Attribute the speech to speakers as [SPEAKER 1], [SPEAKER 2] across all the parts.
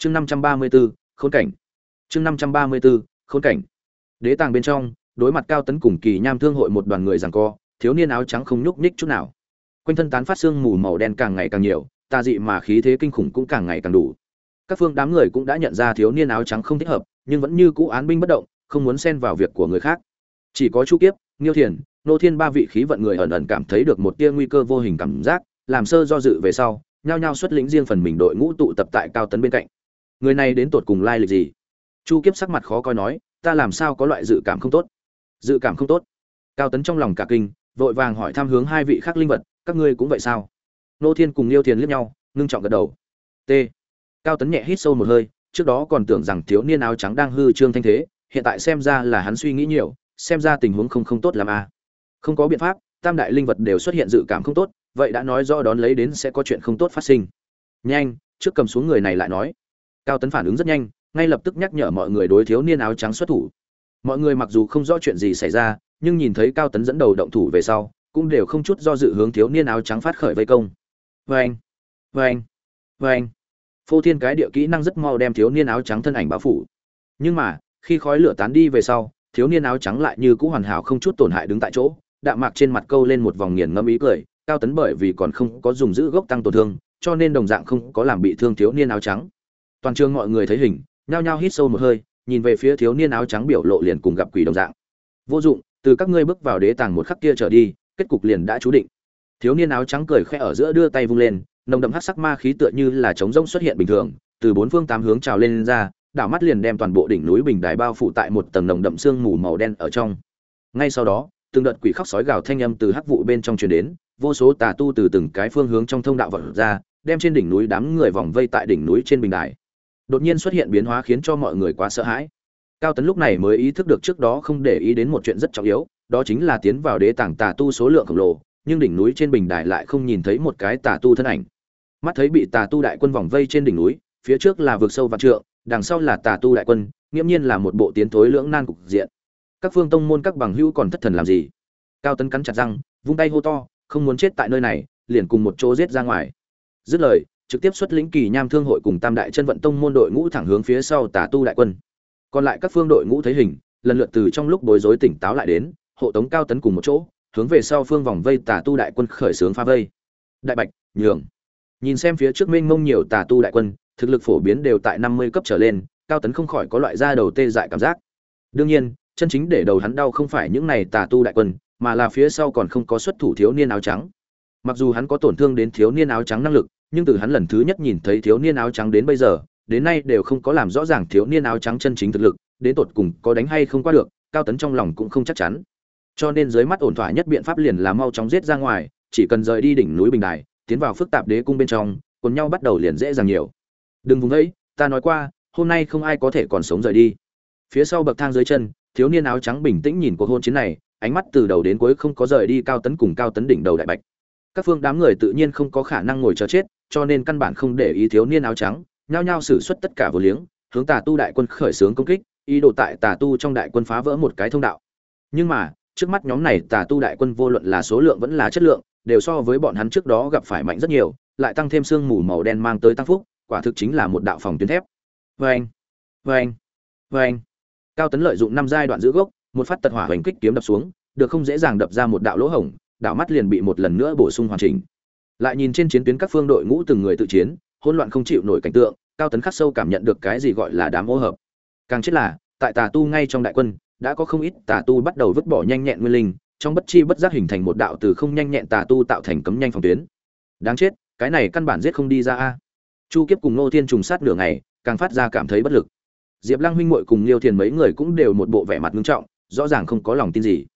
[SPEAKER 1] chương năm trăm ba mươi 534, khốn cảnh. Chương năm trăm ba mươi 534, khốn cảnh. Đế tàng bên trong đối mặt cao tấn cùng kỳ nham thương hội một đoàn người giằng co thiếu niên áo trắng không nhúc nhích chút nào. Quanh thân tán phát xương mù màu đen càng ngày càng nhiều tà dị mà khí thế kinh khủng cũng càng ngày càng đủ. Các phương đám người cũng đã nhận ra thiếu niên áo trắng không thích hợp nhưng vẫn như cũ án binh bất động không muốn xen vào việc của người khác. Chỉ có chu kiếp nghiêu thiền nô thiên ba vị khí vận người ẩn ẩn cảm thấy được một tia nguy cơ vô hình cảm giác làm sơ do dự về sau nhao nhao xuất lĩnh riêng phần mình đội ngũ tụ tập tại cao tấn bên cạnh người này đến tột cùng lai lịch gì? Chu kiếp sắc mặt khó coi nói, ta làm sao có loại dự cảm không tốt? Dự cảm không tốt? Cao tấn trong lòng cả kinh, vội vàng hỏi thăm hướng hai vị khác linh vật, các ngươi cũng vậy sao? Nô thiên cùng liêu thiền liếc nhau, ngưng trọng gật đầu. T. Cao tấn nhẹ hít sâu một hơi, trước đó còn tưởng rằng thiếu niên áo trắng đang hư trương thanh thế, hiện tại xem ra là hắn suy nghĩ nhiều, xem ra tình huống không không tốt làm a à. không có biện pháp, tam đại linh vật đều xuất hiện dự cảm không tốt, vậy đã nói rõ đón lấy đến sẽ có chuyện không tốt phát sinh. Nhanh, trước cầm xuống người này lại nói cao tấn phản ứng rất nhanh, ngay lập tức nhắc nhở mọi người đối thiếu niên áo trắng xuất thủ. Mọi người mặc dù không rõ chuyện gì xảy ra, nhưng nhìn thấy cao tấn dẫn đầu động thủ về sau, cũng đều không chút do dự hướng thiếu niên áo trắng phát khởi vây công. Vê anh vê anh vê anh phô thiên cái địa kỹ năng rất mau đem thiếu niên áo trắng thân ảnh báo phủ. Nhưng mà, khi khói lửa tán đi về sau, thiếu niên áo trắng lại như cũ hoàn hảo không chút tổn hại đứng tại chỗ, đạm mạc trên mặt câu lên một vòng nghiền ngẫm ý cười. Cao tấn bởi vì còn không có dùng giữ gốc tăng tổn thương, cho nên đồng dạng không có làm bị thương thiếu niên áo trắng toàn trường mọi người thấy hình, nhao nhao hít sâu một hơi, nhìn về phía thiếu niên áo trắng biểu lộ liền cùng gặp quỷ đồng dạng. Vô dụng, từ các ngươi bước vào đế tàng một khắc kia trở đi, kết cục liền đã chú định. Thiếu niên áo trắng cười khẽ ở giữa đưa tay vung lên, nồng đậm hắc sắc ma khí tựa như là trống rỗng xuất hiện bình thường, từ bốn phương tám hướng trào lên ra, đảo mắt liền đem toàn bộ đỉnh núi bình đài bao phủ tại một tầng nồng đậm sương mù màu đen ở trong. Ngay sau đó, từng đợt quỷ khóc sói gào thanh âm từ hắc vụ bên trong truyền đến, vô số tà tu từ từng cái phương hướng trong thông đạo vật ra, đem trên đỉnh núi đám người vòng vây tại đỉnh núi trên bình đài đột nhiên xuất hiện biến hóa khiến cho mọi người quá sợ hãi. Cao tấn lúc này mới ý thức được trước đó không để ý đến một chuyện rất trọng yếu, đó chính là tiến vào đế tàng tà tu số lượng khổng lồ, nhưng đỉnh núi trên bình đài lại không nhìn thấy một cái tà tu thân ảnh. Mắt thấy bị tà tu đại quân vòng vây trên đỉnh núi, phía trước là vực sâu vạn trượng, đằng sau là tà tu đại quân, nghiễm nhiên là một bộ tiến thối lưỡng nan cục diện. Các phương tông môn các bằng hữu còn thất thần làm gì? Cao tấn cắn chặt răng, vung tay hô to, không muốn chết tại nơi này, liền cùng một chỗ giết ra ngoài. Dứt lời trực tiếp xuất lĩnh kỳ nham thương hội cùng tam đại chân vận tông môn đội ngũ thẳng hướng phía sau tà tu đại quân. Còn lại các phương đội ngũ thấy hình, lần lượt từ trong lúc bối rối tỉnh táo lại đến, hộ tống cao tấn cùng một chỗ, hướng về sau phương vòng vây tà tu đại quân khởi xướng phá vây. Đại bạch, nhường. Nhìn xem phía trước mênh mông nhiều tà tu đại quân, thực lực phổ biến đều tại năm mươi cấp trở lên, cao tấn không khỏi có loại da đầu tê dại cảm giác. Đương nhiên, chân chính để đầu hắn đau không phải những này tà tu đại quân, mà là phía sau còn không có xuất thủ thiếu niên áo trắng. Mặc dù hắn có tổn thương đến thiếu niên áo trắng năng lực nhưng từ hắn lần thứ nhất nhìn thấy thiếu niên áo trắng đến bây giờ, đến nay đều không có làm rõ ràng thiếu niên áo trắng chân chính thực lực, đến tột cùng có đánh hay không qua được, cao tấn trong lòng cũng không chắc chắn. Cho nên dưới mắt ổn thỏa nhất biện pháp liền là mau chóng giết ra ngoài, chỉ cần rời đi đỉnh núi bình đài, tiến vào phức tạp đế cung bên trong, cùng nhau bắt đầu liền dễ dàng nhiều. Đừng vùng ấy, ta nói qua, hôm nay không ai có thể còn sống rời đi. Phía sau bậc thang dưới chân, thiếu niên áo trắng bình tĩnh nhìn cuộc hôn chiến này, ánh mắt từ đầu đến cuối không có rời đi cao tấn cùng cao tấn đỉnh đầu đại bạch. Các phương đám người tự nhiên không có khả năng ngồi chờ chết cho nên căn bản không để ý thiếu niên áo trắng nhao nhao sử xuất tất cả vô liếng hướng tà tu đại quân khởi xướng công kích ý đồ tại tà tu trong đại quân phá vỡ một cái thông đạo. Nhưng mà trước mắt nhóm này tà tu đại quân vô luận là số lượng vẫn là chất lượng đều so với bọn hắn trước đó gặp phải mạnh rất nhiều lại tăng thêm sương mù màu đen mang tới tăng phúc quả thực chính là một đạo phòng tuyến thép. Veng, anh veng. cao tấn lợi dụng năm giai đoạn giữ gốc một phát tật hỏa hoành kích kiếm đập xuống được không dễ dàng đập ra một đạo lỗ hổng đạo mắt liền bị một lần nữa bổ sung hoàn chỉnh lại nhìn trên chiến tuyến các phương đội ngũ từng người tự chiến, hỗn loạn không chịu nổi cảnh tượng, cao tấn khắc sâu cảm nhận được cái gì gọi là đám ô hợp. Càng chết là, tại tà tu ngay trong đại quân, đã có không ít tà tu bắt đầu vứt bỏ nhanh nhẹn nguyên linh, trong bất chi bất giác hình thành một đạo từ không nhanh nhẹn tà tu tạo thành cấm nhanh phòng tuyến. Đáng chết, cái này căn bản giết không đi ra a. Chu kiếp cùng nô thiên trùng sát nửa ngày, càng phát ra cảm thấy bất lực. Diệp lăng huynh muội cùng liêu thiền mấy người cũng đều một bộ vẻ mặt nghiêm trọng, rõ ràng không có lòng tin gì.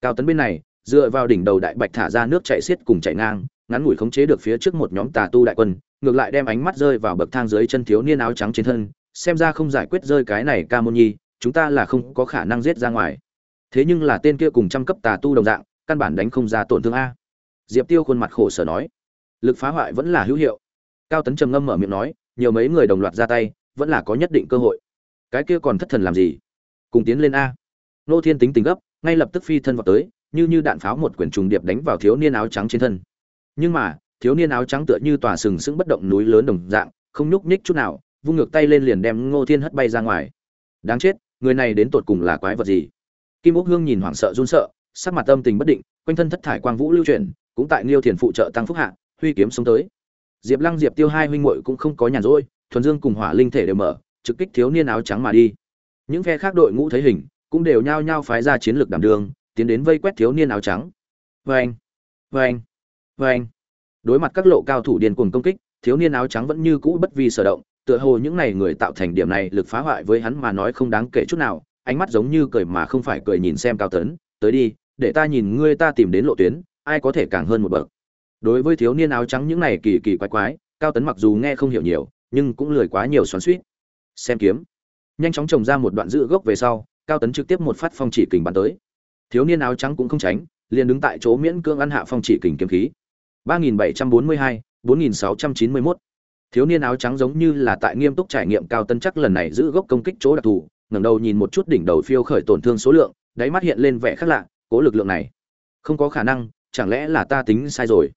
[SPEAKER 1] Cao tấn bên này, dựa vào đỉnh đầu đại bạch thả ra nước chạy xiết cùng chạy ngang ngắn ngủi khống chế được phía trước một nhóm tà tu đại quân, ngược lại đem ánh mắt rơi vào bậc thang dưới chân thiếu niên áo trắng trên thân, xem ra không giải quyết rơi cái này ca môn nhi, chúng ta là không có khả năng giết ra ngoài. Thế nhưng là tên kia cùng trăm cấp tà tu đồng dạng, căn bản đánh không ra tổn thương a. Diệp tiêu khuôn mặt khổ sở nói, lực phá hoại vẫn là hữu hiệu. Cao tấn trầm ngâm mở miệng nói, nhiều mấy người đồng loạt ra tay, vẫn là có nhất định cơ hội. Cái kia còn thất thần làm gì? Cùng tiến lên a. Nô thiên tính tình gấp, ngay lập tức phi thân vào tới, như như đạn pháo một quyển trùng điệp đánh vào thiếu niên áo trắng trên thân nhưng mà thiếu niên áo trắng tựa như tòa sừng sững bất động núi lớn đồng dạng không nhúc nhích chút nào vung ngược tay lên liền đem ngô thiên hất bay ra ngoài đáng chết người này đến tột cùng là quái vật gì kim úc hương nhìn hoảng sợ run sợ sắc mặt tâm tình bất định quanh thân thất thải quang vũ lưu chuyển cũng tại nghiêu Thiền phụ trợ tăng phúc hạ, huy kiếm sống tới. Diệp Lăng Diệp Tiêu hai huynh muội cũng không có nhàn rỗi, thuần dương cùng hỏa linh thể đều mở, trực kích thiếu niên áo trắng mà đi. Những phe khác đội ngũ thấy hình, cũng đều nhao nhao phái ra chiến lược đảm đường, tiến đến vây quét thiếu niên áo trắng. Oeng, oeng, anh, Đối mặt các lộ cao thủ điên cuồng công kích, thiếu niên áo trắng vẫn như cũ bất vi sở động, tựa hồ những này người tạo thành điểm này lực phá hoại với hắn mà nói không đáng kể chút nào, ánh mắt giống như cười mà không phải cười nhìn xem Cao Tấn, tới đi, để ta nhìn ngươi ta tìm đến lộ tuyến, ai có thể càng hơn một bậc. Đối với thiếu niên áo trắng những này kỳ kỳ quái quái cao tấn mặc dù nghe không hiểu nhiều nhưng cũng lười quá nhiều xoắn suýt xem kiếm. Nhanh chóng trồng ra một đoạn giữ gốc về sau cao tấn trực tiếp một phát phong chỉ kình bắn tới. Thiếu niên áo trắng cũng không tránh liền đứng tại chỗ miễn cưỡng ăn hạ phong chỉ kình kiếm khí. 3742, 4691. thiếu niên áo trắng giống như là tại nghiêm túc trải nghiệm cao tấn chắc lần này giữ gốc công kích chỗ đặc thù ngẩng đầu nhìn một chút đỉnh đầu phiêu khởi tổn thương số lượng đáy mắt hiện lên vẻ khác lạ cố lực lượng này. Không có khả năng chẳng lẽ là ta tính sai rồi?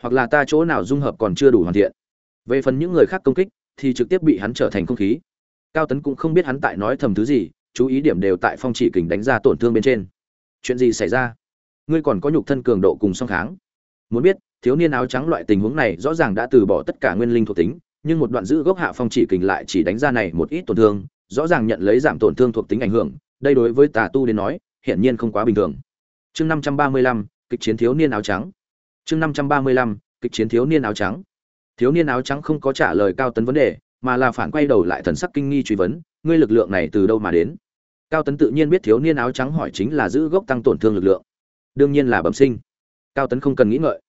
[SPEAKER 1] Hoặc là ta chỗ nào dung hợp còn chưa đủ hoàn thiện? Về phần những người khác công kích thì trực tiếp bị hắn trở thành không khí. Cao tấn cũng không biết hắn tại nói thầm thứ gì chú ý điểm đều tại phong chỉ kình đánh ra tổn thương bên trên. Chuyện gì xảy ra? Ngươi còn có nhục thân cường độ cùng song kháng. Muốn biết thiếu niên áo trắng loại tình huống này rõ ràng đã từ bỏ tất cả nguyên linh thuộc tính, nhưng một đoạn giữ gốc hạ phong chỉ kình lại chỉ đánh ra này một ít tổn thương, rõ ràng nhận lấy giảm tổn thương thuộc tính ảnh hưởng, đây đối với tà tu đến nói, hiển nhiên không quá bình thường. Chương năm trăm ba mươi lăm, kịch chiến thiếu niên áo trắng. Chương năm trăm ba mươi lăm, kịch chiến thiếu niên áo trắng. Thiếu niên áo trắng không có trả lời cao tấn vấn đề, mà là phản quay đầu lại thần sắc kinh nghi truy vấn, ngươi lực lượng này từ đâu mà đến? Cao tấn tự nhiên biết thiếu niên áo trắng hỏi chính là giữ gốc tăng tổn thương lực lượng. Đương nhiên là bẩm sinh. Cao tấn không cần nghĩ ngợi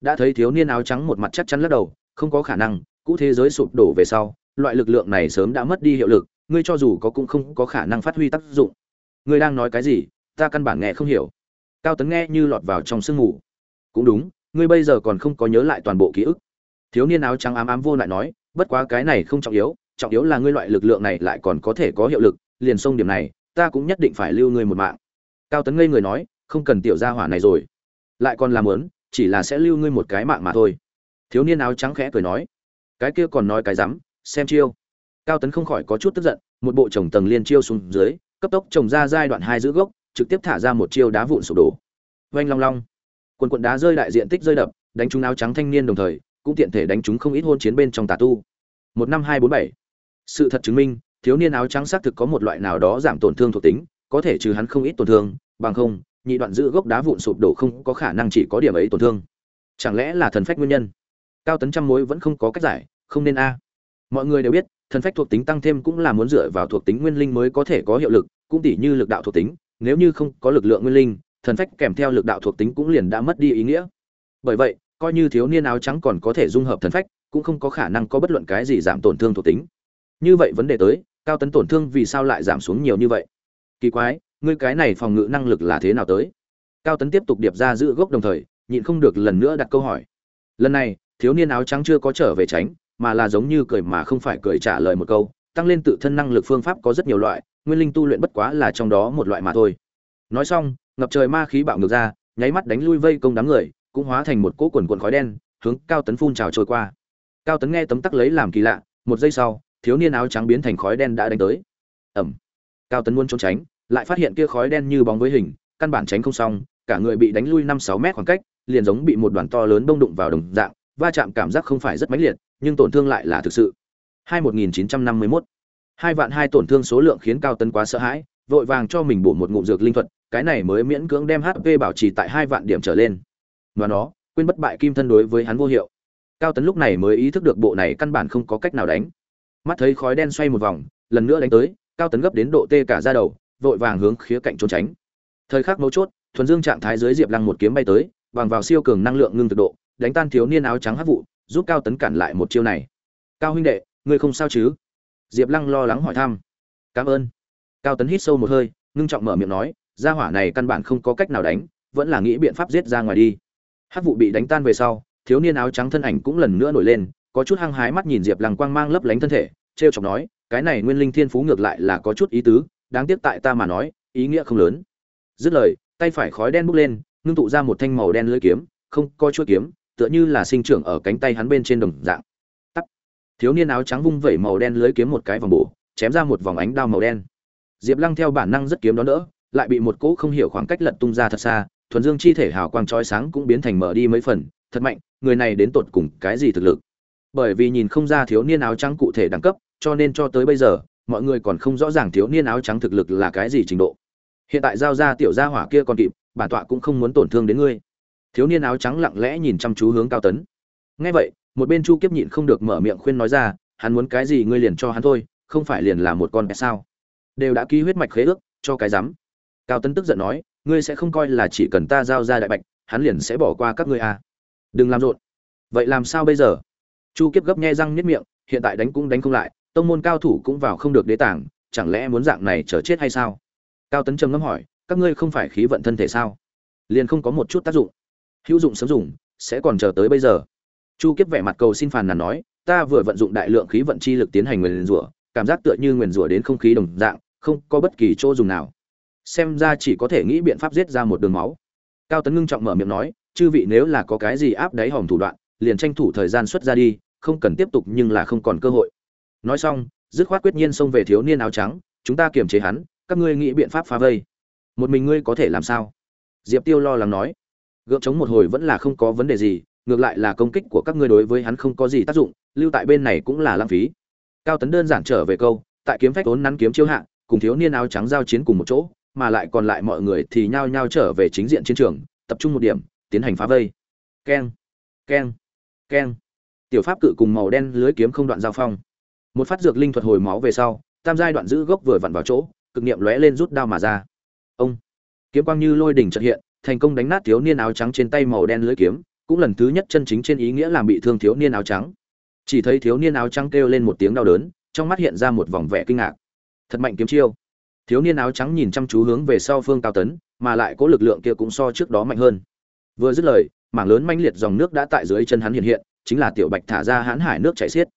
[SPEAKER 1] đã thấy thiếu niên áo trắng một mặt chắc chắn lắc đầu, không có khả năng, cũ thế giới sụp đổ về sau, loại lực lượng này sớm đã mất đi hiệu lực, ngươi cho dù có cũng không có khả năng phát huy tác dụng. Ngươi đang nói cái gì? Ta căn bản nghe không hiểu. Cao tấn nghe như lọt vào trong sương mù. Cũng đúng, ngươi bây giờ còn không có nhớ lại toàn bộ ký ức. Thiếu niên áo trắng ám ám vô lại nói, bất quá cái này không trọng yếu trọng yếu là ngươi loại lực lượng này lại còn có thể có hiệu lực, liền xông điểm này, ta cũng nhất định phải lưu ngươi một mạng. Cao tấn ngây người nói, không cần tiểu gia hỏa này rồi. Lại còn làm lớn chỉ là sẽ lưu ngươi một cái mạng mà thôi. Thiếu niên áo trắng khẽ cười nói, cái kia còn nói cái rắm, xem chiêu. Cao tấn không khỏi có chút tức giận, một bộ trồng tầng liên chiêu xuống dưới, cấp tốc trồng ra giai đoạn hai giữ gốc, trực tiếp thả ra một chiêu đá vụn sụp đổ. Oanh long long. Quần quần đá rơi đại diện tích rơi đập, đánh trúng áo trắng thanh niên đồng thời, cũng tiện thể đánh trúng không ít hôn chiến bên trong tà tu. Một năm hai bốn bảy. Sự thật chứng minh, thiếu niên áo trắng xác thực có một loại nào đó giảm tổn thương thuộc tính, có thể trừ hắn không ít tổn thương, bằng không nhị đoạn giữ gốc đá vụn sụp đổ không có khả năng chỉ có điểm ấy tổn thương. Chẳng lẽ là thần phách nguyên nhân? Cao tấn trăm mối vẫn không có cách giải, không nên a. Mọi người đều biết, thần phách thuộc tính tăng thêm cũng là muốn dựa vào thuộc tính nguyên linh mới có thể có hiệu lực, cũng tỉ như lực đạo thuộc tính, nếu như không có lực lượng nguyên linh, thần phách kèm theo lực đạo thuộc tính cũng liền đã mất đi ý nghĩa. Bởi vậy, coi như thiếu niên áo trắng còn có thể dung hợp thần phách, cũng không có khả năng có bất luận cái gì giảm tổn thương thuộc tính. Như vậy vấn đề tới, cao tấn tổn thương vì sao lại giảm xuống nhiều như vậy? Kỳ quái ngươi cái này phòng ngự năng lực là thế nào tới? Cao tấn tiếp tục điệp ra giữ gốc đồng thời, nhịn không được lần nữa đặt câu hỏi. Lần này, thiếu niên áo trắng chưa có trở về tránh, mà là giống như cười mà không phải cười trả lời một câu, tăng lên tự thân năng lực phương pháp có rất nhiều loại, nguyên linh tu luyện bất quá là trong đó một loại mà thôi. Nói xong, ngập trời ma khí bạo ngược ra, nháy mắt đánh lui vây công đám người, cũng hóa thành một cỗ quần quần khói đen, hướng cao tấn phun trào trôi qua. Cao tấn nghe tấm tắc lấy làm kỳ lạ, một giây sau, thiếu niên áo trắng biến thành khói đen đã đánh tới. Ẩm cao tấn muốn trốn tránh lại phát hiện kia khói đen như bóng với hình, căn bản tránh không xong, cả người bị đánh lui năm sáu mét khoảng cách, liền giống bị một đoàn to lớn bông đụng vào đồng dạng, va chạm cảm giác không phải rất mãnh liệt, nhưng tổn thương lại là thực sự. Hai một nghìn chín trăm năm mươi mốt. Hai vạn hai tổn thương số lượng khiến cao tấn quá sợ hãi, vội vàng cho mình bổ một ngụm dược linh thuật, cái này mới miễn cưỡng đem hp bảo trì tại hai vạn điểm trở lên. Và nó, quên bất bại kim thân đối với hắn vô hiệu. Cao tấn lúc này mới ý thức được bộ này căn bản không có cách nào đánh. Mắt thấy khói đen xoay một vòng, lần nữa đánh tới, cao tấn gấp đến độ tê cả ra đầu vội vàng hướng khía cạnh trốn tránh. Thời khắc mấu chốt, thuần dương trạng thái dưới diệp lăng một kiếm bay tới, bằng vào siêu cường năng lượng ngưng thực độ, đánh tan thiếu niên áo trắng hắc vụ, giúp cao tấn cản lại một chiêu này. Cao huynh đệ, ngươi không sao chứ? Diệp lăng lo lắng hỏi thăm. Cảm ơn. Cao tấn hít sâu một hơi, ngưng trọng mở miệng nói, gia hỏa này căn bản không có cách nào đánh, vẫn là nghĩ biện pháp giết ra ngoài đi. Hát vụ bị đánh tan về sau, thiếu niên áo trắng thân ảnh cũng lần nữa nổi lên, có chút hăng hái mắt nhìn diệp lăng quang mang lấp lánh thân thể t r e o chọc nói, cái này nguyên linh thiên phú ngược lại là có chút ý tứ đáng tiếc tại ta mà nói, ý nghĩa không lớn. Dứt lời, tay phải khói đen bốc lên, ngưng tụ ra một thanh màu đen lưỡi kiếm, không có chuỗi kiếm, tựa như là sinh trưởng ở cánh tay hắn bên trên đồng dạng. Tắt thiếu niên áo trắng vung vẩy màu đen lưới kiếm một cái vòng bổ, chém ra một vòng ánh đao màu đen. Diệp lăng theo bản năng rất kiếm đó đỡ, lại bị một cỗ không hiểu khoảng cách lật tung ra thật xa, thuần dương chi thể hào quang trói sáng cũng biến thành mở đi mấy phần, thật mạnh, người này đến tột cùng cái gì thực lực? Bởi vì nhìn không ra thiếu niên áo trắng cụ thể đẳng cấp, cho nên cho tới bây giờ mọi người còn không rõ ràng thiếu niên áo trắng thực lực là cái gì trình độ. Hiện tại giao ra tiểu gia hỏa kia còn kịp, bản tọa cũng không muốn tổn thương đến ngươi. Thiếu niên áo trắng lặng lẽ nhìn chăm chú hướng cao tấn. Ngay vậy, một bên chu kiếp nhịn không được mở miệng khuyên nói ra, hắn muốn cái gì ngươi liền cho hắn thôi, không phải liền là một con bé sao? Đều đã ký huyết mạch khế ước, cho cái rắm. Cao tấn tức giận nói, ngươi sẽ không coi là chỉ cần ta giao ra đại bạch, hắn liền sẽ bỏ qua các ngươi à. đừng làm rộn. Vậy làm sao bây giờ? Chu kiếp gấp nghe răng nhất miệng, hiện tại đánh cũng đánh không lại tông môn cao thủ cũng vào không được đế tảng, chẳng lẽ muốn dạng này chờ chết hay sao? Cao tấn trầm ngâm hỏi, các ngươi không phải khí vận thân thể sao? Liền không có một chút tác dụng. Hữu dụng sớm dùng, sẽ còn chờ tới bây giờ. Chu kiếp vẻ mặt cầu xin phàn nàn nói, ta vừa vận dụng đại lượng khí vận chi lực tiến hành nguyền rủa, cảm giác tựa như nguyền rủa đến không khí đồng dạng, không có bất kỳ chỗ dùng nào. Xem ra chỉ có thể nghĩ biện pháp giết ra một đường máu. Cao tấn ngưng trọng mở miệng nói, chư vị nếu là có cái gì áp đáy hòm thủ đoạn, liền tranh thủ thời gian xuất ra đi, không cần tiếp tục nhưng là không còn cơ hội nói xong, dứt khoát quyết nhiên xông về thiếu niên áo trắng, chúng ta kiềm chế hắn, các ngươi nghĩ biện pháp phá vây. Một mình ngươi có thể làm sao? Diệp tiêu lo lắng nói. Gượng chống một hồi vẫn là không có vấn đề gì, ngược lại là công kích của các ngươi đối với hắn không có gì tác dụng, lưu tại bên này cũng là lãng phí. Cao tấn đơn giản trở về câu, tại kiếm phách tốn nắn kiếm chiếu hạ, cùng thiếu niên áo trắng giao chiến cùng một chỗ, mà lại còn lại mọi người thì nhao nhao trở về chính diện chiến trường, tập trung một điểm, tiến hành phá vây. Keng keng keng. Tiểu pháp cự cùng màu đen lưới kiếm không đoạn giao phong một phát dược linh thuật hồi máu về sau, tam giai đoạn giữ gốc vừa vặn vào chỗ, cực niệm lóe lên rút đao mà ra. Ông, kiếm quang như lôi đỉnh chợt hiện, thành công đánh nát thiếu niên áo trắng trên tay màu đen lưỡi kiếm, cũng lần thứ nhất chân chính trên ý nghĩa làm bị thương thiếu niên áo trắng. Chỉ thấy thiếu niên áo trắng kêu lên một tiếng đau đớn, trong mắt hiện ra một vòng vẻ kinh ngạc. Thật mạnh kiếm chiêu. Thiếu niên áo trắng nhìn chăm chú hướng về sau phương cao tấn, mà lại có lực lượng kia cũng so trước đó mạnh hơn. Vừa dứt lời, mảng lớn manh liệt dòng nước đã tại dưới chân hắn hiện hiện, chính là tiểu bạch thả ra hãn hải nước chảy xiết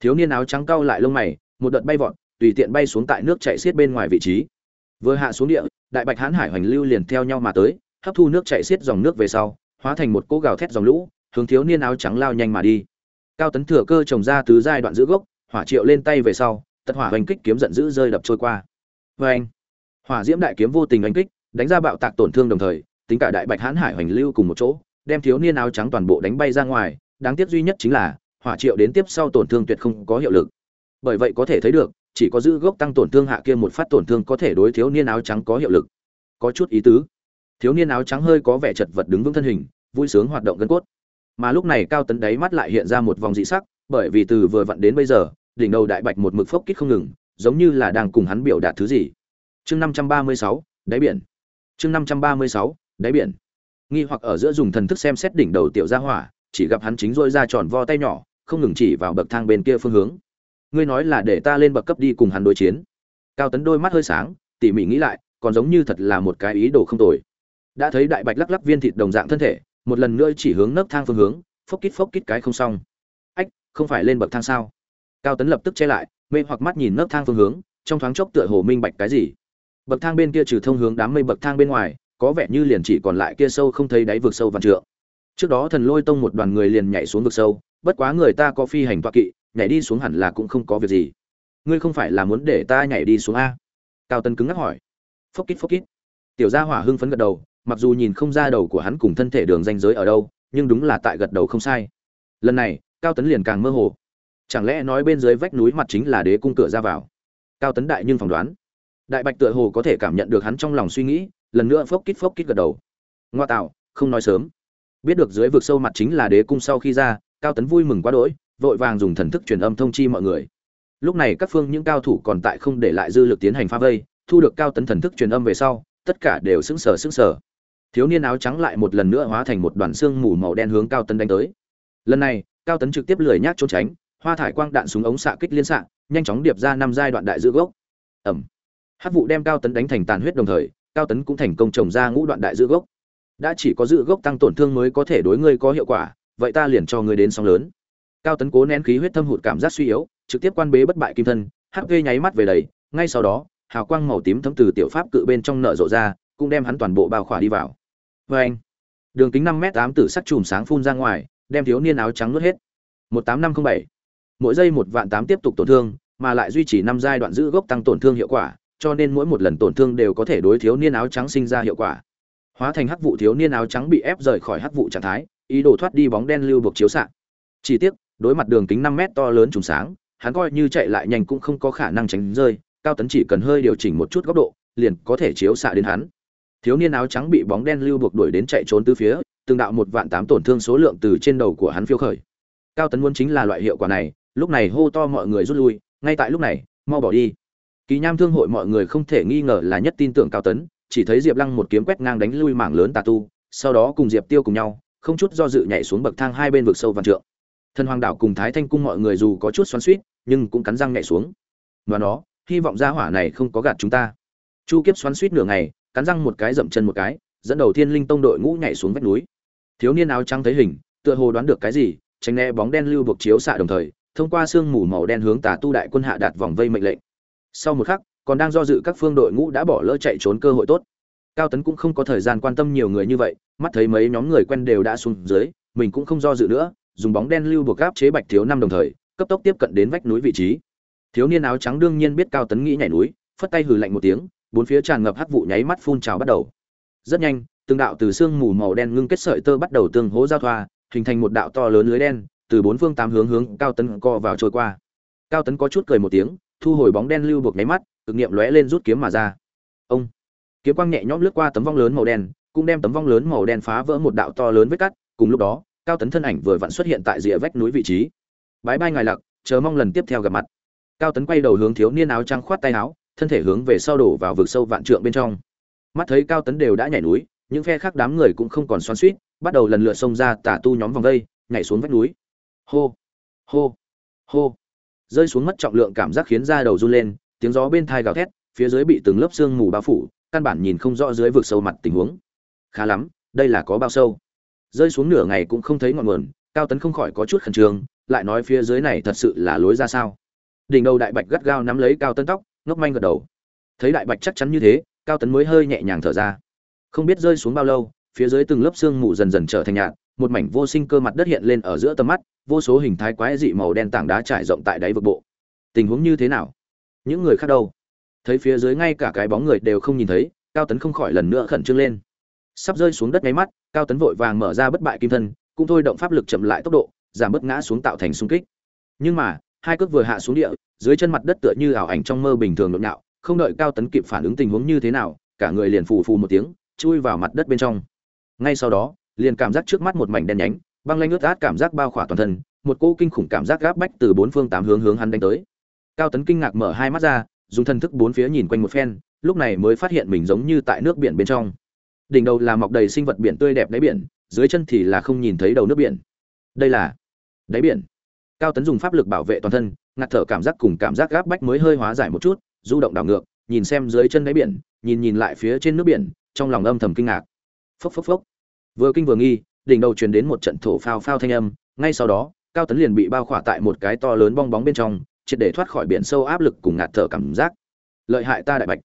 [SPEAKER 1] thiếu niên áo trắng cau lại lông mày, một đợt bay vọt, tùy tiện bay xuống tại nước chảy xiết bên ngoài vị trí. Vừa hạ xuống địa, đại bạch hãn hải hoành lưu liền theo nhau mà tới, hấp thu nước chảy xiết dòng nước về sau, hóa thành một cỗ gào thét dòng lũ, hướng thiếu niên áo trắng lao nhanh mà đi. Cao tấn thừa cơ trồng ra từ giai đoạn giữ gốc, hỏa triệu lên tay về sau, tật hỏa hoành kích kiếm giận dữ rơi đập trôi qua. Vê anh hỏa diễm đại kiếm vô tình đánh kích, đánh ra bạo tạc tổn thương đồng thời, tính cả đại bạch hãn hải hoành lưu cùng một chỗ, đem thiếu niên áo trắng toàn bộ đánh bay ra ngoài, đáng tiếc duy nhất chính là hỏa triệu đến tiếp sau tổn thương tuyệt không có hiệu lực. Bởi vậy có thể thấy được, chỉ có giữ gốc tăng tổn thương hạ kia một phát tổn thương có thể đối thiếu niên áo trắng có hiệu lực. Có chút ý tứ. Thiếu niên áo trắng hơi có vẻ chật vật đứng vững thân hình, vui sướng hoạt động gân cốt. Mà lúc này cao tấn đáy mắt lại hiện ra một vòng dị sắc, bởi vì từ vừa vặn đến bây giờ, đỉnh đầu đại bạch một mực phốc kít không ngừng, giống như là đang cùng hắn biểu đạt thứ gì. Chương năm trăm ba mươi sáu, đáy biển. Chương năm trăm ba mươi sáu, đáy biển. Nghi hoặc ở giữa dùng thần thức xem xét đỉnh đầu tiểu gia hỏa, chỉ gặp hắn chính dôi ra tròn vo tay nhỏ không ngừng chỉ vào bậc thang bên kia phương hướng. Ngươi nói là để ta lên bậc cấp đi cùng hắn đối chiến. Cao tấn đôi mắt hơi sáng, tỉ mỉ nghĩ lại, còn giống như thật là một cái ý đồ không tồi. Đã thấy đại bạch lắc lắc viên thịt đồng dạng thân thể, một lần nữa chỉ hướng nấc thang phương hướng, phốc kít phốc kít cái không xong. Ách, không phải lên bậc thang sao? Cao tấn lập tức che lại, mê hoặc mắt nhìn nấc thang phương hướng, trong thoáng chốc tựa hồ minh bạch cái gì. Bậc thang bên kia trừ thông hướng đám mây bậc thang bên ngoài, có vẻ như liền chỉ còn lại kia sâu không thấy đáy vực sâu vạn trượng. Trước đó thần lôi tông một đoàn người liền nhảy xuống vực sâu bất quá người ta có phi hành toa kỵ, nhảy đi xuống hẳn là cũng không có việc gì. Ngươi không phải là muốn để ta nhảy đi xuống a? Cao tân cứng ngắc hỏi. Phốc kít phốc kít. Tiểu gia hỏa hưng phấn gật đầu, mặc dù nhìn không ra đầu của hắn cùng thân thể đường danh giới ở đâu, nhưng đúng là tại gật đầu không sai. Lần này, cao tấn liền càng mơ hồ. Chẳng lẽ nói bên dưới vách núi mặt chính là đế cung cửa ra vào? Cao tấn đại nhưng phỏng đoán. Đại bạch tựa hồ có thể cảm nhận được hắn trong lòng suy nghĩ, lần nữa phốc kít phốc kít gật đầu. Ngoa tạo, không nói sớm. Biết được dưới vực sâu mặt chính là đế cung sau khi ra cao tấn vui mừng quá đỗi, vội vàng dùng thần thức truyền âm thông chi mọi người. Lúc này các phương những cao thủ còn tại không để lại dư lực tiến hành phá vây, thu được cao tấn thần thức truyền âm về sau, tất cả đều sững sờ sững sờ. Thiếu niên áo trắng lại một lần nữa hóa thành một đoàn xương mù màu đen hướng cao tấn đánh tới. Lần này, cao tấn trực tiếp lười nhác trốn tránh, hoa thải quang đạn súng ống xạ kích liên xạ, nhanh chóng điệp ra năm giai đoạn đại giữ gốc. Ẩm hát vụ đem cao tấn đánh thành tàn huyết đồng thời, cao tấn cũng thành công trồng ra ngũ đoạn đại giữ gốc. Đã chỉ có giữ gốc tăng tổn thương mới có thể đối ngươi có hiệu quả vậy ta liền cho ngươi đến sóng lớn. Cao tấn cố nén khí huyết thâm hụt cảm giác suy yếu, trực tiếp quan bế bất bại kim thân hp nháy mắt về đầy, ngay sau đó, hào quang màu tím thấm từ tiểu pháp cự bên trong nở rộ ra, cũng đem hắn toàn bộ bao khỏa đi vào. Vê anh, đường kính năm m tám tử sắc chùm sáng phun ra ngoài, đem thiếu niên áo trắng nuốt hết. Một tám năm không bảy, mỗi giây một vạn tám tiếp tục tổn thương, mà lại duy trì năm giai đoạn giữ gốc tăng tổn thương hiệu quả, cho nên mỗi một lần tổn thương đều có thể đối thiếu niên áo trắng sinh ra hiệu quả. Hóa thành hắc vụ thiếu niên áo trắng bị ép rời khỏi hắc vụ trạng thái ý đồ thoát đi bóng đen lưu buộc chiếu xạ chỉ tiếc, đối mặt đường kính năm mét to lớn trùng sáng, hắn coi như chạy lại nhanh cũng không có khả năng tránh rơi, cao tấn chỉ cần hơi điều chỉnh một chút góc độ, liền có thể chiếu xạ đến hắn. Thiếu niên áo trắng bị bóng đen lưu buộc đuổi đến chạy trốn từ phía, từng đạo một vạn tám tổn thương số lượng từ trên đầu của hắn phiêu khởi. Cao tấn muốn chính là loại hiệu quả này, lúc này hô to mọi người rút lui, ngay tại lúc này, mau bỏ đi. Kỳ nham thương hội mọi người không thể nghi ngờ là nhất tin tưởng cao tấn, chỉ thấy diệp lăng một kiếm quét ngang đánh lui mảng lớn tà tu, sau đó cùng diệp tiêu cùng nhau không chút do dự nhảy xuống bậc thang hai bên vực sâu vạn trượng. Thần hoàng đảo cùng thái thanh cung mọi người dù có chút xoắn suýt nhưng cũng cắn răng nhảy xuống. Và nó, hy vọng gia hỏa này không có gạt chúng ta. Chu kiếp xoắn suýt nửa ngày, cắn răng một cái dậm chân một cái, dẫn đầu thiên linh tông đội ngũ nhảy xuống vách núi. Thiếu niên áo trắng thấy hình, tựa hồ đoán được cái gì, tránh né bóng đen lưu buộc chiếu xạ đồng thời, thông qua sương mù màu đen hướng tà tu đại quân hạ đạt vòng vây mệnh lệnh. Sau một khắc, còn đang do dự các phương đội ngũ đã bỏ lỡ chạy trốn cơ hội tốt. Cao tấn cũng không có thời gian quan tâm nhiều người như vậy mắt thấy mấy nhóm người quen đều đã xuống dưới, mình cũng không do dự nữa, dùng bóng đen lưu buộc áp chế bạch thiếu năm đồng thời, cấp tốc tiếp cận đến vách núi vị trí. Thiếu niên áo trắng đương nhiên biết cao tấn nghĩ nhảy núi, phất tay hừ lạnh một tiếng, bốn phía tràn ngập hắc vụ nháy mắt phun trào bắt đầu. Rất nhanh, từng đạo từ xương mù màu đen ngưng kết sợi tơ bắt đầu tương hố giao thoa, hình thành một đạo to lớn lưới đen, từ bốn phương tám hướng hướng cao tấn co vào trôi qua. Cao tấn có chút cười một tiếng, thu hồi bóng đen lưu buộc nháy mắt, cực niệm lóe lên rút kiếm mà ra. Ông! Kiếm quang nhẹ nhõm lướt qua tấm vong lớn màu đen cũng đem tấm vong lớn màu đen phá vỡ một đạo to lớn vết cắt, cùng lúc đó, cao tấn thân ảnh vừa vặn xuất hiện tại rìa vách núi vị trí. Bái bai ngài lặc, chờ mong lần tiếp theo gặp mặt. Cao tấn quay đầu hướng thiếu niên áo trắng khoát tay áo, thân thể hướng về sau đổ vào vực sâu vạn trượng bên trong. Mắt thấy cao tấn đều đã nhảy núi, những phe khác đám người cũng không còn xoắn suýt bắt đầu lần lượt xông ra tả tu nhóm vòng vây nhảy xuống vách núi. Hô hô hô. Rơi xuống mất trọng lượng cảm giác khiến da đầu run lên, tiếng gió bên thai gào thét, phía dưới bị từng lớp sương mù bao phủ, căn bản nhìn không rõ dưới vực sâu mặt tình huống khá lắm, đây là có bao sâu? Rơi xuống nửa ngày cũng không thấy ngọn nguồn, cao tấn không khỏi có chút khẩn trương, lại nói phía dưới này thật sự là lối ra sao? Đỉnh đầu đại bạch gắt gao nắm lấy cao tấn tóc, ngốc manh gật đầu. Thấy đại bạch chắc chắn như thế, cao tấn mới hơi nhẹ nhàng thở ra. Không biết rơi xuống bao lâu, phía dưới từng lớp sương mù dần dần trở thành nhạt, một mảnh vô sinh cơ mặt đất hiện lên ở giữa tầm mắt, vô số hình thái quái dị màu đen tảng đá trải rộng tại đáy vực bộ. Tình huống như thế nào? Những người khác đâu? Thấy phía dưới ngay cả cái bóng người đều không nhìn thấy, cao tấn không khỏi lần nữa khẩn trương lên sắp rơi xuống đất nháy mắt, cao tấn vội vàng mở ra bất bại kim thân, cũng thôi động pháp lực chậm lại tốc độ, giảm bớt ngã xuống tạo thành xung kích. Nhưng mà, hai cước vừa hạ xuống địa, dưới chân mặt đất tựa như ảo ảnh trong mơ bình thường nhộn nhạo, không đợi cao tấn kịp phản ứng tình huống như thế nào, cả người liền phù phù một tiếng, chui vào mặt đất bên trong. Ngay sau đó, liền cảm giác trước mắt một mảnh đen nhánh, băng lanh ướt át cảm giác bao khỏa toàn thân, một cỗ kinh khủng cảm giác gáp bách từ bốn phương tám hướng hướng hắn đánh tới. Cao tấn kinh ngạc mở hai mắt ra, dùng thân thức bốn phía nhìn quanh một phen, lúc này mới phát hiện mình giống như tại nước biển bên trong đỉnh đầu là mọc đầy sinh vật biển tươi đẹp đáy biển, dưới chân thì là không nhìn thấy đầu nước biển. Đây là đáy biển. Cao tấn dùng pháp lực bảo vệ toàn thân, ngạt thở cảm giác cùng cảm giác gáp bách mới hơi hóa giải một chút, du động đảo ngược, nhìn xem dưới chân đáy biển, nhìn nhìn lại phía trên nước biển, trong lòng âm thầm kinh ngạc. Phốc phốc phốc. Vừa kinh vừa nghi, đỉnh đầu truyền đến một trận thổ phao phao thanh âm, ngay sau đó, cao tấn liền bị bao khỏa tại một cái to lớn bong bóng bên trong, triệt để thoát khỏi biển sâu áp lực cùng ngạt thở cảm giác. Lợi hại ta đại bạch.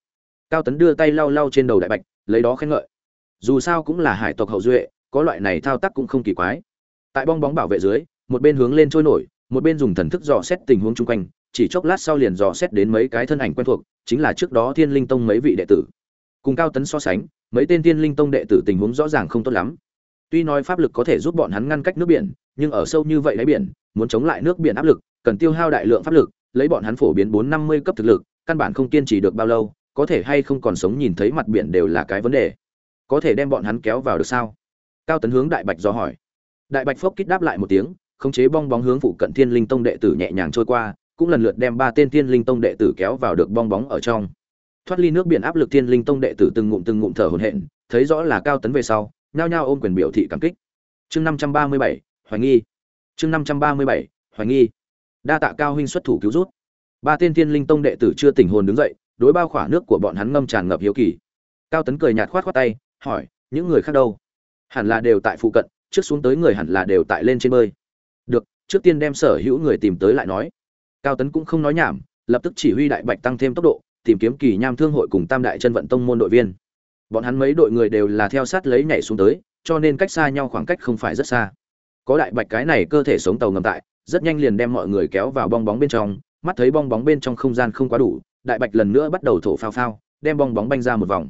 [SPEAKER 1] Cao tấn đưa tay lau lau trên đầu đại bạch, lấy đó khen ngợi dù sao cũng là hải tộc hậu duệ, có loại này thao tác cũng không kỳ quái. Tại bong bóng bảo vệ dưới, một bên hướng lên trôi nổi, một bên dùng thần thức dò xét tình huống chung quanh, chỉ chốc lát sau liền dò xét đến mấy cái thân ảnh quen thuộc, chính là trước đó thiên linh tông mấy vị đệ tử. Cùng cao tấn so sánh, mấy tên thiên linh tông đệ tử tình huống rõ ràng không tốt lắm. Tuy nói pháp lực có thể giúp bọn hắn ngăn cách nước biển, nhưng ở sâu như vậy đáy biển, muốn chống lại nước biển áp lực, cần tiêu hao đại lượng pháp lực, lấy bọn hắn phổ biến bốn năm mươi cấp thực lực, căn bản không kiên trì được bao lâu, có thể hay không còn sống nhìn thấy mặt biển đều là cái vấn đề có thể đem bọn hắn kéo vào được sao? Cao tấn hướng đại bạch do hỏi. Đại bạch phốc kích đáp lại một tiếng, khống chế bong bóng hướng phụ cận thiên linh tông đệ tử nhẹ nhàng trôi qua, cũng lần lượt đem ba tên thiên linh tông đệ tử kéo vào được bong bóng ở trong. Thoát ly nước biển áp lực thiên linh tông đệ tử từng ngụm từng ngụm thở hổn hển, thấy rõ là cao tấn về sau, nhao nhao ôm quyền biểu thị cảm kích. Chương năm trăm ba mươi bảy, hoài nghi. Chương năm trăm ba mươi bảy, hoài nghi. Đa tạ cao huynh xuất thủ cứu rút ba tên thiên linh tông đệ tử chưa tỉnh hồn đứng dậy, đối bao khỏa nước của bọn hắn ngâm tràn ngập hiếu kỳ. Cao tấn cười nhạt khoát khoát tay hỏi, những người khác đâu? Hẳn là đều tại phụ cận, trước xuống tới người hẳn là đều tại lên trên bơi. Được, trước tiên đem sở hữu người tìm tới lại nói. Cao tấn cũng không nói nhảm, lập tức chỉ huy đại bạch tăng thêm tốc độ, tìm kiếm kỳ nham thương hội cùng tam đại chân vận tông môn đội viên. Bọn hắn mấy đội người đều là theo sát lấy nhảy xuống tới, cho nên cách xa nhau khoảng cách không phải rất xa. Có đại bạch cái này cơ thể sống tàu ngầm tại, rất nhanh liền đem mọi người kéo vào bong bóng bên trong, mắt thấy bong bóng bên trong không gian không quá đủ, đại bạch lần nữa bắt đầu thổ phao phao, đem bong bóng banh ra một vòng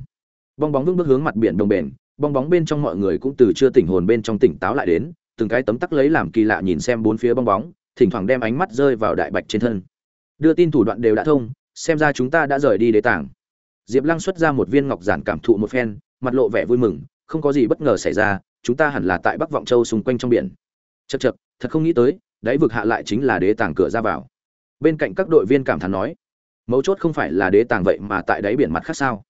[SPEAKER 1] bong bóng vững bước hướng mặt biển đồng bền, bong bóng bên trong mọi người cũng từ chưa tỉnh hồn bên trong tỉnh táo lại đến, từng cái tấm tắc lấy làm kỳ lạ nhìn xem bốn phía bong bóng, thỉnh thoảng đem ánh mắt rơi vào đại bạch trên thân. Đưa tin thủ đoạn đều đã thông, xem ra chúng ta đã rời đi đế tảng. Diệp lăng xuất ra một viên ngọc giản cảm thụ một phen, mặt lộ vẻ vui mừng, không có gì bất ngờ xảy ra, chúng ta hẳn là tại bắc vọng châu xung quanh trong biển. Chật chật thật không nghĩ tới, đáy vực hạ lại chính là đế tàng cửa ra vào. Bên cạnh các đội viên cảm thán nói, mấu chốt không phải là đế tàng vậy mà tại đáy biển mặt khác sao?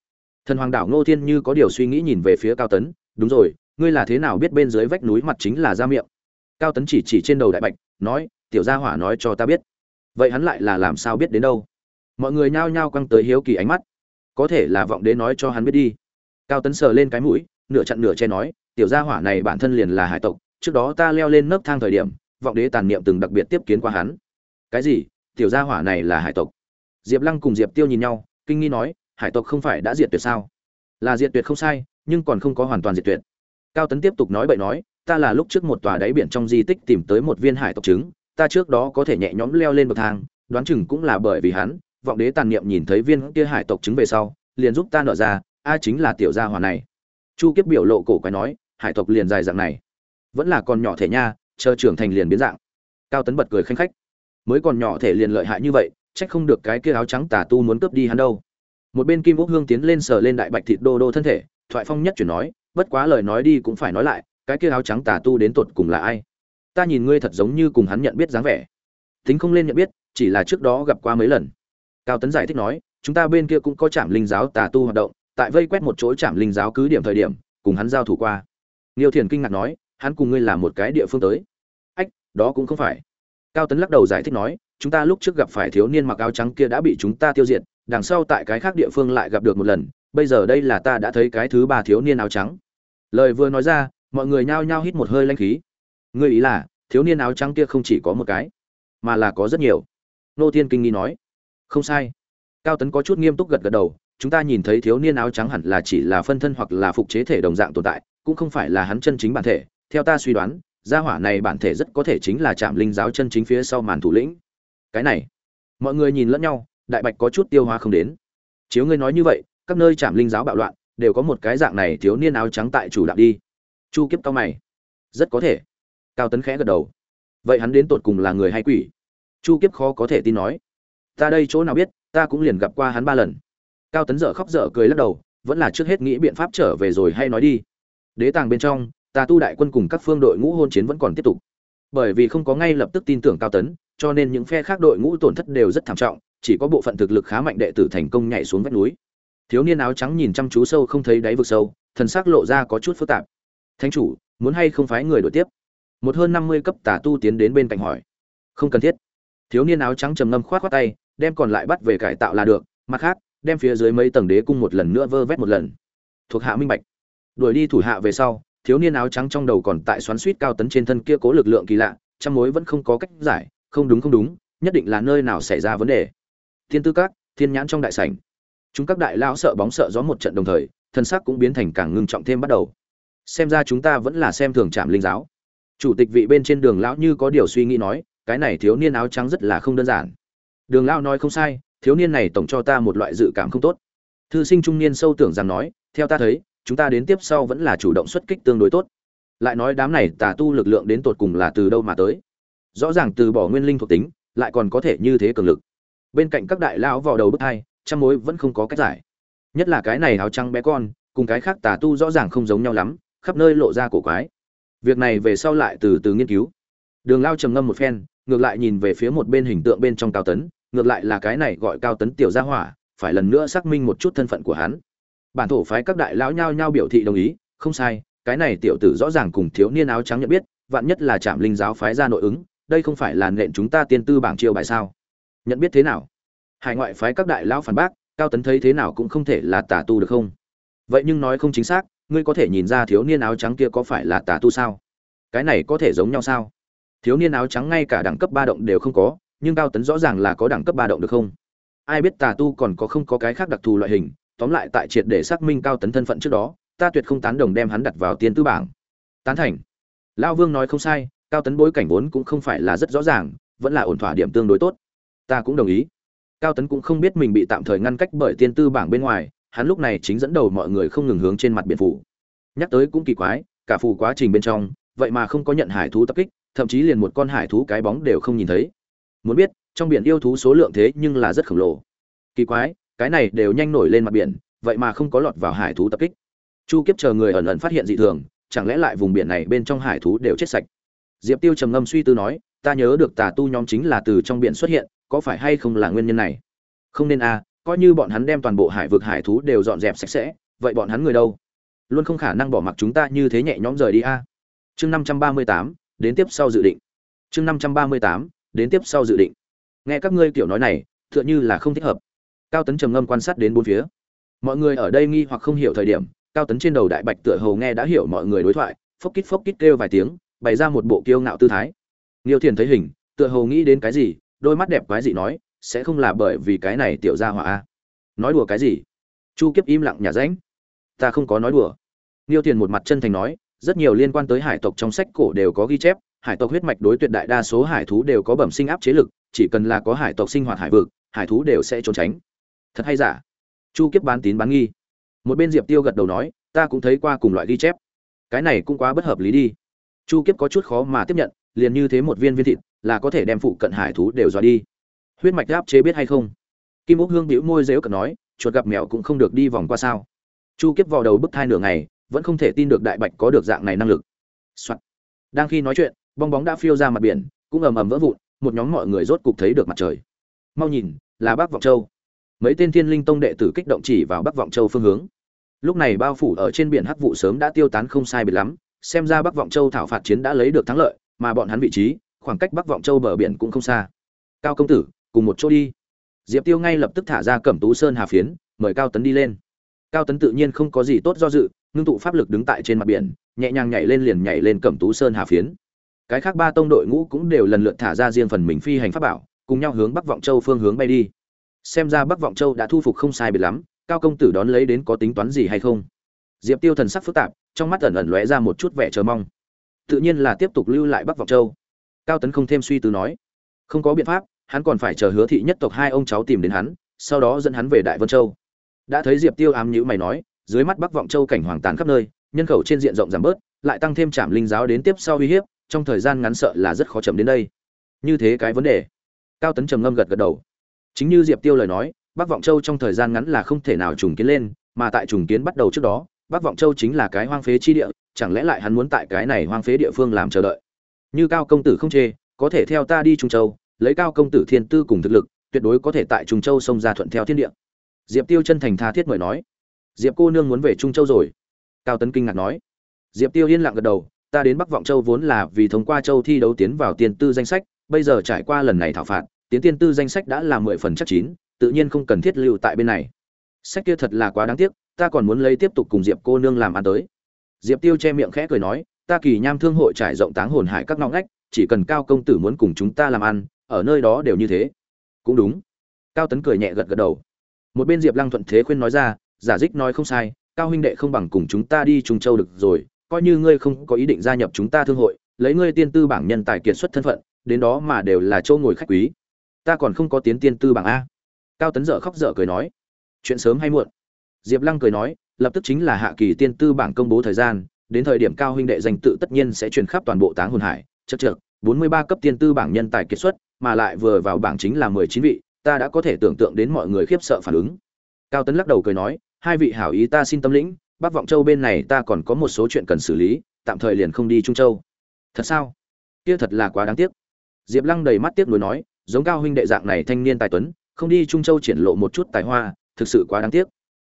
[SPEAKER 1] Thần hoàng đảo ngô thiên như có điều suy nghĩ nhìn về phía cao tấn, đúng rồi, ngươi là thế nào biết bên dưới vách núi mặt chính là ra miệng? Cao tấn chỉ chỉ trên đầu đại bạch, nói, tiểu gia hỏa nói cho ta biết. Vậy hắn lại là làm sao biết đến đâu? Mọi người nhao nhao quăng tới hiếu kỳ ánh mắt. Có thể là vọng đế nói cho hắn biết đi. Cao tấn sờ lên cái mũi, nửa chặn nửa che nói, tiểu gia hỏa này bản thân liền là hải tộc, trước đó ta leo lên nấc thang thời điểm, vọng đế tàn niệm từng đặc biệt tiếp kiến qua hắn. Cái gì? Tiểu gia hỏa này là hải tộc? Diệp lăng cùng diệp tiêu nhìn nhau, kinh nghi nói hải tộc không phải đã diệt tuyệt sao? Là diệt tuyệt không sai, nhưng còn không có hoàn toàn diệt tuyệt. Cao tấn tiếp tục nói bậy nói, ta là lúc trước một tòa đáy biển trong di tích tìm tới một viên hải tộc trứng, ta trước đó có thể nhẹ nhõm leo lên bậc thang, đoán chừng cũng là bởi vì hắn, vọng đế tàn niệm nhìn thấy viên kia hải tộc trứng về sau, liền giúp ta nở ra, a chính là tiểu gia hỏa này. Chu kiếp biểu lộ cổ quái nói, hải tộc liền dài dạng này, vẫn là còn nhỏ thể nha, chờ trưởng thành liền biến dạng. Cao tấn bật cười khanh khách, mới còn nhỏ thể liền lợi hại như vậy trách không được cái kia áo trắng tà tu muốn cướp đi hắn đâu một bên kim úc hương tiến lên sờ lên đại bạch thịt đô đô thân thể thoại phong nhất chuyển nói bất quá lời nói đi cũng phải nói lại cái kia áo trắng tà tu đến tột cùng là ai ta nhìn ngươi thật giống như cùng hắn nhận biết dáng vẻ tính không lên nhận biết chỉ là trước đó gặp qua mấy lần cao tấn giải thích nói chúng ta bên kia cũng có trạm linh giáo tà tu hoạt động tại vây quét một chỗ trạm linh giáo cứ điểm thời điểm cùng hắn giao thủ qua Niêu Thiền kinh ngạc nói, hắn cùng ngươi là một cái địa phương tới. Ách, đó cũng không phải. Cao Tấn lắc đầu giải thích nói, chúng ta lúc trước gặp phải thiếu niên mặc áo trắng kia đã bị chúng ta tiêu diệt, đằng sau tại cái khác địa phương lại gặp được một lần, bây giờ đây là ta đã thấy cái thứ ba thiếu niên áo trắng. Lời vừa nói ra, mọi người nhao nhao hít một hơi lanh khí. Ngươi ý là, thiếu niên áo trắng kia không chỉ có một cái, mà là có rất nhiều. Nô Thiên kinh nghi nói, không sai. Cao Tấn có chút nghiêm túc gật gật đầu, chúng ta nhìn thấy thiếu niên áo trắng hẳn là chỉ là phân thân hoặc là phục chế thể đồng dạng tồn tại, cũng không phải là hắn chân chính bản thể theo ta suy đoán gia hỏa này bản thể rất có thể chính là trạm linh giáo chân chính phía sau màn thủ lĩnh cái này mọi người nhìn lẫn nhau đại bạch có chút tiêu hóa không đến. Chiếu ngươi nói như vậy, các nơi trạm linh giáo bạo loạn, đều có một cái dạng này thiếu niên áo trắng tại chủ đạo đi. Chu kiếp cao mày. Rất có thể. Cao tấn khẽ gật đầu. Vậy hắn đến tột cùng là người hay quỷ? Chu kiếp khó có thể tin nói. Ta đây chỗ nào biết, ta cũng liền gặp qua hắn ba lần. Cao tấn dở khóc dở cười lắc đầu, vẫn là trước hết nghĩ biện pháp trở về rồi hay nói đi. Đế tàng bên trong, ta tu đại quân cùng các phương đội ngũ hôn chiến vẫn còn tiếp tục. Bởi vì không có ngay lập tức tin tưởng cao tấn, cho nên những phe khác đội ngũ tổn thất đều rất thảm trọng chỉ có bộ phận thực lực khá mạnh đệ tử thành công nhảy xuống vách núi. Thiếu niên áo trắng nhìn chăm chú sâu không thấy đáy vực sâu, thần sắc lộ ra có chút phức tạp. Thánh chủ, muốn hay không phái người đổi tiếp? Một hơn năm mươi cấp tà tu tiến đến bên cạnh hỏi. Không cần thiết. Thiếu niên áo trắng trầm ngâm khoát khoát tay, đem còn lại bắt về cải tạo là được, mặt khác, đem phía dưới mấy tầng đế cung một lần nữa vơ vét một lần. Thuộc hạ minh bạch. Đuổi đi thủ hạ về sau, thiếu niên áo trắng trong đầu còn tại xoắn suýt cao tấn trên thân kia cố lực lượng kỳ lạ, trăm mối vẫn không có cách giải, không đúng không đúng, nhất định là nơi nào xảy ra vấn đề thiên tư các, thiên nhãn trong đại sảnh. Chúng các đại lão sợ bóng sợ gió một trận đồng thời, thân sắc cũng biến thành càng ngưng trọng thêm bắt đầu. Xem ra chúng ta vẫn là xem thường trạm linh giáo. Chủ tịch vị bên trên đường lão như có điều suy nghĩ nói, cái này thiếu niên áo trắng rất là không đơn giản. Đường lão nói không sai, thiếu niên này tổng cho ta một loại dự cảm không tốt. Thư sinh trung niên sâu tưởng rằng nói, theo ta thấy, chúng ta đến tiếp sau vẫn là chủ động xuất kích tương đối tốt. Lại nói đám này tà tu lực lượng đến tột cùng là từ đâu mà tới? Rõ ràng từ bỏ nguyên linh thuộc tính, lại còn có thể như thế cường lực bên cạnh các đại lão vào đầu bức hai trăm mối vẫn không có cách giải. Nhất là cái này áo trắng bé con, cùng cái khác tà tu rõ ràng không giống nhau lắm, khắp nơi lộ ra cổ quái. Việc này về sau lại từ từ nghiên cứu. Đường lao trầm ngâm một phen, ngược lại nhìn về phía một bên hình tượng bên trong cao tấn, ngược lại là cái này gọi cao tấn tiểu gia hỏa, phải lần nữa xác minh một chút thân phận của hắn. Bản thổ phái các đại lão nhao nhao biểu thị đồng ý, không sai, cái này tiểu tử rõ ràng cùng thiếu niên áo trắng nhận biết, vạn nhất là trạm linh giáo phái ra nội ứng, đây không phải là nện chúng ta tiên tư bảng chiêu bài sao? Nhận biết thế nào? Hải ngoại phái các đại lão phản bác, cao tấn thấy thế nào cũng không thể là tà tu được không? Vậy nhưng nói không chính xác, ngươi có thể nhìn ra thiếu niên áo trắng kia có phải là tà tu sao? Cái này có thể giống nhau sao? Thiếu niên áo trắng ngay cả đẳng cấp ba động đều không có, nhưng cao tấn rõ ràng là có đẳng cấp ba động được không? Ai biết tà tu còn có không có cái khác đặc thù loại hình, tóm lại tại triệt để xác minh cao tấn thân phận trước đó, ta tuyệt không tán đồng đem hắn đặt vào tiên tư bảng. Tán thành. Lão vương nói không sai, cao tấn bối cảnh vốn cũng không phải là rất rõ ràng, vẫn là ổn thỏa điểm tương đối tốt ta cũng đồng ý. Cao tấn cũng không biết mình bị tạm thời ngăn cách bởi tiên tư bảng bên ngoài, hắn lúc này chính dẫn đầu mọi người không ngừng hướng trên mặt biển phủ. Nhắc tới cũng kỳ quái, cả phù quá trình bên trong, vậy mà không có nhận hải thú tập kích, thậm chí liền một con hải thú cái bóng đều không nhìn thấy. Muốn biết, trong biển yêu thú số lượng thế nhưng là rất khổng lồ. Kỳ quái, cái này đều nhanh nổi lên mặt biển, vậy mà không có lọt vào hải thú tập kích. Chu kiếp chờ người ẩn ẩn phát hiện dị thường, chẳng lẽ lại vùng biển này bên trong hải thú đều chết sạch? Diệp tiêu trầm ngâm suy tư nói, ta nhớ được tà tu nhóm chính là từ trong biển xuất hiện có phải hay không là nguyên nhân này? Không nên a à, coi như bọn hắn đem toàn bộ hải vực hải thú đều dọn dẹp sạch sẽ vậy bọn hắn người đâu? Luôn không khả năng bỏ mặc chúng ta như thế nhẹ nhõm rời đi a. À. chương năm trăm ba mươi tám đến tiếp sau dự định. Chương năm trăm ba mươi tám đến tiếp sau dự định. Nghe các ngươi kiểu nói này tựa như là không thích hợp. Cao tấn trầm ngâm quan sát đến bốn phía. Mọi người ở đây nghi hoặc không hiểu thời điểm cao tấn trên đầu đại bạch tựa hồ nghe đã hiểu mọi người đối thoại phốc kít phốc kít kêu vài tiếng bày ra một bộ kiêu ngạo tư thái. Niêu Thiền thấy hình, tựa hồ nghĩ đến cái gì, đôi mắt đẹp quái dị nói, sẽ không là bởi vì cái này tiểu gia hỏa a. Nói đùa cái gì? Chu Kiếp im lặng nhả ránh Ta không có nói đùa. Niêu Thiền một mặt chân thành nói, rất nhiều liên quan tới hải tộc trong sách cổ đều có ghi chép, hải tộc huyết mạch đối tuyệt đại đa số hải thú đều có bẩm sinh áp chế lực, chỉ cần là có hải tộc sinh hoạt hải vực, hải thú đều sẽ trốn tránh. Thật hay giả? Chu Kiếp bán tín bán nghi. Một bên Diệp Tiêu gật đầu nói, ta cũng thấy qua cùng loại ghi chép. Cái này cũng quá bất hợp lý đi. Chu Kiếp có chút khó mà tiếp nhận, liền như thế một viên viên thịt là có thể đem phụ cận hải thú đều dọa đi. Huyết mạch áp chế biết hay không? Kim úc hương bĩu môi dếu cận nói, chuột gặp mèo cũng không được đi vòng qua sao. Chu kiếp vào đầu bức thai nửa ngày, vẫn không thể tin được đại bạch có được dạng này năng lực、Soạn. đang khi nói chuyện, bong bóng đã phiêu ra mặt biển, cũng ầm ầm vỡ vụn, một nhóm mọi người rốt cục thấy được mặt trời. Mau nhìn, là bắc vọng châu. Mấy tên thiên linh tông đệ tử kích động chỉ vào bắc vọng châu phương hướng. Lúc này bao phủ ở trên biển hắc vụ sớm đã tiêu tán không sai biệt lắm, xem ra bắc vọng châu thảo phạt chiến đã lấy được thắng lợi, mà bọn hắn vị trí khoảng cách bắc vọng châu bờ biển cũng không xa. Cao công tử, cùng một chỗ đi. Diệp tiêu ngay lập tức thả ra cẩm tú sơn hà phiến, mời cao tấn đi lên. Cao tấn tự nhiên không có gì tốt do dự, ngưng tụ pháp lực đứng tại trên mặt biển, nhẹ nhàng nhảy lên liền nhảy lên cẩm tú sơn hà phiến. Cái khác ba tông đội ngũ cũng đều lần lượt thả ra riêng phần mình phi hành pháp bảo, cùng nhau hướng bắc vọng châu phương hướng bay đi. Xem ra bắc vọng châu đã thu phục không sai biệt lắm, cao công tử đón lấy đến có tính toán gì hay không? Diệp tiêu thần sắc phức tạp, trong mắt ẩn ẩn lóe ra một chút vẻ chờ mong. Tự nhiên là tiếp tục lưu lại bắc vọng châu cao tấn không thêm suy tư nói. Không có biện pháp, hắn còn phải chờ hứa thị nhất tộc hai ông cháu tìm đến hắn, sau đó dẫn hắn về đại vân châu. Đã thấy diệp tiêu ám nhữ mày nói, dưới mắt bắc vọng châu cảnh hoàng tàn khắp nơi, nhân khẩu trên diện rộng giảm bớt, lại tăng thêm trạm linh giáo đến tiếp sau uy hiếp, trong thời gian ngắn sợ là rất khó chậm đến đây. Như thế cái vấn đề. Cao tấn trầm ngâm gật gật đầu. Chính như diệp tiêu lời nói, bắc vọng châu trong thời gian ngắn là không thể nào trùng kiến lên, mà tại trùng kiến bắt đầu trước đó, bắc vọng châu chính là cái hoang phế chi địa, chẳng lẽ lại hắn muốn tại cái này hoang phế địa phương làm chờ đợi? Như cao công tử không chê, có thể theo ta đi trung châu, lấy cao công tử thiên tư cùng thực lực, tuyệt đối có thể tại trung châu xông ra thuận theo thiên địa. Diệp tiêu chân thành tha thiết mời nói. Diệp cô nương muốn về trung châu rồi. Cao tấn kinh ngạc nói. Diệp tiêu yên lặng gật đầu. Ta đến bắc vọng châu vốn là vì thông qua châu thi đấu tiến vào tiền tư danh sách, bây giờ trải qua lần này thảo phạt, tiến tiên tư danh sách đã là mười phần chắc chín, tự nhiên không cần thiết lưu tại bên này. Sách kia thật là quá đáng tiếc, ta còn muốn lấy tiếp tục cùng diệp cô nương làm ăn tới. Diệp tiêu che miệng khẽ cười nói ta kỳ nham thương hội trải rộng táng hồn hải các ngõ ngách, chỉ cần cao công tử muốn cùng chúng ta làm ăn, ở nơi đó đều như thế. Cũng đúng. Cao tấn cười nhẹ gật gật đầu. Một bên diệp lăng thuận thế khuyên nói ra, giả dích nói không sai, cao huynh đệ không bằng cùng chúng ta đi trung châu được rồi, coi như ngươi không có ý định gia nhập chúng ta thương hội, lấy ngươi tiên tư bảng nhân tài kiệt xuất thân phận, đến đó mà đều là châu ngồi khách quý. Ta còn không có tiến tiên tư bảng a. Cao tấn dở khóc dở cười nói. Chuyện sớm hay muộn. Diệp lăng cười nói, lập tức chính là hạ kỳ tiên tư bảng công bố thời gian đến thời điểm cao huynh đệ danh tự tất nhiên sẽ truyền khắp toàn bộ táng hồn hải. Chất trượt bốn mươi ba cấp tiên tư bảng nhân tài kiệt xuất, mà lại vừa vào bảng chính là mười chín vị, ta đã có thể tưởng tượng đến mọi người khiếp sợ phản ứng. Cao tấn lắc đầu cười nói, hai vị hảo ý ta xin tâm lĩnh, bắc vọng châu bên này ta còn có một số chuyện cần xử lý, tạm thời liền không đi trung châu. Thật sao? Kia thật là quá đáng tiếc. Diệp lăng đầy mắt tiếc nuối nói, giống cao huynh đệ dạng này thanh niên tài tuấn, không đi trung châu triển lộ một chút tài hoa, thực sự quá đáng tiếc.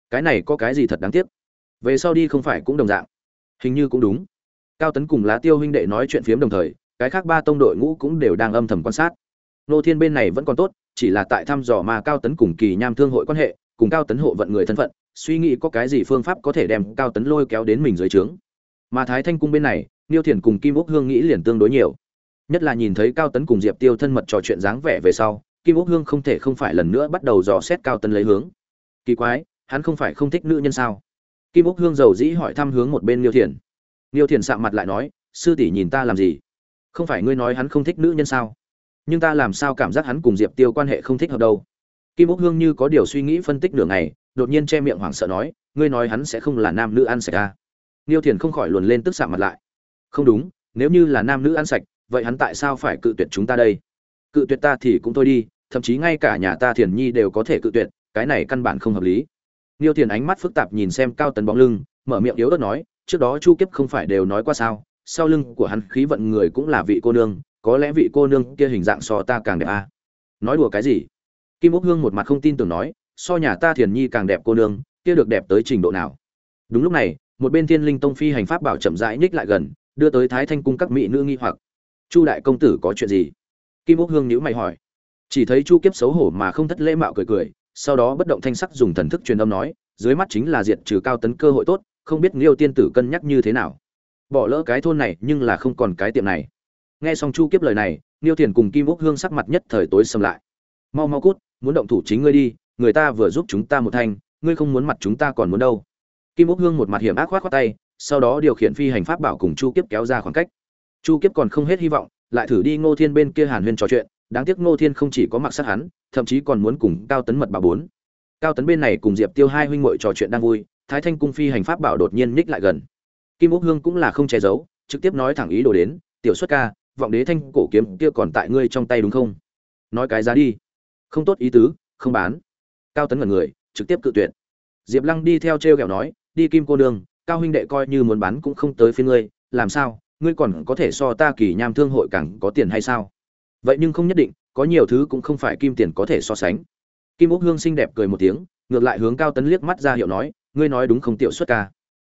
[SPEAKER 1] Cái này có cái gì thật đáng tiếc? Về sau đi không phải cũng đồng dạng hình như cũng đúng. Cao tấn cùng lá tiêu huynh đệ nói chuyện phiếm đồng thời, cái khác ba tông đội ngũ cũng đều đang âm thầm quan sát. Nô thiên bên này vẫn còn tốt, chỉ là tại thăm dò mà cao tấn cùng kỳ nham thương hội quan hệ, cùng cao tấn hộ vận người thân phận, suy nghĩ có cái gì phương pháp có thể đem cao tấn lôi kéo đến mình dưới trướng. Mà thái thanh cung bên này, niêu thiền cùng kim úc hương nghĩ liền tương đối nhiều. Nhất là nhìn thấy cao tấn cùng diệp tiêu thân mật trò chuyện dáng vẻ về sau, kim úc hương không thể không phải lần nữa bắt đầu dò xét cao tấn lấy hướng. Kỳ quái, hắn không phải không thích nữ nhân sao? Kim úc hương dầu dĩ hỏi thăm hướng một bên niêu thiền niêu thiền sạm mặt lại nói, sư tỷ nhìn ta làm gì? Không phải ngươi nói hắn không thích nữ nhân sao? Nhưng ta làm sao cảm giác hắn cùng diệp tiêu quan hệ không thích hợp đâu? Kim úc hương như có điều suy nghĩ phân tích nửa ngày, đột nhiên che miệng hoảng sợ nói, ngươi nói hắn sẽ không là nam nữ ăn sạch à? niêu thiền không khỏi luồn lên tức sạm mặt lại. Không đúng, nếu như là nam nữ ăn sạch, vậy hắn tại sao phải cự tuyệt chúng ta đây? Cự tuyệt ta thì cũng thôi đi, thậm chí ngay cả nhà ta thiền nhi đều có thể cự tuyệt, cái này căn bản không hợp lý niêu thiền ánh mắt phức tạp nhìn xem cao tấn bóng lưng, mở miệng yếu ớt nói, trước đó chu kiếp không phải đều nói qua sao, sau lưng của hắn khí vận người cũng là vị cô nương, có lẽ vị cô nương kia hình dạng so ta càng đẹp à? nói đùa cái gì? Kim úc hương một mặt không tin tưởng nói, so nhà ta thiền nhi càng đẹp cô nương, kia được đẹp tới trình độ nào? Đúng lúc này, một bên thiên linh tông phi hành pháp bảo chậm rãi nhích lại gần, đưa tới thái thanh cung các mỹ nữ nghi hoặc. Chu đại công tử có chuyện gì? Kim úc hương nhíu mày hỏi. Chỉ thấy chu kiếp xấu hổ mà không thất lễ mạo cười cười sau đó bất động thanh sắc dùng thần thức truyền âm nói, dưới mắt chính là diệt trừ cao tấn cơ hội tốt, không biết liêu tiên tử cân nhắc như thế nào. Bỏ lỡ cái thôn này, nhưng là không còn cái tiệm này. Nghe xong chu kiếp lời này, liêu thiền cùng kim úc hương sắc mặt nhất thời tối xâm lại. Mau mau cút, muốn động thủ chính ngươi đi, người ta vừa giúp chúng ta một thanh, ngươi không muốn mặt chúng ta còn muốn đâu. Kim úc hương một mặt hiểm ác khoát khoát tay, sau đó điều khiển phi hành pháp bảo cùng chu kiếp kéo ra khoảng cách. Chu kiếp còn không hết hy vọng, lại thử đi ngô thiên bên kia hàn huyên trò chuyện đáng tiếc ngô thiên không chỉ có mặc sát hắn, thậm chí còn muốn cùng cao tấn mật bà bốn. Cao tấn bên này cùng diệp tiêu hai huynh muội trò chuyện đang vui, thái thanh cung phi hành pháp bảo đột nhiên ních lại gần. Kim úc hương cũng là không che giấu, trực tiếp nói thẳng ý đồ đến, tiểu xuất ca, vọng đế thanh cổ kiếm kia còn tại ngươi trong tay đúng không? Nói cái giá đi. Không tốt ý tứ, không bán. Cao tấn ngẩn người, trực tiếp cự tuyệt. Diệp lăng đi theo t r e o kẹo nói, đi kim cô đường cao huynh đệ coi như muốn bán cũng không tới phía ngươi, làm sao? Ngươi còn có thể so ta kỳ nham thương hội càng có tiền hay sao? Vậy nhưng không nhất định, có nhiều thứ cũng không phải kim tiền có thể so sánh. Kim úc hương xinh đẹp cười một tiếng, ngược lại hướng cao tấn liếc mắt ra hiệu nói, ngươi nói đúng không, tiểu xuất ca?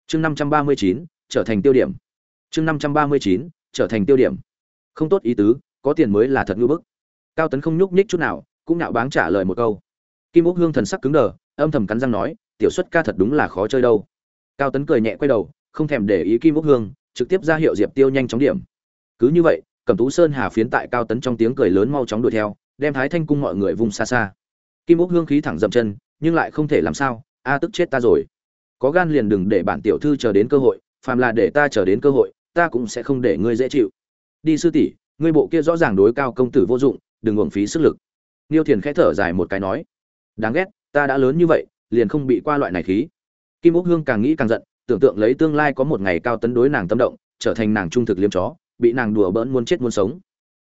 [SPEAKER 1] Chương năm trăm ba mươi chín, trở thành tiêu điểm. Chương năm trăm ba mươi chín, trở thành tiêu điểm. Không tốt ý tứ, có tiền mới là thật ngưỡng bức. Cao tấn không nhúc nhích chút nào, cũng nạo báng trả lời một câu. Kim úc hương thần sắc cứng đờ, âm thầm cắn răng nói, tiểu xuất ca thật đúng là khó chơi đâu. Cao tấn cười nhẹ quay đầu, không thèm để ý kim úc hương, trực tiếp ra hiệu diệp tiêu nhanh chóng điểm. Cứ như vậy cẩm tú sơn hà phiến tại cao tấn trong tiếng cười lớn mau chóng đuổi theo, đem thái thanh cung mọi người vùng xa xa. Kim úc hương khí thẳng dậm chân, nhưng lại không thể làm sao, a tức chết ta rồi. Có gan liền đừng để bản tiểu thư chờ đến cơ hội, phàm là để ta chờ đến cơ hội, ta cũng sẽ không để ngươi dễ chịu. Đi sư tỷ, ngươi bộ kia rõ ràng đối cao công tử vô dụng, đừng uổng phí sức lực. Niêu thiền khẽ thở dài một cái nói, đáng ghét, ta đã lớn như vậy, liền không bị qua loại này khí. Kim úc hương càng nghĩ càng giận, tưởng tượng lấy tương lai có một ngày cao tấn đối nàng tâm động, trở thành nàng trung thực liêm chó bị nàng đùa bỡn muốn chết muốn sống.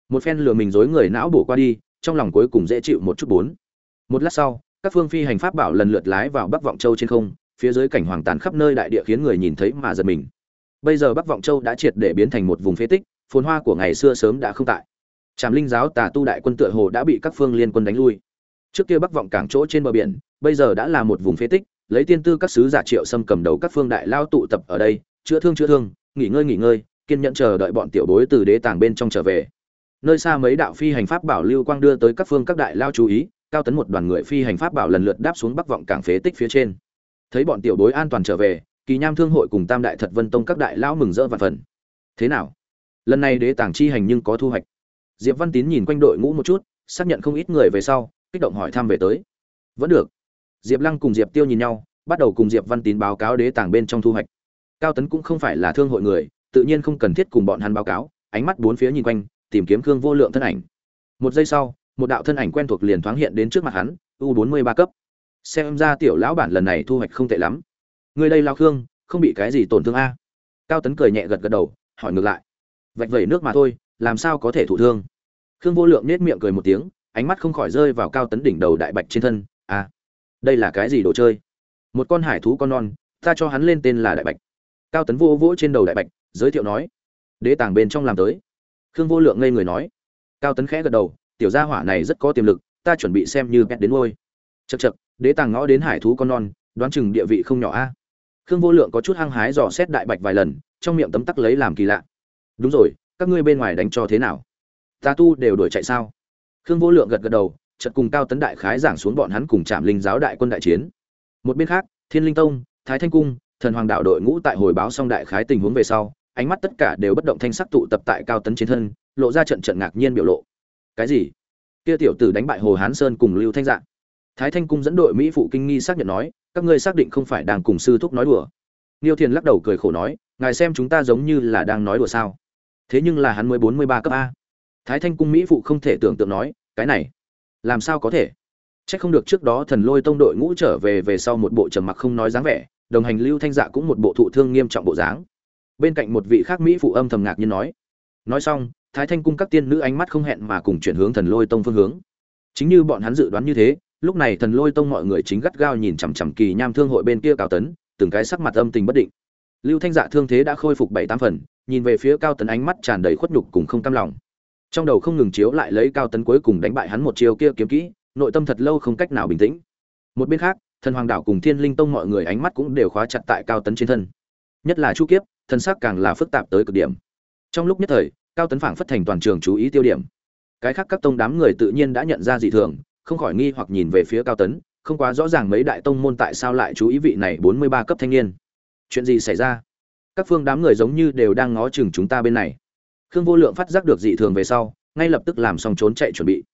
[SPEAKER 1] Một phen lừa mình dối người não bổ qua đi, trong lòng cuối cùng dễ chịu một chút bốn. Một lát sau, các phương phi hành pháp bảo lần lượt lái vào bắc vọng châu trên không, phía dưới cảnh hoàng tàn khắp nơi đại địa khiến người nhìn thấy mà giật mình. Bây giờ bắc vọng châu đã triệt để biến thành một vùng phế tích, phồn hoa của ngày xưa sớm đã không tại. Tràm linh giáo tà tu đại quân tựa hồ đã bị các phương liên quân đánh lui. Trước kia bắc vọng cảng chỗ trên bờ biển, bây giờ đã là một vùng phế tích, lấy tiên tư các sứ giả triệu xâm cầm đầu các phương đại lao tụ tập ở đây, chữa thương chữa thương, nghỉ ngơi nghỉ ngơi kiên nhẫn chờ đợi bọn tiểu bối từ đế tàng bên trong trở về. Nơi xa mấy đạo phi hành pháp bảo lưu quang đưa tới các phương các đại lao chú ý, cao tấn một đoàn người phi hành pháp bảo lần lượt đáp xuống bắc vọng cảng phế tích phía trên. Thấy bọn tiểu bối an toàn trở về, kỳ nham thương hội cùng tam đại thật vân tông các đại lão mừng rỡ và phần. Thế nào? Lần này đế tàng chi hành nhưng có thu hoạch. Diệp văn tín nhìn quanh đội ngũ một chút, xác nhận không ít người về sau, kích động hỏi thăm về tới. Vẫn được. Diệp lăng cùng diệp tiêu nhìn nhau, bắt đầu cùng diệp văn tín báo cáo đế tàng bên trong thu hoạch. Cao tấn cũng không phải là thương hội người tự nhiên không cần thiết cùng bọn hắn báo cáo, ánh mắt bốn phía nhìn quanh, tìm kiếm khương vô lượng thân ảnh. Một giây sau, một đạo thân ảnh quen thuộc liền thoáng hiện đến trước mặt hắn, u bốn mươi ba cấp. Xem ra tiểu lão bản lần này thu hoạch không tệ lắm. Người đây lao khương, không bị cái gì tổn thương a? Cao tấn cười nhẹ gật gật đầu, hỏi ngược lại. Vạch vẩy nước mà thôi, làm sao có thể thụ thương? Khương vô lượng nhếch miệng cười một tiếng, ánh mắt không khỏi rơi vào cao tấn đỉnh đầu đại bạch trên thân à đây là cái gì đồ chơi? Một con hải thú con non, ta cho hắn lên tên là đại bạch. Cao tấn vô vỗ trên đầu đại bạch giới thiệu nói. Đế tàng bên trong làm tới. Khương vô lượng ngây người nói. Cao tấn khẽ gật đầu, tiểu gia hỏa này rất có tiềm lực, ta chuẩn bị xem như pet đến ngôi. Chật chật đế tàng ngõ đến hải thú con non, đoán chừng địa vị không nhỏ a. Khương vô lượng có chút hăng hái dò xét đại bạch vài lần, trong miệng tấm tắc lấy làm kỳ lạ. Đúng rồi, các ngươi bên ngoài đánh cho thế nào? Ta tu đều đuổi chạy sao? Khương vô lượng gật gật đầu, chợt cùng cao tấn đại khái giảng xuống bọn hắn cùng chạm linh giáo đại quân đại chiến. Một bên khác, thiên linh tông, thái thanh cung, thần hoàng đạo đội ngũ tại hồi báo xong đại khái tình huống về sau ánh mắt tất cả đều bất động thanh sắc tụ tập tại cao tấn trên thân, lộ ra trận trận ngạc nhiên biểu lộ. Cái gì? Kia tiểu tử đánh bại hồ hán sơn cùng lưu thanh dạng. Thái thanh cung dẫn đội mỹ phụ kinh nghi xác nhận nói, các ngươi xác định không phải đang cùng sư thúc nói đùa. Niêu thiền lắc đầu cười khổ nói, ngài xem chúng ta giống như là đang nói đùa sao? Thế nhưng là hắn mới bốn mươi ba cấp a. Thái thanh cung mỹ phụ không thể tưởng tượng nói, cái này, làm sao có thể? Chắc không được trước đó thần lôi tông đội ngũ trở về về sau một bộ trầm mặc không nói dáng vẻ, đồng hành lưu thanh dạ cũng một bộ thụ thương nghiêm trọng bộ dáng bên cạnh một vị khác mỹ phụ âm thầm ngạc nhiên nói nói xong, thái thanh cung các tiên nữ ánh mắt không hẹn mà cùng chuyển hướng thần lôi tông phương hướng. Chính như bọn hắn dự đoán như thế, lúc này thần lôi tông mọi người chính gắt gao nhìn chằm chằm kỳ nham thương hội bên kia cao tấn, từng cái sắc mặt âm tình bất định. Lưu thanh dạ thương thế đã khôi phục bảy tám phần, nhìn về phía cao tấn ánh mắt tràn đầy khuất nhục cùng không cam lòng. Trong đầu không ngừng chiếu lại lấy cao tấn cuối cùng đánh bại hắn một chiều kia kiếm kỹ, nội tâm thật lâu không cách nào bình tĩnh. Một bên khác, thần hoàng đảo cùng thiên linh tông mọi người ánh mắt cũng đều khóa chặt tại cao tấn trên thân. Nhất là chu kiếp thân xác càng là phức tạp tới cực điểm. Trong lúc nhất thời, cao tấn phảng phất thành toàn trường chú ý tiêu điểm. Cái khác các tông đám người tự nhiên đã nhận ra dị thường, không khỏi nghi hoặc nhìn về phía cao tấn, không quá rõ ràng mấy đại tông môn tại sao lại chú ý vị này bốn mươi ba cấp thanh niên. Chuyện gì xảy ra? Các phương đám người giống như đều đang ngó chừng chúng ta bên này. Khương vô lượng phát giác được dị thường về sau, ngay lập tức làm xong trốn chạy chuẩn bị.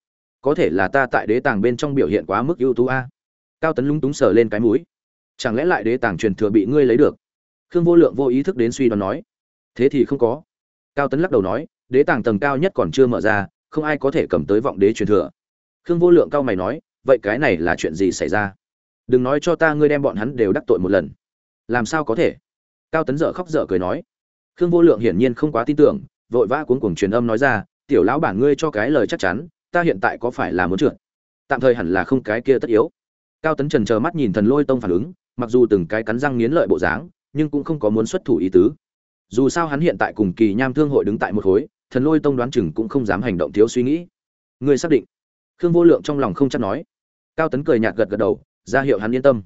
[SPEAKER 1] Có thể là ta tại đế tàng bên trong biểu hiện quá mức ưu tú a. Cao tấn lúng túng sờ lên cái mũi. Chẳng lẽ lại đế tàng truyền thừa bị ngươi lấy được? Khương vô lượng vô ý thức đến suy đoán nói, thế thì không có. Cao tấn lắc đầu nói, đế tàng tầng cao nhất còn chưa mở ra, không ai có thể cầm tới vọng đế truyền thừa. Khương vô lượng cao mày nói, vậy cái này là chuyện gì xảy ra? Đừng nói cho ta ngươi đem bọn hắn đều đắc tội một lần. Làm sao có thể? Cao tấn dở khóc dở cười nói. Khương vô lượng hiển nhiên không quá tin tưởng, vội vã cuống cuồng truyền âm nói ra, tiểu lão bản ngươi cho cái lời chắc chắn, ta hiện tại có phải là muốn trượt? Tạm thời hẳn là không cái kia tất yếu. Cao tấn trần chờ mắt nhìn thần lôi tông phản ứng, mặc dù từng cái cắn răng nghiến lợi bộ dáng nhưng cũng không có muốn xuất thủ ý tứ. Dù sao hắn hiện tại cùng kỳ nham thương hội đứng tại một khối, thần lôi tông đoán chừng cũng không dám hành động thiếu suy nghĩ. Ngươi xác định. Khương vô lượng trong lòng không chắc nói. Cao tấn cười nhạt gật gật đầu, ra hiệu hắn yên tâm.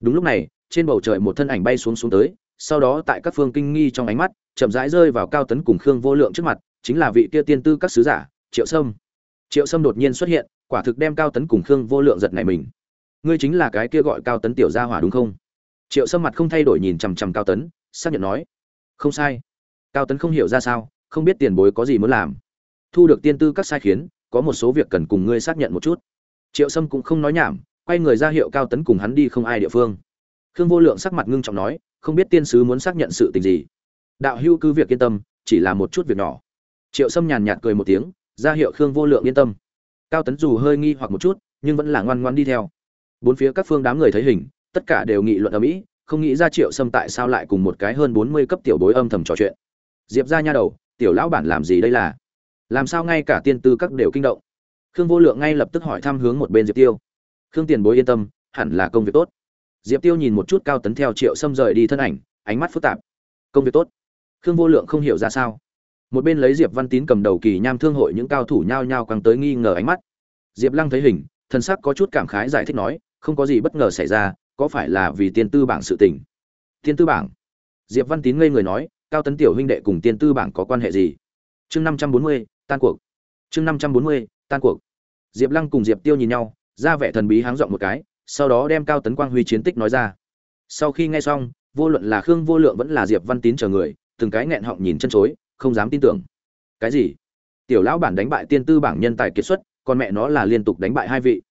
[SPEAKER 1] Đúng lúc này, trên bầu trời một thân ảnh bay xuống xuống tới, sau đó tại các phương kinh nghi trong ánh mắt, chậm rãi rơi vào cao tấn cùng khương vô lượng trước mặt, chính là vị kia tiên tư các sứ giả, triệu sâm. Triệu sâm đột nhiên xuất hiện, quả thực đem cao tấn cùng khương vô lượng giật này mình. Ngươi chính là cái kia gọi cao tấn tiểu gia hỏa đúng không? Triệu sâm mặt không thay đổi nhìn chằm chằm cao tấn, xác nhận nói, không sai. Cao tấn không hiểu ra sao, không biết tiền bối có gì muốn làm. Thu được tiên tư các sai khiến, có một số việc cần cùng ngươi xác nhận một chút. Triệu sâm cũng không nói nhảm, quay người ra hiệu cao tấn cùng hắn đi không ai địa phương. Khương vô lượng sắc mặt ngưng trọng nói, không biết tiên sứ muốn xác nhận sự tình gì? Đạo hưu cứ việc yên tâm, chỉ là một chút việc nhỏ. Triệu sâm nhàn nhạt cười một tiếng, ra hiệu khương vô lượng yên tâm. Cao tấn dù hơi nghi hoặc một chút, nhưng vẫn là ngoan ngoan đi theo. Bốn phía các phương đám người thấy hình tất cả đều nghị luận ở mỹ, không nghĩ ra triệu sâm tại sao lại cùng một cái hơn bốn mươi cấp tiểu bối âm thầm trò chuyện. Diệp ra nha đầu, tiểu lão bản làm gì đây là? Làm sao ngay cả tiên tư các đều kinh động? Khương vô lượng ngay lập tức hỏi thăm hướng một bên diệp tiêu. Khương tiền bối yên tâm, hẳn là công việc tốt. Diệp tiêu nhìn một chút cao tấn theo triệu sâm rời đi thân ảnh, ánh mắt phức tạp. Công việc tốt? Khương vô lượng không hiểu ra sao. Một bên lấy diệp văn tín cầm đầu kỳ nham thương hội những cao thủ nhao nhao quăng tới nghi ngờ ánh mắt. Diệp lăng thấy hình thân sắc có chút cảm khái giải thích nói, không có gì bất ngờ xảy ra có phải là vì tiên tư bảng sự tình? Tiên tư bảng? Diệp văn tín ngây người nói, cao tấn tiểu huynh đệ cùng tiên tư bảng có quan hệ gì? Chương năm trăm bốn mươi, tan cuộc. Chương năm trăm bốn mươi, tan cuộc. Diệp lăng cùng diệp tiêu nhìn nhau, ra vẻ thần bí háng dọn một cái, sau đó đem cao tấn quang huy chiến tích nói ra. Sau khi nghe xong, vô luận là khương vô lượng vẫn là diệp văn tín chờ người, từng cái nghẹn họng nhìn chân chối, không dám tin tưởng. Cái gì? Tiểu lão bản đánh bại tiên tư bảng nhân tài kiệt xuất, còn mẹ nó là liên tục đánh bại hai vị.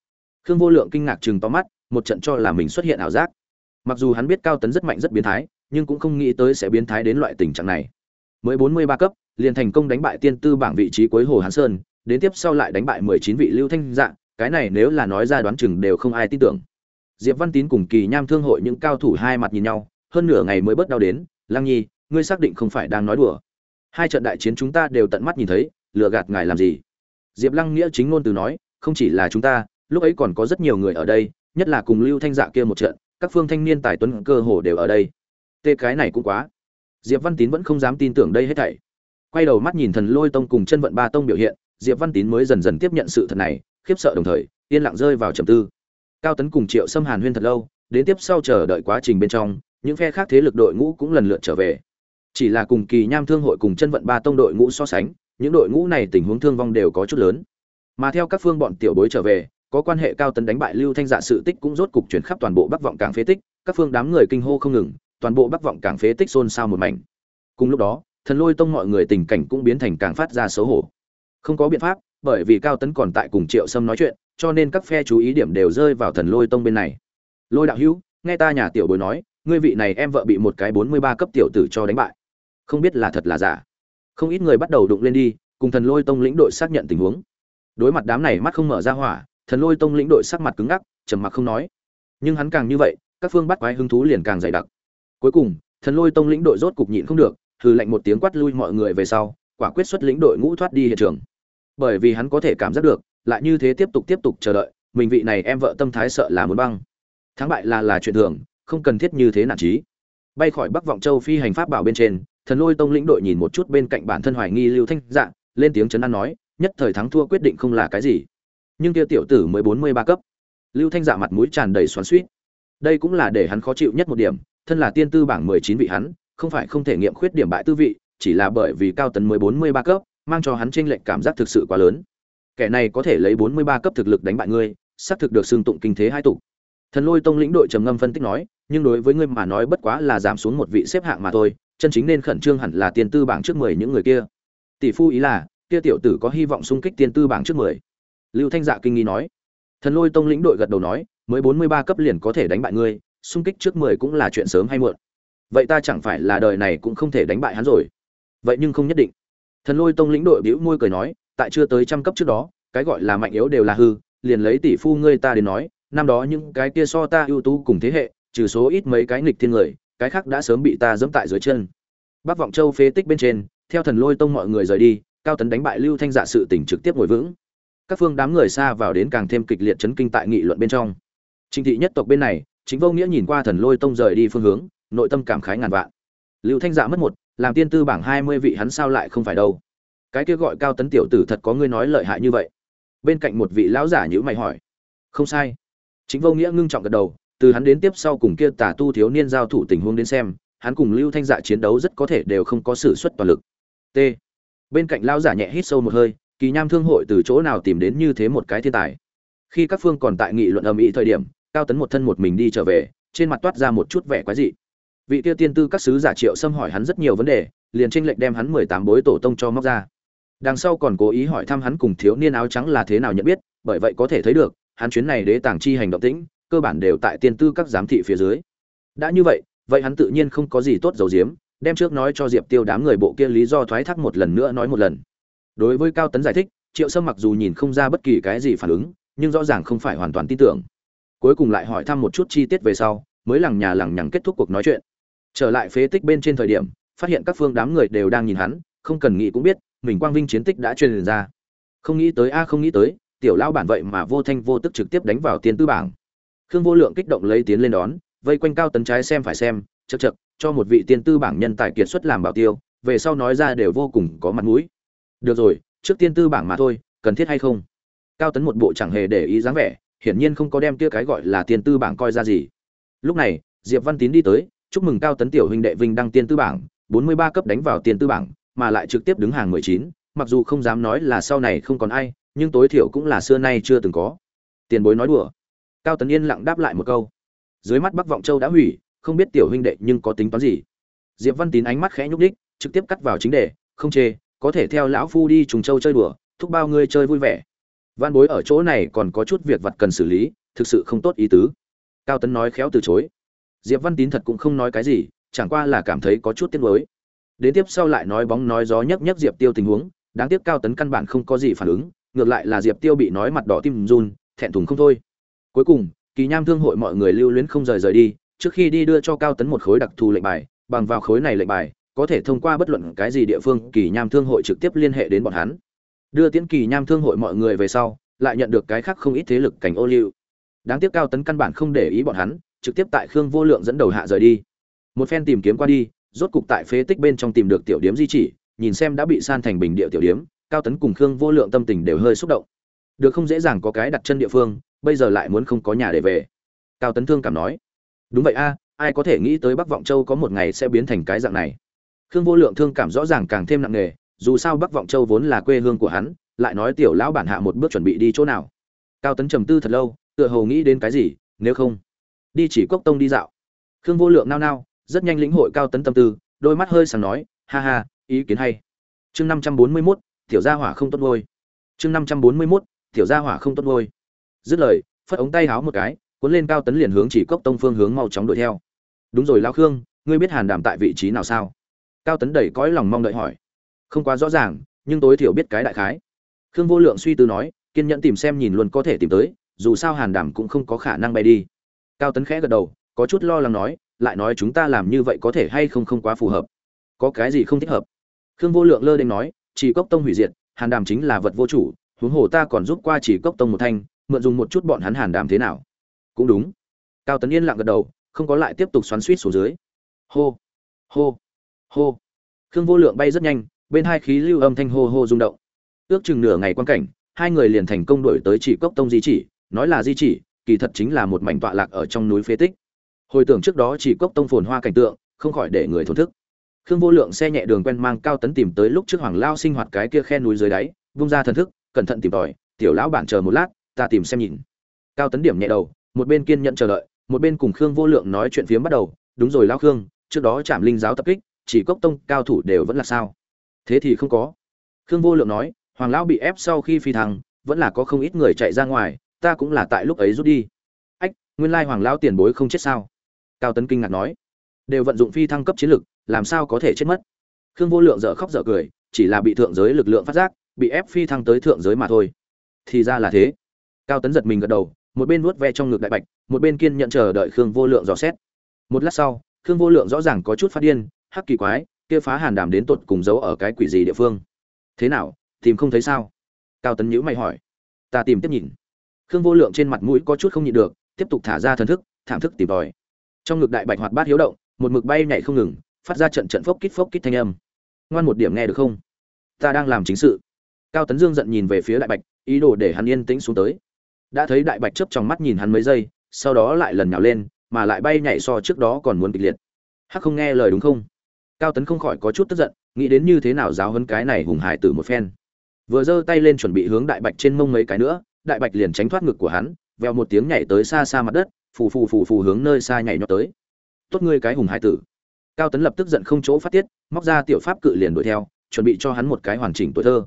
[SPEAKER 1] Khương vô lượng kinh ngạc chừng to mắt một trận cho là mình xuất hiện ảo giác. Mặc dù hắn biết cao tấn rất mạnh rất biến thái, nhưng cũng không nghĩ tới sẽ biến thái đến loại tình trạng này. Mới bốn mươi ba cấp, liền thành công đánh bại tiên tư bảng vị trí cuối hồ hán sơn, đến tiếp sau lại đánh bại mười chín vị lưu thanh dạng cái này nếu là nói ra đoán chừng đều không ai tin tưởng. Diệp văn tín cùng kỳ nham thương hội những cao thủ hai mặt nhìn nhau, hơn nửa ngày mới bớt đau đến, lăng nhi, ngươi xác định không phải đang nói đùa. Hai trận đại chiến chúng ta đều tận mắt nhìn thấy, lừa gạt ngài làm gì? Diệp lăng nghĩa chính ngôn từ nói, không chỉ là chúng ta, lúc ấy còn có rất nhiều người ở đây nhất là cùng lưu thanh dạ kia một trận, các phương thanh niên tài tuấn cơ hồ đều ở đây. Tê cái này cũng quá. Diệp văn tín vẫn không dám tin tưởng đây hết thảy. Quay đầu mắt nhìn thần lôi tông cùng chân vận ba tông biểu hiện, diệp văn tín mới dần dần tiếp nhận sự thật này, khiếp sợ đồng thời, yên lặng rơi vào trầm tư. Cao tấn cùng triệu xâm hàn huyên thật lâu, đến tiếp sau chờ đợi quá trình bên trong, những phe khác thế lực đội ngũ cũng lần lượt trở về. Chỉ là cùng kỳ nham thương hội cùng chân vận ba tông đội ngũ so sánh, những đội ngũ này tình huống thương vong đều có chút lớn. Mà theo các phương bọn tiểu bối trở về có quan hệ cao tấn đánh bại lưu thanh dạ sự tích cũng rốt cục chuyển khắp toàn bộ bắc vọng cảng phế tích, các phương đám người kinh hô không ngừng, toàn bộ bắc vọng cảng phế tích xôn xao một mảnh. Cùng lúc đó, thần lôi tông mọi người tình cảnh cũng biến thành càng phát ra xấu hổ. Không có biện pháp, bởi vì cao tấn còn tại cùng triệu sâm nói chuyện, cho nên các phe chú ý điểm đều rơi vào thần lôi tông bên này. Lôi đạo hữu, nghe ta nhà tiểu bối nói, ngươi vị này em vợ bị một cái bốn mươi ba cấp tiểu tử cho đánh bại. Không biết là thật là giả. Không ít người bắt đầu đụng lên đi, cùng thần lôi tông lĩnh đội xác nhận tình huống. Đối mặt đám này mắt không mở ra hỏa thần lôi tông lĩnh đội sắc mặt cứng ngắc, trầm mặc không nói. Nhưng hắn càng như vậy, các phương bắt quái hứng thú liền càng dày đặc. Cuối cùng, thần lôi tông lĩnh đội rốt cục nhịn không được, hừ lạnh một tiếng quát lui mọi người về sau, quả quyết xuất lĩnh đội ngũ thoát đi hiện trường. Bởi vì hắn có thể cảm giác được, lại như thế tiếp tục tiếp tục chờ đợi, mình vị này em vợ tâm thái sợ là muốn băng. Thắng bại là là chuyện thường, không cần thiết như thế nản trí bay khỏi bắc vọng châu phi hành pháp bảo bên trên, thần lôi tông lĩnh đội nhìn một chút bên cạnh bản thân hoài nghi lưu thanh dạng lên tiếng chấn an nói, nhất thời thắng thua quyết định không là cái gì nhưng kia tiểu tử mới bốn mươi ba cấp. Lưu thanh dạ mặt mũi tràn đầy xoắn suýt đây cũng là để hắn khó chịu nhất một điểm, thân là tiên tư bảng mười chín vị hắn, không phải không thể nghiệm khuyết điểm bại tư vị, chỉ là bởi vì cao tấn mới bốn mươi ba cấp, mang cho hắn tranh lệch cảm giác thực sự quá lớn. Kẻ này có thể lấy bốn mươi ba cấp thực lực đánh bại ngươi, xác thực được xưng tụng kinh thế hai tụ. Thần lôi tông lĩnh đội trầm ngâm phân tích nói, nhưng đối với ngươi mà nói bất quá là giảm xuống một vị xếp hạng mà thôi, chân chính nên khẩn trương hẳn là tiên tư bảng trước mười những người kia. Tỷ phu ý là, kia tiểu tử có hy vọng xung kích tiên tư bảng trước mười lưu thanh dạ kinh nghi nói. Thần lôi tông lĩnh đội gật đầu nói, mới bốn mươi ba cấp liền có thể đánh bại ngươi, xung kích trước mười cũng là chuyện sớm hay muộn. Vậy ta chẳng phải là đời này cũng không thể đánh bại hắn rồi. Vậy nhưng không nhất định. Thần lôi tông lĩnh đội bĩu môi cười nói, tại chưa tới trăm cấp trước đó, cái gọi là mạnh yếu đều là hư, liền lấy tỷ phu ngươi ta đến nói, năm đó những cái kia so ta ưu tú cùng thế hệ, trừ số ít mấy cái nghịch thiên người, cái khác đã sớm bị ta dẫm tại dưới chân. Bắc vọng châu phế tích bên trên, theo thần lôi tông mọi người rời đi, cao tấn đánh bại lưu thanh dạ sự tỉnh trực tiếp ngồi vững các phương đám người xa vào đến càng thêm kịch liệt chấn kinh tại nghị luận bên trong. Trịnh thị nhất tộc bên này, chính vô nghĩa nhìn qua thần lôi tông rời đi phương hướng, nội tâm cảm khái ngàn vạn. Lưu thanh dạ mất một, làm tiên tư bảng hai mươi vị hắn sao lại không phải đâu? Cái kia gọi cao tấn tiểu tử thật có ngươi nói lợi hại như vậy. Bên cạnh một vị lão giả nhữ mày hỏi. Không sai. Chính vô nghĩa ngưng trọng gật đầu, từ hắn đến tiếp sau cùng kia tà tu thiếu niên giao thủ tình huống đến xem, hắn cùng lưu thanh dạ chiến đấu rất có thể đều không có sự xuất toàn lực. T. Bên cạnh lão giả nhẹ hít sâu một hơi kỳ nham thương hội từ chỗ nào tìm đến như thế một cái thiên tài? Khi các phương còn tại nghị luận âm ý thời điểm, cao tấn một thân một mình đi trở về, trên mặt toát ra một chút vẻ quái dị. Vị tiêu tiên tư các sứ giả triệu xâm hỏi hắn rất nhiều vấn đề, liền tranh lệnh đem hắn mười tám bối tổ tông cho móc ra. Đằng sau còn cố ý hỏi thăm hắn cùng thiếu niên áo trắng là thế nào nhận biết, bởi vậy có thể thấy được, hắn chuyến này đế tàng chi hành động tĩnh, cơ bản đều tại tiên tư các giám thị phía dưới. Đã như vậy vậy hắn tự nhiên không có gì tốt dầu diếm đem trước nói cho diệp tiêu đám người bộ kia lý do thoái thác một lần nữa nói một lần đối với cao tấn giải thích, triệu sâm mặc dù nhìn không ra bất kỳ cái gì phản ứng, nhưng rõ ràng không phải hoàn toàn tin tưởng. Cuối cùng lại hỏi thăm một chút chi tiết về sau, mới lằng nhà lằng nhằng kết thúc cuộc nói chuyện. Trở lại phế tích bên trên thời điểm, phát hiện các phương đám người đều đang nhìn hắn, không cần nghĩ cũng biết, mình quang vinh chiến tích đã truyền ra. Không nghĩ tới a, không nghĩ tới, tiểu lão bản vậy mà vô thanh vô tức trực tiếp đánh vào tiền tư bảng. Khương vô lượng kích động lấy tiến lên đón, vây quanh cao tấn trái xem phải xem chật chật cho một vị tiên tư bảng nhân tài kiệt xuất làm bảo tiêu, về sau nói ra đều vô cùng có mặt mũi được rồi, trước tiên tư bảng mà thôi, cần thiết hay không? Cao tấn một bộ chẳng hề để ý dáng vẻ, hiển nhiên không có đem kia cái gọi là tiên tư bảng coi ra gì. Lúc này, diệp văn tín đi tới, chúc mừng cao tấn tiểu huynh đệ vinh đăng tiên tư bảng, bốn mươi ba cấp đánh vào tiên tư bảng, mà lại trực tiếp đứng hàng mười chín, mặc dù không dám nói là sau này không còn ai, nhưng tối thiểu cũng là xưa nay chưa từng có. Tiền bối nói đùa. Cao tấn yên lặng đáp lại một câu. Dưới mắt bắc vọng châu đã hủy, không biết tiểu huynh đệ nhưng có tính toán gì. Diệp văn tín ánh mắt khẽ nhúc đích trực tiếp cắt vào chính đề, không chê có thể theo lão phu đi trùng châu chơi đùa, thúc bao ngươi chơi vui vẻ. Văn bối ở chỗ này còn có chút việc vặt cần xử lý, thực sự không tốt ý tứ. Cao tấn nói khéo từ chối. Diệp văn tín thật cũng không nói cái gì, chẳng qua là cảm thấy có chút tiếc nuối. Đến tiếp sau lại nói bóng nói gió nhấc nhấc diệp tiêu tình huống, đáng tiếc cao tấn căn bản không có gì phản ứng, ngược lại là diệp tiêu bị nói mặt đỏ tim run, thẹn thùng không thôi. Cuối cùng, kỳ nham thương hội mọi người lưu luyến không rời rời đi, trước khi đi đưa cho cao tấn một khối đặc thù lệnh bài, bằng vào khối này lệnh bài có thể thông qua bất luận cái gì địa phương, kỳ nham thương hội trực tiếp liên hệ đến bọn hắn. Đưa tiễn kỳ nham thương hội mọi người về sau, lại nhận được cái khác không ít thế lực cảnh ô liu. Đáng tiếc cao tấn căn bản không để ý bọn hắn, trực tiếp tại khương vô lượng dẫn đầu hạ rời đi. Một phen tìm kiếm qua đi, rốt cục tại phế tích bên trong tìm được tiểu điếm di chỉ, nhìn xem đã bị san thành bình địa tiểu điếm, cao tấn cùng khương vô lượng tâm tình đều hơi xúc động. Được không dễ dàng có cái đặt chân địa phương, bây giờ lại muốn không có nhà để về. Cao tấn thương cảm nói. Đúng vậy a, ai có thể nghĩ tới bắc vọng châu có một ngày sẽ biến thành cái dạng này khương vô lượng thương cảm rõ ràng càng thêm nặng nề, dù sao bắc vọng châu vốn là quê hương của hắn, lại nói tiểu lão bản hạ một bước chuẩn bị đi chỗ nào. Cao tấn trầm tư thật lâu, tựa hồ nghĩ đến cái gì, nếu không, đi chỉ cốc tông đi dạo. Khương vô lượng nao nao, rất nhanh lĩnh hội cao tấn tâm tư, đôi mắt hơi sáng nói, ha ha, ý kiến hay. Chương năm trăm bốn mươi mốt, tiểu gia hỏa không tốt ngôi chương năm trăm bốn mươi mốt, tiểu gia hỏa không tốt ngôi dứt lời, phất ống tay háo một cái, cuốn lên cao tấn liền hướng chỉ cốc tông phương hướng mau chóng đuổi theo. Đúng rồi lao khương, ngươi biết hàn đàm tại vị trí nào sao? Cao tấn đầy cõi lòng mong đợi hỏi. Không quá rõ ràng, nhưng tối thiểu biết cái đại khái. Khương vô lượng suy tư nói, kiên nhẫn tìm xem nhìn luôn có thể tìm tới, dù sao hàn đảm cũng không có khả năng bay đi. Cao tấn khẽ gật đầu, có chút lo lắng nói, lại nói chúng ta làm như vậy có thể hay không không quá phù hợp? Có cái gì không thích hợp? Khương vô lượng lơ đ nói, chỉ cốc tông hủy diệt, hàn đàm chính là vật vô chủ, huống hồ ta còn giúp qua chỉ cốc tông một thanh, mượn dùng một chút bọn hắn hàn đàm thế nào? Cũng đúng. Cao tấn yên lặng gật đầu, không có lại tiếp tục xoắn suýt xuống dưới. Hô. Hô hô. Khương vô lượng bay rất nhanh, bên hai khí lưu âm thanh hô hô rung động. Ước chừng nửa ngày quan cảnh, hai người liền thành công đổi tới chỉ cốc tông di chỉ, nói là di chỉ, kỳ thật chính là một mảnh tọa lạc ở trong núi phế tích. Hồi tưởng trước đó chỉ cốc tông phồn hoa cảnh tượng, không khỏi để người thổn thức. Khương vô lượng xe nhẹ đường quen mang cao tấn tìm tới lúc trước hoàng lao sinh hoạt cái kia khe núi dưới đáy, vung ra thần thức, cẩn thận tìm tòi, tiểu lão bản chờ một lát, ta tìm xem nhìn. Cao tấn điểm nhẹ đầu, một bên kiên nhẫn chờ đợi, một bên cùng khương vô lượng nói chuyện phiếm bắt đầu, đúng rồi lao khương, trước đó trạm linh giáo tập kích chỉ cốc tông cao thủ đều vẫn là sao? Thế thì không có. Khương vô lượng nói, hoàng lão bị ép sau khi phi thăng, vẫn là có không ít người chạy ra ngoài, ta cũng là tại lúc ấy rút đi. Ách, nguyên lai hoàng lão tiền bối không chết sao? Cao tấn kinh ngạc nói, đều vận dụng phi thăng cấp chiến lực, làm sao có thể chết mất? Khương vô lượng dở khóc dở cười, chỉ là bị thượng giới lực lượng phát giác, bị ép phi thăng tới thượng giới mà thôi. Thì ra là thế. Cao tấn giật mình gật đầu, một bên vuốt ve trong ngực đại bạch, một bên kiên nhận chờ đợi khương vô lượng dò xét. Một lát sau, khương vô lượng rõ ràng có chút phát điên hắc kỳ quái, kia phá hàn đàm đến tột cùng giấu ở cái quỷ gì địa phương? Thế nào, tìm không thấy sao? Cao tấn nhữ mày hỏi. Ta tìm tiếp nhìn. Khương vô lượng trên mặt mũi có chút không nhịn được, tiếp tục thả ra thần thức, thảm thức tìm tòi. Trong ngực đại bạch hoạt bát hiếu động, một mực bay nhảy không ngừng, phát ra trận trận phốc kít phốc kít thanh âm. Ngoan một điểm nghe được không? Ta đang làm chính sự. Cao tấn dương giận nhìn về phía đại bạch, ý đồ để hắn yên tĩnh xuống tới. Đã thấy đại bạch chớp trong mắt nhìn hắn mấy giây, sau đó lại lần nhào lên, mà lại bay nhảy so trước đó còn muốn kịch liệt. Hắc không nghe lời đúng không? Cao tấn không khỏi có chút tức giận, nghĩ đến như thế nào giáo hơn cái này hùng hải tử một phen. Vừa giơ tay lên chuẩn bị hướng đại bạch trên mông mấy cái nữa, đại bạch liền tránh thoát ngực của hắn, vèo một tiếng nhảy tới xa xa mặt đất, phù phù phù phù hướng nơi xa nhảy nhót tới. Tốt ngươi cái hùng hải tử. Cao tấn lập tức giận không chỗ phát tiết, móc ra tiểu pháp cự liền đuổi theo, chuẩn bị cho hắn một cái hoàn chỉnh tuổi thơ.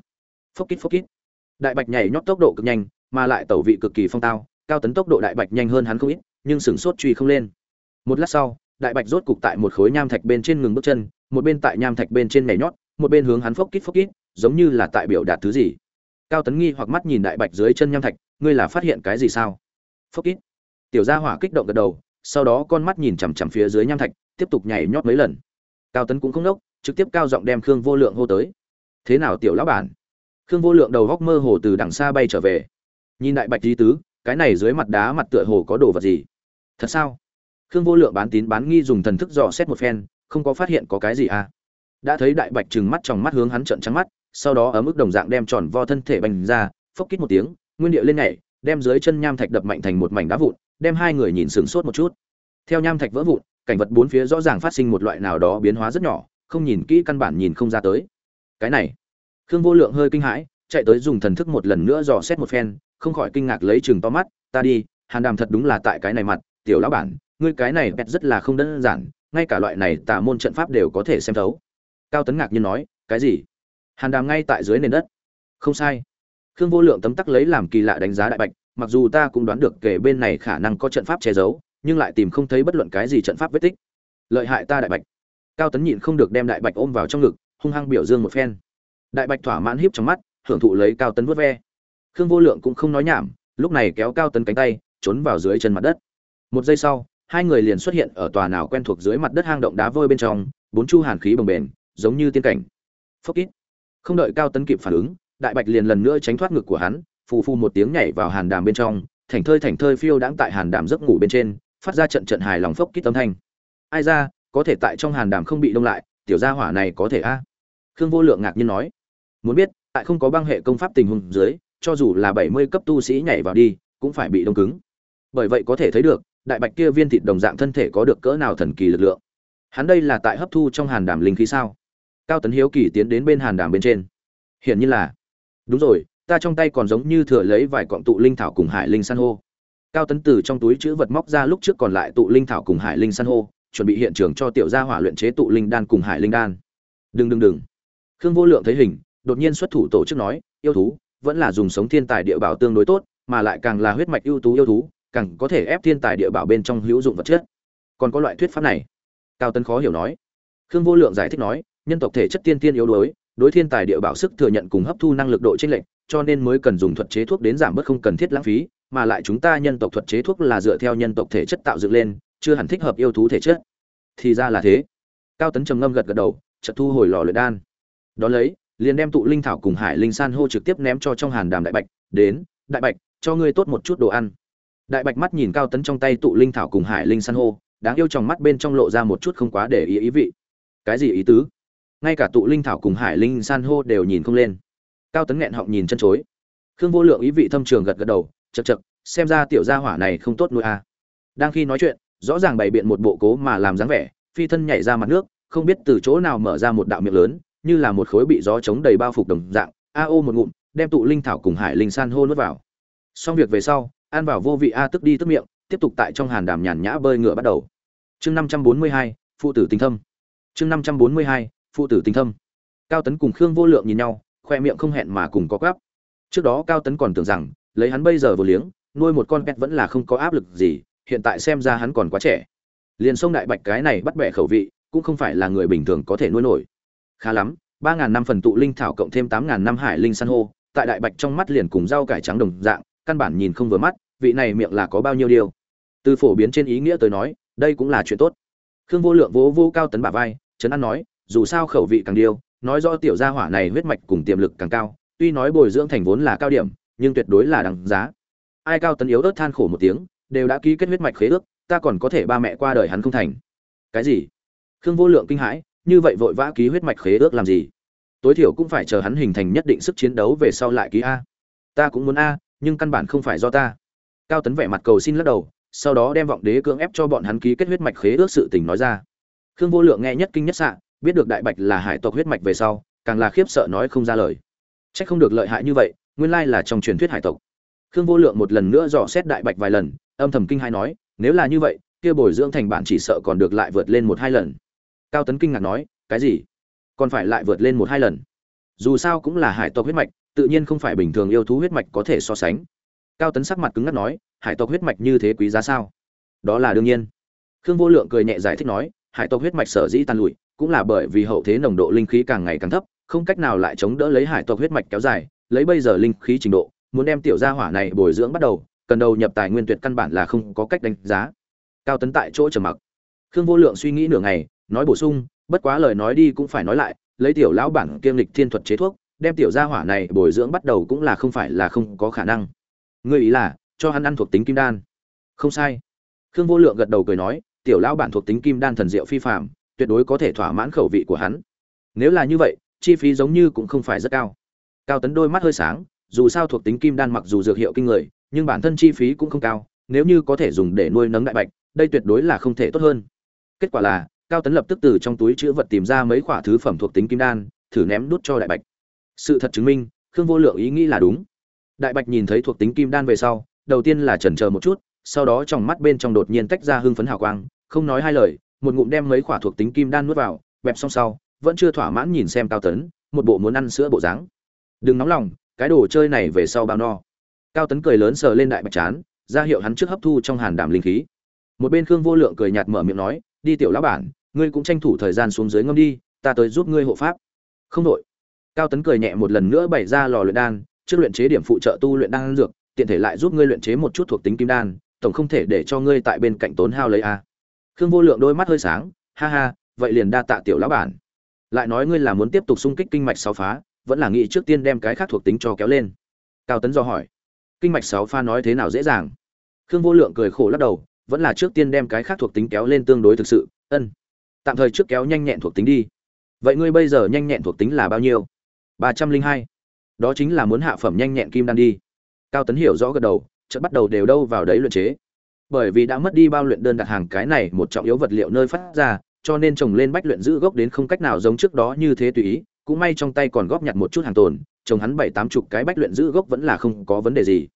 [SPEAKER 1] Phốc kít phốc kít. Đại bạch nhảy nhót tốc độ cực nhanh, mà lại tẩu vị cực kỳ phong tao, cao tấn tốc độ đại bạch nhanh hơn hắn không ít, nhưng sửng sốt truy không lên. Một lát sau, đại bạch rốt cục tại một khối nham thạch bên trên ngừng bước chân một bên tại nham thạch bên trên nhảy nhót một bên hướng hắn phốc kít phốc kít giống như là tại biểu đạt thứ gì. Cao tấn nghi hoặc mắt nhìn đại bạch dưới chân nham thạch ngươi là phát hiện cái gì sao? Phốc kít. Tiểu gia hỏa kích động gật đầu sau đó con mắt nhìn chằm chằm phía dưới nham thạch tiếp tục nhảy nhót mấy lần. Cao tấn cũng không đốc, trực tiếp cao giọng đem khương vô lượng hô tới. Thế nào tiểu lão bản? Khương vô lượng đầu góc mơ hồ từ đằng xa bay trở về. Nhìn đại bạch trí tứ cái này dưới mặt đá mặt tựa hồ có đồ vật gì? Thật sao? Khương vô lượng bán tín bán nghi dùng thần thức dò xét một phen không có phát hiện có cái gì à. Đã thấy đại bạch trừng mắt trong mắt hướng hắn trận trắng mắt, sau đó ở mức đồng dạng đem tròn vo thân thể bành ra, phốc kít một tiếng, nguyên điệu lên nhảy, đem dưới chân nham thạch đập mạnh thành một mảnh đá vụn, đem hai người nhìn sửng sốt một chút. Theo nham thạch vỡ vụn, cảnh vật bốn phía rõ ràng phát sinh một loại nào đó biến hóa rất nhỏ, không nhìn kỹ căn bản nhìn không ra tới. Cái này, khương vô lượng hơi kinh hãi, chạy tới dùng thần thức một lần nữa dò xét một phen, không khỏi kinh ngạc lấy chừng to mắt, ta đi, hàn đàm thật đúng là tại cái này mặt, tiểu lão bản, ngươi cái này bẹt rất là không đơn giản ngay cả loại này tà môn trận pháp đều có thể xem thấu. Cao tấn ngạc nhiên nói, cái gì? Hàn đàm ngay tại dưới nền đất? Không sai. Khương vô lượng tấm tắc lấy làm kỳ lạ đánh giá đại bạch, mặc dù ta cũng đoán được kể bên này khả năng có trận pháp che giấu, nhưng lại tìm không thấy bất luận cái gì trận pháp vết tích. Lợi hại ta đại bạch. Cao tấn nhịn không được đem đại bạch ôm vào trong ngực, hung hăng biểu dương một phen. Đại bạch thỏa mãn híp trong mắt, hưởng thụ lấy cao tấn vớt ve. Khương vô lượng cũng không nói nhảm, lúc này kéo cao tấn cánh tay, trốn vào dưới chân mặt đất. Một giây sau hai người liền xuất hiện ở tòa nào quen thuộc dưới mặt đất hang động đá vôi bên trong, bốn chu hàn khí bồng bềnh, giống như tiên cảnh. Phốc ít. Không đợi cao tấn kịp phản ứng, đại bạch liền lần nữa tránh thoát ngực của hắn, phù phù một tiếng nhảy vào hàn đàm bên trong, thảnh thơi thảnh thơi phiêu đãng tại hàn đàm giấc ngủ bên trên, phát ra trận trận hài lòng phốc kít âm thanh. Ai ra, có thể tại trong hàn đàm không bị đông lại, tiểu gia hỏa này có thể a? Khương vô lượng ngạc nhiên nói. Muốn biết, tại không có băng hệ công pháp tình huống dưới, cho dù là bảy mươi cấp tu sĩ nhảy vào đi, cũng phải bị đông cứng. Bởi vậy có thể thấy được đại bạch kia viên thịt đồng dạng thân thể có được cỡ nào thần kỳ lực lượng? Hắn đây là tại hấp thu trong hàn đàm linh khí sao? Cao tấn hiếu kỳ tiến đến bên hàn đàm bên trên. Hiển nhiên là, đúng rồi, ta trong tay còn giống như thừa lấy vài cọng tụ linh thảo cùng hải linh san hô. Cao tấn từ trong túi chữ vật móc ra lúc trước còn lại tụ linh thảo cùng hải linh san hô, chuẩn bị hiện trường cho tiểu gia hỏa luyện chế tụ linh đan cùng hải linh đan. Đừng đừng đừng. Khương vô lượng thấy hình, đột nhiên xuất thủ tổ chức nói, yêu thú, vẫn là dùng sống thiên tài địa bảo tương đối tốt, mà lại càng là huyết mạch ưu tú, yêu thú càng có thể ép thiên tài địa bảo bên trong hữu dụng vật chất còn có loại thuyết pháp này cao tấn khó hiểu nói khương vô lượng giải thích nói nhân tộc thể chất tiên tiên yếu đuối đối thiên tài địa bảo sức thừa nhận cùng hấp thu năng lực độ chênh lệch, cho nên mới cần dùng thuật chế thuốc đến giảm bớt không cần thiết lãng phí, mà lại chúng ta nhân tộc thuật chế thuốc là dựa theo nhân tộc thể chất tạo dựng lên, chưa hẳn thích hợp yêu thú thể chất. Thì ra là thế. Cao Tấn trầm ngâm gật gật đầu, chợt thu hồi lò luyện đan. Đó lấy, liền đem tụ linh thảo cùng hải linh san hô trực tiếp ném cho trong hàn đàm đại bạch, đến, đại bạch, cho ngươi tốt một chút đồ ăn. Đại bạch mắt nhìn Cao Tấn trong tay tụ linh thảo cùng hải linh san hô, đáng yêu trong mắt bên trong lộ ra một chút không quá để ý ý vị. Cái gì ý tứ? ngay cả tụ linh thảo cùng hải linh san hô đều nhìn không lên cao tấn nghẹn họng nhìn chân chối khương vô lượng ý vị thâm trường gật gật đầu chật chật xem ra tiểu gia hỏa này không tốt nuôi à. đang khi nói chuyện rõ ràng bày biện một bộ cố mà làm dáng vẻ phi thân nhảy ra mặt nước không biết từ chỗ nào mở ra một đạo miệng lớn như là một khối bị gió chống đầy bao phục đồng dạng a ô một ngụm đem tụ linh thảo cùng hải linh san hô nuốt vào xong việc về sau ăn vào vô vị a tức đi tức miệng, tiếp tục tại trong hàn đàm nhàn nhã bơi ngựa bắt đầu. Chương năm trăm bốn mươi hai, phụ tử tình thâm. Chương năm trăm bốn mươi hai, phụ tử tình thâm. Cao tấn cùng khương vô lượng nhìn nhau, khoe miệng không hẹn mà cùng có gắp trước đó cao tấn còn tưởng rằng, lấy hắn bây giờ vừa liếng, nuôi một con pet vẫn là không có áp lực gì, hiện tại xem ra hắn còn quá trẻ. Liền sông đại bạch cái này bắt bẻ khẩu vị, cũng không phải là người bình thường có thể nuôi nổi. Khá lắm, ba ngàn năm phần tụ linh thảo cộng thêm tám ngàn năm hải linh san hô, tại đại bạch trong mắt liền cùng rau cải trắng đồng dạng căn bản nhìn không vừa mắt, vị này miệng là có bao nhiêu điều. Từ phổ biến trên ý nghĩa tới nói, đây cũng là chuyện tốt. Khương vô lượng vỗ vô cao tấn bả vai, trấn an nói, dù sao khẩu vị càng điêu, nói rõ tiểu gia hỏa này huyết mạch cùng tiềm lực càng cao, tuy nói bồi dưỡng thành vốn là cao điểm, nhưng tuyệt đối là đằng giá. Ai cao tấn yếu ớt than khổ một tiếng, đều đã ký kết huyết mạch khế ước, ta còn có thể ba mẹ qua đời hắn không thành. Cái gì? Khương vô lượng kinh hãi, như vậy vội vã ký huyết mạch khế ước làm gì? Tối thiểu cũng phải chờ hắn hình thành nhất định sức chiến đấu về sau lại ký a. Ta cũng muốn a nhưng căn bản không phải do ta. Cao tấn vẻ mặt cầu xin lắc đầu, sau đó đem vọng đế cưỡng ép cho bọn hắn ký kết huyết mạch khế ước sự tình nói ra. Khương vô lượng nghe nhất kinh nhất xạ, biết được đại bạch là hải tộc huyết mạch về sau, càng là khiếp sợ nói không ra lời. Trách không được lợi hại như vậy, nguyên lai là trong truyền thuyết hải tộc. Khương vô lượng một lần nữa dò xét đại bạch vài lần, âm thầm kinh hai nói, nếu là như vậy, kia bồi dưỡng thành bản chỉ sợ còn được lại vượt lên một hai lần. Cao tấn kinh ngạc nói, cái gì? Còn phải lại vượt lên một hai lần. Dù sao cũng là hải tộc huyết mạch tự nhiên không phải bình thường yêu thú huyết mạch có thể so sánh cao tấn sắc mặt cứng ngắc nói hải tộc huyết mạch như thế quý giá sao đó là đương nhiên khương vô lượng cười nhẹ giải thích nói hải tộc huyết mạch sở dĩ tàn lụi cũng là bởi vì hậu thế nồng độ linh khí càng ngày càng thấp, không cách nào lại chống đỡ lấy hải tộc huyết mạch kéo dài, lấy bây giờ linh khí trình độ, muốn đem tiểu gia hỏa này bồi dưỡng bắt đầu, cần đầu nhập tài nguyên tuyệt căn bản là không có cách đánh giá. Cao Tấn tại chỗ trầm mặc. Khương Vô Lượng suy nghĩ nửa ngày, nói bổ sung, bất quá lời nói đi cũng phải nói lại, lấy tiểu lão bản kiêm lịch thiên thuật chế thuốc, đem tiểu gia hỏa này bồi dưỡng bắt đầu cũng là không phải là không có khả năng. Ngươi ý là cho hắn ăn thuộc tính kim đan? Không sai. Khương Vô Lượng gật đầu cười nói, tiểu lão bản thuộc tính kim đan thần diệu phi phàm, tuyệt đối có thể thỏa mãn khẩu vị của hắn nếu là như vậy chi phí giống như cũng không phải rất cao cao tấn đôi mắt hơi sáng dù sao thuộc tính kim đan mặc dù dược hiệu kinh người nhưng bản thân chi phí cũng không cao nếu như có thể dùng để nuôi nấng đại bạch đây tuyệt đối là không thể tốt hơn kết quả là cao tấn lập tức từ trong túi chữ vật tìm ra mấy khoả thứ phẩm thuộc tính kim đan thử ném đút cho đại bạch sự thật chứng minh khương vô lượng ý nghĩ là đúng đại bạch nhìn thấy thuộc tính kim đan về sau đầu tiên là chần chờ một chút sau đó trong mắt bên trong đột nhiên tách ra hưng phấn hào quang không nói hai lời một ngụm đem mấy quả thuộc tính kim đan nuốt vào, bẹp xong sau, vẫn chưa thỏa mãn nhìn xem Cao Tấn, một bộ muốn ăn sữa bộ dáng. Đừng nóng lòng, cái đồ chơi này về sau bao no. Cao Tấn cười lớn sờ lên đại bạch chán, ra hiệu hắn trước hấp thu trong hàn đàm linh khí. Một bên Khương Vô Lượng cười nhạt mở miệng nói, "Đi tiểu lão bản, ngươi cũng tranh thủ thời gian xuống dưới ngâm đi, ta tới giúp ngươi hộ pháp." Không đội. Cao Tấn cười nhẹ một lần nữa bày ra lò luyện đan, trước luyện chế điểm phụ trợ tu luyện đan dược, tiện thể lại giúp ngươi luyện chế một chút thuộc tính kim đan, tổng không thể để cho ngươi tại bên cạnh tốn hao lấy a. Khương vô lượng đôi mắt hơi sáng ha ha vậy liền đa tạ tiểu lão bản. Lại nói ngươi là muốn tiếp tục xung kích kinh mạch sáu phá vẫn là nghĩ trước tiên đem cái khác thuộc tính cho kéo lên? Cao tấn do hỏi. Kinh mạch sáu pha nói thế nào dễ dàng? Khương vô lượng cười khổ lắc đầu vẫn là trước tiên đem cái khác thuộc tính kéo lên tương đối thực sự ân. Tạm thời trước kéo nhanh nhẹn thuộc tính đi. Vậy ngươi bây giờ nhanh nhẹn thuộc tính là bao nhiêu? Ba trăm linh hai. Đó chính là muốn hạ phẩm nhanh nhẹn kim đan đi. Cao tấn hiểu rõ gật đầu, chợt bắt đầu đều đâu vào đấy luyện chế. Bởi vì đã mất đi bao luyện đơn đặt hàng cái này một trọng yếu vật liệu nơi phát ra, cho nên trồng lên bách luyện giữ gốc đến không cách nào giống trước đó như thế tùy ý, cũng may trong tay còn góp nhặt một chút hàng tồn, trồng hắn bảy tám chục cái bách luyện giữ gốc vẫn là không có vấn đề gì.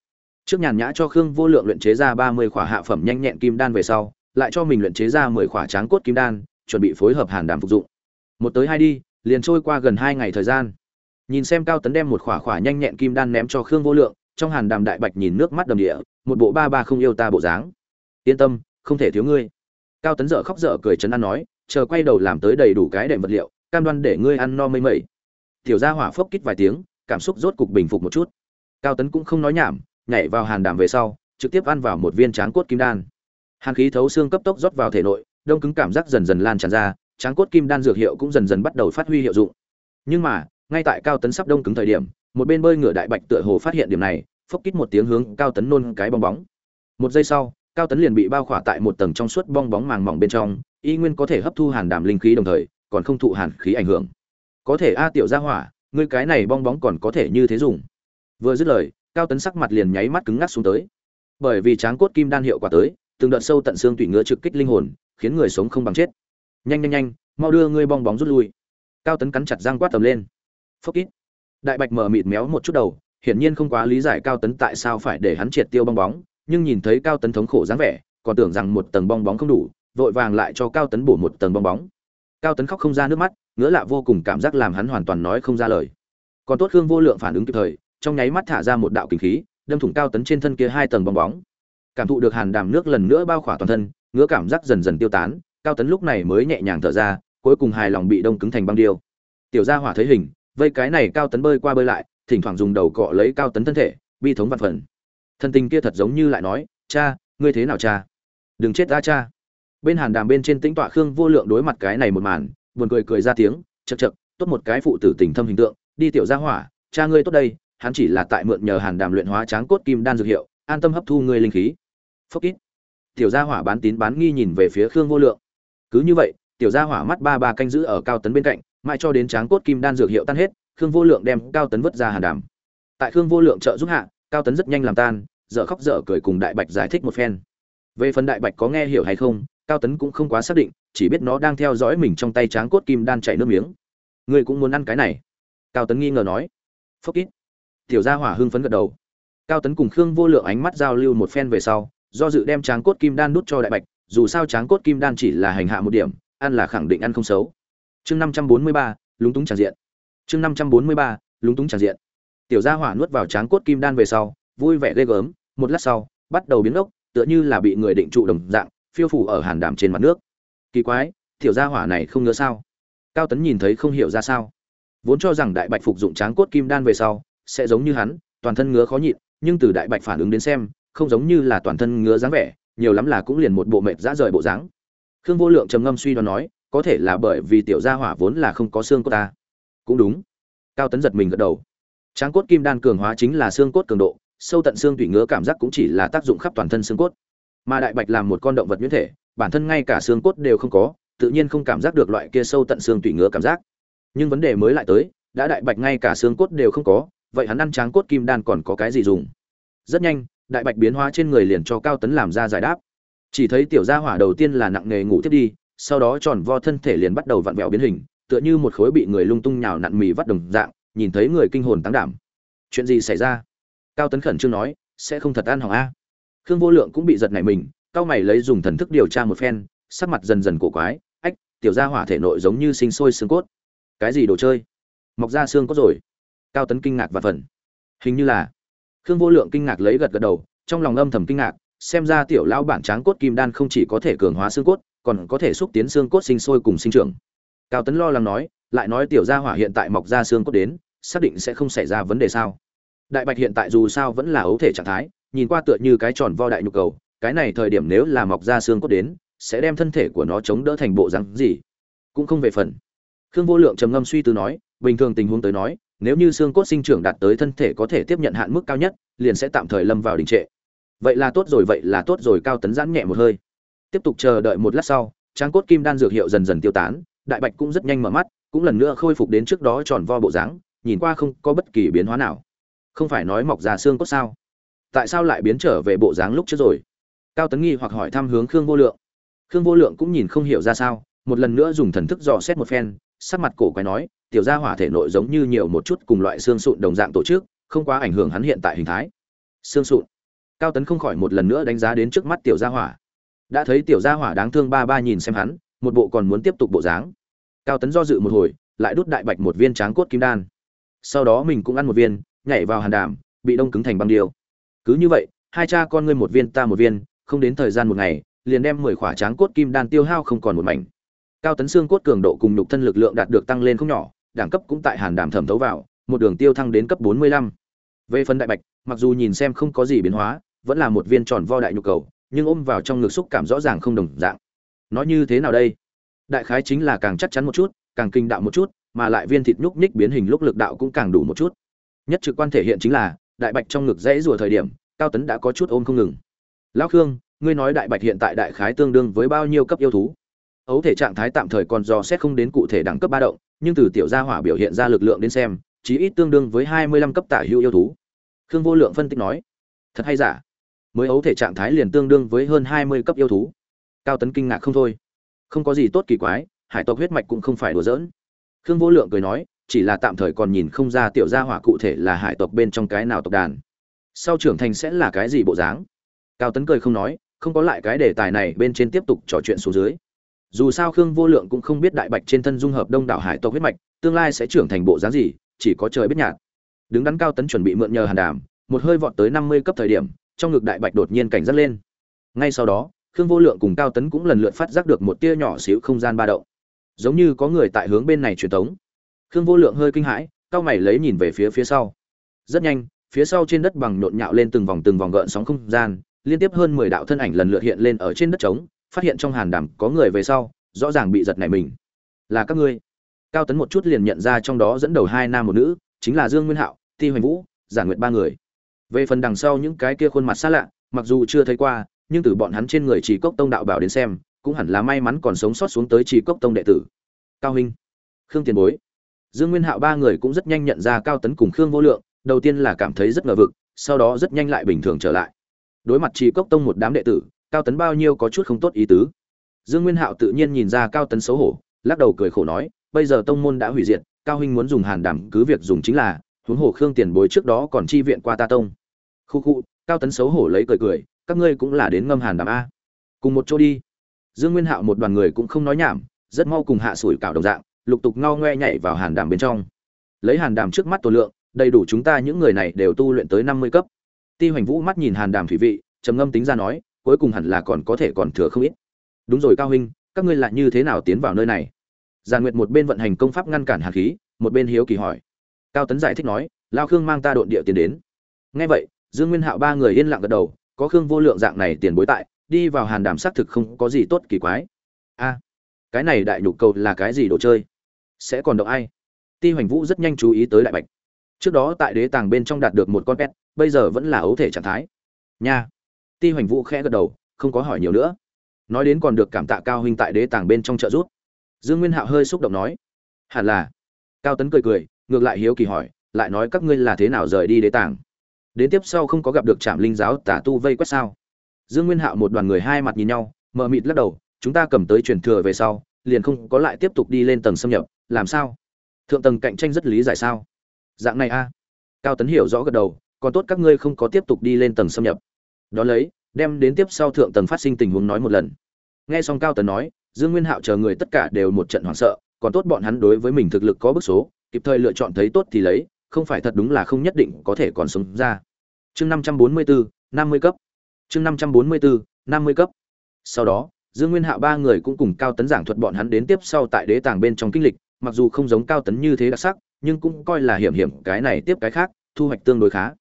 [SPEAKER 1] Trước nhàn nhã cho khương vô lượng luyện chế ra ba mươi khỏa hạ phẩm nhanh nhẹn kim đan về sau, lại cho mình luyện chế ra mười khỏa tráng cốt kim đan, chuẩn bị phối hợp hàn đàm phục dụng. Một tới hai đi, liền trôi qua gần hai ngày thời gian nhìn xem cao tấn đem một khỏa khỏa nhanh nhẹn kim đan ném cho khương vô lượng, trong hàn đàm đại bạch nhìn nước mắt đầm địa, một bộ ba ba không yêu ta bộ dáng. Yên tâm, không thể thiếu ngươi. Cao tấn dở khóc dở cười chấn an nói, chờ quay đầu làm tới đầy đủ cái đệm vật liệu, cam đoan để ngươi ăn no mây mẩy. Tiểu gia hỏa phốc kít vài tiếng, cảm xúc rốt cục bình phục một chút. Cao tấn cũng không nói nhảm, nhảy vào hàn đàm về sau, trực tiếp ăn vào một viên tráng cốt kim đan. Hàn khí thấu xương cấp tốc rót vào thể nội, đông cứng cảm giác dần dần lan tràn ra, tráng cốt kim đan dược hiệu cũng dần dần bắt đầu phát huy hiệu dụng. Nhưng mà ngay tại cao tấn sắp đông cứng thời điểm, một bên bơi ngửa đại bạch tựa hồ phát hiện điểm này, phốc kít một tiếng hướng cao tấn nôn cái bong bóng. Một giây sau, cao tấn liền bị bao khỏa tại một tầng trong suốt bong bóng màng mỏng bên trong, y nguyên có thể hấp thu hàn đàm linh khí đồng thời, còn không thụ hàn khí ảnh hưởng. Có thể a tiểu ra hỏa, ngươi cái này bong bóng còn có thể như thế dùng. Vừa dứt lời, cao tấn sắc mặt liền nháy mắt cứng ngắc xuống tới. Bởi vì tráng cốt kim đan hiệu quả tới, từng đợt sâu tận xương tủy ngựa trực kích linh hồn, khiến người sống không bằng chết. Nhanh nhanh nhanh, mau đưa ngươi bong bóng rút lui. Cao tấn cắn chặt răng quát tầm lên phốc ít. Đại bạch mở mịt méo một chút đầu, hiển nhiên không quá lý giải cao tấn tại sao phải để hắn triệt tiêu bong bóng, nhưng nhìn thấy cao tấn thống khổ dáng vẻ, còn tưởng rằng một tầng bong bóng không đủ, vội vàng lại cho cao tấn bổ một tầng bong bóng. Cao tấn khóc không ra nước mắt, ngứa lạ vô cùng cảm giác làm hắn hoàn toàn nói không ra lời. Còn tốt khương vô lượng phản ứng kịp thời, trong nháy mắt thả ra một đạo kinh khí, đâm thủng cao tấn trên thân kia hai tầng bong bóng. Cảm thụ được hàn đàm nước lần nữa bao khỏa toàn thân, ngứa cảm giác dần dần tiêu tán, cao tấn lúc này mới nhẹ nhàng thở ra, cuối cùng hài lòng bị đông cứng thành băng điêu. Tiểu gia hỏa thấy hình vây cái này cao tấn bơi qua bơi lại, thỉnh thoảng dùng đầu cọ lấy cao tấn thân thể, bi thống văn phần. Thân tình kia thật giống như lại nói, cha, ngươi thế nào cha? Đừng chết ra cha. Bên hàn đàm bên trên tĩnh tọa khương vô lượng đối mặt cái này một màn, buồn cười cười ra tiếng chật chật tốt một cái phụ tử tình thâm hình tượng, đi tiểu gia hỏa, cha ngươi tốt đây. Hắn chỉ là tại mượn nhờ hàn đàm luyện hóa tráng cốt kim đan dược hiệu, an tâm hấp thu ngươi linh khí. Phốc ít tiểu gia hỏa bán tín bán nghi nhìn về phía khương vô lượng. Cứ như vậy, tiểu gia hỏa mắt ba ba canh giữ ở cao tấn bên cạnh mãi cho đến tráng cốt kim đan dược hiệu tan hết, khương vô lượng đem cao tấn vứt ra hàn đàm. Tại khương vô lượng trợ giúp hạ, cao tấn rất nhanh làm tan, dở khóc dở cười cùng đại bạch giải thích một phen. Về phần đại bạch có nghe hiểu hay không, cao tấn cũng không quá xác định, chỉ biết nó đang theo dõi mình trong tay tráng cốt kim đan chảy nước miếng. Ngươi cũng muốn ăn cái này? Cao tấn nghi ngờ nói. Phốc ít. Tiểu gia hỏa hưng phấn gật đầu. Cao tấn cùng khương vô lượng ánh mắt giao lưu một phen về sau, do dự đem tráng cốt kim đan đút cho đại bạch, dù sao tráng cốt kim đan chỉ là hành hạ một điểm, ăn là khẳng định ăn không xấu chương năm trăm bốn mươi ba, lúng túng tràn diện. Chương năm trăm bốn mươi ba, lúng túng tràn diện. Tiểu gia hỏa nuốt vào tráng cốt kim đan về sau, vui vẻ ghê gớm, một lát sau, bắt đầu biến ốc, tựa như là bị người định trụ đồng dạng, phiêu phủ ở hàn đàm trên mặt nước. Kỳ quái, tiểu gia hỏa này không ngứa sao? Cao tấn nhìn thấy không hiểu ra sao. Vốn cho rằng đại bạch phục dụng tráng cốt kim đan về sau, sẽ giống như hắn, toàn thân ngứa khó nhịn, nhưng từ đại bạch phản ứng đến xem, không giống như là toàn thân ngứa dáng vẻ, nhiều lắm là cũng liền một bộ mệt dã rời bộ dáng. Khương vô lượng trầm ngâm suy đoán nói có thể là bởi vì tiểu gia hỏa vốn là không có xương cốt ta. Cũng đúng. Cao tấn giật mình gật đầu. Tráng cốt kim đan cường hóa chính là xương cốt cường độ, sâu tận xương tủy ngứa cảm giác cũng chỉ là tác dụng khắp toàn thân xương cốt. Mà đại bạch làm một con động vật nhuyễn thể, bản thân ngay cả xương cốt đều không có, tự nhiên không cảm giác được loại kia sâu tận xương tủy ngứa cảm giác. Nhưng vấn đề mới lại tới, đã đại bạch ngay cả xương cốt đều không có, vậy hắn ăn tráng cốt kim đan còn có cái gì dùng? Rất nhanh, đại bạch biến hóa trên người liền cho cao tấn làm ra giải đáp. Chỉ thấy tiểu gia hỏa đầu tiên là nặng nghề ngủ tiếp đi sau đó tròn vo thân thể liền bắt đầu vặn vẹo biến hình, tựa như một khối bị người lung tung nhào nặn mì vắt đồng dạng, nhìn thấy người kinh hồn táng đảm. Chuyện gì xảy ra? Cao tấn khẩn trương nói, sẽ không thật ăn hỏng a. Khương vô lượng cũng bị giật nảy mình cao mày lấy dùng thần thức điều tra một phen, sắc mặt dần dần cổ quái, ách, tiểu gia hỏa thể nội giống như sinh sôi xương cốt. Cái gì đồ chơi? Mọc ra xương cốt rồi. Cao tấn kinh ngạc và phần. Hình như là. Khương vô lượng kinh ngạc lấy gật gật đầu, trong lòng âm thầm kinh ngạc, xem ra tiểu lão bản tráng cốt kim đan không chỉ có thể cường hóa xương cốt còn có thể xúc tiến xương cốt sinh sôi cùng sinh trưởng. Cao tấn lo lắng nói, lại nói tiểu gia hỏa hiện tại mọc ra xương cốt đến, xác định sẽ không xảy ra vấn đề sao? Đại bạch hiện tại dù sao vẫn là ấu thể trạng thái, nhìn qua tựa như cái tròn vo đại nhục cầu, cái này thời điểm nếu là mọc ra xương cốt đến, sẽ đem thân thể của nó chống đỡ thành bộ rắn gì? Cũng không về phần. Khương vô lượng trầm ngâm suy tư nói, bình thường tình huống tới nói, nếu như xương cốt sinh trưởng đạt tới thân thể có thể tiếp nhận hạn mức cao nhất, liền sẽ tạm thời lâm vào đình trệ. Vậy là tốt rồi, vậy là tốt rồi, cao tấn giãn nhẹ một hơi tiếp tục chờ đợi một lát sau, tráng cốt kim đan dược hiệu dần dần tiêu tán, đại bạch cũng rất nhanh mở mắt, cũng lần nữa khôi phục đến trước đó tròn vo bộ dáng, nhìn qua không có bất kỳ biến hóa nào. Không phải nói mọc ra xương cốt sao? Tại sao lại biến trở về bộ dáng lúc trước rồi? Cao tấn nghi hoặc hỏi thăm hướng khương vô lượng. Khương vô lượng cũng nhìn không hiểu ra sao, một lần nữa dùng thần thức dò xét một phen, sắc mặt cổ quái nói, tiểu gia hỏa thể nội giống như nhiều một chút cùng loại xương sụn đồng dạng tổ chức, không quá ảnh hưởng hắn hiện tại hình thái. Xương sụn. Cao tấn không khỏi một lần nữa đánh giá đến trước mắt tiểu gia hỏa đã thấy tiểu gia hỏa đáng thương ba ba nhìn xem hắn, một bộ còn muốn tiếp tục bộ dáng. Cao tấn do dự một hồi, lại đút đại bạch một viên tráng cốt kim đan. Sau đó mình cũng ăn một viên, nhảy vào hàn đàm, bị đông cứng thành băng điêu. Cứ như vậy, hai cha con ngươi một viên ta một viên, không đến thời gian một ngày, liền đem mười khỏa tráng cốt kim đan tiêu hao không còn một mảnh. Cao tấn xương cốt cường độ cùng nhục thân lực lượng đạt được tăng lên không nhỏ, đẳng cấp cũng tại hàn đàm thẩm thấu vào, một đường tiêu thăng đến cấp 45. về phần đại bạch, mặc dù nhìn xem không có gì biến hóa, vẫn là một viên tròn vo đại nhu cầu nhưng ôm vào trong ngực xúc cảm rõ ràng không đồng dạng. Nói như thế nào đây? Đại khái chính là càng chắc chắn một chút, càng kinh đạo một chút, mà lại viên thịt nhúc nhích biến hình lúc lực đạo cũng càng đủ một chút. Nhất trực quan thể hiện chính là, đại bạch trong ngực dãy rùa thời điểm, cao tấn đã có chút ôm không ngừng. Lão khương, ngươi nói đại bạch hiện tại đại khái tương đương với bao nhiêu cấp yêu thú? Ấu thể trạng thái tạm thời còn do xét không đến cụ thể đẳng cấp ba động, nhưng từ tiểu gia hỏa biểu hiện ra lực lượng đến xem, chí ít tương đương với hai mươi lăm cấp tả hữu yêu thú. Khương vô lượng phân tích nói, thật hay giả? Mới ấu thể trạng thái liền tương đương với hơn hai mươi cấp yêu thú. Cao tấn kinh ngạc không thôi. Không có gì tốt kỳ quái, hải tộc huyết mạch cũng không phải đùa giỡn. Khương vô lượng cười nói, chỉ là tạm thời còn nhìn không ra tiểu gia hỏa cụ thể là hải tộc bên trong cái nào tộc đàn. Sau trưởng thành sẽ là cái gì bộ dáng? Cao tấn cười không nói, không có lại cái đề tài này bên trên tiếp tục trò chuyện xuống dưới. Dù sao khương vô lượng cũng không biết đại bạch trên thân dung hợp đông đảo hải tộc huyết mạch, tương lai sẽ trưởng thành bộ dáng gì, chỉ có trời biết nhạt. Đứng đắn cao tấn chuẩn bị mượn nhờ hàn đàm, một hơi vọt tới năm mươi cấp thời điểm trong ngực đại bạch đột nhiên cảnh giác lên. Ngay sau đó, khương vô lượng cùng cao tấn cũng lần lượt phát giác được một tia nhỏ xíu không gian ba động. Giống như có người tại hướng bên này truyền tống. Khương vô lượng hơi kinh hãi cao mày lấy nhìn về phía phía sau. Rất nhanh, phía sau trên đất bằng nhộn nhạo lên từng vòng từng vòng gợn sóng không gian, liên tiếp hơn mười đạo thân ảnh lần lượt hiện lên ở trên đất trống, phát hiện trong hàn đàm có người về sau, rõ ràng bị giật này mình. Là các ngươi. Cao tấn một chút liền nhận ra trong đó dẫn đầu hai nam một nữ, chính là dương nguyên hạo, ti hoành vũ, giản nguyệt ba người về phần đằng sau những cái kia khuôn mặt xa lạ, mặc dù chưa thấy qua, nhưng từ bọn hắn trên người chỉ cốc tông đạo bảo đến xem, cũng hẳn là may mắn còn sống sót xuống tới chỉ cốc tông đệ tử. Cao huynh khương tiền bối. Dương nguyên hạo ba người cũng rất nhanh nhận ra cao tấn cùng khương vô lượng, đầu tiên là cảm thấy rất ngờ vực, sau đó rất nhanh lại bình thường trở lại. Đối mặt chỉ cốc tông một đám đệ tử, cao tấn bao nhiêu có chút không tốt ý tứ. Dương nguyên hạo tự nhiên nhìn ra cao tấn xấu hổ, lắc đầu cười khổ nói, bây giờ tông môn đã hủy diệt, cao huynh muốn dùng hàn đảm cứ việc dùng chính là huống hồ khương tiền bối trước đó còn chi viện qua ta tông. Khu khu, cao tấn xấu hổ lấy cười cười, các ngươi cũng là đến ngâm hàn đàm a. Cùng một chỗ đi. Dương nguyên hạo một đoàn người cũng không nói nhảm, rất mau cùng hạ sủi cảo đồng dạng, lục tục ngao ngoe nhảy vào hàn đàm bên trong. Lấy hàn đàm trước mắt tổ lượng, đầy đủ chúng ta những người này đều tu luyện tới năm mươi cấp. Ti hoành vũ mắt nhìn hàn đàm thủy vị, trầm ngâm tính ra nói, cuối cùng hẳn là còn có thể còn thừa không ít. Đúng rồi cao huynh, các ngươi lại như thế nào tiến vào nơi này? Giàn nguyệt một bên vận hành công pháp ngăn cản hàn khí, một bên hiếu kỳ hỏi cao tấn giải thích nói, lao khương mang ta độn địa tiền đến. Ngay vậy, dương nguyên hạo ba người yên lặng gật đầu, có khương vô lượng dạng này tiền bối tại, đi vào hàn đàm xác thực không có gì tốt kỳ quái. A, cái này đại nhục cầu là cái gì đồ chơi? Sẽ còn động ai? Ti hoành vũ rất nhanh chú ý tới đại bạch. Trước đó tại đế tàng bên trong đạt được một con pet, bây giờ vẫn là ấu thể trạng thái. Nha. Ti hoành vũ khẽ gật đầu, không có hỏi nhiều nữa. Nói đến còn được cảm tạ cao huynh tại đế tàng bên trong trợ giúp. Dương nguyên hạo hơi xúc động nói, hẳn là. Cao tấn cười cười ngược lại hiếu kỳ hỏi, lại nói các ngươi là thế nào rời đi đế tàng? Đến tiếp sau không có gặp được trạm linh giáo tả tu vây quét sao? Dương nguyên hạo một đoàn người hai mặt nhìn nhau, mờ mịt lắc đầu, chúng ta cầm tới truyền thừa về sau, liền không có lại tiếp tục đi lên tầng xâm nhập, làm sao? Thượng tầng cạnh tranh rất lý giải sao? Dạng này a. Cao tấn hiểu rõ gật đầu, còn tốt các ngươi không có tiếp tục đi lên tầng xâm nhập. Đó lấy, đem đến tiếp sau thượng tầng phát sinh tình huống nói một lần. Nghe xong cao tấn nói, dương nguyên hạo chờ người tất cả đều một trận hoảng sợ, còn tốt bọn hắn đối với mình thực lực có bức số kịp thời lựa chọn thấy tốt thì lấy, không phải thật đúng là không nhất định có thể còn sống ra. Chương năm trăm bốn mươi bốn năm mươi cấp. Chương năm trăm bốn mươi bốn năm mươi cấp. Sau đó, dương nguyên hạo ba người cũng cùng cao tấn giảng thuật bọn hắn đến tiếp sau tại đế tàng bên trong kinh lịch, mặc dù không giống cao tấn như thế đặc sắc, nhưng cũng coi là hiểm hiểm cái này tiếp cái khác, thu hoạch tương đối khá.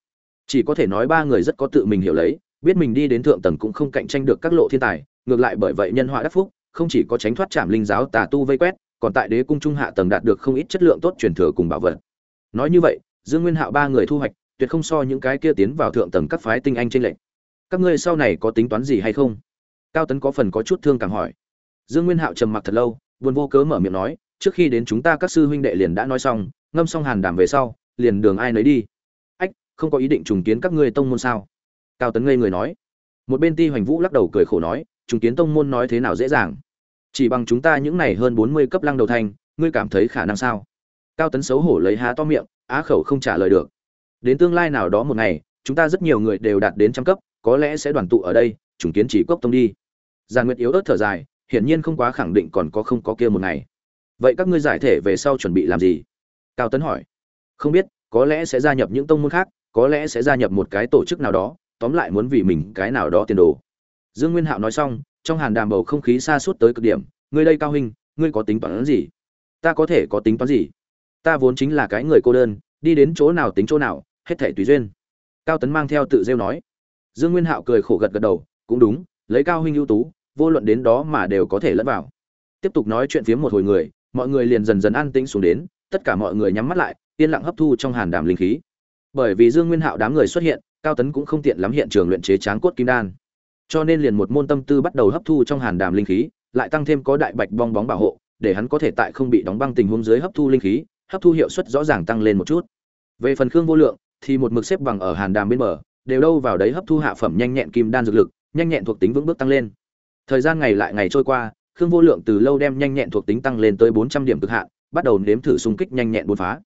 [SPEAKER 1] Chỉ có thể nói ba người rất có tự mình hiểu lấy, biết mình đi đến thượng tầng cũng không cạnh tranh được các lộ thiên tài, ngược lại bởi vậy nhân họa đắc phúc, không chỉ có tránh thoát trảm linh giáo tà tu vây quét còn tại đế cung trung hạ tầng đạt được không ít chất lượng tốt truyền thừa cùng bảo vật. Nói như vậy, dương nguyên hạo ba người thu hoạch, tuyệt không so những cái kia tiến vào thượng tầng các phái tinh anh trên lệnh các ngươi sau này có tính toán gì hay không? Cao tấn có phần có chút thương cảm hỏi. Dương nguyên hạo trầm mặc thật lâu, buồn vô cớ mở miệng nói, trước khi đến chúng ta các sư huynh đệ liền đã nói xong, ngâm xong hàn đàm về sau, liền đường ai nấy đi. Ách, không có ý định trùng kiến các ngươi tông môn sao? Cao tấn ngây người nói. Một bên ti hoành vũ lắc đầu cười khổ nói, trùng kiến tông môn nói thế nào dễ dàng? Chỉ bằng chúng ta những này hơn bốn mươi cấp lăng đầu thanh ngươi cảm thấy khả năng sao? Cao tấn xấu hổ lấy há to miệng, á khẩu không trả lời được. Đến tương lai nào đó một ngày, chúng ta rất nhiều người đều đạt đến trăm cấp, có lẽ sẽ đoàn tụ ở đây, trùng kiến chỉ cốc tông đi. Giàn nguyệt yếu ớt thở dài, hiển nhiên không quá khẳng định còn có không có kia một ngày. Vậy các ngươi giải thể về sau chuẩn bị làm gì? Cao tấn hỏi. Không biết, có lẽ sẽ gia nhập những tông môn khác, có lẽ sẽ gia nhập một cái tổ chức nào đó, tóm lại muốn vì mình cái nào đó tiền đồ. Dương nguyên hạo nói xong trong hàn đàm bầu không khí xa suốt tới cực điểm, ngươi đây cao huynh, ngươi có tính toán gì? Ta có thể có tính toán gì? Ta vốn chính là cái người cô đơn, đi đến chỗ nào tính chỗ nào, hết thể tùy duyên. Cao tấn mang theo tự rêu nói. Dương nguyên hạo cười khổ gật gật đầu, cũng đúng, lấy cao huynh ưu tú, vô luận đến đó mà đều có thể lẫn vào. Tiếp tục nói chuyện phía một hồi người, mọi người liền dần dần an tĩnh xuống đến, tất cả mọi người nhắm mắt lại, yên lặng hấp thu trong hàn đàm linh khí. Bởi vì dương nguyên hạo đám người xuất hiện, cao tấn cũng không tiện lắm hiện trường luyện chế tráng cốt kim đan cho nên liền một môn tâm tư bắt đầu hấp thu trong hàn đàm linh khí, lại tăng thêm có đại bạch bong bóng bảo hộ, để hắn có thể tại không bị đóng băng tình huống dưới hấp thu linh khí, hấp thu hiệu suất rõ ràng tăng lên một chút. Về phần khương vô lượng, thì một mực xếp bằng ở hàn đàm bên bờ, đều đâu vào đấy hấp thu hạ phẩm nhanh nhẹn kim đan dược lực, nhanh nhẹn thuộc tính vững bước tăng lên. Thời gian ngày lại ngày trôi qua, khương vô lượng từ lâu đem nhanh nhẹn thuộc tính tăng lên tới bốn trăm điểm cực hạn, bắt đầu nếm thử xung kích nhanh nhẹn bốn phá.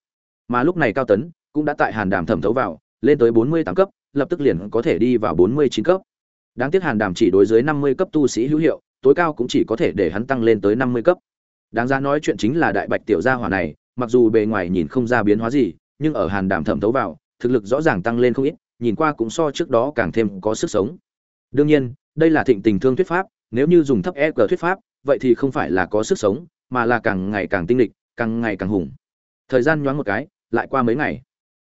[SPEAKER 1] Mà lúc này cao tấn cũng đã tại hàn đàm thẩm thấu vào, lên tới bốn mươi tám cấp, lập tức liền có thể đi vào bốn mươi chín cấp đáng tiếc hàn đàm chỉ đối dưới năm mươi cấp tu sĩ hữu hiệu, tối cao cũng chỉ có thể để hắn tăng lên tới năm mươi cấp. Đáng ra nói chuyện chính là đại bạch tiểu gia hỏa này, mặc dù bề ngoài nhìn không ra biến hóa gì, nhưng ở hàn đàm thẩm thấu vào, thực lực rõ ràng tăng lên không ít, nhìn qua cũng so trước đó càng thêm có sức sống. Đương nhiên, đây là thịnh tình thương thuyết pháp, nếu như dùng thấp e g thuyết pháp, vậy thì không phải là có sức sống, mà là càng ngày càng tinh lịch, càng ngày càng hùng. Thời gian nhoáng một cái, lại qua mấy ngày.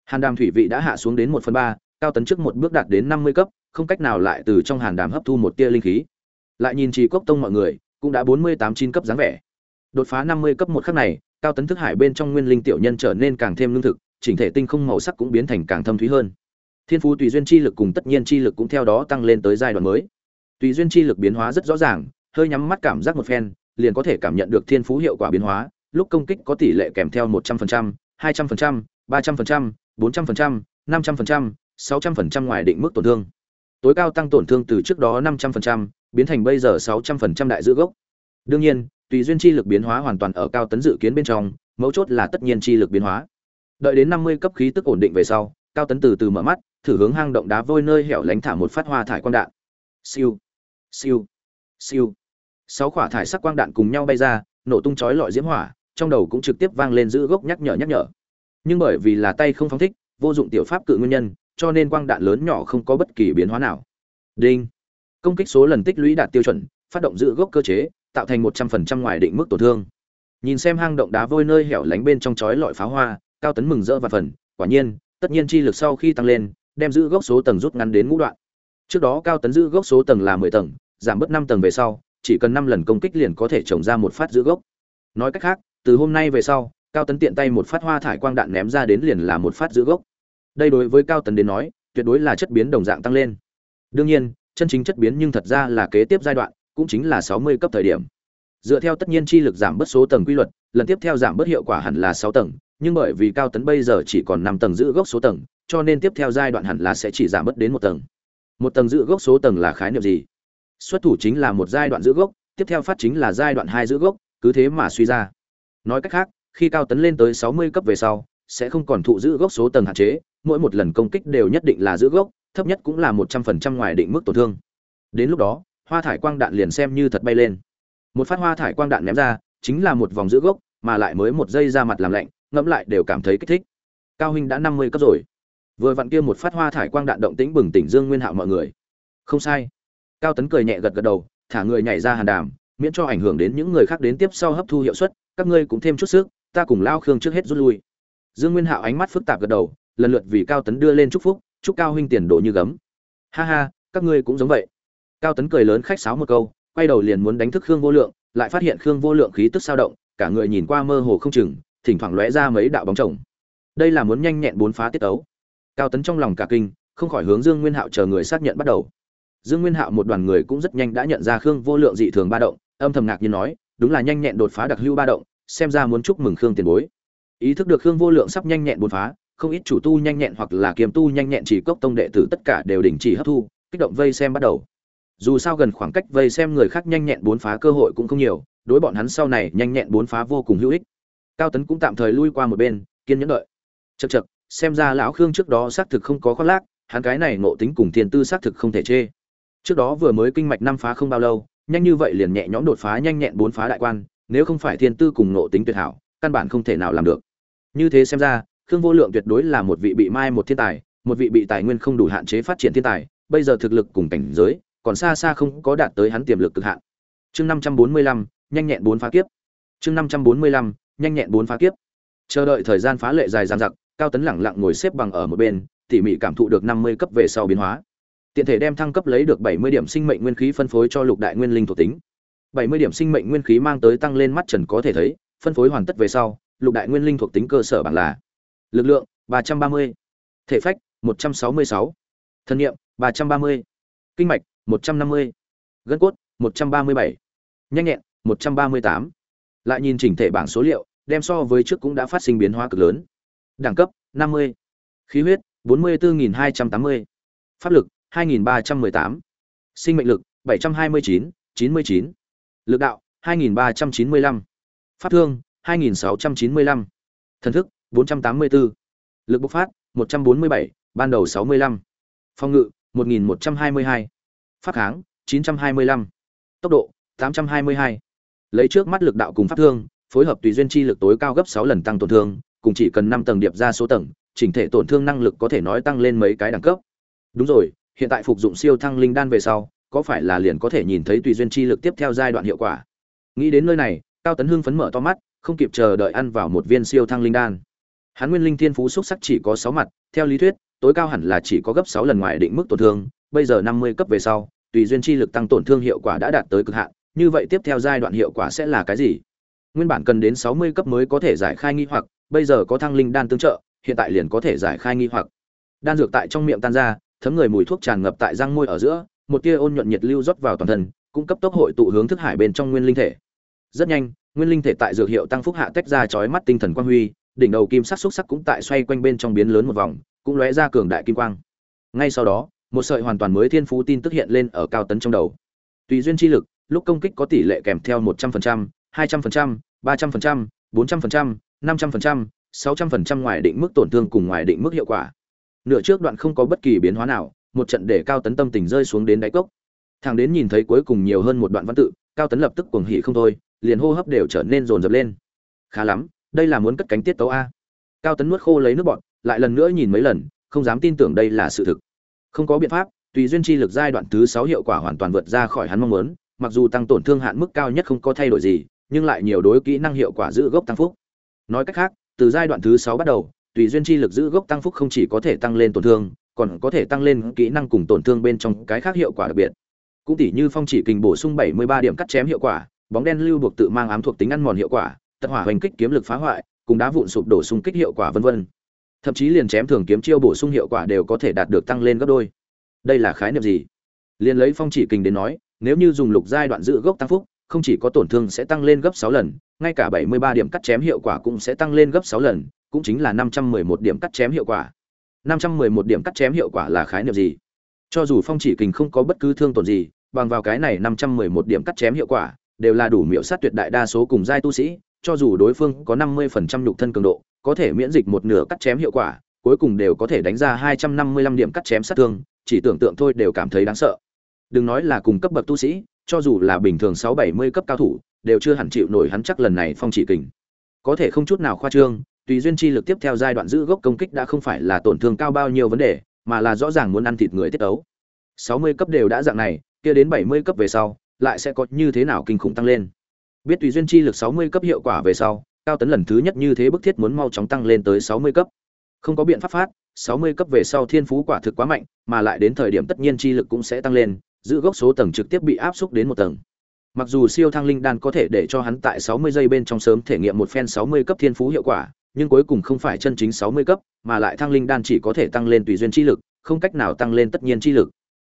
[SPEAKER 1] Hàn đàm thủy vị đã hạ xuống đến một phần ba, cao tấn trước một bước đạt đến năm mươi cấp không cách nào lại từ trong hàn đàm hấp thu một tia linh khí. Lại nhìn trì cốc tông mọi người, cũng đã bốn mươi tám chín cấp dáng vẻ. Đột phá năm mươi cấp một khắc này, cao tấn thức hải bên trong nguyên linh tiểu nhân trở nên càng thêm lương thực, chỉnh thể tinh không màu sắc cũng biến thành càng thâm thúy hơn. Thiên phú tùy duyên chi lực cùng tất nhiên chi lực cũng theo đó tăng lên tới giai đoạn mới. Tùy duyên chi lực biến hóa rất rõ ràng, hơi nhắm mắt cảm giác một phen, liền có thể cảm nhận được thiên phú hiệu quả biến hóa, lúc công kích có tỷ lệ kèm theo một trăm phần trăm, hai trăm phần trăm, ba trăm phần trăm, bốn trăm phần trăm, năm trăm phần trăm, sáu trăm phần trăm ngoài định mức tổn thương tối cao tăng tổn thương từ trước đó năm trăm phần trăm, biến thành bây giờ sáu trăm phần trăm đại giữ gốc. Đương nhiên, tùy duyên chi lực biến hóa hoàn toàn ở cao tấn dự kiến bên trong, mấu chốt là tất nhiên chi lực biến hóa. Đợi đến năm mươi cấp khí tức ổn định về sau, cao tấn từ từ mở mắt, thử hướng hang động đá vôi nơi hẻo lánh thả một phát hoa thải quang đạn. Siêu siêu siêu. Sáu quả thải sắc quang đạn cùng nhau bay ra, nổ tung chói lọi diễm hỏa, trong đầu cũng trực tiếp vang lên giữ gốc nhắc nhở nhắc nhở. Nhưng bởi vì là tay không phóng thích, vô dụng tiểu pháp cự nguyên nhân cho nên quang đạn lớn nhỏ không có bất kỳ biến hóa nào. Đinh. Công kích số lần tích lũy đạt tiêu chuẩn, phát động giữ gốc cơ chế, tạo thành một trăm phần trăm ngoài định mức tổn thương. Nhìn xem hang động đá vôi nơi hẻo lánh bên trong chói lọi pháo hoa, cao tấn mừng rỡ và phần, quả nhiên, tất nhiên chi lực sau khi tăng lên, đem giữ gốc số tầng rút ngắn đến ngũ đoạn. Trước đó cao tấn giữ gốc số tầng là mười tầng, giảm bớt năm tầng về sau, chỉ cần năm lần công kích liền có thể trồng ra một phát giữ gốc. Nói cách khác, từ hôm nay về sau, cao tấn tiện tay một phát hoa thải quang đạn ném ra đến liền là một phát giữ gốc đây đối với cao Tần đến nói, tuyệt đối là chất biến đồng dạng tăng lên. Đương nhiên, chân chính chất biến nhưng thật ra là kế tiếp giai đoạn, cũng chính là sáu mươi cấp thời điểm. Dựa theo tất nhiên chi lực giảm bớt số tầng quy luật, lần tiếp theo giảm bớt hiệu quả hẳn là sáu tầng, nhưng bởi vì cao tấn bây giờ chỉ còn năm tầng giữ gốc số tầng, cho nên tiếp theo giai đoạn hẳn là sẽ chỉ giảm bớt đến một tầng. Một tầng giữ gốc số tầng là khái niệm gì? Xuất thủ chính là một giai đoạn giữ gốc, tiếp theo phát chính là giai đoạn hai giữ gốc, cứ thế mà suy ra. Nói cách khác, khi cao tấn lên tới sáu mươi cấp về sau sẽ không còn thụ giữ gốc số tầng hạn chế, mỗi một lần công kích đều nhất định là giữ gốc, thấp nhất cũng là một trăm phần trăm ngoài định mức tổn thương. Đến lúc đó, hoa thải quang đạn liền xem như thật bay lên. Một phát hoa thải quang đạn ném ra, chính là một vòng giữ gốc, mà lại mới một giây ra mặt làm lạnh, ngẫm lại đều cảm thấy kích thích. Cao huynh đã năm mươi cấp rồi. Vừa vặn kia một phát hoa thải quang đạn động tĩnh bừng tỉnh dương nguyên hạo mọi người. Không sai. Cao tấn cười nhẹ gật gật đầu, thả người nhảy ra hàn đàm, miễn cho ảnh hưởng đến những người khác đến tiếp sau hấp thu hiệu suất, các ngươi cũng thêm chút sức, ta cùng lao khương trước hết rút lui dương nguyên hạo ánh mắt phức tạp gật đầu, lần lượt vì cao tấn đưa lên chúc phúc, chúc cao huynh tiền đồ như gấm. Ha ha, các ngươi cũng giống vậy. Cao tấn cười lớn khách sáo một câu, quay đầu liền muốn đánh thức khương vô lượng, lại phát hiện khương vô lượng khí tức sao động, cả người nhìn qua mơ hồ không chừng, thỉnh thoảng lóe ra mấy đạo bóng chồng. Đây là muốn nhanh nhẹn bốn phá tiết ấu cao tấn trong lòng cả kinh, không khỏi hướng dương nguyên hạo chờ người xác nhận bắt đầu. Dương nguyên hạo một đoàn người cũng rất nhanh đã nhận ra khương vô lượng dị thường ba động, âm thầm ngạc nhiên nói, đúng là nhanh nhẹn đột phá đặc hưu ba động, xem ra muốn chúc mừng khương tiền bối ý thức được khương vô lượng sắp nhanh nhẹn bốn phá, không ít chủ tu nhanh nhẹn hoặc là kiềm tu nhanh nhẹn chỉ cốc tông đệ tử tất cả đều đình chỉ hấp thu, kích động vây xem bắt đầu. Dù sao gần khoảng cách vây xem người khác nhanh nhẹn bốn phá cơ hội cũng không nhiều, đối bọn hắn sau này nhanh nhẹn bốn phá vô cùng hữu ích. Cao tấn cũng tạm thời lui qua một bên, kiên nhẫn đợi. Chật chật xem ra lão khương trước đó xác thực không có khoác lác, hắn cái này ngộ tính cùng tiền tư xác thực không thể chê. Trước đó vừa mới kinh mạch năm phá không bao lâu, nhanh như vậy liền nhẹ nhõm đột phá nhanh nhẹn bốn phá đại quan, nếu không phải thiên tư cùng ngộ tính tuyệt hảo, căn bản không thể nào làm được như thế xem ra, khương vô lượng tuyệt đối là một vị bị mai một thiên tài, một vị bị tài nguyên không đủ hạn chế phát triển thiên tài, bây giờ thực lực cùng cảnh giới, còn xa xa không có đạt tới hắn tiềm lực cực hạn. Chương năm trăm bốn mươi lăm, nhanh nhẹn bốn phá kiếp. Chương năm trăm bốn mươi lăm, nhanh nhẹn bốn phá kiếp. Chờ đợi thời gian phá lệ dài dằng dặc, cao tấn lẳng lặng ngồi xếp bằng ở một bên, tỉ mỉ cảm thụ được năm mươi cấp về sau biến hóa. Tiện thể đem thăng cấp lấy được bảy mươi điểm sinh mệnh nguyên khí phân phối cho lục đại nguyên linh thuộc tính. bảy mươi điểm sinh mệnh nguyên khí mang tới tăng lên mắt trần có thể thấy, phân phối hoàn tất về sau lục đại nguyên linh thuộc tính cơ sở bảng là lực lượng ba trăm ba mươi thể phách một trăm sáu mươi sáu thân kinh mạch một trăm năm mươi gân cốt một trăm ba mươi bảy nhanh nhẹn một trăm ba mươi tám lại nhìn chỉnh thể bảng số liệu đem so với trước cũng đã phát sinh biến hóa cực lớn đẳng cấp 50. khí huyết 44.280. pháp lực 2.318. sinh mệnh lực 729, 99. lực đạo 2.395. pháp thương 2695, thần thức 484. lực bộc phát 147, ban đầu 65. phòng ngự 1122. pháp kháng 925. tốc độ 822. lấy trước mắt lực đạo cùng pháp thương phối hợp tùy duyên chi lực tối cao gấp 6 lần tăng tổn thương, cùng chỉ cần 5 tầng điệp ra số tầng, chỉnh thể tổn thương năng lực có thể nói tăng lên mấy cái đẳng cấp. Đúng rồi, hiện tại phục dụng siêu thăng linh đan về sau, có phải là liền có thể nhìn thấy tùy duyên chi lực tiếp theo giai đoạn hiệu quả. Nghĩ đến nơi này, Cao Tấn Hưng phấn mở to mắt, không kịp chờ đợi ăn vào một viên siêu thăng linh đan. Hắn Nguyên Linh Thiên Phú xúc sắc chỉ có 6 mặt, theo lý thuyết, tối cao hẳn là chỉ có gấp 6 lần ngoài định mức tổn thương, bây giờ 50 cấp về sau, tùy duyên chi lực tăng tổn thương hiệu quả đã đạt tới cực hạn, như vậy tiếp theo giai đoạn hiệu quả sẽ là cái gì? Nguyên bản cần đến 60 cấp mới có thể giải khai nghi hoặc, bây giờ có thăng linh đan tương trợ, hiện tại liền có thể giải khai nghi hoặc. Đan dược tại trong miệng tan ra, thấm người mùi thuốc tràn ngập tại răng môi ở giữa, một tia ôn nhuận nhiệt lưu rót vào toàn thân, cung cấp tốc hội tụ hướng thức hải bên trong nguyên linh thể. Rất nhanh, nguyên linh thể tại dược hiệu tăng phúc hạ tách ra chói mắt tinh thần quang huy, đỉnh đầu kim sắc xúc sắc cũng tại xoay quanh bên trong biến lớn một vòng, cũng lóe ra cường đại kim quang. Ngay sau đó, một sợi hoàn toàn mới thiên phú tin tức hiện lên ở cao tấn trong đầu. Tùy duyên chi lực, lúc công kích có tỷ lệ kèm theo 100%, 200%, 300%, 400%, 500%, 600% ngoài định mức tổn thương cùng ngoài định mức hiệu quả. Nửa trước đoạn không có bất kỳ biến hóa nào, một trận để cao tấn tâm tình rơi xuống đến đáy cốc. Thằng đến nhìn thấy cuối cùng nhiều hơn một đoạn văn tự, cao tấn lập tức cuồng hỉ không thôi, liền hô hấp đều trở nên rồn rập lên. Khá lắm, đây là muốn cất cánh tiết tấu a. Cao tấn nuốt khô lấy nước bọt, lại lần nữa nhìn mấy lần, không dám tin tưởng đây là sự thực. Không có biện pháp, tùy duyên chi lực giai đoạn thứ sáu hiệu quả hoàn toàn vượt ra khỏi hắn mong muốn, mặc dù tăng tổn thương hạn mức cao nhất không có thay đổi gì, nhưng lại nhiều đối kỹ năng hiệu quả giữ gốc tăng phúc. Nói cách khác, từ giai đoạn thứ sáu bắt đầu, tùy duyên chi lực giữ gốc tăng phúc không chỉ có thể tăng lên tổn thương, còn có thể tăng lên kỹ năng cùng tổn thương bên trong cái khác hiệu quả đặc biệt. Cũng tỷ như phong chỉ kình bổ sung 73 điểm cắt chém hiệu quả, bóng đen lưu buộc tự mang ám thuộc tính ăn mòn hiệu quả, tật hỏa hoành kích kiếm lực phá hoại, cùng đá vụn sụp đổ xung kích hiệu quả vân vân. Thậm chí liền chém thường kiếm chiêu bổ sung hiệu quả đều có thể đạt được tăng lên gấp đôi. Đây là khái niệm gì? Liên lấy phong chỉ kình đến nói, nếu như dùng lục giai đoạn giữ gốc tăng phúc, không chỉ có tổn thương sẽ tăng lên gấp sáu lần, ngay cả 73 điểm cắt chém hiệu quả cũng sẽ tăng lên gấp sáu lần, cũng chính là 511 điểm cắt chém hiệu quả. 511 điểm cắt chém hiệu quả là khái niệm gì? Cho dù phong chỉ kình không có bất cứ thương tổn gì, bằng vào cái này 511 điểm cắt chém hiệu quả, đều là đủ miểu sát tuyệt đại đa số cùng giai tu sĩ, cho dù đối phương có 50% nhục thân cường độ, có thể miễn dịch một nửa cắt chém hiệu quả, cuối cùng đều có thể đánh ra 255 điểm cắt chém sát thương, chỉ tưởng tượng thôi đều cảm thấy đáng sợ. Đừng nói là cùng cấp bậc tu sĩ, cho dù là bình thường sáu bảy mươi cấp cao thủ, đều chưa hẳn chịu nổi hắn chắc lần này phong chỉ kình. Có thể không chút nào khoa trương, tùy duyên chi lực tiếp theo giai đoạn giữ gốc công kích đã không phải là tổn thương cao bao nhiêu vấn đề, mà là rõ ràng muốn ăn thịt người tiết ấu. mươi cấp đều đã dạng này, kia đến bảy mươi cấp về sau, lại sẽ có như thế nào kinh khủng tăng lên. Biết tùy duyên chi lực sáu mươi cấp hiệu quả về sau, cao tấn lần thứ nhất như thế bức thiết muốn mau chóng tăng lên tới sáu mươi cấp. Không có biện pháp phát, sáu mươi cấp về sau thiên phú quả thực quá mạnh, mà lại đến thời điểm tất nhiên chi lực cũng sẽ tăng lên, giữ gốc số tầng trực tiếp bị áp xúc đến một tầng. Mặc dù siêu thăng linh đan có thể để cho hắn tại 60 giây bên trong sớm thể nghiệm một phen 60 cấp thiên phú hiệu quả, nhưng cuối cùng không phải chân chính 60 cấp, mà lại thăng linh đan chỉ có thể tăng lên tùy duyên chi lực, không cách nào tăng lên tất nhiên chi lực.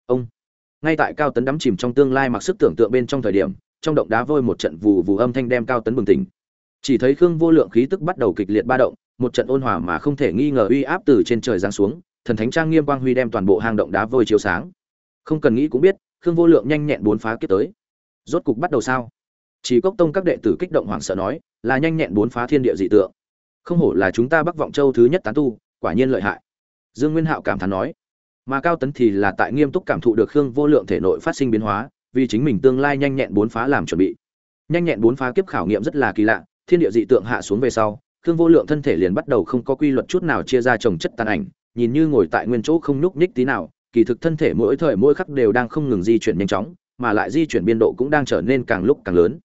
[SPEAKER 1] Ông ngay tại cao tấn đắm chìm trong tương lai mặc sức tưởng tượng bên trong thời điểm, trong động đá vôi một trận vù vù âm thanh đem cao tấn bừng tỉnh. Chỉ thấy khương vô lượng khí tức bắt đầu kịch liệt ba động, một trận ôn hòa mà không thể nghi ngờ uy áp từ trên trời giáng xuống, thần thánh trang nghiêm quang huy đem toàn bộ hang động đá vôi chiếu sáng. Không cần nghĩ cũng biết khương vô lượng nhanh nhẹn bốn phá kiếp tới. Rốt cục bắt đầu sao? Chỉ cốc tông các đệ tử kích động hoảng sợ nói là nhanh nhẹn bốn phá thiên địa dị tượng. Không hổ là chúng ta bắc vọng châu thứ nhất tán tu quả nhiên lợi hại. Dương nguyên hạo cảm thán nói mà cao tấn thì là tại nghiêm túc cảm thụ được khương vô lượng thể nội phát sinh biến hóa vì chính mình tương lai nhanh nhẹn bốn phá làm chuẩn bị nhanh nhẹn bốn phá kiếp khảo nghiệm rất là kỳ lạ thiên địa dị tượng hạ xuống về sau khương vô lượng thân thể liền bắt đầu không có quy luật chút nào chia ra trồng chất tàn ảnh nhìn như ngồi tại nguyên chỗ không nhúc nhích tí nào kỳ thực thân thể mỗi thời mỗi khắc đều đang không ngừng di chuyển nhanh chóng, mà lại di chuyển biên độ cũng đang trở nên càng lúc càng lớn.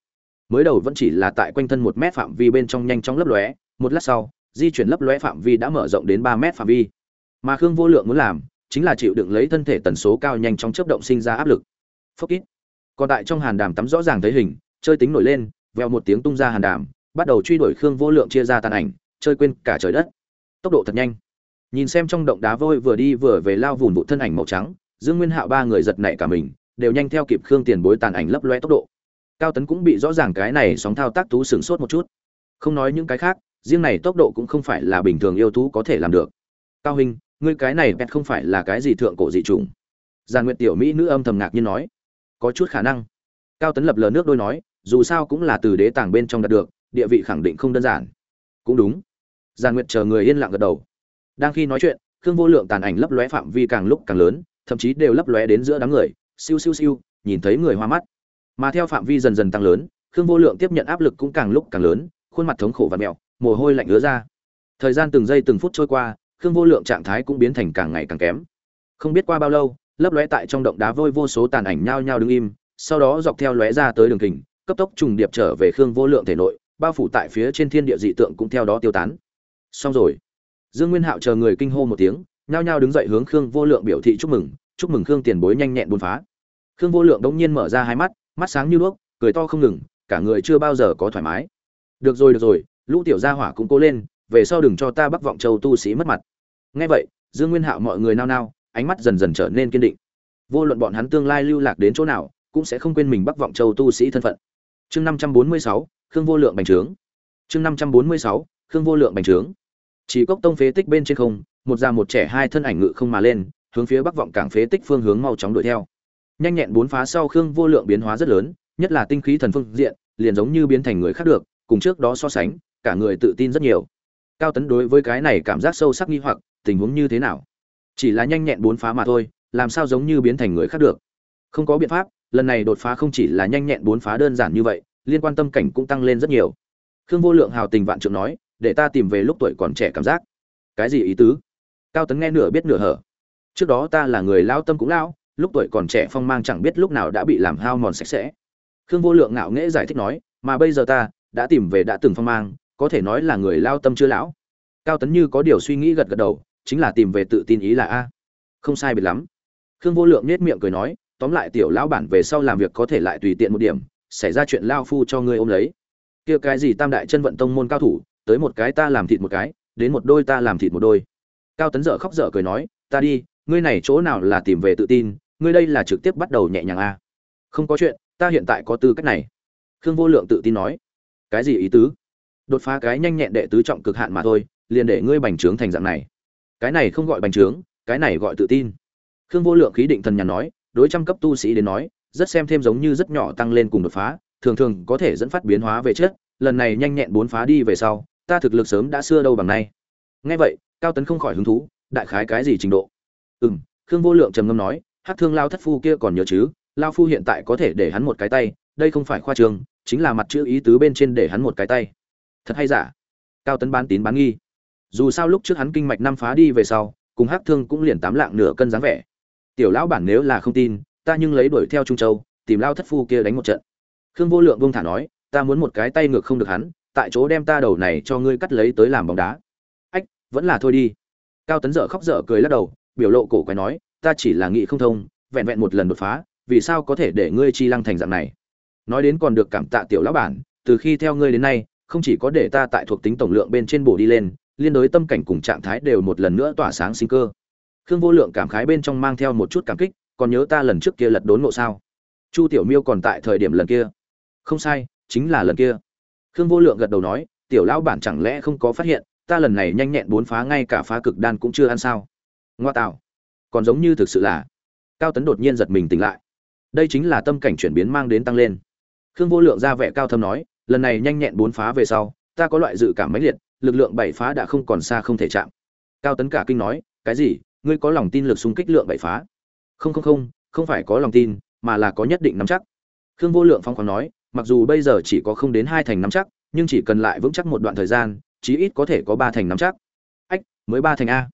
[SPEAKER 1] Mới đầu vẫn chỉ là tại quanh thân một mét phạm vi bên trong nhanh chóng lấp lóe, một lát sau, di chuyển lấp lóe phạm vi đã mở rộng đến ba mét phạm vi mà khương vô lượng muốn làm chính là chịu đựng lấy thân thể tần số cao nhanh chóng chớp động sinh ra áp lực. Phốc ít còn tại trong hàn đàm tắm rõ ràng thấy hình, chơi tính nổi lên, vèo một tiếng tung ra hàn đàm, bắt đầu truy đuổi khương vô lượng chia ra tàn ảnh, chơi quên cả trời đất. Tốc độ thật nhanh. Nhìn xem trong động đá vôi vừa đi vừa về lao vụn vụ thân ảnh màu trắng, dương nguyên hạo ba người giật nảy cả mình, đều nhanh theo kịp khương tiền bối tàn ảnh lấp loé tốc độ. Cao tấn cũng bị rõ ràng cái này sóng thao tác thú sửng sốt một chút. Không nói những cái khác, riêng này tốc độ cũng không phải là bình thường yêu thú có thể làm được. Cao hình ngươi cái này pet không phải là cái gì thượng cổ dị trùng giàn nguyện tiểu mỹ nữ âm thầm ngạc nhiên nói, có chút khả năng. Cao tấn lập lờ nước đôi nói, dù sao cũng là từ đế tàng bên trong đạt được, địa vị khẳng định không đơn giản. Cũng đúng. Giàn nguyện chờ người yên lặng gật đầu. Đang khi nói chuyện, khương vô lượng tàn ảnh lấp lóe phạm vi càng lúc càng lớn, thậm chí đều lấp lóe đến giữa đám người, siêu siêu siêu, nhìn thấy người hoa mắt. Mà theo phạm vi dần dần tăng lớn, khương vô lượng tiếp nhận áp lực cũng càng lúc càng lớn, khuôn mặt thống khổ và mẹo, mồ hôi lạnh ứa ra. Thời gian từng giây từng phút trôi qua khương vô lượng trạng thái cũng biến thành càng ngày càng kém. Không biết qua bao lâu, lấp lóe tại trong động đá vôi vô số tàn ảnh nhao nhao đứng im, sau đó dọc theo lóe ra tới đường kình, cấp tốc trùng điệp trở về khương vô lượng thể nội, bao phủ tại phía trên thiên địa dị tượng cũng theo đó tiêu tán. Xong rồi. Dương nguyên hạo chờ người kinh hô một tiếng, nhao nhao đứng dậy hướng khương vô lượng biểu thị chúc mừng chúc mừng khương tiền bối nhanh nhẹn buôn phá. Khương vô lượng đông nhiên mở ra hai mắt mắt sáng như đuốc, cười to không ngừng, cả người chưa bao giờ có thoải mái. Được rồi được rồi, lũ tiểu gia hỏa cũng cố lên, về sau đừng cho ta bắc vọng châu tu sĩ mất mặt nghe vậy, dương nguyên hạo mọi người nao nao, ánh mắt dần dần trở nên kiên định. Vô luận bọn hắn tương lai lưu lạc đến chỗ nào, cũng sẽ không quên mình bắc vọng châu tu sĩ thân phận. Chương năm trăm bốn mươi sáu, khương vô lượng bành trướng. Chương năm trăm bốn mươi sáu, khương vô lượng bành trướng. Chỉ cốc tông phế tích bên trên không, một già một trẻ hai thân ảnh ngự không mà lên, hướng phía bắc vọng cảng phế tích phương hướng mau chóng đuổi theo. Nhanh nhẹn bốn phá sau khương vô lượng biến hóa rất lớn, nhất là tinh khí thần phương diện, liền giống như biến thành người khác được, cùng trước đó so sánh, cả người tự tin rất nhiều. Cao tấn đối với cái này cảm giác sâu sắc nghi hoặc tình huống như thế nào? Chỉ là nhanh nhẹn bốn phá mà thôi, làm sao giống như biến thành người khác được? Không có biện pháp, lần này đột phá không chỉ là nhanh nhẹn bốn phá đơn giản như vậy, liên quan tâm cảnh cũng tăng lên rất nhiều. Khương vô lượng hào tình vạn trượng nói, để ta tìm về lúc tuổi còn trẻ cảm giác. Cái gì ý tứ? Cao tấn nghe nửa biết nửa hở. Trước đó ta là người lao tâm cũng lao, lúc tuổi còn trẻ phong mang chẳng biết lúc nào đã bị làm hao mòn sạch sẽ. Khương vô lượng ngạo nghễ giải thích nói, mà bây giờ ta đã tìm về đã từng phong mang, có thể nói là người lao tâm chưa lão. Cao tấn như có điều suy nghĩ gật gật đầu chính là tìm về tự tin ý là a. Không sai biệt lắm. Khương vô lượng nết miệng cười nói, tóm lại tiểu lão bản về sau làm việc có thể lại tùy tiện một điểm, xảy ra chuyện lao phu cho ngươi ôm lấy. Kia cái gì tam đại chân vận tông môn cao thủ, tới một cái ta làm thịt một cái, đến một đôi ta làm thịt một đôi. Cao tấn dở khóc dở cười nói, ta đi, ngươi này chỗ nào là tìm về tự tin, ngươi đây là trực tiếp bắt đầu nhẹ nhàng a. Không có chuyện, ta hiện tại có tư cách này. Khương vô lượng tự tin nói. Cái gì ý tứ? Đột phá cái nhanh nhẹn đệ tứ trọng cực hạn mà thôi, liền để ngươi bành trướng thành dạng này cái này không gọi bành trướng, cái này gọi tự tin. Khương vô lượng khí định thần nhàn nói, đối trăm cấp tu sĩ đến nói, rất xem thêm giống như rất nhỏ tăng lên cùng đột phá, thường thường có thể dẫn phát biến hóa về chết lần này nhanh nhẹn bốn phá đi về sau, ta thực lực sớm đã xưa đâu bằng nay. Nghe vậy, cao tấn không khỏi hứng thú, đại khái cái gì trình độ? Ừ m khương vô lượng trầm ngâm nói, hát thương lao thất phu kia còn nhớ chứ, lao phu hiện tại có thể để hắn một cái tay, đây không phải khoa trường, chính là mặt chữ ý tứ bên trên để hắn một cái tay. Thật hay giả? Cao tấn bán tín bán nghi dù sao lúc trước hắn kinh mạch năm phá đi về sau, cùng hắc thương cũng liền tám lạng nửa cân dáng vẻ. Tiểu lão bản nếu là không tin, ta nhưng lấy đuổi theo trung châu, tìm lao thất phu kia đánh một trận. Khương vô lượng buông thả nói, ta muốn một cái tay ngược không được hắn, tại chỗ đem ta đầu này cho ngươi cắt lấy tới làm bóng đá. Ách, vẫn là thôi đi. Cao tấn dở khóc dở cười lắc đầu, biểu lộ cổ quái nói, ta chỉ là nghị không thông, vẹn vẹn một lần đột phá, vì sao có thể để ngươi chi lăng thành dạng này? Nói đến còn được cảm tạ tiểu lão bản, từ khi theo ngươi đến nay, không chỉ có để ta tại thuộc tính tổng lượng bên trên bổ đi lên liên đối tâm cảnh cùng trạng thái đều một lần nữa tỏa sáng sinh cơ. Khương vô lượng cảm khái bên trong mang theo một chút cảm kích, còn nhớ ta lần trước kia lật đốn ngộ sao? Chu tiểu miêu còn tại thời điểm lần kia. Không sai, chính là lần kia. Khương vô lượng gật đầu nói, tiểu lão bản chẳng lẽ không có phát hiện, ta lần này nhanh nhẹn bốn phá ngay cả phá cực đan cũng chưa ăn sao? Ngoa tạo, còn giống như thực sự là. Cao tấn đột nhiên giật mình tỉnh lại. Đây chính là tâm cảnh chuyển biến mang đến tăng lên. Khương vô lượng ra vẻ cao thâm nói, lần này nhanh nhẹn bốn phá về sau, ta có loại dự cảm mãnh liệt lực lượng bảy phá đã không còn xa không thể chạm. Cao tấn cả kinh nói, cái gì? Ngươi có lòng tin lực xung kích lượng bảy phá? Không không không không phải có lòng tin, mà là có nhất định nắm chắc. Khương vô lượng phong khoáng nói, mặc dù bây giờ chỉ có không đến hai thành nắm chắc, nhưng chỉ cần lại vững chắc một đoạn thời gian, chí ít có thể có ba thành nắm chắc. Ách, mới ba thành a?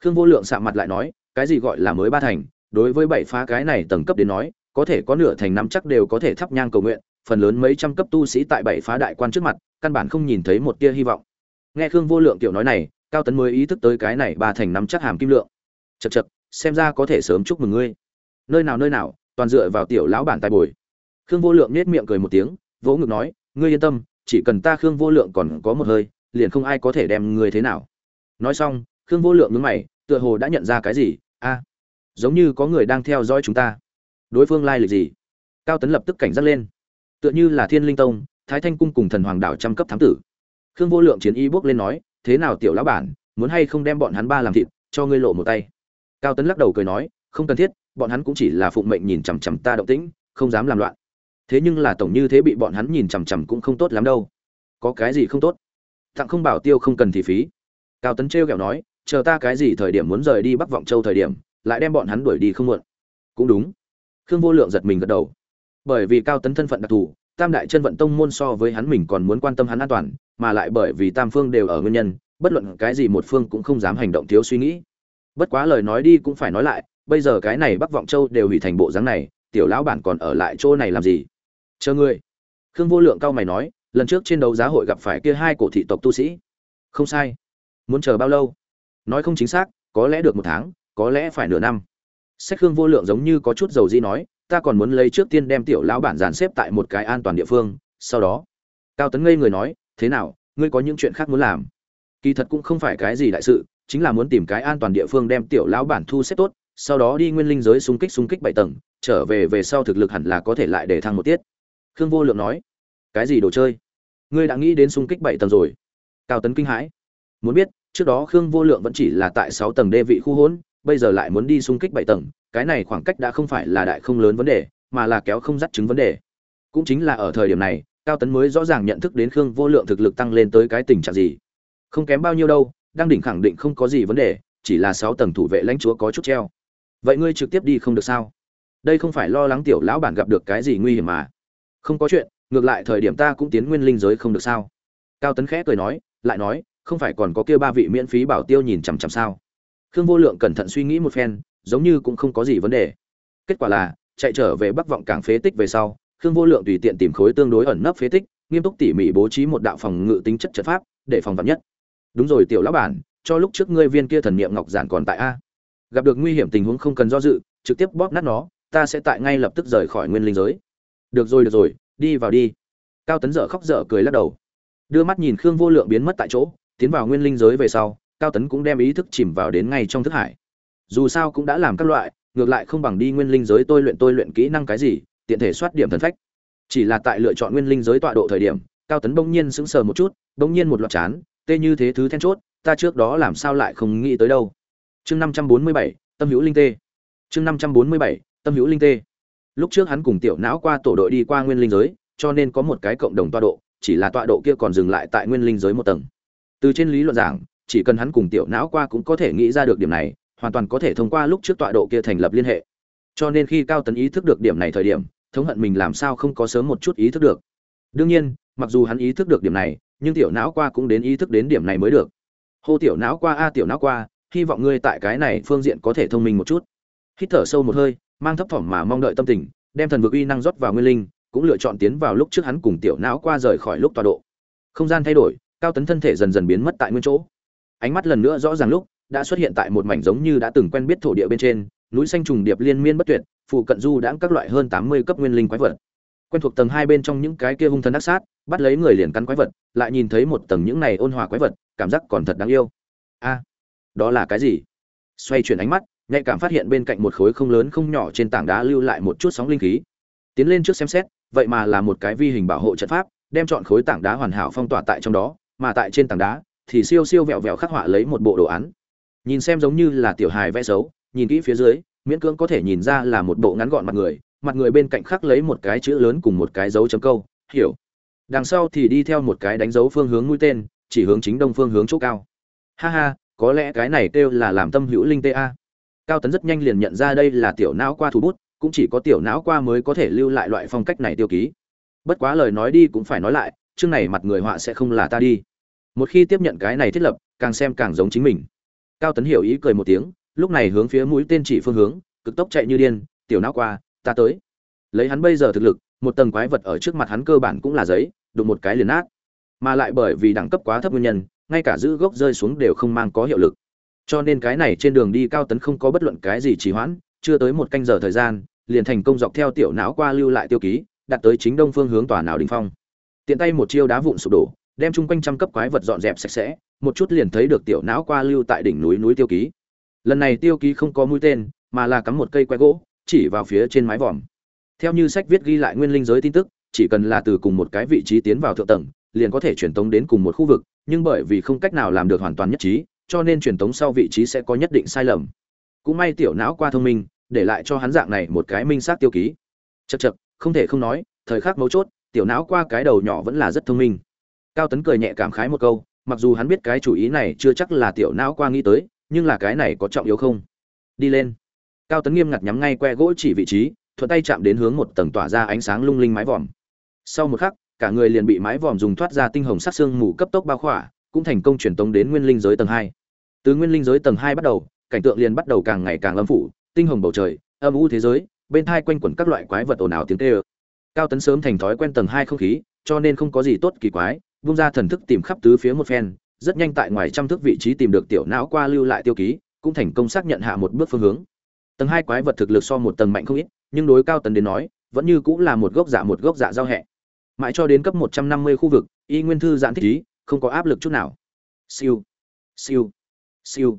[SPEAKER 1] Khương vô lượng sạ mặt lại nói, cái gì gọi là mới ba thành? Đối với bảy phá cái này tầng cấp đến nói, có thể có nửa thành nắm chắc đều có thể thắp nhang cầu nguyện, phần lớn mấy trăm cấp tu sĩ tại bảy phá đại quan trước mặt, căn bản không nhìn thấy một tia hy vọng nghe khương vô lượng tiểu nói này, cao tấn mới ý thức tới cái này ba thành nắm chắc hàm kim lượng. Chật chật xem ra có thể sớm chúc mừng ngươi. Nơi nào nơi nào, toàn dựa vào tiểu lão bản tài bồi. Khương vô lượng nết miệng cười một tiếng, vỗ ngực nói, ngươi yên tâm, chỉ cần ta khương vô lượng còn có một hơi, liền không ai có thể đem ngươi thế nào. Nói xong, khương vô lượng ngứng mày, tựa hồ đã nhận ra cái gì. A, giống như có người đang theo dõi chúng ta. Đối phương lai lịch gì? Cao tấn lập tức cảnh giác lên. Tựa như là thiên linh tông, thái thanh cung cùng thần hoàng đảo trăm cấp thám tử khương vô lượng chiến y bước lên nói, thế nào tiểu lão bản, muốn hay không đem bọn hắn ba làm thịt, cho ngươi lộ một tay? Cao tấn lắc đầu cười nói, không cần thiết, bọn hắn cũng chỉ là phụng mệnh nhìn chằm chằm ta động tĩnh, không dám làm loạn. Thế nhưng là tổng như thế bị bọn hắn nhìn chằm chằm cũng không tốt lắm đâu. Có cái gì không tốt? Tặng không bảo tiêu không cần thì phí. Cao tấn trêu ghẹo nói, chờ ta cái gì thời điểm muốn rời đi bắc vọng châu thời điểm, lại đem bọn hắn đuổi đi không muộn. Cũng đúng. Khương vô lượng giật mình gật đầu. Bởi vì cao tấn thân phận đặc thù tam đại chân vận tông môn so với hắn mình còn muốn quan tâm hắn an toàn, mà lại bởi vì tam phương đều ở nguyên nhân, bất luận cái gì một phương cũng không dám hành động thiếu suy nghĩ. Bất quá lời nói đi cũng phải nói lại, bây giờ cái này bắc vọng châu đều hủy thành bộ dáng này, tiểu lão bản còn ở lại chỗ này làm gì? Chờ ngươi. Khương vô lượng cao mày nói, lần trước trên đấu giá hội gặp phải kia hai cổ thị tộc tu sĩ. Không sai. Muốn chờ bao lâu? Nói không chính xác, có lẽ được một tháng, có lẽ phải nửa năm. Sách khương vô lượng giống như có chút dầu di nói ta còn muốn lấy trước tiên đem tiểu lão bản dàn xếp tại một cái an toàn địa phương, sau đó. Cao tấn ngây người nói, thế nào, ngươi có những chuyện khác muốn làm? Kỳ thật cũng không phải cái gì đại sự, chính là muốn tìm cái an toàn địa phương đem tiểu lão bản thu xếp tốt, sau đó đi nguyên linh giới xung kích xung kích bảy tầng, trở về về sau thực lực hẳn là có thể lại để thăng một tiết. Khương vô lượng nói, cái gì đồ chơi? Ngươi đã nghĩ đến xung kích bảy tầng rồi? Cao tấn kinh hãi, muốn biết, trước đó khương vô lượng vẫn chỉ là tại sáu tầng đê vị khu hỗn, bây giờ lại muốn đi xung kích bảy tầng cái này khoảng cách đã không phải là đại không lớn vấn đề, mà là kéo không dắt chứng vấn đề. Cũng chính là ở thời điểm này, cao tấn mới rõ ràng nhận thức đến khương vô lượng thực lực tăng lên tới cái tình trạng gì. Không kém bao nhiêu đâu, đang đỉnh khẳng định không có gì vấn đề, chỉ là sáu tầng thủ vệ lãnh chúa có chút treo. Vậy ngươi trực tiếp đi không được sao? Đây không phải lo lắng tiểu lão bản gặp được cái gì nguy hiểm mà. Không có chuyện, ngược lại thời điểm ta cũng tiến nguyên linh giới không được sao? Cao tấn khẽ cười nói, lại nói, không phải còn có kia ba vị miễn phí bảo tiêu nhìn chằm chằm sao? Khương vô lượng cẩn thận suy nghĩ một phen giống như cũng không có gì vấn đề. Kết quả là, chạy trở về bắc vọng cảng phế tích về sau, khương vô lượng tùy tiện tìm khối tương đối ẩn nấp phế tích, nghiêm túc tỉ mỉ bố trí một đạo phòng ngự tính chất trận pháp để phòng vật nhất. Đúng rồi tiểu lão bản, cho lúc trước ngươi viên kia thần niệm ngọc giản còn tại a. Gặp được nguy hiểm tình huống không cần do dự, trực tiếp bóp nát nó, ta sẽ tại ngay lập tức rời khỏi nguyên linh giới. Được rồi được rồi, đi vào đi. Cao tấn dở khóc dở cười lắc đầu. Đưa mắt nhìn khương vô lượng biến mất tại chỗ, tiến vào nguyên linh giới về sau, cao tấn cũng đem ý thức chìm vào đến ngay trong thức hải dù sao cũng đã làm các loại, ngược lại không bằng đi nguyên linh giới tôi luyện tôi luyện kỹ năng cái gì, tiện thể soát điểm thần phách. Chỉ là tại lựa chọn nguyên linh giới tọa độ thời điểm, cao tấn bỗng nhiên sững sờ một chút, bỗng nhiên một loạt chán, tê như thế thứ then chốt, ta trước đó làm sao lại không nghĩ tới đâu. Chương năm trăm bốn mươi bảy, tâm hữu linh tê. Chương năm trăm bốn mươi bảy, tâm hữu linh tê. Lúc trước hắn cùng tiểu não qua tổ đội đi qua nguyên linh giới, cho nên có một cái cộng đồng tọa độ, chỉ là tọa độ kia còn dừng lại tại nguyên linh giới một tầng. Từ trên lý luận giảng, chỉ cần hắn cùng tiểu não qua cũng có thể nghĩ ra được điểm này hoàn toàn có thể thông qua lúc trước tọa độ kia thành lập liên hệ. Cho nên khi cao tấn ý thức được điểm này thời điểm, thống hận mình làm sao không có sớm một chút ý thức được. Đương nhiên, mặc dù hắn ý thức được điểm này, nhưng tiểu não qua cũng đến ý thức đến điểm này mới được. Hô tiểu não qua, a tiểu não qua, hy vọng ngươi tại cái này phương diện có thể thông minh một chút. Hít thở sâu một hơi, mang thấp thỏm mà mong đợi tâm tình, đem thần vực uy năng rót vào nguyên linh, cũng lựa chọn tiến vào lúc trước hắn cùng tiểu não qua rời khỏi lúc tọa độ. Không gian thay đổi, cao tấn thân thể dần dần biến mất tại nguyên chỗ. Ánh mắt lần nữa rõ ràng lúc đã xuất hiện tại một mảnh giống như đã từng quen biết thổ địa bên trên, núi xanh trùng điệp liên miên bất tuyệt phụ cận du đãng các loại hơn tám mươi cấp nguyên linh quái vật. Quen thuộc tầng hai bên trong những cái kia hung thần ác sát, bắt lấy người liền cắn quái vật, lại nhìn thấy một tầng những này ôn hòa quái vật, cảm giác còn thật đáng yêu. A, đó là cái gì? Xoay chuyển ánh mắt, nhạy cảm phát hiện bên cạnh một khối không lớn không nhỏ trên tảng đá lưu lại một chút sóng linh khí. Tiến lên trước xem xét, vậy mà là một cái vi hình bảo hộ trận pháp, đem chọn khối tảng đá hoàn hảo phong tỏa tại trong đó, mà tại trên tảng đá thì siêu siêu vẹo vẹo khắc họa lấy một bộ đồ án nhìn xem giống như là tiểu hài vẽ xấu, nhìn kỹ phía dưới, miễn cưỡng có thể nhìn ra là một bộ ngắn gọn mặt người mặt người bên cạnh khắc lấy một cái chữ lớn cùng một cái dấu chấm câu, hiểu. Đằng sau thì đi theo một cái đánh dấu phương hướng mũi tên, chỉ hướng chính đông phương hướng chỗ cao. Ha ha, có lẽ cái này kêu là làm tâm hữu linh ta cao tấn rất nhanh liền nhận ra đây là tiểu não qua thủ bút, cũng chỉ có tiểu não qua mới có thể lưu lại loại phong cách này tiêu ký. Bất quá lời nói đi cũng phải nói lại, chương này mặt người họa sẽ không là ta đi. Một khi tiếp nhận cái này thiết lập, càng xem càng giống chính mình cao tấn hiểu ý cười một tiếng, lúc này hướng phía mũi tên chỉ phương hướng, cực tốc chạy như điên, tiểu não qua, ta tới. Lấy hắn bây giờ thực lực, một tầng quái vật ở trước mặt hắn cơ bản cũng là giấy, đụng một cái liền nát. Mà lại bởi vì đẳng cấp quá thấp nguyên nhân, ngay cả giữ gốc rơi xuống đều không mang có hiệu lực. Cho nên cái này trên đường đi cao tấn không có bất luận cái gì trì hoãn, chưa tới một canh giờ thời gian, liền thành công dọc theo tiểu não qua lưu lại tiêu ký, đặt tới chính đông phương hướng tòa nào đình phong. Tiện tay một chiêu đá vụn sụp đổ đem chung quanh trăm cấp quái vật dọn dẹp sạch sẽ, một chút liền thấy được tiểu não qua lưu tại đỉnh núi núi tiêu ký. Lần này tiêu ký không có mũi tên, mà là cắm một cây que gỗ, chỉ vào phía trên mái vòm. Theo như sách viết ghi lại nguyên linh giới tin tức, chỉ cần là từ cùng một cái vị trí tiến vào thượng tầng, liền có thể truyền tống đến cùng một khu vực, nhưng bởi vì không cách nào làm được hoàn toàn nhất trí, cho nên truyền tống sau vị trí sẽ có nhất định sai lầm. Cũng may tiểu não qua thông minh, để lại cho hắn dạng này một cái minh xác tiêu ký. Chật chật không thể không nói, thời khắc mấu chốt, tiểu não qua cái đầu nhỏ vẫn là rất thông minh cao tấn cười nhẹ cảm khái một câu, mặc dù hắn biết cái chủ ý này chưa chắc là tiểu não qua nghĩ tới, nhưng là cái này có trọng yếu không? Đi lên. Cao tấn nghiêm ngặt nhắm ngay que gỗ chỉ vị trí, thuận tay chạm đến hướng một tầng tỏa ra ánh sáng lung linh mái vòm. Sau một khắc, cả người liền bị mái vòm dùng thoát ra tinh hồng sắc xương mù cấp tốc bao khỏa, cũng thành công truyền tống đến nguyên linh giới tầng hai. Từ nguyên linh giới tầng hai bắt đầu, cảnh tượng liền bắt đầu càng ngày càng âm phủ, tinh hồng bầu trời, âm u thế giới, bên thai quanh quẩn các loại quái vật ồn ào tiếng tê ơ cao tấn sớm thành thói quen tầng hai không khí, cho nên không có gì tốt kỳ quái vung ra thần thức tìm khắp tứ phía một phen, rất nhanh tại ngoài trăm thước vị trí tìm được tiểu não qua lưu lại tiêu ký, cũng thành công xác nhận hạ một bước phương hướng. Tầng hai quái vật thực lực so một tầng mạnh không ít, nhưng đối cao tần đến nói, vẫn như cũng là một gốc dạ một gốc dạ giao hẹ. Mãi cho đến cấp một trăm năm mươi khu vực, y nguyên thư giãn thích ý, không có áp lực chút nào. Siêu. Siêu. Siêu.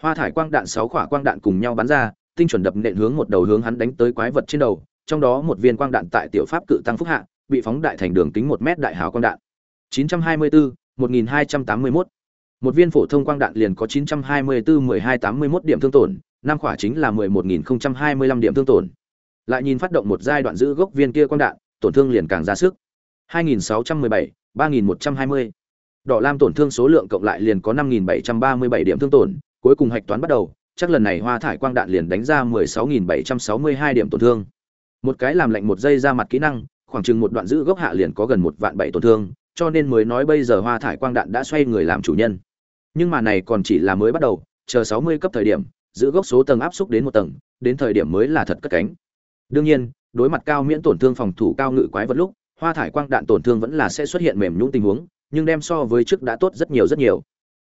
[SPEAKER 1] Hoa thải quang đạn sáu quả quang đạn cùng nhau bắn ra, tinh chuẩn đập nện hướng một đầu hướng hắn đánh tới quái vật trên đầu, trong đó một viên quang đạn tại tiểu pháp cự tăng phúc hạ, bị phóng đại thành đường kính một mét đại hào quang đạn. 924, 1281. một viên phổ thông quang đạn liền có 924 1281 điểm thương tổn năm khỏa chính là 11025 điểm thương tổn lại nhìn phát động một giai đoạn giữ gốc viên kia quang đạn tổn thương liền càng ra sức 2617, 3120. Đỏ lam tổn thương số lượng cộng lại liền có 5737 điểm thương tổn, cuối cùng hạch toán bắt đầu, chắc lần này hoa thải quang đạn liền đánh ra 16762 điểm tổn thương. Một cái làm lạnh một giây ra mặt kỹ năng, khoảng chừng một đoạn giữ gốc hạ liền có gần một vạn bảy tổn thương, cho nên mới nói bây giờ hoa thải quang đạn đã xoay người làm chủ nhân. Nhưng mà này còn chỉ là mới bắt đầu, chờ 60 cấp thời điểm, giữ gốc số tầng áp xúc đến một tầng, đến thời điểm mới là thật cất cánh. Đương nhiên, đối mặt cao miễn tổn thương phòng thủ cao ngự quái vật lúc, hoa thải quang đạn tổn thương vẫn là sẽ xuất hiện mềm nhũn tình huống, nhưng đem so với trước đã tốt rất nhiều rất nhiều.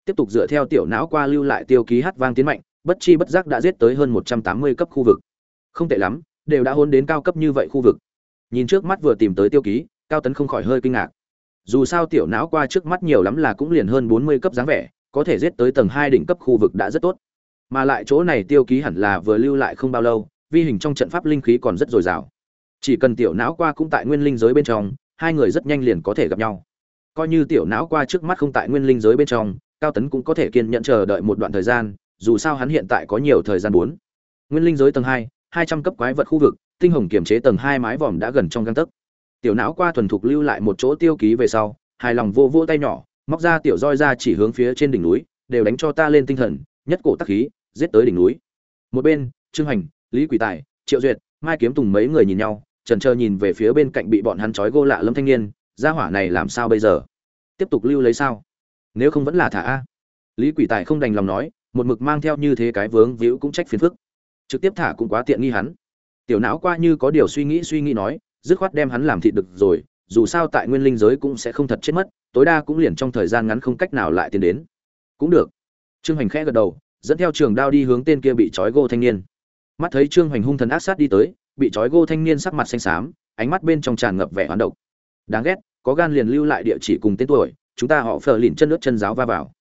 [SPEAKER 1] Tiếp tục dựa theo tiểu não qua lưu lại tiêu ký hát vang tiến mạnh, bất chi bất giác đã giết tới hơn 180 cấp khu vực. Không tệ lắm, đều đã hôn đến cao cấp như vậy khu vực. Nhìn trước mắt vừa tìm tới tiêu ký, Cao Tấn không khỏi hơi kinh ngạc. Dù sao tiểu não qua trước mắt nhiều lắm là cũng liền hơn 40 cấp dáng vẻ, có thể giết tới tầng 2 đỉnh cấp khu vực đã rất tốt. Mà lại chỗ này tiêu ký hẳn là vừa lưu lại không bao lâu, vi hình trong trận pháp linh khí còn rất dồi dào. Chỉ cần tiểu não qua cũng tại nguyên linh giới bên trong hai người rất nhanh liền có thể gặp nhau. Coi như tiểu não qua trước mắt không tại nguyên linh giới bên trong cao tấn cũng có thể kiên nhẫn chờ đợi một đoạn thời gian dù sao hắn hiện tại có nhiều thời gian bốn. Nguyên linh giới tầng hai hai trăm cấp quái vật khu vực tinh hồng kiềm chế tầng hai mái vòm đã gần trong găng tấc tiểu não qua thuần thục lưu lại một chỗ tiêu ký về sau, hài lòng vô vô tay nhỏ, móc ra tiểu roi ra chỉ hướng phía trên đỉnh núi, đều đánh cho ta lên tinh thần, nhất cổ tắc khí, giết tới đỉnh núi. Một bên, trương hành, lý quỷ tài, triệu duyệt, mai kiếm tùng mấy người nhìn nhau trần trơ nhìn về phía bên cạnh bị bọn hắn trói gô lạ lâm thanh niên, gia hỏa này làm sao bây giờ? Tiếp tục lưu lấy sao? Nếu không vẫn là thả a. Lý quỷ tài không đành lòng nói, một mực mang theo như thế cái vướng víu cũng trách phiền phức. Trực tiếp thả cũng quá tiện nghi hắn. Tiểu não qua như có điều suy nghĩ suy nghĩ nói dứt khoát đem hắn làm thịt được rồi, dù sao tại nguyên linh giới cũng sẽ không thật chết mất, tối đa cũng liền trong thời gian ngắn không cách nào lại tiến đến. Cũng được. Trương hành khẽ gật đầu, dẫn theo trường đao đi hướng tên kia bị trói gô thanh niên. Mắt thấy trương hoành hung thần ác sát đi tới, bị trói gô thanh niên sắc mặt xanh xám, ánh mắt bên trong tràn ngập vẻ hoán độc. Đáng ghét, có gan liền lưu lại địa chỉ cùng tên tuổi, chúng ta họ phờ lìn chân nước chân giáo va vào.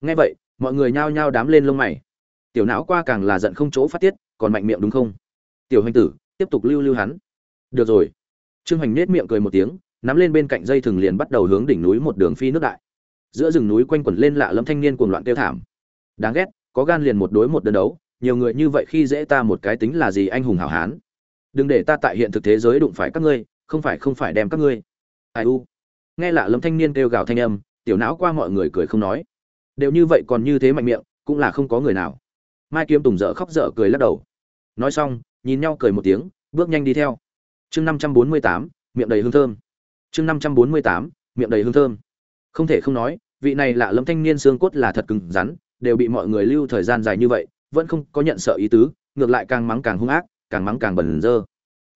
[SPEAKER 1] Nghe vậy, mọi người nhao nhao đám lên lông mày. Tiểu não qua càng là giận không chỗ phát tiết, còn mạnh miệng đúng không? Tiểu hành tử, tiếp tục lưu lưu hắn. Được rồi trương hoành nết miệng cười một tiếng, nắm lên bên cạnh dây thừng liền bắt đầu hướng đỉnh núi một đường phi nước đại. Giữa rừng núi quanh quẩn lên lạ lẫm thanh niên cuồng loạn kêu thảm. Đáng ghét, có gan liền một đối một đơn đấu, nhiều người như vậy khi dễ ta một cái tính là gì anh hùng hảo hán. Đừng để ta tại hiện thực thế giới đụng phải các ngươi, không phải không phải đem các ngươi. Ai u. Nghe lạ lâm thanh niên kêu gào thanh âm, tiểu não qua mọi người cười không nói. Đều như vậy còn như thế mạnh miệng, cũng là không có người nào. Mai kiếm tùng dở khóc dở cười lắc đầu. Nói xong, nhìn nhau cười một tiếng, bước nhanh đi theo chương năm trăm bốn mươi tám, miệng đầy hương thơm. Chương năm trăm bốn mươi tám, miệng đầy hương thơm. Không thể không nói, vị này lạ lẫm thanh niên xương cốt là thật cứng rắn, đều bị mọi người lưu thời gian dài như vậy, vẫn không có nhận sợ ý tứ, ngược lại càng mắng càng hung ác, càng mắng càng bẩn dơ.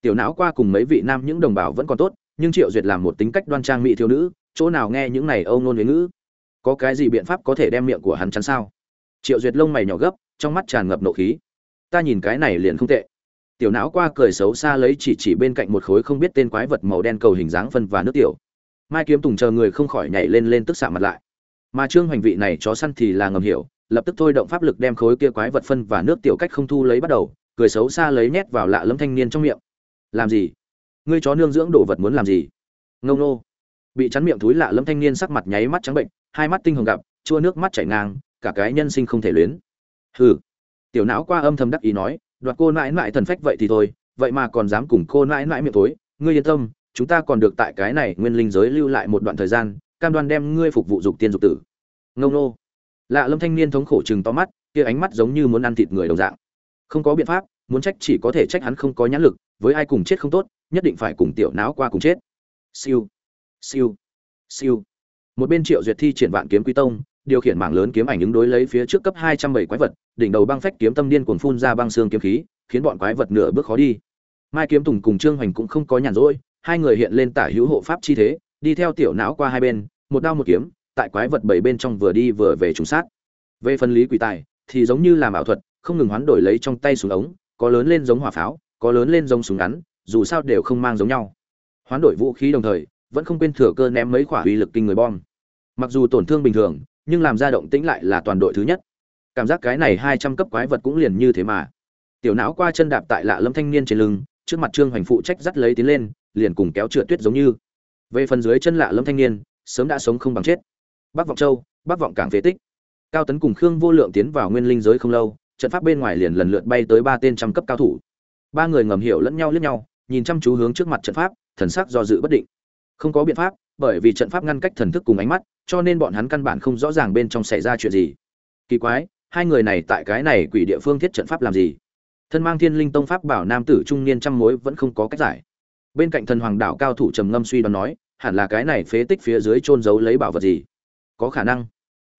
[SPEAKER 1] Tiểu não qua cùng mấy vị nam những đồng bào vẫn còn tốt, nhưng triệu duyệt làm một tính cách đoan trang mỹ thiếu nữ, chỗ nào nghe những này âu nôn huế ngữ. Có cái gì biện pháp có thể đem miệng của hắn chắn sao? Triệu duyệt lông mày nhỏ gấp, trong mắt tràn ngập nộ khí. Ta nhìn cái này liền không tệ tiểu não qua cười xấu xa lấy chỉ chỉ bên cạnh một khối không biết tên quái vật màu đen cầu hình dáng phân và nước tiểu. Mai kiếm tùng chờ người không khỏi nhảy lên lên tức xạ mặt lại. Mà trương hoành vị này chó săn thì là ngầm hiểu, lập tức thôi động pháp lực đem khối kia quái vật phân và nước tiểu cách không thu lấy bắt đầu, cười xấu xa lấy nhét vào lạ lẫm thanh niên trong miệng. Làm gì? Ngươi chó nương dưỡng đồ vật muốn làm gì? Ngông nô. Bị chắn miệng túi lạ lẫm thanh niên sắc mặt nháy mắt trắng bệnh, hai mắt tinh hồng gặp, chua nước mắt chảy ngang, cả cái nhân sinh không thể luyến. Hừ. Tiểu não qua âm thầm đắc ý nói đoạt cô nãi nãi thần phách vậy thì thôi, vậy mà còn dám cùng cô nãi nãi miệng tối ngươi yên tâm, chúng ta còn được tại cái này nguyên linh giới lưu lại một đoạn thời gian, cam đoan đem ngươi phục vụ dục tiên dục tử. Ngông nô. Lạ lâm thanh niên thống khổ chừng to mắt, kia ánh mắt giống như muốn ăn thịt người đồng dạng. Không có biện pháp, muốn trách chỉ có thể trách hắn không có nhãn lực, với ai cùng chết không tốt, nhất định phải cùng tiểu não qua cùng chết. Siêu. Siêu. Siêu. Một bên triệu duyệt thi triển vạn kiếm quy tông điều khiển mảng lớn kiếm ảnh ứng đối lấy phía trước cấp hai trăm bảy quái vật, đỉnh đầu băng phách kiếm tâm điên cuồng phun ra băng xương kiếm khí, khiến bọn quái vật nửa bước khó đi. Mai kiếm tùng cùng trương hoành cũng không có nhàn rỗi, hai người hiện lên tả hữu hộ pháp chi thế, đi theo tiểu não qua hai bên, một đao một kiếm, tại quái vật bảy bên trong vừa đi vừa về trùng sát. Về phân lý quỷ tài, thì giống như làm ảo thuật, không ngừng hoán đổi lấy trong tay súng ống, có lớn lên giống hỏa pháo, có lớn lên giống súng ngắn, dù sao đều không mang giống nhau. Hoán đổi vũ khí đồng thời, vẫn không quên thừa cơ ném mấy quả uy lực kinh người bom. Mặc dù tổn thương bình thường nhưng làm ra động tĩnh lại là toàn đội thứ nhất. Cảm giác cái này hai trăm cấp quái vật cũng liền như thế mà. Tiểu não qua chân đạp tại lạ lâm thanh niên trên lưng, trước mặt trương hoành phụ trách dắt lấy tiến lên, liền cùng kéo trượt tuyết giống như. Về phần dưới chân lạ lâm thanh niên, sớm đã sống không bằng chết. Bắc vọng châu, bắc vọng cảng phế tích. Cao tấn cùng khương vô lượng tiến vào nguyên linh giới không lâu, trận pháp bên ngoài liền lần lượt bay tới ba tên trăm cấp cao thủ. Ba người ngầm hiểu lẫn nhau lẫn nhau, nhìn chăm chú hướng trước mặt trận pháp, thần sắc do dự bất định. Không có biện pháp, bởi vì trận pháp ngăn cách thần thức cùng ánh mắt cho nên bọn hắn căn bản không rõ ràng bên trong xảy ra chuyện gì. Kỳ quái, hai người này tại cái này quỷ địa phương thiết trận pháp làm gì? Thân mang thiên linh tông pháp bảo nam tử trung niên trăm mối vẫn không có cách giải. Bên cạnh thần hoàng đảo cao thủ trầm ngâm suy đoán nói, hẳn là cái này phế tích phía dưới trôn giấu lấy bảo vật gì? Có khả năng.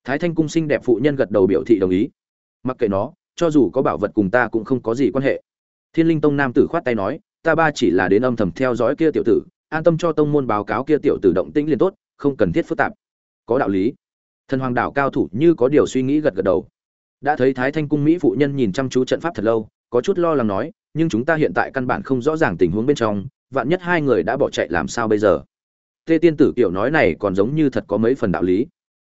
[SPEAKER 1] Thái thanh cung sinh đẹp phụ nhân gật đầu biểu thị đồng ý. Mặc kệ nó, cho dù có bảo vật cùng ta cũng không có gì quan hệ. Thiên linh tông nam tử khoát tay nói, ta ba chỉ là đến âm thầm theo dõi kia tiểu tử, an tâm cho tông môn báo cáo kia tiểu tử động tĩnh liền tốt, không cần thiết phức tạp có đạo lý. Thần hoàng đảo cao thủ như có điều suy nghĩ gật gật đầu. Đã thấy thái thanh cung mỹ phụ nhân nhìn chăm chú trận pháp thật lâu, có chút lo lắng nói, nhưng chúng ta hiện tại căn bản không rõ ràng tình huống bên trong, vạn nhất hai người đã bỏ chạy làm sao bây giờ? Tê tiên tử kiểu nói này còn giống như thật có mấy phần đạo lý.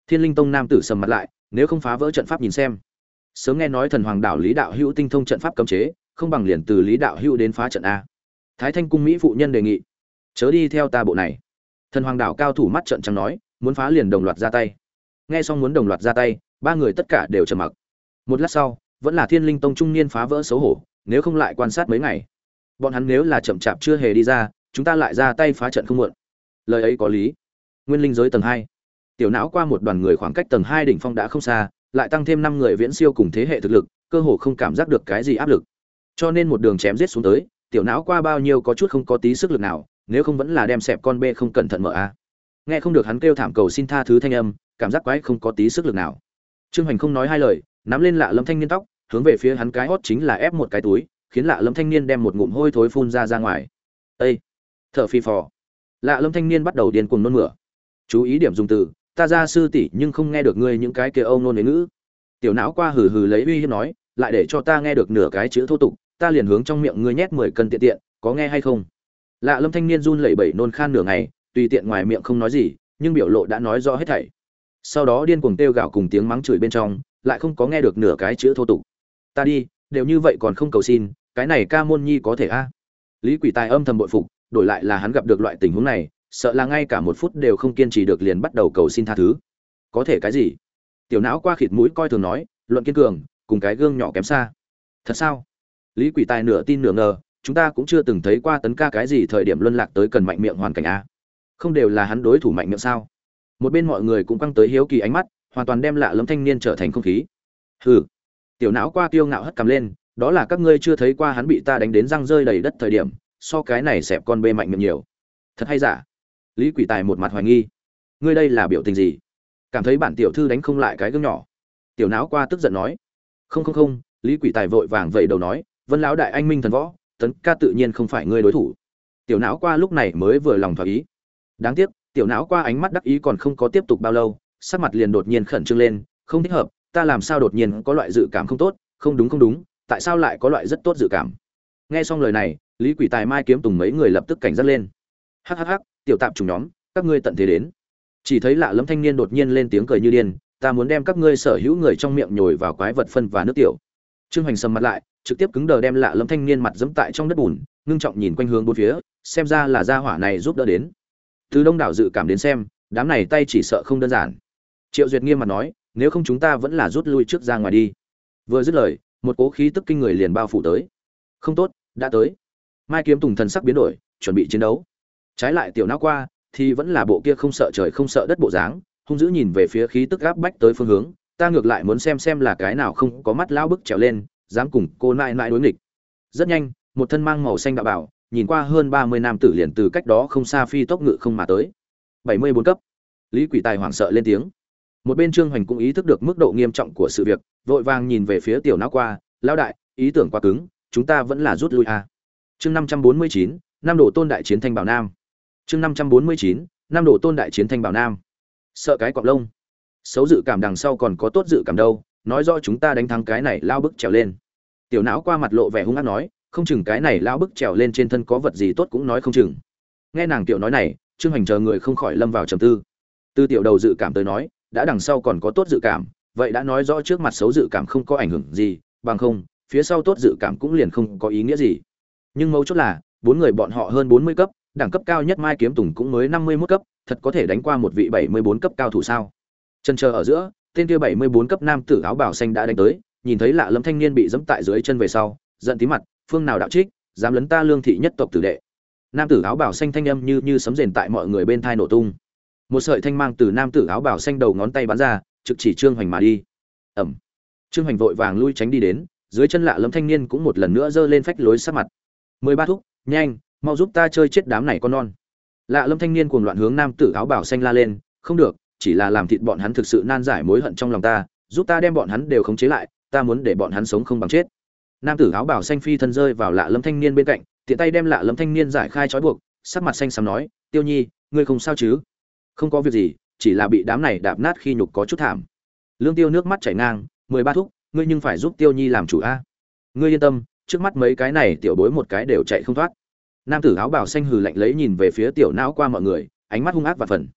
[SPEAKER 1] Thiên linh tông nam tử sầm mặt lại, nếu không phá vỡ trận pháp nhìn xem. Sớm nghe nói thần hoàng đảo lý đạo hữu tinh thông trận pháp cấm chế, không bằng liền từ lý đạo hữu đến phá trận a. Thái thanh cung mỹ phụ nhân đề nghị, chớ đi theo ta bộ này. Thần hoàng đảo cao thủ mắt trận chẳng nói muốn phá liền đồng loạt ra tay. Nghe xong muốn đồng loạt ra tay, ba người tất cả đều trầm mặc. Một lát sau, vẫn là thiên linh tông trung niên phá vỡ xấu hổ, nếu không lại quan sát mấy ngày. Bọn hắn nếu là chậm chạp chưa hề đi ra, chúng ta lại ra tay phá trận không muộn. Lời ấy có lý. Nguyên linh giới tầng hai. Tiểu não qua một đoàn người khoảng cách tầng hai đỉnh phong đã không xa, lại tăng thêm năm người viễn siêu cùng thế hệ thực lực, cơ hồ không cảm giác được cái gì áp lực. Cho nên một đường chém giết xuống tới, tiểu não qua bao nhiêu có chút không có tí sức lực nào, nếu không vẫn là đem xẹp con bê không cẩn thận mở a nghe không được hắn kêu thảm cầu xin tha thứ thanh âm, cảm giác quái không có tí sức lực nào. Trương hoành không nói hai lời, nắm lên lạ lâm thanh niên tóc, hướng về phía hắn cái hót chính là ép một cái túi, khiến lạ lâm thanh niên đem một ngụm hôi thối phun ra ra ngoài. Ây thở phi phò. Lạ lâm thanh niên bắt đầu điên cuồng nôn mửa. Chú ý điểm dùng từ, ta ra sư tỷ nhưng không nghe được ngươi những cái kia âu nôn ngữ. Tiểu não qua hừ hừ lấy uy hiếp nói, lại để cho ta nghe được nửa cái chữ thô tục, ta liền hướng trong miệng ngươi nhét mười cân tiện tiện, có nghe hay không? Lạ lâm thanh niên run lẩy bẩy nôn khan nửa ngày tùy tiện ngoài miệng không nói gì, nhưng biểu lộ đã nói rõ hết thảy. Sau đó điên cuồng kêu gào cùng tiếng mắng chửi bên trong, lại không có nghe được nửa cái chữ thô tục. Ta đi, đều như vậy còn không cầu xin, cái này ca môn nhi có thể a? Lý quỷ tài âm thầm bội phục, đổi lại là hắn gặp được loại tình huống này, sợ là ngay cả một phút đều không kiên trì được liền bắt đầu cầu xin tha thứ. Có thể cái gì? Tiểu não qua khịt mũi coi thường nói, luận kiên cường, cùng cái gương nhỏ kém xa. Thật sao? Lý quỷ tài nửa tin nửa ngờ, chúng ta cũng chưa từng thấy qua tấn ca cái gì thời điểm luân lạc tới cần mạnh miệng hoàn cảnh a không đều là hắn đối thủ mạnh miệng sao? Một bên mọi người cũng căng tới hiếu kỳ ánh mắt, hoàn toàn đem lạ lẫm thanh niên trở thành không khí. Hừ. Tiểu não qua tiêu ngạo hất cầm lên, đó là các ngươi chưa thấy qua hắn bị ta đánh đến răng rơi đầy đất thời điểm, so cái này xẹp con bê mạnh miệng nhiều. Thật hay giả? Lý quỷ tài một mặt hoài nghi. Ngươi đây là biểu tình gì? Cảm thấy bản tiểu thư đánh không lại cái gương nhỏ. Tiểu não qua tức giận nói. Không không không, lý quỷ tài vội vàng vậy đầu nói, vân lão đại anh minh thần võ, tấn ca tự nhiên không phải ngươi đối thủ. Tiểu não qua lúc này mới vừa lòng thỏa ý đáng tiếc, tiểu não qua ánh mắt đắc ý còn không có tiếp tục bao lâu, sắc mặt liền đột nhiên khẩn trương lên, không thích hợp, ta làm sao đột nhiên có loại dự cảm không tốt, không đúng không đúng, tại sao lại có loại rất tốt dự cảm. Nghe xong lời này, lý quỷ tài mai kiếm tùng mấy người lập tức cảnh giác lên. Hắc hắc hắc, tiểu tạp chủng nhóm, các ngươi tận thế đến. Chỉ thấy lạ lẫm thanh niên đột nhiên lên tiếng cười như điên, ta muốn đem các ngươi sở hữu người trong miệng nhồi vào quái vật phân và nước tiểu. Trương hoành sầm mặt lại, trực tiếp cứng đờ đem lạ lẫm thanh niên mặt dẫm tại trong đất bùn, ngưng trọng nhìn quanh hướng bốn phía, xem ra là gia hỏa này giúp đỡ đến từ đông đảo dự cảm đến xem, đám này tay chỉ sợ không đơn giản. Triệu duyệt nghiêm mặt nói, nếu không chúng ta vẫn là rút lui trước ra ngoài đi. Vừa dứt lời, một cố khí tức kinh người liền bao phủ tới. Không tốt, đã tới. Mai kiếm tùng thần sắc biến đổi, chuẩn bị chiến đấu. Trái lại tiểu não qua, thì vẫn là bộ kia không sợ trời không sợ đất bộ dáng, hung dữ nhìn về phía khí tức gáp bách tới phương hướng, ta ngược lại muốn xem xem là cái nào không có mắt lao bức trèo lên, dám cùng cô nại nại đối nghịch. Rất nhanh, một thân mang màu xanh đạo bảo nhìn qua hơn ba mươi nam tử liền từ cách đó không xa phi tốc ngự không mà tới. Bảy mươi bốn cấp. Lý quỷ tài hoảng sợ lên tiếng. Một bên trương hoành cũng ý thức được mức độ nghiêm trọng của sự việc, vội vàng nhìn về phía tiểu não qua, lão đại, ý tưởng quá cứng, chúng ta vẫn là rút lui à. chương năm trăm bốn mươi chín năm độ tôn đại chiến thanh bảo nam. Chương năm trăm bốn mươi chín năm độ tôn đại chiến thanh bảo nam. Sợ cái cọp lông. Xấu dự cảm đằng sau còn có tốt dự cảm đâu, nói rõ chúng ta đánh thắng cái này lao bức trèo lên. Tiểu não qua mặt lộ vẻ hung ác nói không chừng cái này lão bức trèo lên trên thân có vật gì tốt cũng nói không chừng. Nghe nàng tiểu nói này, trương hoành chờ người không khỏi lâm vào trầm tư. Từ tiểu đầu dự cảm tới nói, đã đằng sau còn có tốt dự cảm, vậy đã nói rõ trước mặt xấu dự cảm không có ảnh hưởng gì, bằng không, phía sau tốt dự cảm cũng liền không có ý nghĩa gì. Nhưng mấu chốt là, bốn người bọn họ hơn bốn mươi cấp, đẳng cấp cao nhất mai kiếm tùng cũng mới năm mươi mốt cấp, thật có thể đánh qua một vị bảy mươi bốn cấp cao thủ sao? Chân chờ ở giữa, tên kia bảy mươi bốn cấp nam tử áo bảo xanh đã đánh tới, nhìn thấy lạ lâm thanh niên bị dẫm tại dưới chân về sau, giận tí mặt phương nào đạo trích, dám lấn ta lương thị nhất tộc tử đệ. Nam tử áo bảo xanh thanh âm như như sấm rền tại mọi người bên thai nổ tung. Một sợi thanh mang từ nam tử áo bảo xanh đầu ngón tay bắn ra, trực chỉ trương hoành mà đi. Ẩm. Trương hoành vội vàng lui tránh đi đến, dưới chân lạ lâm thanh niên cũng một lần nữa giơ lên phách lối sát mặt. Mười ba thúc, nhanh, mau giúp ta chơi chết đám này con non. Lạ lâm thanh niên cuồng loạn hướng nam tử áo bảo xanh la lên, không được, chỉ là làm thịt bọn hắn thực sự nan giải mối hận trong lòng ta, giúp ta đem bọn hắn đều khống chế lại, ta muốn để bọn hắn sống không bằng chết nam tử áo bảo xanh phi thân rơi vào lạ lâm thanh niên bên cạnh, tiện tay đem lạ lâm thanh niên giải khai trói buộc, sắc mặt xanh xám nói, tiêu nhi, ngươi không sao chứ? Không có việc gì, chỉ là bị đám này đạp nát khi nhục có chút thảm. Lương tiêu nước mắt chảy ngang, mười ba thúc, ngươi nhưng phải giúp tiêu nhi làm chủ a. Ngươi yên tâm, trước mắt mấy cái này tiểu bối một cái đều chạy không thoát. Nam tử áo bảo xanh hừ lạnh lấy nhìn về phía tiểu não qua mọi người, ánh mắt hung ác và phần.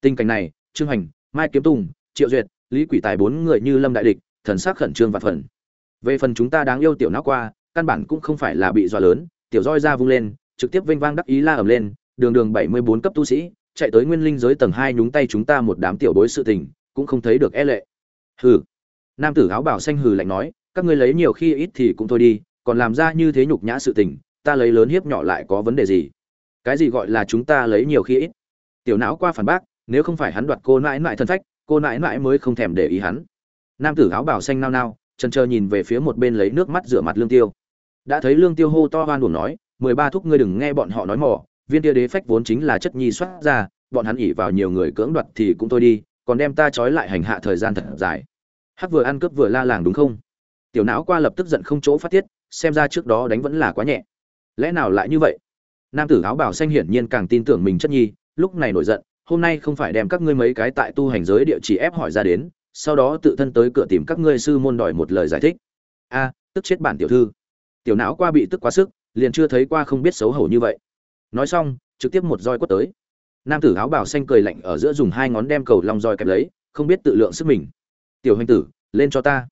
[SPEAKER 1] Tình cảnh này, trương hành mai kiếm tùng, triệu duyệt, lý quỷ tài bốn người như lâm đại địch, thần sắc khẩn trương và phần về phần chúng ta đáng yêu tiểu não qua, căn bản cũng không phải là bị dọa lớn, tiểu roi ra vung lên, trực tiếp vênh vang đắc ý la ầm lên, đường đường bảy mươi bốn cấp tu sĩ, chạy tới nguyên linh giới tầng hai nhúng tay chúng ta một đám tiểu bối sự tình, cũng không thấy được e lệ. Hừ. Nam tử áo bảo xanh hừ lạnh nói, các ngươi lấy nhiều khi ít thì cũng thôi đi, còn làm ra như thế nhục nhã sự tình, ta lấy lớn hiếp nhỏ lại có vấn đề gì? Cái gì gọi là chúng ta lấy nhiều khi ít? Tiểu não qua phản bác, nếu không phải hắn đoạt cô nãi nãi thân phách, cô nãi nãi mới không thèm để ý hắn. Nam tử áo bảo xanh nao nao trần trờ nhìn về phía một bên lấy nước mắt rửa mặt lương tiêu. Đã thấy lương tiêu hô to hoan buồn nói, mười ba thúc ngươi đừng nghe bọn họ nói mỏ viên tia đế phách vốn chính là chất nhi xuất ra, bọn hắn ỉ vào nhiều người cưỡng đoạt thì cũng thôi đi, còn đem ta trói lại hành hạ thời gian thật dài. Hắc vừa ăn cướp vừa la làng đúng không? Tiểu não qua lập tức giận không chỗ phát tiết, xem ra trước đó đánh vẫn là quá nhẹ. Lẽ nào lại như vậy? Nam tử áo bảo xanh hiển nhiên càng tin tưởng mình chất nhi, lúc này nổi giận, hôm nay không phải đem các ngươi mấy cái tại tu hành giới địa chỉ ép hỏi ra đến sau đó tự thân tới cửa tìm các ngươi sư môn đòi một lời giải thích. A, tức chết bản tiểu thư. Tiểu não qua bị tức quá sức, liền chưa thấy qua không biết xấu hổ như vậy. Nói xong, trực tiếp một roi quất tới. Nam tử áo bảo xanh cười lạnh ở giữa dùng hai ngón đem cầu long roi kẹp lấy, không biết tự lượng sức mình. Tiểu hành tử, lên cho ta.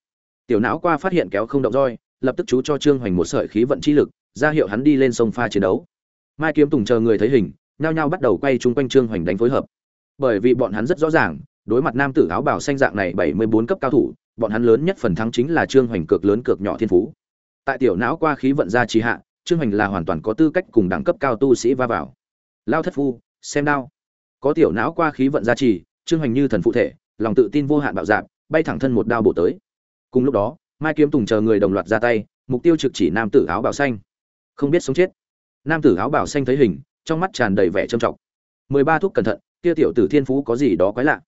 [SPEAKER 1] Tiểu não qua phát hiện kéo không động roi, lập tức chú cho trương hoành một sợi khí vận chi lực, ra hiệu hắn đi lên sông pha chiến đấu. Mai kiếm tùng chờ người thấy hình, nhao nhao bắt đầu quay chung quanh trương hoành đánh phối hợp. Bởi vì bọn hắn rất rõ ràng đối mặt nam tử áo bảo xanh dạng này bảy mươi bốn cấp cao thủ, bọn hắn lớn nhất phần thắng chính là trương hoành cực lớn cực nhỏ thiên phú. Tại tiểu não qua khí vận ra trì hạ, trương hoành là hoàn toàn có tư cách cùng đẳng cấp cao tu sĩ va vào. Lao thất phu, xem đao. Có tiểu não qua khí vận gia trì, trương hoành như thần phụ thể, lòng tự tin vô hạn bạo dạp bay thẳng thân một đao bổ tới. Cùng lúc đó, mai kiếm tùng chờ người đồng loạt ra tay, mục tiêu trực chỉ nam tử áo bảo xanh. Không biết sống chết. Nam tử áo bảo xanh thấy hình, trong mắt tràn đầy vẻ trầm trọng. mười ba thuốc cẩn thận, kia tiểu tử thiên phú có gì đó quái lạ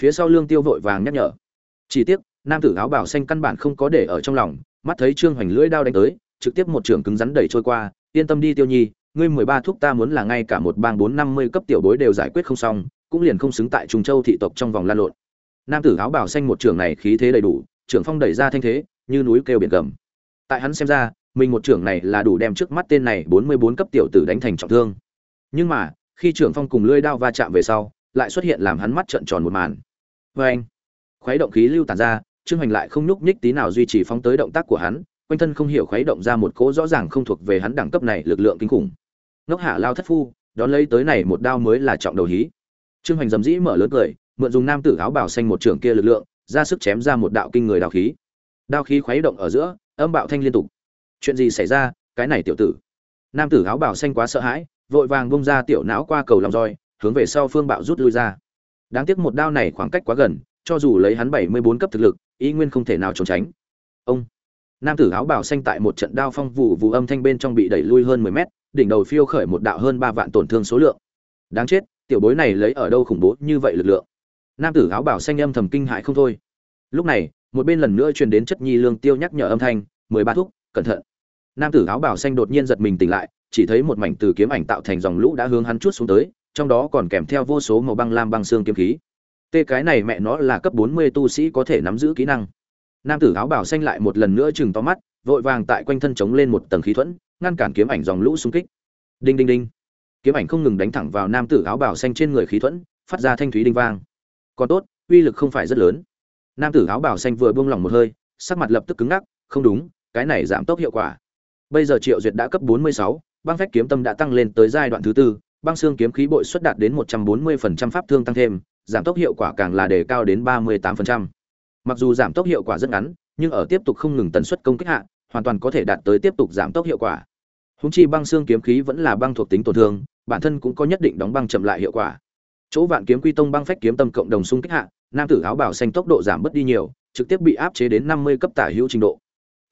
[SPEAKER 1] phía sau lương tiêu vội vàng nhắc nhở. Chỉ tiếc, nam tử áo bảo xanh căn bản không có để ở trong lòng, mắt thấy trương hoành lưỡi đao đánh tới, trực tiếp một trường cứng rắn đẩy trôi qua, yên tâm đi tiêu nhi, ngươi mười ba thúc ta muốn là ngay cả một bang bốn năm mươi cấp tiểu bối đều giải quyết không xong, cũng liền không xứng tại trung châu thị tộc trong vòng lan lộn. Nam tử áo bảo xanh một trưởng này khí thế đầy đủ, trưởng phong đẩy ra thanh thế, như núi kêu biển gầm. Tại hắn xem ra, mình một trưởng này là đủ đem trước mắt tên này bốn mươi bốn cấp tiểu tử đánh thành trọng thương. Nhưng mà, khi trưởng phong cùng lưỡi đao va chạm về sau, lại xuất hiện làm hắn mắt trợn tròn một màn vê anh, khuấy động khí lưu tản ra, trương hoành lại không nhúc nhích tí nào duy trì phóng tới động tác của hắn, quanh thân không hiểu khuấy động ra một cỗ rõ ràng không thuộc về hắn đẳng cấp này lực lượng kinh khủng. Ngốc hạ lao thất phu, đón lấy tới này một đao mới là trọng đầu hí. Trương hoành dầm dĩ mở lớn cười, mượn dùng nam tử áo bảo xanh một trưởng kia lực lượng, ra sức chém ra một đạo kinh người đao khí. Đao khí khuấy động ở giữa, âm bạo thanh liên tục. Chuyện gì xảy ra, cái này tiểu tử? Nam tử áo bảo xanh quá sợ hãi, vội vàng bung ra tiểu não qua cầu lòng roi, hướng về sau phương bạo rút lui ra đáng tiếc một đao này khoảng cách quá gần, cho dù lấy hắn bảy mươi bốn cấp thực lực ý nguyên không thể nào trốn tránh. Ông nam tử áo bảo xanh tại một trận đao phong vụ vụ âm thanh bên trong bị đẩy lui hơn mười mét, đỉnh đầu phiêu khởi một đạo hơn ba vạn tổn thương số lượng. Đáng chết, tiểu bối này lấy ở đâu khủng bố như vậy lực lượng? Nam tử áo bảo xanh âm thầm kinh hại không thôi. Lúc này, một bên lần nữa truyền đến chất nhi lương tiêu nhắc nhở âm thanh, mười ba thúc, cẩn thận. Nam tử áo bảo xanh đột nhiên giật mình tỉnh lại, chỉ thấy một mảnh từ kiếm ảnh tạo thành dòng lũ đã hướng hắn chút xuống tới trong đó còn kèm theo vô số màu băng lam băng xương kiếm khí. Tê cái này mẹ nó là cấp bốn mươi tu sĩ có thể nắm giữ kỹ năng. Nam tử áo bảo xanh lại một lần nữa chừng to mắt vội vàng tại quanh thân chống lên một tầng khí thuẫn ngăn cản kiếm ảnh dòng lũ xung kích. Đinh đinh đinh. Kiếm ảnh không ngừng đánh thẳng vào nam tử áo bảo xanh trên người khí thuẫn phát ra thanh thúy đinh vang. Còn tốt uy lực không phải rất lớn. Nam tử áo bảo xanh vừa buông lỏng một hơi sắc mặt lập tức cứng ngắc không đúng cái này giảm tốc hiệu quả. Bây giờ triệu duyệt đã cấp 46, băng phách kiếm tâm đã tăng lên tới giai đoạn thứ tư băng xương kiếm khí bội xuất đạt đến 140% pháp thương tăng thêm giảm tốc hiệu quả càng là đề cao đến 38%. mặc dù giảm tốc hiệu quả rất ngắn nhưng ở tiếp tục không ngừng tần suất công kích hạ hoàn toàn có thể đạt tới tiếp tục giảm tốc hiệu quả húng chi băng xương kiếm khí vẫn là băng thuộc tính tổn thương bản thân cũng có nhất định đóng băng chậm lại hiệu quả chỗ vạn kiếm quy tông băng phách kiếm tâm cộng đồng xung kích hạ nam tử áo bảo xanh tốc độ giảm bất đi nhiều trực tiếp bị áp chế đến năm mươi cấp tả hữu trình độ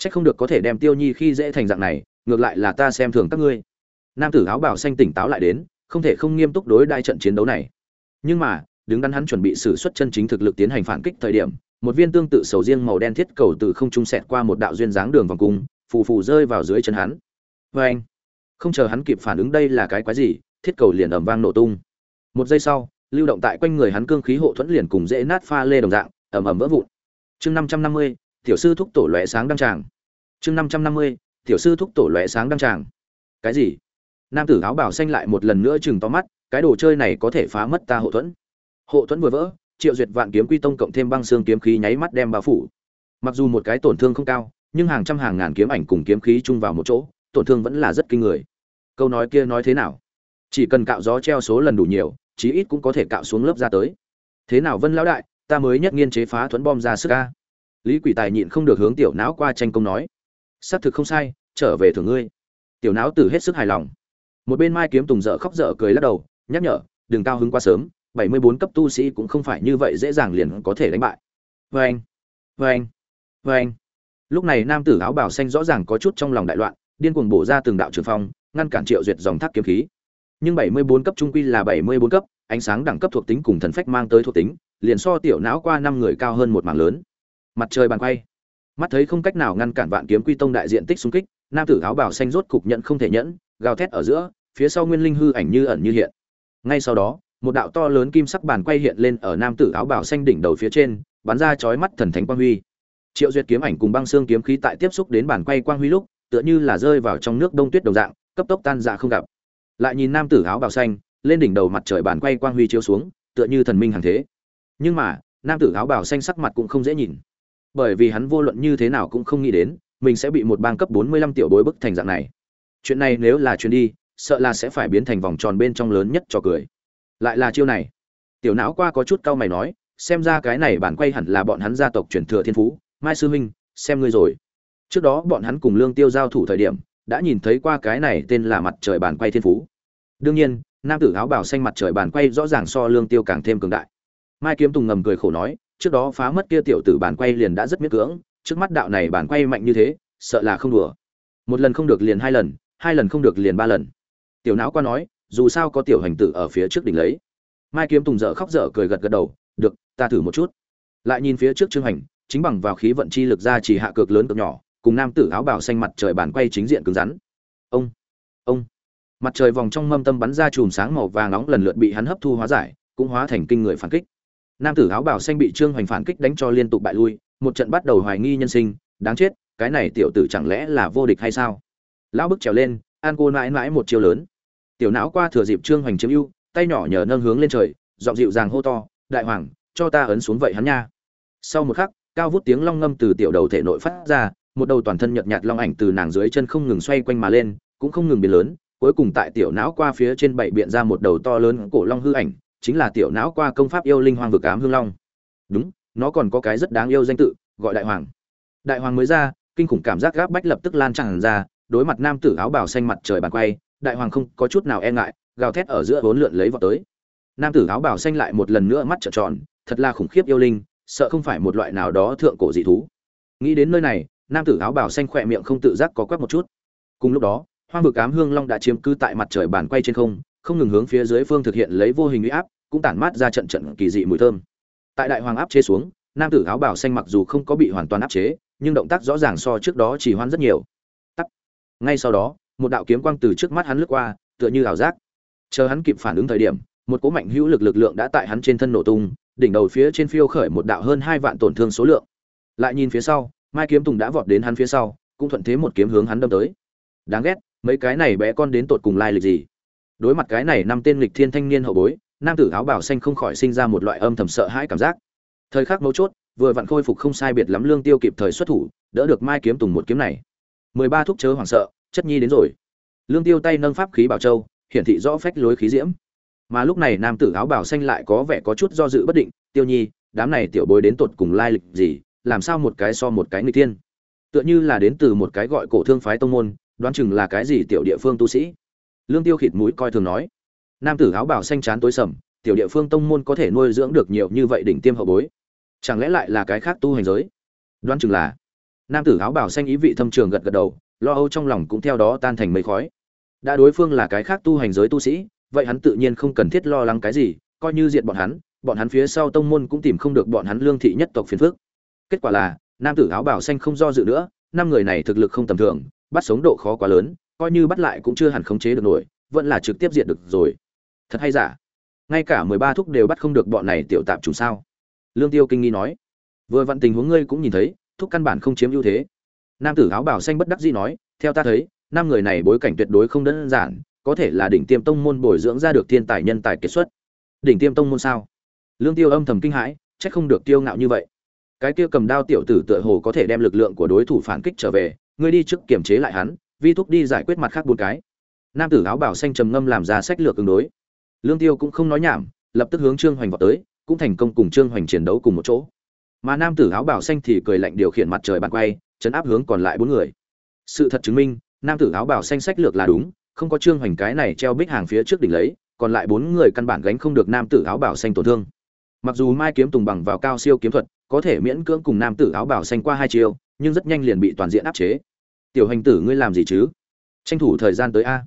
[SPEAKER 1] Chắc không được có thể đem Tiêu Nhi khi dễ thành dạng này, ngược lại là ta xem thường các ngươi. Nam tử áo bảo xanh tỉnh táo lại đến, không thể không nghiêm túc đối đại trận chiến đấu này. Nhưng mà, đứng đắn hắn chuẩn bị sử xuất chân chính thực lực tiến hành phản kích thời điểm, một viên tương tự sầu riêng màu đen thiết cầu từ không trung xẹt qua một đạo duyên dáng đường vòng cung, phù phù rơi vào dưới chân hắn. Và anh, không chờ hắn kịp phản ứng đây là cái quái gì, thiết cầu liền ầm vang nổ tung. Một giây sau, lưu động tại quanh người hắn cương khí hộ thuẫn liền cùng dễ nát pha lê đồng dạng, ầm ầm vỡ vụn. Chương 550, tiểu sư thúc tổ lóe sáng đăng tràng. Chương 550, tiểu sư thúc tổ lóe sáng đăng tràng. Cái gì? Nam tử áo bảo xanh lại một lần nữa chừng to mắt, cái đồ chơi này có thể phá mất ta hộ thuẫn. Hộ thuẫn vừa vỡ, Triệu Duyệt vạn kiếm quy tông cộng thêm băng xương kiếm khí nháy mắt đem bao phủ. Mặc dù một cái tổn thương không cao, nhưng hàng trăm hàng ngàn kiếm ảnh cùng kiếm khí chung vào một chỗ, tổn thương vẫn là rất kinh người. Câu nói kia nói thế nào? Chỉ cần cạo gió treo số lần đủ nhiều, chí ít cũng có thể cạo xuống lớp ra tới. Thế nào Vân lão đại, ta mới nhất nghiên chế phá thuẫn bom ra sức ca lý quỷ tài nhịn không được hướng tiểu não qua tranh công nói xác thực không sai trở về thưởng ngươi tiểu não tử hết sức hài lòng một bên mai kiếm tùng dở khóc dở cười lắc đầu, nhắc nhở, đừng cao hứng quá sớm, bảy mươi bốn cấp tu sĩ cũng không phải như vậy dễ dàng liền có thể đánh bại. Vê anh vê anh vê anh lúc này nam tử áo bảo xanh rõ ràng có chút trong lòng đại loạn, điên cuồng bổ ra từng đạo trường phong, ngăn cản triệu duyệt dòng thác kiếm khí. Nhưng bảy mươi bốn cấp trung quy là bảy mươi bốn cấp, ánh sáng đẳng cấp thuộc tính cùng thần phách mang tới thuộc tính, liền so tiểu não qua năm người cao hơn một mảng lớn. Mặt trời bàn quay. Mắt thấy không cách nào ngăn cản vạn kiếm quy tông đại diện tích xung kích, nam tử áo bảo xanh rốt cục nhận không thể nhẫn, gào thét ở giữa phía sau nguyên linh hư ảnh như ẩn như hiện. Ngay sau đó, một đạo to lớn kim sắc bàn quay hiện lên ở nam tử áo bào xanh đỉnh đầu phía trên, bắn ra chói mắt thần thánh quang huy. Triệu duyệt kiếm ảnh cùng băng xương kiếm khí tại tiếp xúc đến bàn quay quang huy lúc, tựa như là rơi vào trong nước đông tuyết đồng dạng, cấp tốc tan dạ không gặp. Lại nhìn nam tử áo bào xanh, lên đỉnh đầu mặt trời bàn quay quang huy chiếu xuống, tựa như thần minh hàng thế. Nhưng mà, nam tử áo bào xanh sắc mặt cũng không dễ nhìn. Bởi vì hắn vô luận như thế nào cũng không nghĩ đến, mình sẽ bị một bang cấp 45 tiểu bối bức thành dạng này. Chuyện này nếu là chuyến đi sợ là sẽ phải biến thành vòng tròn bên trong lớn nhất cho cười. Lại là chiêu này. Tiểu não qua có chút cau mày nói, xem ra cái này bản quay hẳn là bọn hắn gia tộc truyền thừa thiên phú. Mai sư huynh, xem ngươi rồi. Trước đó bọn hắn cùng lương tiêu giao thủ thời điểm, đã nhìn thấy qua cái này tên là mặt trời bản quay thiên phú. Đương nhiên, nam tử áo bảo xanh mặt trời bản quay rõ ràng so lương tiêu càng thêm cường đại. Mai kiếm tùng ngầm cười khổ nói, trước đó phá mất kia tiểu tử bản quay liền đã rất miết cưỡng, trước mắt đạo này bản quay mạnh như thế, sợ là không đùa. Một lần không được liền hai lần hai lần không được liền ba lần tiểu não qua nói, dù sao có tiểu hành tử ở phía trước đỉnh lấy. Mai kiếm tùng dở khóc dở cười gật gật đầu, được, ta thử một chút. Lại nhìn phía trước trương hành, chính bằng vào khí vận chi lực ra chỉ hạ cực lớn cực nhỏ, cùng nam tử áo bảo xanh mặt trời bản quay chính diện cứng rắn. Ông ông. Mặt trời vòng trong mâm tâm bắn ra chùm sáng màu vàng nóng lần lượt bị hắn hấp thu hóa giải, cũng hóa thành kinh người phản kích. Nam tử áo bảo xanh bị trương hoành phản kích đánh cho liên tục bại lui, một trận bắt đầu hoài nghi nhân sinh, đáng chết, cái này tiểu tử chẳng lẽ là vô địch hay sao? Lão bức trèo lên an cô mãi mãi một chiều lớn. Tiểu não qua thừa dịp trương hoành chiếm ưu, tay nhỏ nhờ nâng hướng lên trời, giọng dịu dàng hô to, đại hoàng, cho ta ấn xuống vậy hắn nha. Sau một khắc, cao vút tiếng long ngâm từ tiểu đầu thể nội phát ra, một đầu toàn thân nhợt nhạt long ảnh từ nàng dưới chân không ngừng xoay quanh mà lên, cũng không ngừng biến lớn, cuối cùng tại tiểu não qua phía trên bảy biện ra một đầu to lớn cổ long hư ảnh, chính là tiểu não qua công pháp yêu linh hoang vực ám hương long. Đúng, nó còn có cái rất đáng yêu danh tự, gọi đại hoàng. Đại hoàng mới ra, kinh khủng cảm giác gáp bách lập tức lan tràn ra đối mặt nam tử áo bào xanh mặt trời bàn quay, đại hoàng không có chút nào e ngại, gào thét ở giữa vốn lượn lấy vọt tới. Nam tử áo bào xanh lại một lần nữa mắt trợn tròn, thật là khủng khiếp yêu linh, sợ không phải một loại nào đó thượng cổ dị thú. Nghĩ đến nơi này, nam tử áo bào xanh khỏe miệng không tự giác có quét một chút. Cùng lúc đó, hoang vực ám hương long đã chiếm cứ tại mặt trời bàn quay trên không không ngừng hướng phía dưới phương thực hiện lấy vô hình uy áp, cũng tản mát ra trận trận kỳ dị mùi thơm. Tại đại hoàng áp chế xuống, nam tử áo bào xanh mặc dù không có bị hoàn toàn áp chế, nhưng động tác rõ ràng so trước đó chỉ hoan rất nhiều ngay sau đó, một đạo kiếm quang từ trước mắt hắn lướt qua, tựa như ảo giác. Chờ hắn kịp phản ứng thời điểm, một cỗ mạnh hữu lực lực lượng đã tại hắn trên thân nổ tung, đỉnh đầu phía trên phiêu khởi một đạo hơn hai vạn tổn thương số lượng. Lại nhìn phía sau, mai kiếm tùng đã vọt đến hắn phía sau, cũng thuận thế một kiếm hướng hắn đâm tới. Đáng ghét, mấy cái này bé con đến tột cùng lai lịch gì? Đối mặt cái này năm tên lịch thiên thanh niên hậu bối, nam tử áo bảo xanh không khỏi sinh ra một loại âm thầm sợ hãi cảm giác. Thời khắc mấu chốt, vừa vặn khôi phục không sai biệt lắm lương tiêu kịp thời xuất thủ, đỡ được mai kiếm tùng một kiếm này mười ba thúc chớ hoảng sợ, chất nhi đến rồi. Lương tiêu tay nâng pháp khí bảo châu, hiển thị rõ phách lối khí diễm. Mà lúc này nam tử áo bảo xanh lại có vẻ có chút do dự bất định, tiêu nhi, đám này tiểu bối đến tột cùng lai lịch gì, làm sao một cái so một cái người tiên tựa như là đến từ một cái gọi cổ thương phái tông môn, đoán chừng là cái gì tiểu địa phương tu sĩ. Lương tiêu khịt mũi coi thường nói. Nam tử áo bảo xanh chán tối sầm, tiểu địa phương tông môn có thể nuôi dưỡng được nhiều như vậy đỉnh tiêm hậu bối. Chẳng lẽ lại là cái khác tu hành giới? Đoán chừng là nam tử áo bảo xanh ý vị thâm trường gật gật đầu, lo âu trong lòng cũng theo đó tan thành mây khói. Đã đối phương là cái khác tu hành giới tu sĩ, vậy hắn tự nhiên không cần thiết lo lắng cái gì, coi như diện bọn hắn bọn hắn phía sau tông môn cũng tìm không được bọn hắn lương thị nhất tộc phiền phước kết quả là, nam tử áo bảo xanh không do dự nữa, năm người này thực lực không tầm thường, bắt sống độ khó quá lớn, coi như bắt lại cũng chưa hẳn khống chế được nổi, vẫn là trực tiếp diện được rồi. Thật hay giả? Ngay cả mười ba thúc đều bắt không được bọn này tiểu tạp chủ sao? Lương tiêu kinh nghi nói. Vừa vặn tình huống ngươi cũng nhìn thấy thúc căn bản không chiếm ưu thế. Nam tử áo bảo xanh bất đắc dĩ nói, theo ta thấy, năm người này bối cảnh tuyệt đối không đơn giản, có thể là đỉnh tiêm tông môn bồi dưỡng ra được thiên tài nhân tài kiệt xuất. Đỉnh tiêm tông môn sao? Lương tiêu âm thầm kinh hãi trách không được tiêu ngạo như vậy. Cái kia cầm đao tiểu tử tựa hồ có thể đem lực lượng của đối thủ phản kích trở về, ngươi đi trước kiểm chế lại hắn, vi thúc đi giải quyết mặt khác bốn cái. Nam tử áo bảo xanh trầm ngâm làm ra sách lược ứng đối. Lương tiêu cũng không nói nhảm, lập tức hướng trương hoành vào tới, cũng thành công cùng trương hoành chiến đấu cùng một chỗ mà nam tử áo bảo xanh thì cười lạnh điều khiển mặt trời bàn quay chấn áp hướng còn lại bốn người. Sự thật chứng minh nam tử áo bảo xanh sách lược là đúng không có trương hoành cái này treo bích hàng phía trước đỉnh lấy còn lại bốn người căn bản gánh không được nam tử áo bảo xanh tổn thương. Mặc dù mai kiếm tùng bằng vào cao siêu kiếm thuật có thể miễn cưỡng cùng nam tử áo bảo xanh qua hai chiều, nhưng rất nhanh liền bị toàn diện áp chế. Tiểu hành tử ngươi làm gì chứ? Tranh thủ thời gian tới a.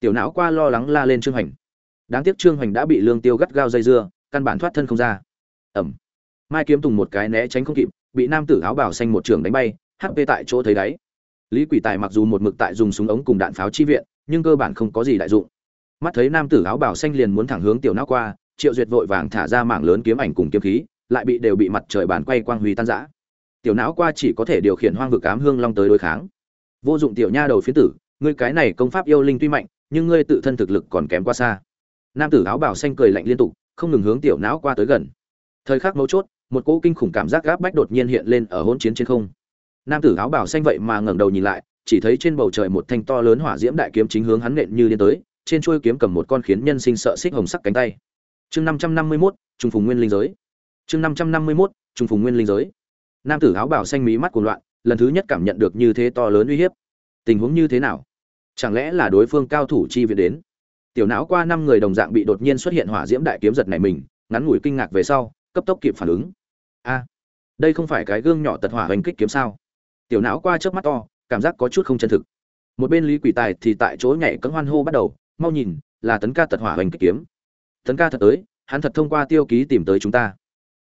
[SPEAKER 1] Tiểu não qua lo lắng la lên trương hoành. Đáng tiếc trương hoành đã bị lương tiêu gắt gao dây dưa căn bản thoát thân không ra. Ẩm mai kiếm tùng một cái né tránh không kịp, bị nam tử áo bảo xanh một trường đánh bay hp tại chỗ thấy đáy. Lý quỷ tài mặc dù một mực tại dùng súng ống cùng đạn pháo chi viện, nhưng cơ bản không có gì đại dụng. Mắt thấy nam tử áo bảo xanh liền muốn thẳng hướng tiểu não qua, triệu duyệt vội vàng thả ra mảng lớn kiếm ảnh cùng kiếm khí, lại bị đều bị mặt trời bàn quay quang huy tan rã. Tiểu não qua chỉ có thể điều khiển hoang vực ám hương long tới đối kháng. Vô dụng tiểu nha đầu phía tử, ngươi cái này công pháp yêu linh tuy mạnh, nhưng ngươi tự thân thực lực còn kém quá xa. Nam tử áo bảo xanh cười lạnh liên tục, không ngừng hướng tiểu não qua tới gần. Thời khắc mấu chốt một cỗ kinh khủng cảm giác gáp bách đột nhiên hiện lên ở hỗn chiến trên không. Nam tử áo bảo xanh vậy mà ngẩng đầu nhìn lại, chỉ thấy trên bầu trời một thanh to lớn hỏa diễm đại kiếm chính hướng hắn nện như điên tới, trên chuôi kiếm cầm một con khiến nhân sinh sợ xích hồng sắc cánh tay. Chương năm trăm năm mươi mốt, trùng phùng nguyên linh giới. Chương năm trăm năm mươi mốt, trùng phùng nguyên linh giới. Nam tử áo bảo xanh mí mắt cuồng loạn, lần thứ nhất cảm nhận được như thế to lớn uy hiếp. Tình huống như thế nào? Chẳng lẽ là đối phương cao thủ chi viện đến? Tiểu não qua năm người đồng dạng bị đột nhiên xuất hiện hỏa diễm đại kiếm giật này mình, ngắn ngủi kinh ngạc về sau, cấp tốc kịp phản ứng a đây không phải cái gương nhỏ tật hỏa hành kích kiếm sao? Tiểu não qua trước mắt to, cảm giác có chút không chân thực. Một bên lý quỷ tài thì tại chỗ nhảy cấm hoan hô bắt đầu, mau nhìn, là tấn ca tật hỏa hành kích kiếm. Tấn ca thật tới, hắn thật thông qua tiêu ký tìm tới chúng ta.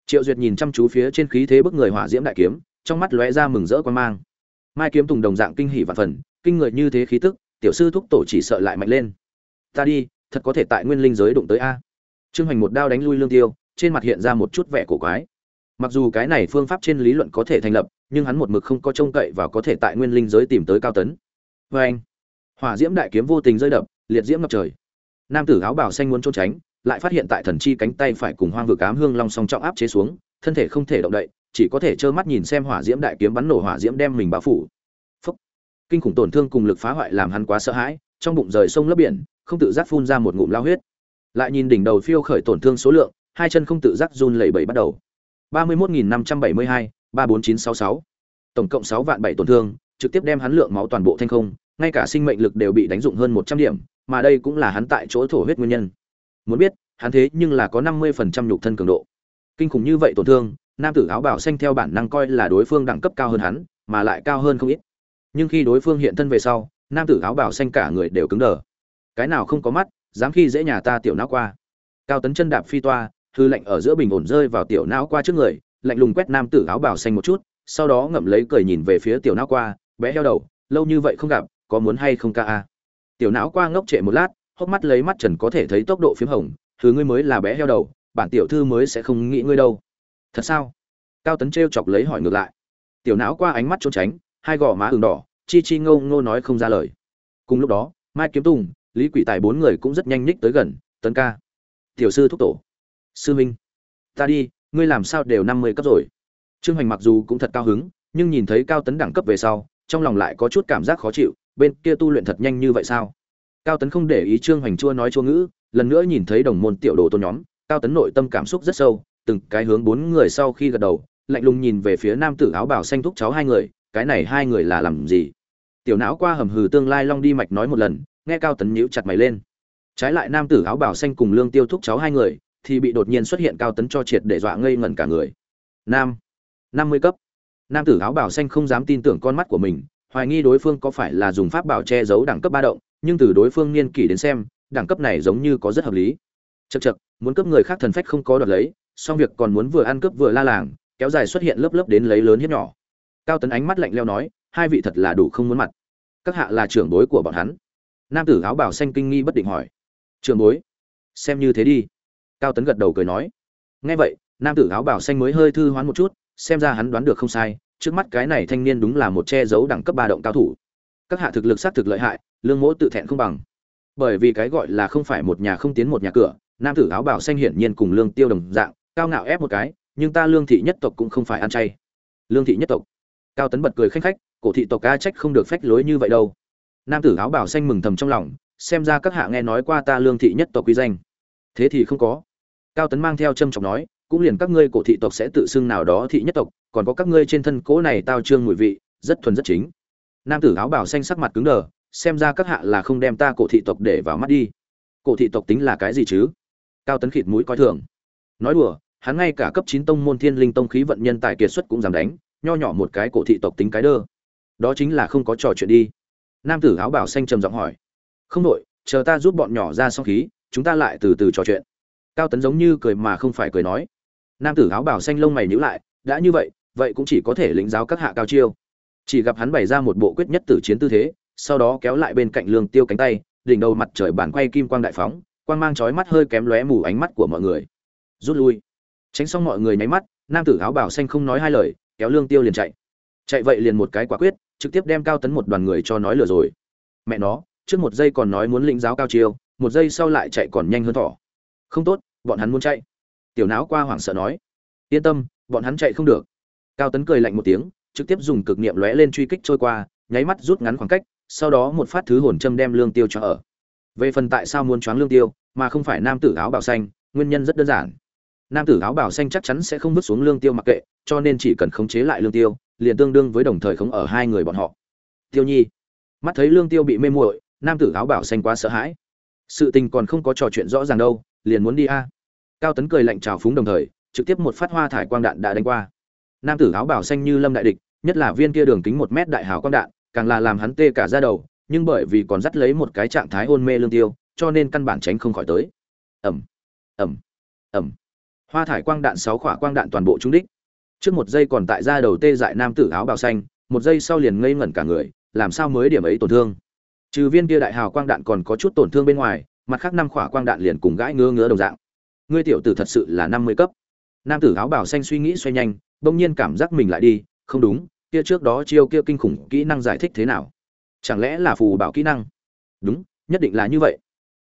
[SPEAKER 1] Triệu duyệt nhìn chăm chú phía trên khí thế bức người hỏa diễm đại kiếm, trong mắt lóe ra mừng rỡ quan mang. Mai kiếm tùng đồng dạng kinh hỉ và phần, kinh người như thế khí tức, tiểu sư thúc tổ chỉ sợ lại mạnh lên. Ta đi, thật có thể tại nguyên linh giới đụng tới a. Trương hoành một đao đánh lui lương tiêu, trên mặt hiện ra một chút vẻ cổ quái mặc dù cái này phương pháp trên lý luận có thể thành lập, nhưng hắn một mực không có trông cậy và có thể tại nguyên linh giới tìm tới cao tấn. Vê anh, hỏa diễm đại kiếm vô tình rơi đập, liệt diễm ngập trời. Nam tử áo bảo xanh muốn trốn tránh, lại phát hiện tại thần chi cánh tay phải cùng hoang vực ám hương long song trọng áp chế xuống, thân thể không thể động đậy, chỉ có thể trơ mắt nhìn xem hỏa diễm đại kiếm bắn nổ hỏa diễm đem mình bao phủ. Phúc. kinh khủng tổn thương cùng lực phá hoại làm hắn quá sợ hãi, trong bụng rời sông lấp biển, không tự giác phun ra một ngụm lao huyết. Lại nhìn đỉnh đầu phiêu khởi tổn thương số lượng, hai chân không tự giác run lẩy bẩy bắt đầu ba mươi một nghìn năm trăm bảy mươi hai, ba bốn chín sáu sáu. Tổng cộng sáu vạn bảy tổn thương, trực tiếp đem hắn lượng máu toàn bộ thanh không, ngay cả sinh mệnh lực đều bị đánh dụng hơn một trăm điểm, mà đây cũng là hắn tại chỗ thổ huyết nguyên nhân. Muốn biết, hắn thế nhưng là có năm mươi phần trăm nhục thân cường độ. Kinh khủng như vậy tổn thương, nam tử áo bảo xanh theo bản năng coi là đối phương đẳng cấp cao hơn hắn, mà lại cao hơn không ít. Nhưng khi đối phương hiện thân về sau, nam tử áo bảo xanh cả người đều cứng đờ. Cái nào không có mắt, dám khi dễ nhà ta tiểu não qua. Cao tấn chân đạp phi toa hư lệnh ở giữa bình ổn rơi vào tiểu não qua trước người, lạnh lùng quét nam tử áo bào xanh một chút, sau đó ngậm lấy cười nhìn về phía tiểu não qua, bé heo đầu, lâu như vậy không gặp, có muốn hay không ca a? Tiểu não qua ngốc trệ một lát, hốc mắt lấy mắt trần có thể thấy tốc độ p h í m hồng thứ ngươi mới là bé heo đầu, bản tiểu thư mới sẽ không nghĩ ngươi đâu. Thật sao? Cao tấn t chọc lấy hỏi ngược lại. Tiểu não qua ánh mắt trốn tránh, hai gò má ừng đỏ, chi chi ngô ngô nói không ra lời. Cùng lúc đó, mai kiếm tùng, lý quỷ tài bốn người cũng rất nhanh nhích tới gần, tấn ca, tiểu sư thúc tổ sư minh, ta đi, ngươi làm sao đều năm mươi cấp rồi. Trương hoành mặc dù cũng thật cao hứng, nhưng nhìn thấy cao tấn đẳng cấp về sau, trong lòng lại có chút cảm giác khó chịu, bên kia tu luyện thật nhanh như vậy sao? Cao tấn không để ý trương hoành chua nói chua ngữ, lần nữa nhìn thấy đồng môn tiểu đồ tôn nhóm, cao tấn nội tâm cảm xúc rất sâu, từng cái hướng bốn người sau khi gật đầu, lạnh lùng nhìn về phía nam tử áo bảo xanh thúc cháu hai người, cái này hai người là làm gì? Tiểu não qua hầm hừ tương lai long đi mạch nói một lần, nghe cao tấn nhíu chặt mày lên. Trái lại nam tử áo bảo xanh cùng lương tiêu thúc cháu hai người thì bị đột nhiên xuất hiện cao tấn cho triệt để dọa ngây ngẩn cả người. Nam. Năm mươi cấp. Nam tử áo bảo xanh không dám tin tưởng con mắt của mình, hoài nghi đối phương có phải là dùng pháp bảo che giấu đẳng cấp ba động, nhưng từ đối phương niên kỷ đến xem, đẳng cấp này giống như có rất hợp lý. Chật chật muốn cướp người khác thần phách không có đoạt lấy song việc còn muốn vừa ăn cướp vừa la làng, kéo dài xuất hiện lớp lớp đến lấy lớn hiếp nhỏ. Cao tấn ánh mắt lạnh leo nói, hai vị thật là đủ không muốn mặt. Các hạ là trưởng bối của bọn hắn. Nam tử áo bảo xanh kinh nghi bất định hỏi. Trưởng bối, xem như thế đi cao tấn gật đầu cười nói, nghe vậy, nam tử áo bảo xanh mới hơi thư hoán một chút, xem ra hắn đoán được không sai, trước mắt cái này thanh niên đúng là một che giấu đẳng cấp ba động cao thủ. Các hạ thực lực xác thực lợi hại, lương mỗ tự thẹn không bằng. Bởi vì cái gọi là không phải một nhà không tiến một nhà cửa, nam tử áo bảo xanh hiển nhiên cùng lương tiêu đồng dạng, cao ngạo ép một cái, nhưng ta lương thị nhất tộc cũng không phải ăn chay. Lương thị nhất tộc? Cao tấn bật cười khanh khách, cổ thị tộc ca trách không được phách lối như vậy đâu. Nam tử áo bảo xanh mừng thầm trong lòng, xem ra các hạ nghe nói qua ta lương thị nhất tộc quý danh. Thế thì không có cao tấn mang theo trâm trọng nói, cũng liền các ngươi cổ thị tộc sẽ tự xưng nào đó thị nhất tộc, còn có các ngươi trên thân cỗ này tao trương mùi vị, rất thuần rất chính. Nam tử áo bảo xanh sắc mặt cứng đờ, xem ra các hạ là không đem ta cổ thị tộc để vào mắt đi. Cổ thị tộc tính là cái gì chứ? Cao tấn khịt mũi coi thường. Nói đùa, hắn ngay cả cấp chín tông môn thiên linh tông khí vận nhân tài kiệt xuất cũng dám đánh, nho nhỏ một cái cổ thị tộc tính cái đơ. Đó chính là không có trò chuyện đi. Nam tử áo bảo xanh trầm giọng hỏi. Không đội chờ ta giúp bọn nhỏ ra xong khí, chúng ta lại từ từ trò chuyện cao tấn giống như cười mà không phải cười nói. Nam tử áo bảo xanh lông mày nhíu lại, đã như vậy vậy cũng chỉ có thể lĩnh giáo các hạ cao chiêu. Chỉ gặp hắn bày ra một bộ quyết nhất tử chiến tư thế, sau đó kéo lại bên cạnh lương tiêu cánh tay, đỉnh đầu mặt trời bản quay kim quang đại phóng, quang mang chói mắt hơi kém lóe mù ánh mắt của mọi người. Rút lui. Tránh xong mọi người nháy mắt, nam tử áo bảo xanh không nói hai lời, kéo lương tiêu liền chạy. Chạy vậy liền một cái quả quyết, trực tiếp đem cao tấn một đoàn người cho nói lừa rồi. Mẹ nó, trước một giây còn nói muốn lĩnh giáo cao chiêu, một giây sau lại chạy còn nhanh hơn thỏ không tốt, bọn hắn muốn chạy. Tiểu não qua hoảng sợ nói. Yên tâm, bọn hắn chạy không được. Cao tấn cười lạnh một tiếng, trực tiếp dùng cực niệm lóe lên truy kích trôi qua, nháy mắt rút ngắn khoảng cách, sau đó một phát thứ hồn châm đem lương tiêu cho ở. Về phần tại sao muốn choáng lương tiêu, mà không phải nam tử áo bảo xanh, nguyên nhân rất đơn giản. Nam tử áo bảo xanh chắc chắn sẽ không vứt xuống lương tiêu mặc kệ, cho nên chỉ cần khống chế lại lương tiêu, liền tương đương với đồng thời khống ở hai người bọn họ. Tiêu nhi, mắt thấy lương tiêu bị mê muội, nam tử áo bảo xanh quá sợ hãi sự tình còn không có trò chuyện rõ ràng đâu, liền muốn đi a. Cao tấn cười lạnh trào phúng đồng thời, trực tiếp một phát hoa thải quang đạn đã đánh qua. Nam tử áo bảo xanh như lâm đại địch, nhất là viên kia đường kính một mét đại hào quang đạn, càng là làm hắn tê cả ra đầu, nhưng bởi vì còn dắt lấy một cái trạng thái hôn mê lương tiêu, cho nên căn bản tránh không khỏi tới. Ẩm ẩm ẩm hoa thải quang đạn sáu khỏa quang đạn toàn bộ trúng đích. Trước một giây còn tại ra đầu tê dại nam tử áo bào xanh, một giây sau liền ngây ngẩn cả người, làm sao mới điểm ấy tổn thương? Trừ viên kia đại hào quang đạn còn có chút tổn thương bên ngoài, mặt khác năm khỏa quang đạn liền cùng gãi ngứa ngứa đồng dạng. Ngươi tiểu tử thật sự là năm mươi cấp. Nam tử áo bảo xanh suy nghĩ xoay nhanh, bỗng nhiên cảm giác mình lại đi, không đúng, kia trước đó chiêu kia kinh khủng kỹ năng giải thích thế nào? Chẳng lẽ là phù bảo kỹ năng? Đúng, nhất định là như vậy.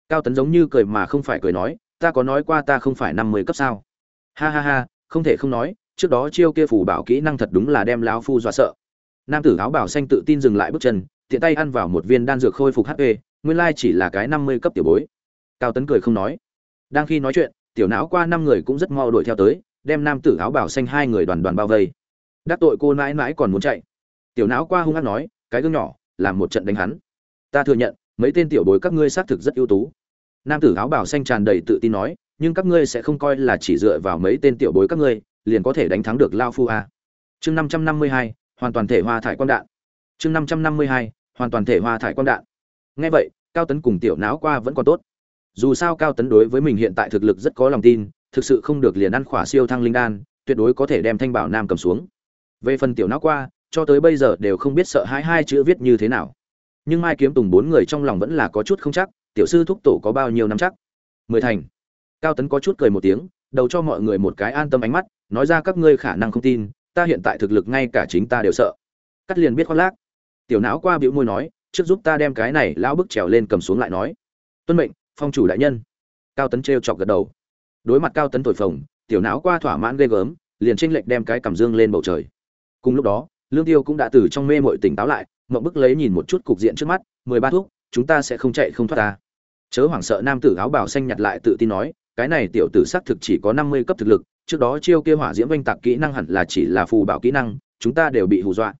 [SPEAKER 1] Cao tấn giống như cười mà không phải cười nói, ta có nói qua ta không phải năm mươi cấp sao? Ha ha ha, không thể không nói, trước đó chiêu kia phù bảo kỹ năng thật đúng là đem lão phu dọa sợ. Nam tử áo bảo xanh tự tin dừng lại bước chân tiện tay ăn vào một viên đan dược khôi phục hp nguyên lai chỉ là cái năm mươi cấp tiểu bối. Cao tấn cười không nói. Đang khi nói chuyện, tiểu não qua năm người cũng rất mau đuổi theo tới, đem nam tử áo bảo xanh hai người đoàn đoàn bao vây. Đắc tội cô mãi mãi còn muốn chạy. Tiểu não qua hung hăng nói, cái gương nhỏ, làm một trận đánh hắn. Ta thừa nhận, mấy tên tiểu bối các ngươi xác thực rất ưu tú. Nam tử áo bảo xanh tràn đầy tự tin nói, nhưng các ngươi sẽ không coi là chỉ dựa vào mấy tên tiểu bối các ngươi, liền có thể đánh thắng được lao phu a. Chương năm trăm năm mươi hai, hoàn toàn thể hoa thải quang đạn chương năm trăm năm mươi hai, hoàn toàn thể hoa thải quang đạn. Ngay vậy, cao tấn cùng tiểu não qua vẫn còn tốt. Dù sao cao tấn đối với mình hiện tại thực lực rất có lòng tin, thực sự không được liền ăn khỏa siêu thăng linh đan, tuyệt đối có thể đem thanh bảo nam cầm xuống. Về phần tiểu não qua, cho tới bây giờ đều không biết sợ hãi hai chữ viết như thế nào. Nhưng mai kiếm tùng bốn người trong lòng vẫn là có chút không chắc, tiểu sư thúc tổ có bao nhiêu năm chắc? Mười thành. Cao tấn có chút cười một tiếng, đầu cho mọi người một cái an tâm ánh mắt, nói ra các ngươi khả năng không tin, ta hiện tại thực lực ngay cả chính ta đều sợ. Cắt liền biết khoác lác tiểu não qua bĩu môi nói, trước giúp ta đem cái này lão bức trèo lên cầm xuống lại nói. Tuân mệnh, phong chủ đại nhân. Cao tấn trêu chọc gật đầu. Đối mặt cao tấn thổi phồng, tiểu não qua thỏa mãn ghê gớm, liền tranh lệch đem cái cầm dương lên bầu trời. Cùng lúc đó, lương tiêu cũng đã từ trong mê mội tỉnh táo lại, mộng bức lấy nhìn một chút cục diện trước mắt, mười ba thuốc chúng ta sẽ không chạy không thoát ta. Chớ hoảng sợ nam tử áo bảo xanh nhặt lại tự tin nói, cái này tiểu tử xác thực chỉ có năm mươi cấp thực lực, trước đó chiêu kia hỏa diễm oanh tạc kỹ năng hẳn là chỉ là phù bảo kỹ năng, chúng ta đều bị hù dọa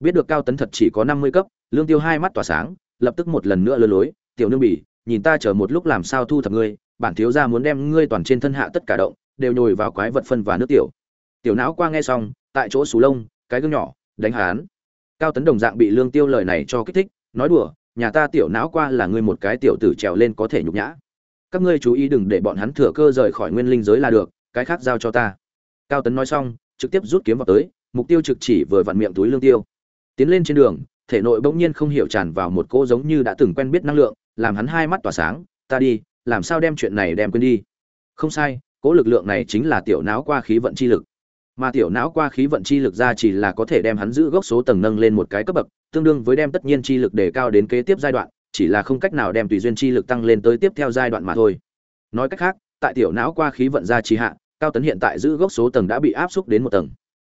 [SPEAKER 1] biết được cao tấn thật chỉ có năm mươi cấp, lương tiêu hai mắt tỏa sáng, lập tức một lần nữa lơ lối, tiểu nương bỉ, nhìn ta chờ một lúc làm sao thu thập ngươi, bản thiếu gia muốn đem ngươi toàn trên thân hạ tất cả động, đều nhồi vào quái vật phân và nước tiểu. Tiểu não qua nghe xong, tại chỗ sù lông, cái gương nhỏ, đánh hán cao tấn đồng dạng bị lương tiêu lời này cho kích thích, nói đùa, nhà ta tiểu não qua là ngươi một cái tiểu tử trèo lên có thể nhục nhã. Các ngươi chú ý đừng để bọn hắn thừa cơ rời khỏi nguyên linh giới là được, cái khác giao cho ta. Cao tấn nói xong, trực tiếp rút kiếm vào tới, mục tiêu trực chỉ vừa vặn miệng túi lương tiêu tiến lên trên đường, thể nội bỗng nhiên không hiểu tràn vào một cô giống như đã từng quen biết năng lượng, làm hắn hai mắt tỏa sáng, ta đi, làm sao đem chuyện này đem quên đi? Không sai, cỗ lực lượng này chính là tiểu não qua khí vận chi lực. Mà tiểu não qua khí vận chi lực ra chỉ là có thể đem hắn giữ gốc số tầng nâng lên một cái cấp bậc, tương đương với đem tất nhiên chi lực đề cao đến kế tiếp giai đoạn, chỉ là không cách nào đem tùy duyên chi lực tăng lên tới tiếp theo giai đoạn mà thôi. Nói cách khác, tại tiểu não qua khí vận ra trì hạ, cao tấn hiện tại giữ gốc số tầng đã bị áp xúc đến một tầng.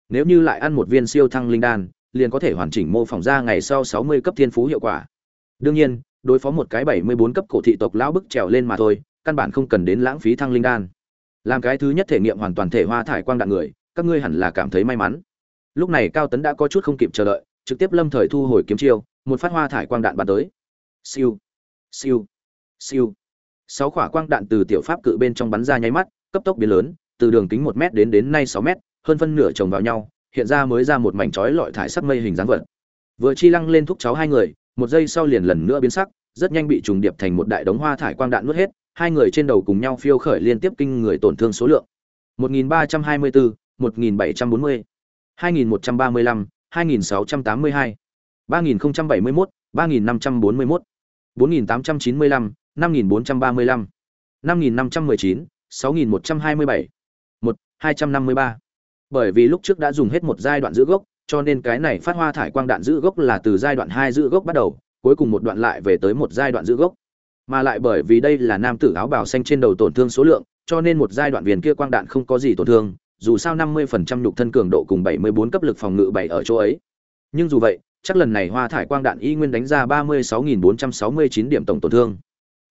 [SPEAKER 1] Nếu như lại ăn một viên siêu thăng linh đan liền có thể hoàn chỉnh mô phỏng ra ngày sau sáu mươi cấp thiên phú hiệu quả. Đương nhiên, đối phó một cái bảy mươi bốn cấp cổ thị tộc lão bức trèo lên mà thôi, căn bản không cần đến lãng phí thăng linh đan. Làm cái thứ nhất thể nghiệm hoàn toàn thể hoa thải quang đạn người, các ngươi hẳn là cảm thấy may mắn. Lúc này cao tấn đã có chút không kịp chờ đợi, trực tiếp lâm thời thu hồi kiếm chiêu, một phát hoa thải quang đạn bắn tới. Siêu siêu siêu. Sáu quả quang đạn từ tiểu pháp cự bên trong bắn ra nháy mắt, cấp tốc biến lớn, từ đường kính một m đến đến nay sáu m hơn phân nửa chồng vào nhau hiện ra mới ra một mảnh chói lọi thải sắc mây hình dáng vật vừa chi lăng lên thúc cháu hai người một giây sau liền lần nữa biến sắc rất nhanh bị trùng điệp thành một đại đống hoa thải quang đạn nuốt hết hai người trên đầu cùng nhau phiêu khởi liên tiếp kinh người tổn thương số lượng 1324, 1740, 2135, 2682, 3071, 3541, 4895, 5435, 5519, 6127, 1, 253. Bởi vì lúc trước đã dùng hết một giai đoạn giữ gốc, cho nên cái này phát hoa thải quang đạn giữ gốc là từ giai đoạn hai giữ gốc bắt đầu, cuối cùng một đoạn lại về tới một giai đoạn giữ gốc. Mà lại bởi vì đây là nam tử áo bào xanh trên đầu tổn thương số lượng, cho nên một giai đoạn viền kia quang đạn không có gì tổn thương, dù sao 50% nhục thân cường độ cùng 74 cấp lực phòng ngự bảy ở chỗ ấy. Nhưng dù vậy, chắc lần này hoa thải quang đạn y nguyên đánh ra 36.469 điểm tổng tổn thương.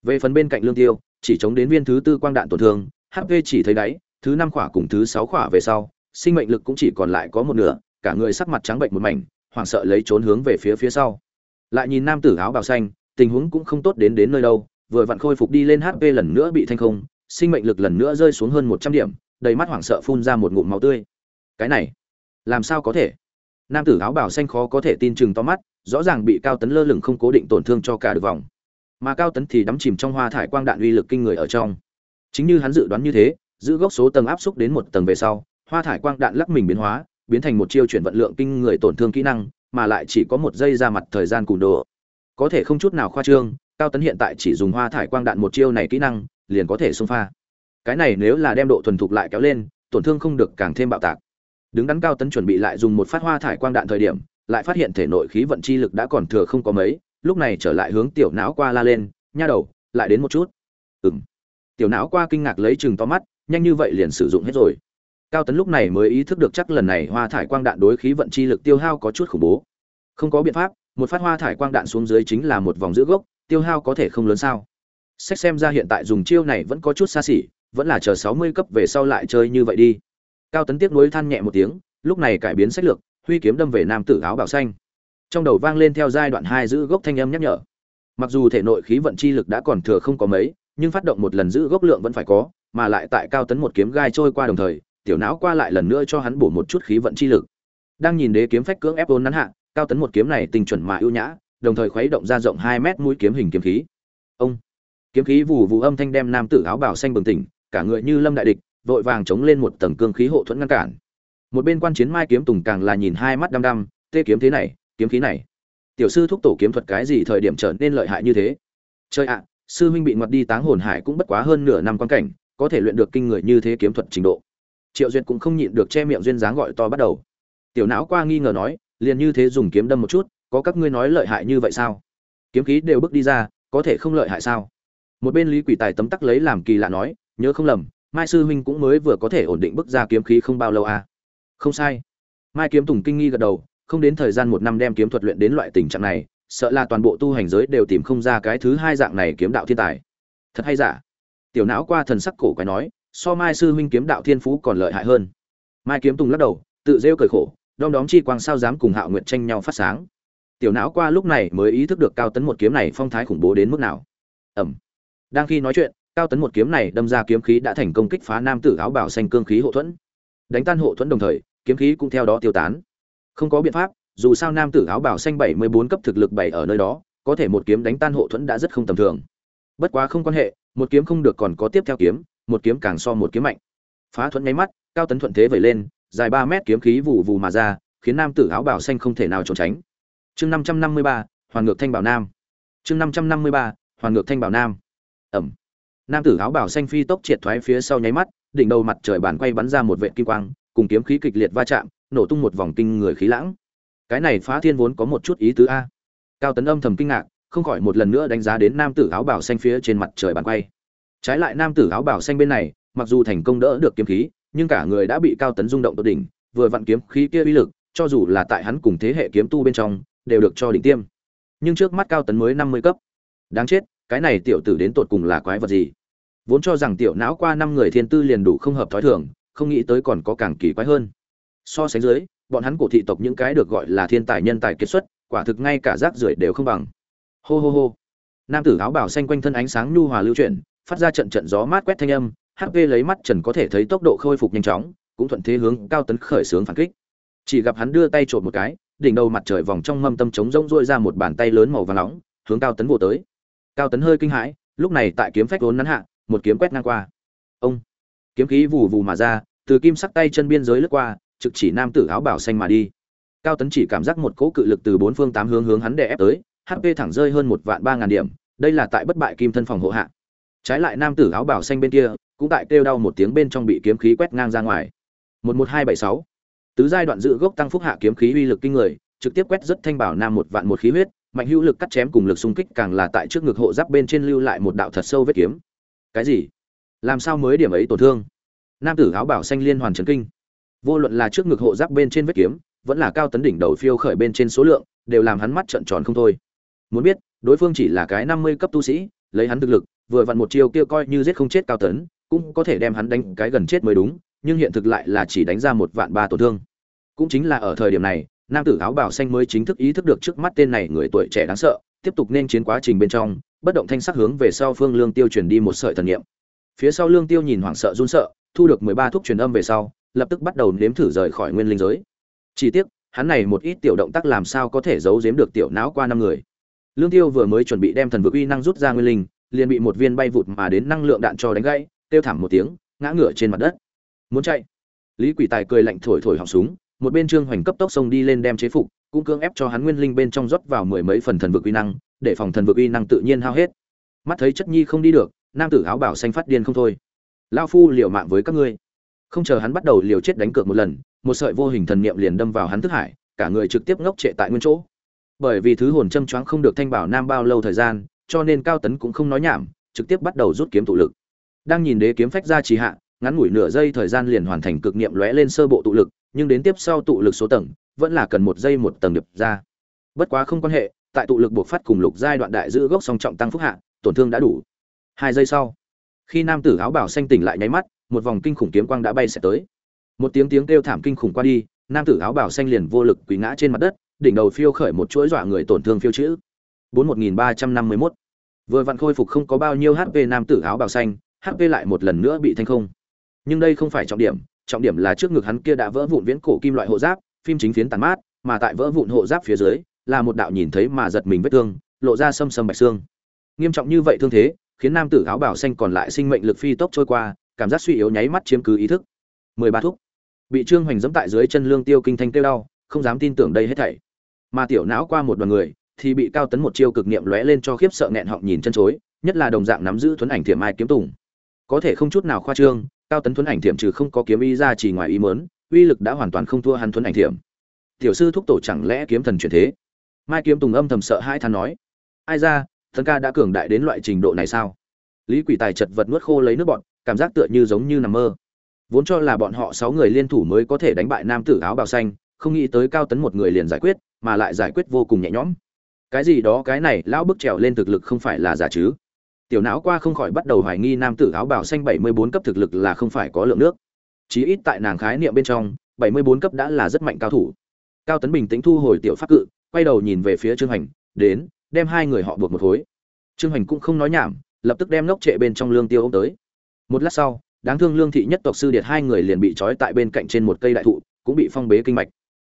[SPEAKER 1] Về phần bên cạnh lương tiêu, chỉ chống đến viên thứ tư quang đạn tổn thương, HP chỉ thấy đáy, thứ năm khỏa cùng thứ sáu khỏa về sau, sinh mệnh lực cũng chỉ còn lại có một nửa, cả người sắc mặt trắng bệnh một mảnh, hoảng sợ lấy trốn hướng về phía phía sau. Lại nhìn nam tử áo bào xanh, tình huống cũng không tốt đến đến nơi đâu, vừa vặn khôi phục đi lên HP lần nữa bị thanh không, sinh mệnh lực lần nữa rơi xuống hơn 100 điểm, đầy mắt hoảng sợ phun ra một ngụm máu tươi. Cái này, làm sao có thể? Nam tử áo bào xanh khó có thể tin chừng to mắt, rõ ràng bị Cao Tấn lơ lửng không cố định tổn thương cho cả được vòng. Mà Cao Tấn thì đắm chìm trong hoa thải quang đạn uy lực kinh người ở trong. Chính như hắn dự đoán như thế, giữ gốc số tầng áp xúc đến một tầng về sau, hoa thải quang đạn lắc mình biến hóa, biến thành một chiêu chuyển vận lượng kinh người tổn thương kỹ năng, mà lại chỉ có một giây ra mặt thời gian cùn đồ. Có thể không chút nào khoa trương, Cao Tấn hiện tại chỉ dùng hoa thải quang đạn một chiêu này kỹ năng, liền có thể xông pha. cái này nếu là đem độ thuần thục lại kéo lên tổn thương không được càng thêm bạo tạc đứng đắn cao tấn chuẩn bị lại dùng một phát hoa thải quang đạn thời điểm lại phát hiện thể nội khí vận chi lực đã còn thừa không có mấy lúc này trở lại hướng tiểu não qua la lên nha đầu lại đến một chút ừm tiểu não qua kinh ngạc lấy chừng to mắt nhanh như vậy liền sử dụng hết rồi cao tấn lúc này mới ý thức được chắc lần này hoa thải quang đạn đối khí vận chi lực tiêu hao có chút khủng bố. Không có biện pháp, một phát hoa thải quang đạn xuống dưới chính là một vòng giữ gốc, tiêu hao có thể không lớn sao? Sách xem ra hiện tại dùng chiêu này vẫn có chút xa xỉ, vẫn là chờ sáu mươi cấp về sau lại chơi như vậy đi. Cao tấn tiếc nuối than nhẹ một tiếng, lúc này cải biến sách lược, huy kiếm đâm về nam tử áo bảo xanh. Trong đầu vang lên theo giai đoạn hai giữ gốc thanh âm nhắc nhở. Mặc dù thể nội khí vận chi lực đã còn thừa không có mấy, nhưng phát động một lần giữ gốc lượng vẫn phải có, mà lại tại cao tấn một kiếm gai trôi qua đồng thời tiểu não qua lại lần nữa cho hắn bổ một chút khí vận chi lực. Đang nhìn đế kiếm phách cưỡng ép vốn nắn hạ, cao tấn một kiếm này tình chuẩn mà ưu nhã, đồng thời khuấy động ra rộng hai mét mũi kiếm hình kiếm khí. Ông! Kiếm khí vù vù âm thanh đem nam tử áo bào xanh bừng tỉnh, cả người như lâm đại địch, vội vàng chống lên một tầng cương khí hộ thuẫn ngăn cản. Một bên quan chiến mai kiếm tùng càng là nhìn hai mắt đăm đăm, tê kiếm thế này, kiếm khí này, tiểu sư thúc tổ kiếm thuật cái gì thời điểm trở nên lợi hại như thế? Chơi ạ, sư huynh bị ngoặt đi táng hồn hải cũng bất quá hơn nửa năm quan cảnh, có thể luyện được kinh người như thế kiếm thuật trình độ triệu duyệt cũng không nhịn được che miệng duyên dáng gọi to bắt đầu. Tiểu não qua nghi ngờ nói, liền như thế dùng kiếm đâm một chút, có các ngươi nói lợi hại như vậy sao? Kiếm khí đều bước đi ra, có thể không lợi hại sao? Một bên lý quỷ tài tấm tắc lấy làm kỳ lạ nói, nhớ không lầm, mai sư huynh cũng mới vừa có thể ổn định bước ra kiếm khí không bao lâu à? Không sai. Mai kiếm tùng kinh nghi gật đầu, không đến thời gian một năm đem kiếm thuật luyện đến loại tình trạng này, sợ là toàn bộ tu hành giới đều tìm không ra cái thứ hai dạng này kiếm đạo thiên tài. Thật hay giả? Tiểu não qua thần sắc cổ quái nói so mai sư huynh kiếm đạo thiên phú còn lợi hại hơn. Mai kiếm tùng lắc đầu, tự rêu cười khổ, đom đóm chi quang sao dám cùng hạo nguyện tranh nhau phát sáng. Tiểu não qua lúc này mới ý thức được cao tấn một kiếm này phong thái khủng bố đến mức nào. Ẩm. Đang khi nói chuyện, cao tấn một kiếm này đâm ra kiếm khí đã thành công kích phá nam tử áo bảo xanh cương khí hộ thuẫn. Đánh tan hộ thuẫn đồng thời, kiếm khí cũng theo đó tiêu tán. Không có biện pháp, dù sao nam tử áo bảo xanh bảy mươi bốn cấp thực lực bảy ở nơi đó, có thể một kiếm đánh tan hộ thuẫn đã rất không tầm thường. Bất quá không quan hệ, một kiếm không được còn có tiếp theo kiếm một kiếm càng so một kiếm mạnh. Phá thuẫn nháy mắt, cao tấn thuận thế vẩy lên, dài ba mét kiếm khí vụ vù mà ra, khiến nam tử áo bảo xanh không thể nào trốn tránh. Chương năm trăm năm mươi ba, hoàn ngược thanh bảo nam. Chương năm trăm năm mươi ba, hoàn ngược thanh bảo nam. Ẩm. Nam tử áo bảo xanh phi tốc triệt thoái phía sau nháy mắt, đỉnh đầu mặt trời bàn quay bắn ra một vệ kim quang, cùng kiếm khí kịch liệt va chạm, nổ tung một vòng kinh người khí lãng. Cái này phá thiên vốn có một chút ý tứ a. Cao tấn âm thầm kinh ngạc, không khỏi một lần nữa đánh giá đến nam tử áo bảo xanh phía trên mặt trời bàn quay trái lại nam tử áo bảo xanh bên này, mặc dù thành công đỡ được kiếm khí, nhưng cả người đã bị cao tấn rung động tột đỉnh, vừa vặn kiếm khí kia uy lực, cho dù là tại hắn cùng thế hệ kiếm tu bên trong, đều được cho đỉnh tiêm. Nhưng trước mắt cao tấn mới năm mươi cấp. Đáng chết, cái này tiểu tử đến tột cùng là quái vật gì? Vốn cho rằng tiểu não qua năm người thiên tư liền đủ không hợp thói thường, không nghĩ tới còn có càng kỳ quái hơn. So sánh dưới, bọn hắn cổ thị tộc những cái được gọi là thiên tài nhân tài kiệt xuất, quả thực ngay cả rác rưởi đều không bằng. Hô hô hô. Nam tử áo bảo xanh quanh thân ánh sáng nhu hòa lưu chuyển phát ra trận trận gió mát quét thanh âm hp lấy mắt trần có thể thấy tốc độ khôi phục nhanh chóng, cũng thuận thế hướng cao tấn khởi sướng phản kích. Chỉ gặp hắn đưa tay chộp một cái, đỉnh đầu mặt trời vòng trong mâm tâm trống rỗng rũa ra một bàn tay lớn màu vàng nóng, hướng cao tấn vồ tới. Cao tấn hơi kinh hãi, lúc này tại kiếm phách vốn nắn hạ, một kiếm quét ngang qua. Ông! Kiếm khí vù vù mà ra, từ kim sắc tay chân biên giới lướt qua, trực chỉ nam tử áo bảo xanh mà đi. Cao tấn chỉ cảm giác một cỗ cự lực từ bốn phương tám hướng hướng hắn đè ép tới hp thẳng rơi hơn một vạn ba ngàn điểm, đây là tại bất bại kim thân phòng hộ hạ trái lại nam tử áo bảo xanh bên kia, cũng tại kêu đau một tiếng bên trong bị kiếm khí quét ngang ra ngoài. Một một hai bảy sáu. Tứ giai đoạn dự gốc tăng phúc hạ kiếm khí uy lực kinh người, trực tiếp quét rất thanh bảo nam một vạn một khí huyết, mạnh hữu lực cắt chém cùng lực xung kích càng là tại trước ngực hộ giáp bên trên lưu lại một đạo thật sâu vết kiếm. Cái gì? Làm sao mới điểm ấy tổn thương? Nam tử áo bảo xanh liên hoàn trấn kinh. Vô luận là trước ngực hộ giáp bên trên vết kiếm, vẫn là cao tấn đỉnh đầu phiêu khởi bên trên số lượng, đều làm hắn mắt trợn tròn không thôi. Muốn biết, đối phương chỉ là cái năm mươi cấp tu sĩ, lấy hắn thực lực vừa vặn một chiêu kia coi như giết không chết cao tấn, cũng có thể đem hắn đánh cái gần chết mới đúng, nhưng hiện thực lại là chỉ đánh ra một vạn ba tổn thương. Cũng chính là ở thời điểm này, nam tử áo bảo xanh mới chính thức ý thức được trước mắt tên này người tuổi trẻ đáng sợ, tiếp tục nên chiến quá trình bên trong, bất động thanh sắc hướng về sau phương lương tiêu truyền đi một sợi thần niệm. Phía sau lương tiêu nhìn hoảng sợ run sợ, thu được mười ba thuốc truyền âm về sau, lập tức bắt đầu nếm thử rời khỏi nguyên linh giới. Chỉ tiếc, hắn này một ít tiểu động tác làm sao có thể giấu giếm được tiểu não qua năm người. Lương tiêu vừa mới chuẩn bị đem thần vực uy năng rút ra nguyên linh liền bị một viên bay vụt mà đến năng lượng đạn cho đánh gãy tiêu thảm một tiếng, ngã ngửa trên mặt đất. Muốn chạy. Lý quỷ tài cười lạnh thổi thổi họng súng, một bên trương hoành cấp tốc xông đi lên đem chế phục, cũng cưỡng ép cho hắn nguyên linh bên trong rót vào mười mấy phần thần vực uy năng, để phòng thần vực uy năng tự nhiên hao hết. Mắt thấy chất nhi không đi được, nam tử áo bảo xanh phát điên không thôi. Lão phu liều mạng với các ngươi. Không chờ hắn bắt đầu liều chết đánh cược một lần, một sợi vô hình thần niệm liền đâm vào hắn thức hải, cả người trực tiếp ngốc trệ tại nguyên chỗ. Bởi vì thứ hồn châm choáng không được thanh bảo nam bao lâu thời gian cho nên cao tấn cũng không nói nhảm, trực tiếp bắt đầu rút kiếm tụ lực. Đang nhìn đế kiếm phách ra trì hạ, ngắn ngủi nửa giây thời gian liền hoàn thành cực niệm lóe lên sơ bộ tụ lực, nhưng đến tiếp sau tụ lực số tầng, vẫn là cần một giây một tầng điệp ra. Bất quá không quan hệ, tại tụ lực buộc phát cùng lục giai đoạn đại giữ gốc song trọng tăng phúc hạ, tổn thương đã đủ. Hai giây sau, khi nam tử áo bảo xanh tỉnh lại nháy mắt, một vòng kinh khủng kiếm quang đã bay sẽ tới. Một tiếng tiếng kêu thảm kinh khủng qua đi, nam tử áo bảo xanh liền vô lực quỳ ngã trên mặt đất, đỉnh đầu phiêu khởi một chuỗi dọa người tổn thương phiêu chữ bốn một nghìn ba trăm năm mươi mốt. Vừa vặn khôi phục không có bao nhiêu hp nam tử áo bào xanh hp lại một lần nữa bị thanh không. Nhưng đây không phải trọng điểm trọng điểm là trước ngực hắn kia đã vỡ vụn viễn cổ kim loại hộ giáp, phim chính phiến tàn mát, mà tại vỡ vụn hộ giáp phía dưới, là một đạo nhìn thấy mà giật mình vết thương, lộ ra sâm sâm bạch xương. Nghiêm trọng như vậy thương thế, khiến nam tử áo bào xanh còn lại sinh mệnh lực phi tốc trôi qua, cảm giác suy yếu nháy mắt chiếm cứ ý thức. Mười ba thúc. Bị trương hoành dẫm tại dưới chân lương tiêu kinh thanh kêu đau, không dám tin tưởng đây hết thảy. Mà tiểu não qua một đoàn người thì bị cao tấn một chiêu cực niệm lóe lên cho khiếp sợ nghẹn họng nhìn chân chối, nhất là đồng dạng nắm giữ thuấn ảnh thiểm ai kiếm tùng. Có thể không chút nào khoa trương, cao tấn thuấn ảnh thiểm trừ không có kiếm ý ra chỉ ngoài ý mớn uy lực đã hoàn toàn không thua hắn thuấn ảnh thiểm. Tiểu sư thúc tổ chẳng lẽ kiếm thần chuyển thế? Mai kiếm tùng âm thầm sợ hai than nói. Ai ra, thần ca đã cường đại đến loại trình độ này sao? Lý quỷ tài chật vật nuốt khô lấy nước bọn cảm giác tựa như giống như nằm mơ. Vốn cho là bọn họ sáu người liên thủ mới có thể đánh bại nam tử áo bào xanh, không nghĩ tới cao tấn một người liền giải quyết, mà lại giải quyết vô cùng nhẹ nhõm cái gì đó, cái này, lão bức trèo lên thực lực không phải là giả chứ. Tiểu não qua không khỏi bắt đầu hoài nghi nam tử áo bảo xanh bảy mươi bốn cấp thực lực là không phải có lượng nước. Chí ít tại nàng khái niệm bên trong, bảy mươi bốn cấp đã là rất mạnh cao thủ. Cao tấn bình tĩnh thu hồi tiểu pháp cự, quay đầu nhìn về phía trương hành đến, đem hai người họ buộc một khối. Trương hành cũng không nói nhảm, lập tức đem ngốc trệ bên trong lương tiêu ông tới. Một lát sau, đáng thương lương thị nhất tộc sư điệt hai người liền bị trói tại bên cạnh trên một cây đại thụ, cũng bị phong bế kinh mạch.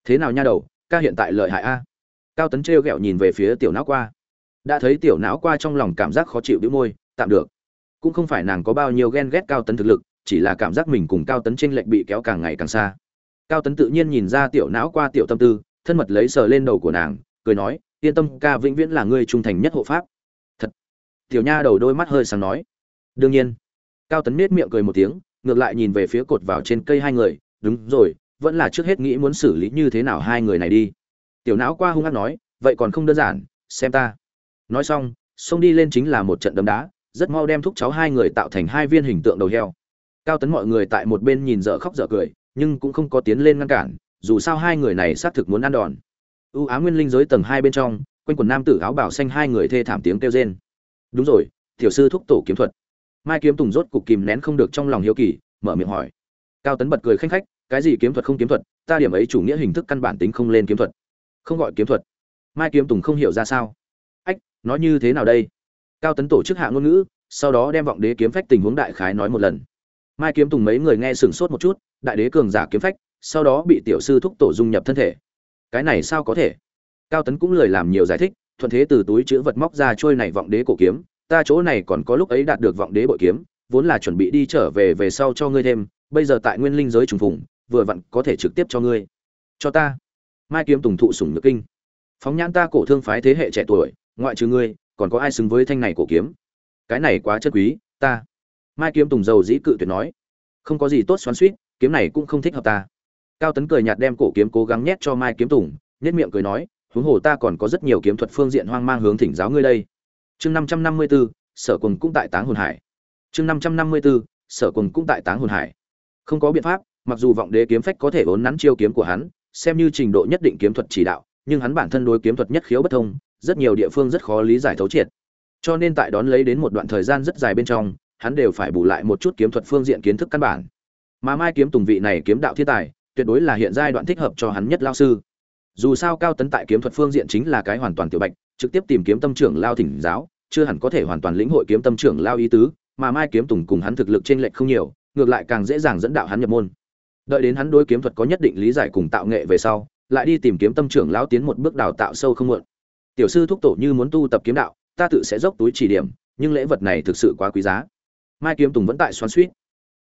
[SPEAKER 1] Thế nào nha đầu, ca hiện tại lợi hại a? Cao tấn trêu ghẹo nhìn về phía tiểu não qua. Đã thấy tiểu não qua trong lòng cảm giác khó chịu đĩu môi, tạm được. Cũng không phải nàng có bao nhiêu ghen ghét cao tấn thực lực, chỉ là cảm giác mình cùng cao tấn tranh lệch bị kéo càng ngày càng xa. Cao tấn tự nhiên nhìn ra tiểu não qua tiểu tâm tư, thân mật lấy sờ lên đầu của nàng, cười nói, yên tâm, ca vĩnh viễn là người trung thành nhất hộ pháp. Thật. Tiểu nha đầu đôi mắt hơi sáng nói. Đương nhiên. Cao tấn nết miệng cười một tiếng, ngược lại nhìn về phía cột vào trên cây hai người, đúng rồi, vẫn là trước hết nghĩ muốn xử lý như thế nào hai người này đi tiểu não qua hung hăng nói, vậy còn không đơn giản, xem ta. Nói xong, xông đi lên chính là một trận đấm đá, rất mau đem thúc cháu hai người tạo thành hai viên hình tượng đầu heo. Cao tấn mọi người tại một bên nhìn dở khóc dở cười, nhưng cũng không có tiến lên ngăn cản, dù sao hai người này xác thực muốn ăn đòn. Ưu á nguyên linh giới tầng hai bên trong, quanh quần nam tử áo bảo xanh hai người thê thảm tiếng kêu rên. Đúng rồi, tiểu sư thúc tổ kiếm thuật. Mai kiếm tùng rốt cục kìm nén không được trong lòng hiếu kỳ, mở miệng hỏi. Cao tấn bật cười khanh khách, cái gì kiếm thuật không kiếm thuật? Ta điểm ấy chủ nghĩa hình thức căn bản tính không lên kiếm thuật không gọi kiếm thuật. Mai kiếm tùng không hiểu ra sao. Ách nói như thế nào đây? Cao tấn tổ chức hạ ngôn ngữ, sau đó đem vọng đế kiếm phách tình huống đại khái nói một lần. Mai kiếm tùng mấy người nghe sửng sốt một chút, đại đế cường giả kiếm phách, sau đó bị tiểu sư thúc tổ dung nhập thân thể. Cái này sao có thể? Cao tấn cũng lời làm nhiều giải thích, thuận thế từ túi chữ vật móc ra trôi này vọng đế cổ kiếm, ta chỗ này còn có lúc ấy đạt được vọng đế bội kiếm, vốn là chuẩn bị đi trở về về sau cho ngươi thêm, bây giờ tại nguyên linh giới trùng phùng, vừa vặn có thể trực tiếp cho ngươi. Cho ta mai kiếm tùng thụ sủng nhược kinh. Phóng nhãn ta cổ thương phái thế hệ trẻ tuổi, ngoại trừ ngươi, còn có ai xứng với thanh này cổ kiếm? Cái này quá chất quý, ta. Mai kiếm tùng giàu dĩ cự tuyệt nói. Không có gì tốt xoắn suýt kiếm này cũng không thích hợp ta. Cao tấn cười nhạt đem cổ kiếm cố gắng nhét cho mai kiếm tùng nhất miệng cười nói, huống hồ ta còn có rất nhiều kiếm thuật phương diện hoang mang hướng thỉnh giáo ngươi đây. Chương năm trăm năm mươi b ố sở quần cũng tại táng hồn hải. Chương năm trăm năm mươi b ố sở quần cũng tại táng hồn hải. Không có biện pháp, mặc dù vọng đế kiếm phách có thể vốn nắn chiêu kiếm của hắn xem như trình độ nhất định kiếm thuật chỉ đạo, nhưng hắn bản thân đối kiếm thuật nhất khiếu bất thông, rất nhiều địa phương rất khó lý giải thấu triệt. Cho nên tại đón lấy đến một đoạn thời gian rất dài bên trong, hắn đều phải bù lại một chút kiếm thuật phương diện kiến thức căn bản. Mà mai kiếm tùng vị này kiếm đạo thiên tài, tuyệt đối là hiện giai đoạn thích hợp cho hắn nhất lao sư. Dù sao cao tấn tại kiếm thuật phương diện chính là cái hoàn toàn tiểu bạch, trực tiếp tìm kiếm tâm trưởng lao thỉnh giáo, chưa hẳn có thể hoàn toàn lĩnh hội kiếm tâm trưởng lao ý tứ, mà mai kiếm tùng cùng hắn thực lực trên lệch không nhiều, ngược lại càng dễ dàng dẫn đạo hắn nhập môn đợi đến hắn đối kiếm thuật có nhất định lý giải cùng tạo nghệ về sau, lại đi tìm kiếm tâm trưởng lão tiến một bước đào tạo sâu không muộn. Tiểu sư thúc tổ như muốn tu tập kiếm đạo, ta tự sẽ dốc túi chỉ điểm, nhưng lễ vật này thực sự quá quý giá. Mai kiếm tùng vẫn tại xoắn suýt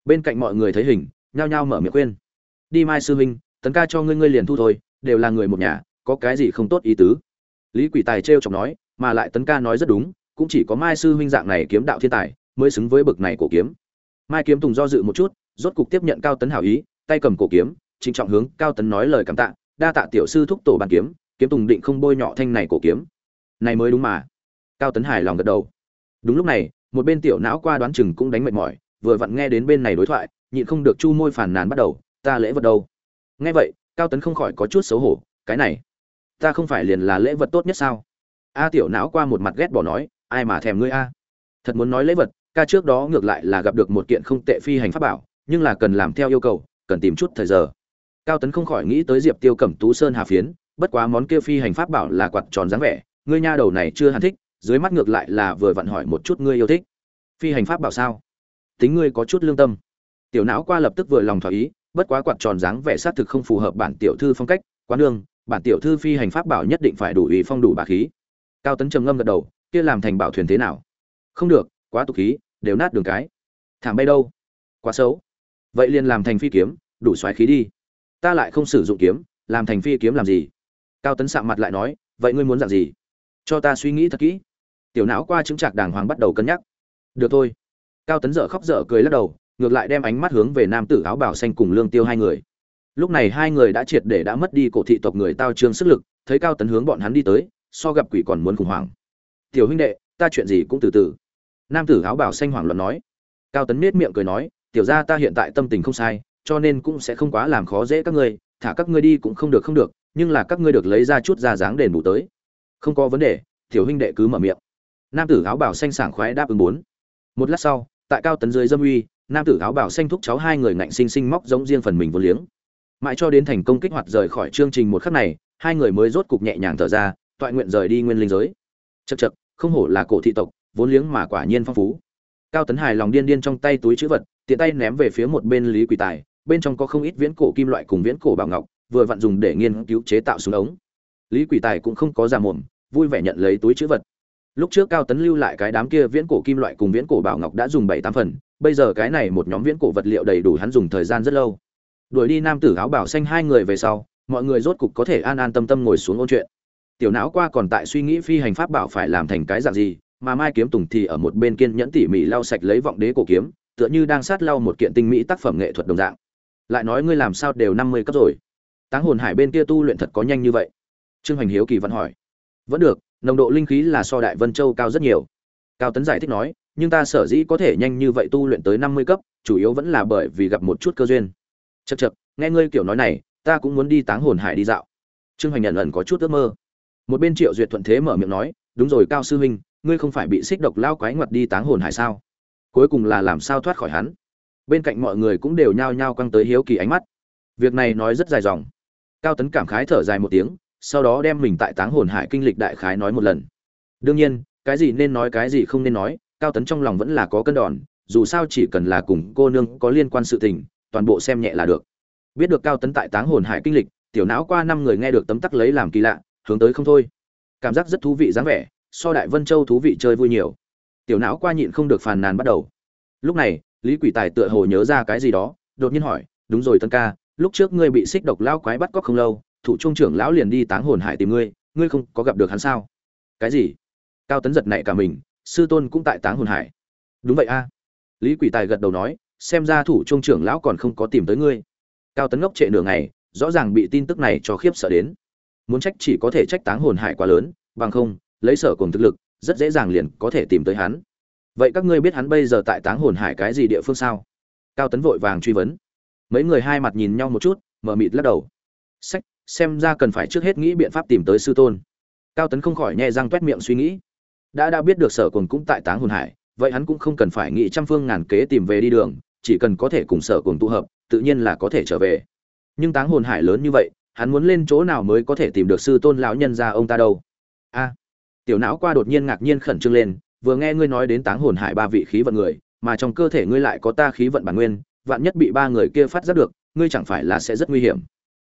[SPEAKER 1] bên cạnh mọi người thấy hình, nhao nhao mở miệng khuyên. Đi mai sư huynh, tấn ca cho ngươi ngươi liền thu thôi, đều là người một nhà, có cái gì không tốt ý tứ? Lý quỷ tài trêu chọc nói, mà lại tấn ca nói rất đúng, cũng chỉ có mai sư huynh dạng này kiếm đạo thiên tài, mới xứng với bậc này của kiếm. Mai kiếm tùng do dự một chút, rốt cục tiếp nhận cao tấn hảo ý tay cầm cổ kiếm, trịnh trọng hướng cao tấn nói lời cảm tạ, đa tạ tiểu sư thúc tổ bàn kiếm kiếm tùng định không bôi nhọ thanh này cổ kiếm. Này mới đúng mà. Cao tấn hài lòng gật đầu. Đúng lúc này, một bên tiểu não qua đoán chừng cũng đánh mệt mỏi, vừa vặn nghe đến bên này đối thoại, nhịn không được chu môi phàn nàn bắt đầu, ta lễ vật đâu? Nghe vậy, cao tấn không khỏi có chút xấu hổ, cái này, ta không phải liền là lễ vật tốt nhất sao? A tiểu não qua một mặt ghét bỏ nói, ai mà thèm ngươi a? Thật muốn nói lễ vật, ca trước đó ngược lại là gặp được một kiện không tệ phi hành pháp bảo, nhưng là cần làm theo yêu cầu cần tìm chút thời giờ. Cao tấn không khỏi nghĩ tới diệp tiêu cẩm tú sơn hà phiến, bất quá món kia phi hành pháp bảo là quạt tròn dáng vẻ, ngươi nha đầu này chưa hẳn thích, dưới mắt ngược lại là vừa vặn hỏi một chút ngươi yêu thích. Phi hành pháp bảo sao? Tính ngươi có chút lương tâm. Tiểu não qua lập tức vừa lòng thỏa ý, bất quá quạt tròn dáng vẻ sát thực không phù hợp bản tiểu thư phong cách quán đương bản tiểu thư phi hành pháp bảo nhất định phải đủ ý phong đủ bà khí. Cao tấn trầm ngâm gật đầu, kia làm thành bảo thuyền thế nào? Không được, quá tục khí, đều nát đường cái. Thảm bay đâu? Quá xấu vậy liền làm thành phi kiếm, đủ xoáy khí đi. Ta lại không sử dụng kiếm, làm thành phi kiếm làm gì? Cao tấn sạm mặt lại nói, vậy ngươi muốn dạng gì? Cho ta suy nghĩ thật kỹ. Tiểu não qua chứng trạc đàng hoàng bắt đầu cân nhắc. Được thôi. Cao tấn dở khóc dở cười lắc đầu, ngược lại đem ánh mắt hướng về nam tử áo bảo xanh cùng lương tiêu hai người. Lúc này hai người đã triệt để đã mất đi cổ thị tộc người tao trương sức lực, thấy cao tấn hướng bọn hắn đi tới, so gặp quỷ còn muốn khủng hoảng. Tiểu huynh đệ, ta chuyện gì cũng từ từ. Nam tử áo bảo xanh hoảng loạn nói. Cao tấn nết miệng cười nói tiểu ra ta hiện tại tâm tình không sai, cho nên cũng sẽ không quá làm khó dễ các ngươi, thả các ngươi đi cũng không được không được, nhưng là các ngươi được lấy ra chút ra dáng đền bù tới. Không có vấn đề, tiểu huynh đệ cứ mở miệng. Nam tử áo bảo xanh sảng khoái đáp ứng bốn. Một lát sau, tại cao tấn dưới dâm uy, nam tử áo bảo xanh thúc cháu hai người ngạnh sinh sinh móc giống riêng phần mình vô liếng. Mãi cho đến thành công kích hoạt rời khỏi chương trình một khắc này, hai người mới rốt cục nhẹ nhàng thở ra, toại nguyện rời đi nguyên linh giới. Chật chật không hổ là cổ thị tộc, vốn liếng mà quả nhiên phong phú. Cao tấn hài lòng điên điên trong tay túi chữ vật tiện tay ném về phía một bên lý quỳ tài, bên trong có không ít viễn cổ kim loại cùng viễn cổ bảo ngọc, vừa vặn dùng để nghiên cứu chế tạo súng ống. Lý quỳ tài cũng không có giả mồm, vui vẻ nhận lấy túi chữ vật. Lúc trước cao tấn lưu lại cái đám kia viễn cổ kim loại cùng viễn cổ bảo ngọc đã dùng bảy tám phần, bây giờ cái này một nhóm viễn cổ vật liệu đầy đủ hắn dùng thời gian rất lâu. Đuổi đi nam tử áo bảo xanh hai người về sau, mọi người rốt cục có thể an an tâm tâm ngồi xuống ôn chuyện. Tiểu não qua còn tại suy nghĩ phi hành pháp bảo phải làm thành cái dạng gì, mà mai kiếm tùng thì ở một bên kiên nhẫn tỉ mỉ lau sạch lấy vọng đế cổ kiếm tựa như đang sát lau một kiện tinh mỹ tác phẩm nghệ thuật đồng dạng. Lại nói ngươi làm sao đều năm mươi cấp rồi. Táng hồn hải bên kia tu luyện thật có nhanh như vậy? Trương hoành hiếu kỳ vẫn hỏi. Vẫn được, nồng độ linh khí là so đại vân châu cao rất nhiều. Cao tấn giải thích nói, nhưng ta sở dĩ có thể nhanh như vậy tu luyện tới năm mươi cấp, chủ yếu vẫn là bởi vì gặp một chút cơ duyên. Chật chật nghe ngươi kiểu nói này, ta cũng muốn đi táng hồn hải đi dạo. Trương hoành nhận ẩn có chút ước mơ. Một bên triệu duyệt thuận thế mở miệng nói, đúng rồi cao sư huynh, ngươi không phải bị xích độc lao quái ngoặt đi táng hồn hải sao? Cuối cùng là làm sao thoát khỏi hắn. Bên cạnh mọi người cũng đều nhao nhao quăng tới hiếu kỳ ánh mắt. Việc này nói rất dài dòng. Cao tấn cảm khái thở dài một tiếng, sau đó đem mình tại táng hồn hải kinh lịch đại khái nói một lần. Đương nhiên, cái gì nên nói cái gì không nên nói, cao tấn trong lòng vẫn là có cân đòn, dù sao chỉ cần là cùng cô nương có liên quan sự tình, toàn bộ xem nhẹ là được. Biết được cao tấn tại táng hồn hải kinh lịch, tiểu não qua năm người nghe được tấm tắc lấy làm kỳ lạ, hướng tới không thôi. Cảm giác rất thú vị dáng vẻ, so đại vân châu thú vị chơi vui nhiều tiểu não qua nhịn không được phàn nàn bắt đầu. Lúc này, lý quỷ tài tựa hồ nhớ ra cái gì đó, đột nhiên hỏi, đúng rồi tân ca, lúc trước ngươi bị xích độc lao quái bắt cóc không lâu, thủ trung trưởng lão liền đi táng hồn hải tìm ngươi ngươi không có gặp được hắn sao? Cái gì? Cao tấn giật nảy cả mình, sư tôn cũng tại táng hồn hải. Đúng vậy a. Lý quỷ tài gật đầu nói, xem ra thủ trung trưởng lão còn không có tìm tới ngươi. Cao tấn ngốc trệ nửa ngày, rõ ràng bị tin tức này cho khiếp sợ đến. Muốn trách chỉ có thể trách táng hồn hải quá lớn, bằng không, lấy sở cùng thực lực rất dễ dàng liền có thể tìm tới hắn. Vậy các ngươi biết hắn bây giờ tại táng hồn hải cái gì địa phương sao? Cao tấn vội vàng truy vấn. Mấy người hai mặt nhìn nhau một chút mờ mịt lắc đầu. Sách, xem ra cần phải trước hết nghĩ biện pháp tìm tới sư tôn. Cao tấn không khỏi nhẹ răng t miệng suy nghĩ. Đã đã biết được sở cùng cũng tại táng hồn hải, vậy hắn cũng không cần phải nghĩ trăm phương ngàn kế tìm về đi đường, chỉ cần có thể cùng sở cùng tụ hợp, tự nhiên là có thể trở về. Nhưng táng hồn hải lớn như vậy, hắn muốn lên chỗ nào mới có thể tìm được sư tôn lão nhân ra ông ta đâu? A tiểu não qua đột nhiên ngạc nhiên khẩn trương lên, vừa nghe ngươi nói đến táng hồn hải ba vị khí vận người, mà trong cơ thể ngươi lại có ta khí vận bản nguyên, vạn nhất bị ba người kia phát giác được, ngươi chẳng phải là sẽ rất nguy hiểm.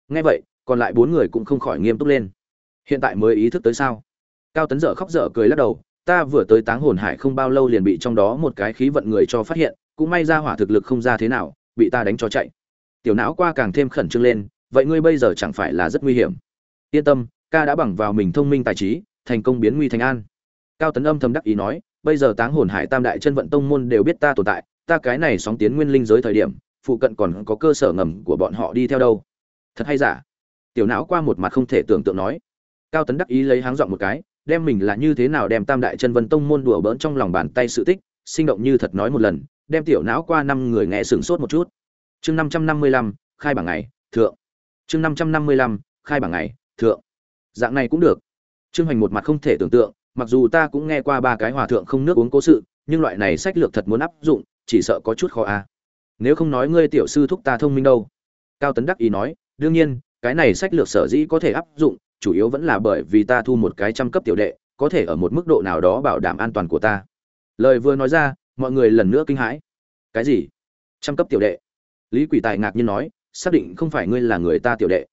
[SPEAKER 1] Nghe vậy, còn lại bốn người cũng không khỏi nghiêm túc lên. Hiện tại mới ý thức tới sao? Cao tấn dở khóc dở cười lắc đầu, ta vừa tới táng hồn hải không bao lâu liền bị trong đó một cái khí vận người cho phát hiện, cũng may ra hỏa thực lực không ra thế nào, bị ta đánh cho chạy. Tiểu não qua càng thêm khẩn trương lên, vậy ngươi bây giờ chẳng phải là rất nguy hiểm. Yên tâm, ca đã bằng vào mình thông minh tài trí thành công biến nguy thành an. Cao tấn âm thầm đắc ý nói, bây giờ táng hồn hải tam đại chân vận tông môn đều biết ta tồn tại, ta cái này sóng tiến nguyên linh giới thời điểm, phụ cận còn có cơ sở ngầm của bọn họ đi theo đâu. Thật hay giả? Tiểu não qua một mặt không thể tưởng tượng nói. Cao tấn đắc ý lấy háng dọn một cái, đem mình là như thế nào đem tam đại chân vân tông môn đùa bỡn trong lòng bàn tay sự tích, sinh động như thật nói một lần, đem tiểu não qua năm người nghe sửng sốt một chút. Chương năm trăm năm mươi lăm, khai bảng ngày, thượng. Chương năm trăm năm mươi lăm, khai bảng ngày, thượng. Dạng này cũng được trương hoành một mặt không thể tưởng tượng, mặc dù ta cũng nghe qua ba cái hòa thượng không nước uống cố sự, nhưng loại này sách lược thật muốn áp dụng, chỉ sợ có chút khó a. Nếu không nói ngươi tiểu sư thúc ta thông minh đâu. Cao tấn đắc ý nói, đương nhiên, cái này sách lược sở dĩ có thể áp dụng, chủ yếu vẫn là bởi vì ta thu một cái trăm cấp tiểu đệ, có thể ở một mức độ nào đó bảo đảm an toàn của ta. Lời vừa nói ra, mọi người lần nữa kinh hãi. Cái gì? Trăm cấp tiểu đệ? Lý quỷ tài ngạc nhiên nói, xác định không phải ngươi là người ta tiểu đệ.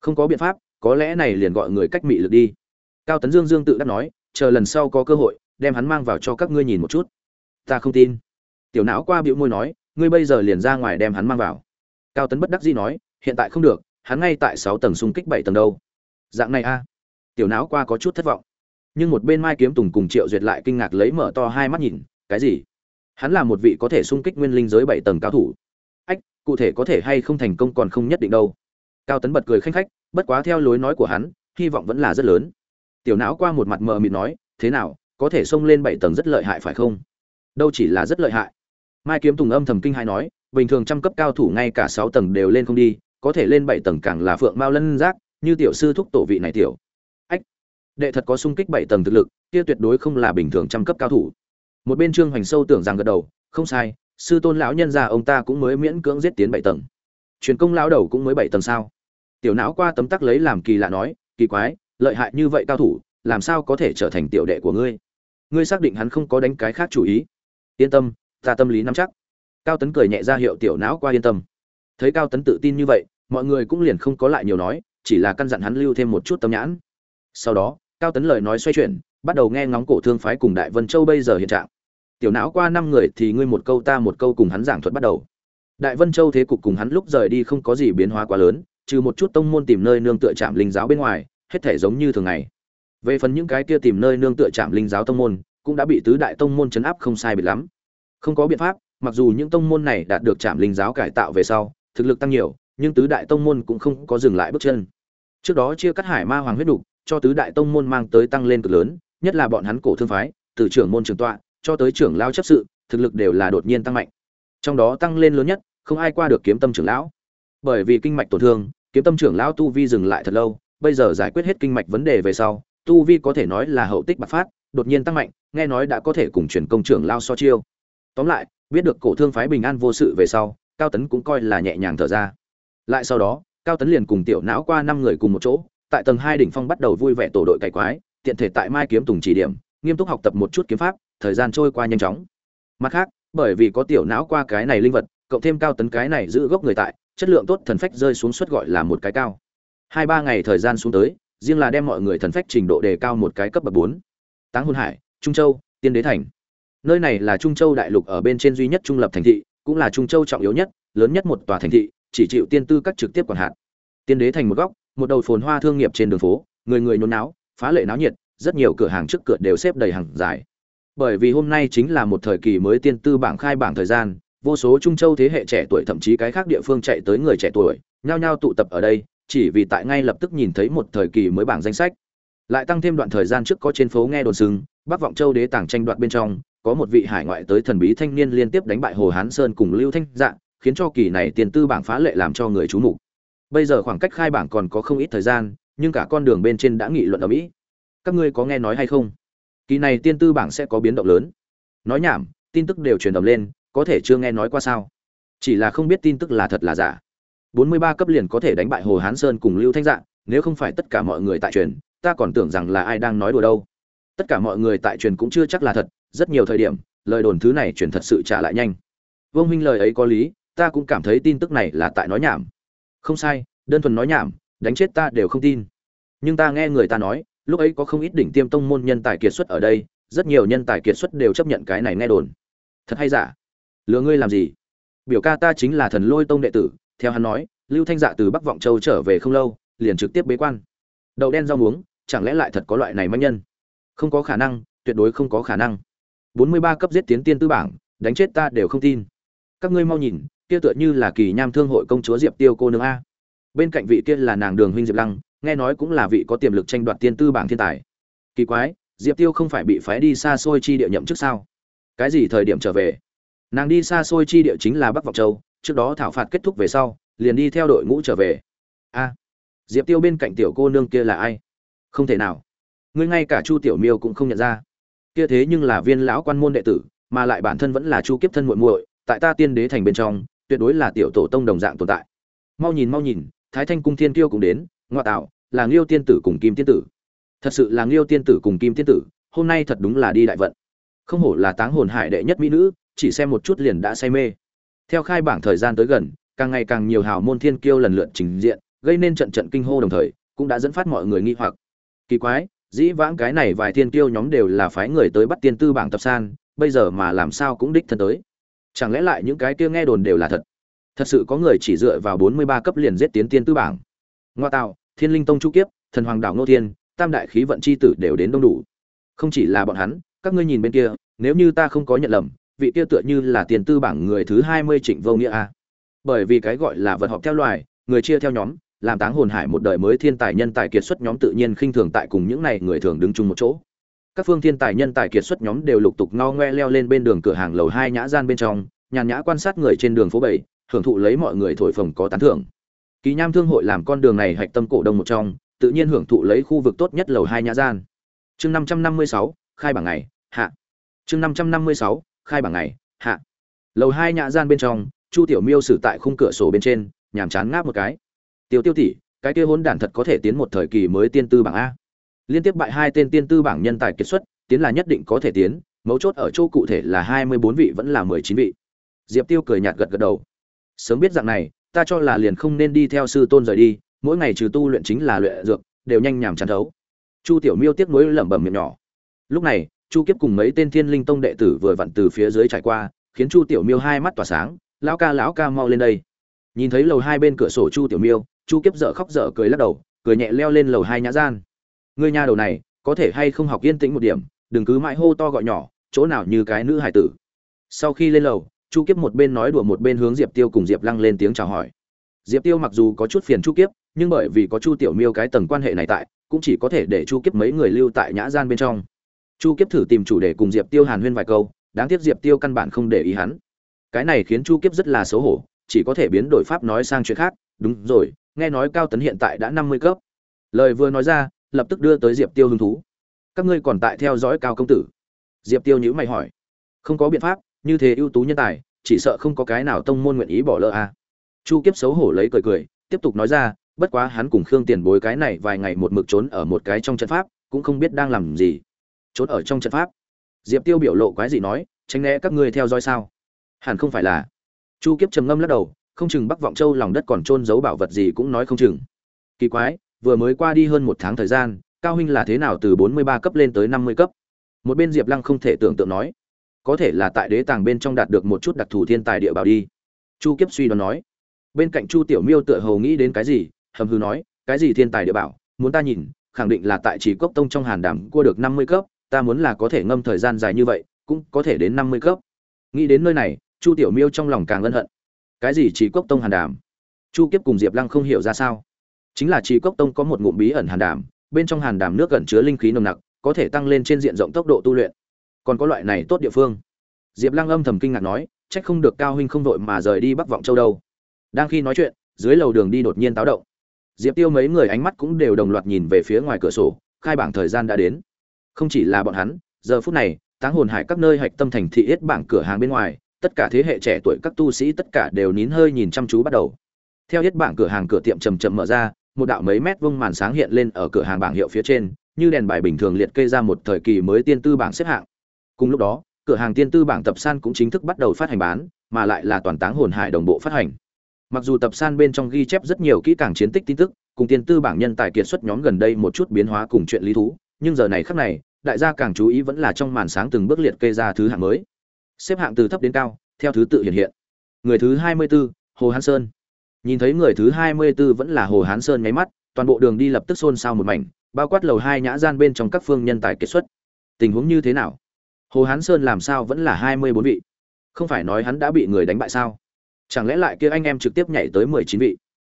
[SPEAKER 1] Không có biện pháp, có lẽ này liền gọi người cách mị lực đi cao tấn dương dương tự đắc nói, chờ lần sau có cơ hội, đem hắn mang vào cho các ngươi nhìn một chút. Ta không tin. Tiểu não qua bĩu môi nói, ngươi bây giờ liền ra ngoài đem hắn mang vào. Cao tấn bất đắc dĩ nói, hiện tại không được, hắn ngay tại sáu tầng xung kích bảy tầng đâu. Dạng này a. Tiểu não qua có chút thất vọng. Nhưng một bên mai kiếm tùng cùng triệu duyệt lại kinh ngạc lấy mở to hai mắt nhìn, cái gì? Hắn là một vị có thể xung kích nguyên linh giới bảy tầng cao thủ? Ách, cụ thể có thể hay không thành công còn không nhất định đâu. Cao tấn bật cười khanh khách, bất quá theo lối nói của hắn, hy vọng vẫn là rất lớn tiểu não qua một mặt mờ mịt nói, thế nào, có thể xông lên bảy tầng rất lợi hại phải không? Đâu chỉ là rất lợi hại. Mai kiếm tùng âm thầm kinh hai nói, bình thường trăm cấp cao thủ ngay cả sáu tầng đều lên không đi, có thể lên bảy tầng càng là phượng mao lân giác, như tiểu sư thúc tổ vị này tiểu. Ách, đệ thật có sung kích bảy tầng thực lực, kia tuyệt đối không là bình thường trăm cấp cao thủ. Một bên trương hoành sâu tưởng rằng gật đầu, không sai, sư tôn lão nhân già ông ta cũng mới miễn cưỡng giết tiến bảy tầng. Truyền công lão đầu cũng mới bảy tầng sao? Tiểu não qua tấm tắc lấy làm kỳ lạ nói, kỳ quái lợi hại như vậy cao thủ, làm sao có thể trở thành tiểu đệ của ngươi? Ngươi xác định hắn không có đánh cái khác chủ ý. Yên tâm, ta tâm lý nắm chắc. Cao tấn cười nhẹ ra hiệu tiểu não qua yên tâm. Thấy cao tấn tự tin như vậy, mọi người cũng liền không có lại nhiều nói, chỉ là căn dặn hắn lưu thêm một chút tâm nhãn. Sau đó, cao tấn lời nói xoay chuyển, bắt đầu nghe ngóng cổ thương phái cùng đại vân châu bây giờ hiện trạng. Tiểu não qua năm người thì ngươi một câu ta một câu cùng hắn giảng thuật bắt đầu. Đại vân châu thế cục cùng hắn lúc rời đi không có gì biến hóa quá lớn, trừ một chút tông môn tìm nơi nương tựa chạm linh giáo bên ngoài hết thể giống như thường ngày. Về phần những cái kia tìm nơi nương tựa chạm linh giáo tông môn, cũng đã bị tứ đại tông môn chấn áp không sai biệt lắm. Không có biện pháp, mặc dù những tông môn này đạt được chạm linh giáo cải tạo về sau, thực lực tăng nhiều, nhưng tứ đại tông môn cũng không có dừng lại bước chân. Trước đó chia cắt hải ma hoàng huyết đục, cho tứ đại tông môn mang tới tăng lên cực lớn, nhất là bọn hắn cổ thương phái, từ trưởng môn trưởng tọa, cho tới trưởng lao chấp sự, thực lực đều là đột nhiên tăng mạnh. Trong đó tăng lên lớn nhất, không ai qua được kiếm tâm trưởng lão. Bởi vì kinh mạch tổn thương, kiếm tâm trưởng lão tu vi dừng lại thật lâu bây giờ giải quyết hết kinh mạch vấn đề về sau, tu vi có thể nói là hậu tích bạc phát, đột nhiên tăng mạnh, nghe nói đã có thể cùng chuyển công trưởng lao so chiêu. Tóm lại, biết được cổ thương phái bình an vô sự về sau, cao tấn cũng coi là nhẹ nhàng thở ra. Lại sau đó, cao tấn liền cùng tiểu não qua năm người cùng một chỗ, tại tầng hai đỉnh phong bắt đầu vui vẻ tổ đội cày quái, tiện thể tại mai kiếm tùng chỉ điểm, nghiêm túc học tập một chút kiếm pháp, thời gian trôi qua nhanh chóng. Mặt khác, bởi vì có tiểu não qua cái này linh vật, cộng thêm cao tấn cái này giữ gốc người tại, chất lượng tốt thần phách rơi xuống suất gọi là một cái cao hai ba ngày thời gian xuống tới, riêng là đem mọi người thần phách trình độ đề cao một cái cấp bậc bốn. Táng hôn hải, trung châu, tiên đế thành. Nơi này là trung châu đại lục ở bên trên duy nhất trung lập thành thị, cũng là trung châu trọng yếu nhất, lớn nhất một tòa thành thị, chỉ chịu tiên tư các trực tiếp quản hạt. Tiên đế thành một góc, một đầu phồn hoa thương nghiệp trên đường phố, người người nôn náo, phá lệ náo nhiệt, rất nhiều cửa hàng trước cửa đều xếp đầy hàng dài. Bởi vì hôm nay chính là một thời kỳ mới tiên tư bảng khai bảng thời gian, vô số trung châu thế hệ trẻ tuổi thậm chí cái khác địa phương chạy tới người trẻ tuổi, nhao nhao tụ tập ở đây chỉ vì tại ngay lập tức nhìn thấy một thời kỳ mới bảng danh sách. Lại tăng thêm đoạn thời gian trước có trên phố nghe đồn sừng, bắc vọng châu đế tàng tranh đoạt bên trong, có một vị hải ngoại tới thần bí thanh niên liên tiếp đánh bại hồ hán sơn cùng lưu thanh dạng khiến cho kỳ này tiền tư bảng phá lệ làm cho người chú mục. Bây giờ khoảng cách khai bảng còn có không ít thời gian, nhưng cả con đường bên trên đã nghị luận ở mỹ. Các ngươi có nghe nói hay không? Kỳ này tiên tư bảng sẽ có biến động lớn. Nói nhảm, tin tức đều truyền đồng lên, có thể chưa nghe nói qua sao? Chỉ là không biết tin tức là thật là giả. 43 cấp liền có thể đánh bại hồ hán sơn cùng lưu thanh dạng nếu không phải tất cả mọi người tại truyền, ta còn tưởng rằng là ai đang nói đùa đâu. Tất cả mọi người tại truyền cũng chưa chắc là thật, rất nhiều thời điểm, lời đồn thứ này truyền thật sự trả lại nhanh. Vương huynh lời ấy có lý, ta cũng cảm thấy tin tức này là tại nói nhảm. Không sai, đơn thuần nói nhảm, đánh chết ta đều không tin. Nhưng ta nghe người ta nói, lúc ấy có không ít đỉnh tiêm tông môn nhân tài kiệt xuất ở đây, rất nhiều nhân tài kiệt xuất đều chấp nhận cái này nghe đồn. Thật hay giả? Lừa ngươi làm gì? Biểu ca ta chính là thần lôi tông đệ tử theo hắn nói, lưu thanh dạ từ bắc vọng châu trở về không lâu, liền trực tiếp bế quan. Đậu đen rau muống, chẳng lẽ lại thật có loại này manh nhân? Không có khả năng, tuyệt đối không có khả năng. Bốn mươi ba cấp giết tiến tiên tư bảng, đánh chết ta đều không tin. Các ngươi mau nhìn, kia tựa như là kỳ nham thương hội công chúa diệp tiêu cô nương a. Bên cạnh vị kia là nàng đường huynh diệp lăng, nghe nói cũng là vị có tiềm lực tranh đoạt tiên tư bảng thiên tài. Kỳ quái, diệp tiêu không phải bị phái đi xa xôi chi địa nhậm trước sao? Cái gì thời điểm trở về? Nàng đi xa xôi chi địa chính là bắc vọng châu trước đó thảo phạt kết thúc về sau, liền đi theo đội ngũ trở về. A, diệp tiêu bên cạnh tiểu cô nương kia là ai? Không thể nào. Ngươi ngay cả chu tiểu miêu cũng không nhận ra. Kia thế nhưng là viên lão quan môn đệ tử, mà lại bản thân vẫn là chu kiếp thân muội muội, tại ta tiên đế thành bên trong, tuyệt đối là tiểu tổ tông đồng dạng tồn tại. Mau nhìn mau nhìn, thái thanh cung thiên Tiêu cũng đến, ngoại tạo, là nghiêu tiên tử cùng kim tiên tử. Thật sự là nghiêu tiên tử cùng kim tiên tử, hôm nay thật đúng là đi đại vận. Không hổ là táng hồn hải đệ nhất mỹ nữ, chỉ xem một chút liền đã say mê theo khai bảng thời gian tới gần, càng ngày càng nhiều hào môn thiên kiêu lần lượt trình diện, gây nên trận trận kinh hô đồng thời, cũng đã dẫn phát mọi người nghi hoặc. Kỳ quái, dĩ vãng cái này vài thiên kiêu nhóm đều là phái người tới bắt tiên tư bảng tập san, bây giờ mà làm sao cũng đích thân tới. Chẳng lẽ lại những cái kia nghe đồn đều là thật? Thật sự có người chỉ dựa vào bốn mươi ba cấp liền giết tiến tiên tư bảng. Ngoa tạo, thiên linh tông chu kiếp, thần hoàng đảo ngô thiên, tam đại khí vận chi tử đều đến đông đủ. Không chỉ là bọn hắn, các ngươi nhìn bên kia, nếu như ta không có nhận lầm vị kia tựa như là tiền tư bảng người thứ hai mươi trịnh vô nghĩa a. Bởi vì cái gọi là vật họp theo loài, người chia theo nhóm, làm táng hồn hải một đời mới thiên tài nhân tài kiệt xuất nhóm tự nhiên khinh thường tại cùng những này người thường đứng chung một chỗ. Các phương thiên tài nhân tài kiệt xuất nhóm đều lục tục no ngoe leo lên bên đường cửa hàng lầu hai nhã gian bên trong, nhàn nhã quan sát người trên đường phố bảy, hưởng thụ lấy mọi người thổi phồng có tán thưởng. Kỳ nham thương hội làm con đường này hạch tâm cổ đông một trong, tự nhiên hưởng thụ lấy khu vực tốt nhất lầu hai nhã gian. Chương năm trăm năm mươi sáu, khai bảng ngày, hạ. Chương năm trăm năm mươi sáu khai bảng ngày hạ. Lầu hai nhã gian bên trong, chu tiểu miêu xử tại khung cửa sổ bên trên, nhàm chán ngáp một cái. Tiêu tiêu tỷ, cái kia hỗn đản thật có thể tiến một thời kỳ mới tiên tư bảng a. Liên tiếp bại hai tên tiên tư bảng nhân tài kiệt xuất, tiến là nhất định có thể tiến, mấu chốt ở chỗ cụ thể là hai mươi bốn vị vẫn là mười chín vị. Diệp tiêu cười nhạt gật gật đầu. Sớm biết dạng này, ta cho là liền không nên đi theo sư tôn rời đi, mỗi ngày trừ tu luyện chính là luyện dược, đều nhanh nhàm chán thấu. Chu tiểu miêu tiếc nuối lẩm bẩm miệng nhỏ. Lúc này chu kiếp cùng mấy tên thiên linh tông đệ tử vừa vặn từ phía dưới trải qua, khiến chu tiểu miêu hai mắt tỏa sáng, lão ca lão ca mau lên đây. Nhìn thấy lầu hai bên cửa sổ chu tiểu miêu, chu kiếp dở khóc dở cười lắc đầu, cười nhẹ leo lên lầu hai nhã gian. Người nhà đầu này, có thể hay không học yên tĩnh một điểm, đừng cứ mãi hô to gọi nhỏ, chỗ nào như cái nữ hải tử. Sau khi lên lầu, chu kiếp một bên nói đùa một bên hướng diệp tiêu cùng diệp lăng lên tiếng chào hỏi. Diệp tiêu mặc dù có chút phiền chu kiếp, nhưng bởi vì có chu tiểu miêu cái tầng quan hệ này tại, cũng chỉ có thể để chu kiếp mấy người lưu tại nhã gian bên trong chu kiếp thử tìm chủ đề cùng diệp tiêu hàn huyên vài câu, đáng tiếc diệp tiêu căn bản không để ý hắn. Cái này khiến chu kiếp rất là xấu hổ, chỉ có thể biến đổi pháp nói sang chuyện khác. Đúng rồi, nghe nói cao tấn hiện tại đã năm mươi cấp. Lời vừa nói ra, lập tức đưa tới diệp tiêu hứng thú. Các ngươi còn tại theo dõi cao công tử? Diệp tiêu nhữ mày hỏi. Không có biện pháp, như thế ưu tú nhân tài, chỉ sợ không có cái nào tông môn nguyện ý bỏ lỡ à. chu kiếp xấu hổ lấy cười cười, tiếp tục nói ra, bất quá hắn cùng khương tiền bối cái này vài ngày một mực trốn ở một cái trong trận pháp, cũng không biết đang làm gì trốn ở trong trận pháp. Diệp tiêu biểu lộ quái gì nói, tránh né các ngươi theo dõi sao? Hẳn không phải là. Chu kiếp trầm ngâm lắc đầu, không chừng bắc vọng châu lòng đất còn trôn giấu bảo vật gì cũng nói không chừng. Kỳ quái, vừa mới qua đi hơn một tháng thời gian, cao huynh là thế nào từ bốn mươi ba cấp lên tới năm mươi cấp? Một bên diệp lăng không thể tưởng tượng nói, có thể là tại đế tàng bên trong đạt được một chút đặc thù thiên tài địa bảo đi. Chu kiếp suy đoán nói. Bên cạnh chu tiểu miêu tựa hầu nghĩ đến cái gì, hầm hư nói, cái gì thiên tài địa bảo? Muốn ta nhìn, khẳng định là tại chỉ cốc tông trong hàn đàm cua được năm mươi cấp ta muốn là có thể ngâm thời gian dài như vậy, cũng có thể đến năm mươi cấp. Nghĩ đến nơi này, chu tiểu miêu trong lòng càng ân hận. Cái gì chỉ cốc tông hàn đàm? Chu kiếp cùng diệp lăng không hiểu ra sao. Chính là chỉ cốc tông có một ngụm bí ẩn hàn đàm, bên trong hàn đàm nước gần chứa linh khí nồng nặc, có thể tăng lên trên diện rộng tốc độ tu luyện. Còn có loại này tốt địa phương. Diệp lăng âm thầm kinh ngạc nói trách không được cao huynh không vội mà rời đi bắc vọng châu đâu. Đang khi nói chuyện, dưới lầu đường đi đột nhiên táo động. Diệp tiêu mấy người ánh mắt cũng đều đồng loạt nhìn về phía ngoài cửa sổ, khai bảng thời gian đã đến không chỉ là bọn hắn, giờ phút này, táng hồn hải các nơi hạch tâm thành thị ít bảng cửa hàng bên ngoài, tất cả thế hệ trẻ tuổi các tu sĩ tất cả đều nín hơi nhìn chăm chú bắt đầu. Theo ít bảng cửa hàng cửa tiệm chầm chậm mở ra, một đạo mấy mét vuông màn sáng hiện lên ở cửa hàng bảng hiệu phía trên, như đèn bài bình thường liệt kê ra một thời kỳ mới tiên tư bảng xếp hạng. Cùng lúc đó, cửa hàng tiên tư bảng tập san cũng chính thức bắt đầu phát hành bán, mà lại là toàn táng hồn hải đồng bộ phát hành. Mặc dù tập san bên trong ghi chép rất nhiều kỹ càng chiến tích tin tức, cùng tiên tư bảng nhân tài kiệt xuất nhóm gần đây một chút biến hóa cùng chuyện lý thú nhưng giờ này khắc này đại gia càng chú ý vẫn là trong màn sáng từng bước liệt kê ra thứ hạng mới. Xếp hạng từ thấp đến cao theo thứ tự hiện hiện. Người thứ hai mươi 24, hồ hán sơn. Nhìn thấy người thứ hai mươi 24 vẫn là hồ hán sơn nháy mắt toàn bộ đường đi lập tức xôn xao một mảnh bao quát lầu hai nhã gian bên trong các phương nhân tài kết xuất. Tình huống như thế nào? Hồ hán sơn làm sao vẫn là hai mươi bốn vị? Không phải nói hắn đã bị người đánh bại sao? Chẳng lẽ lại kia anh em trực tiếp nhảy tới mười chín vị?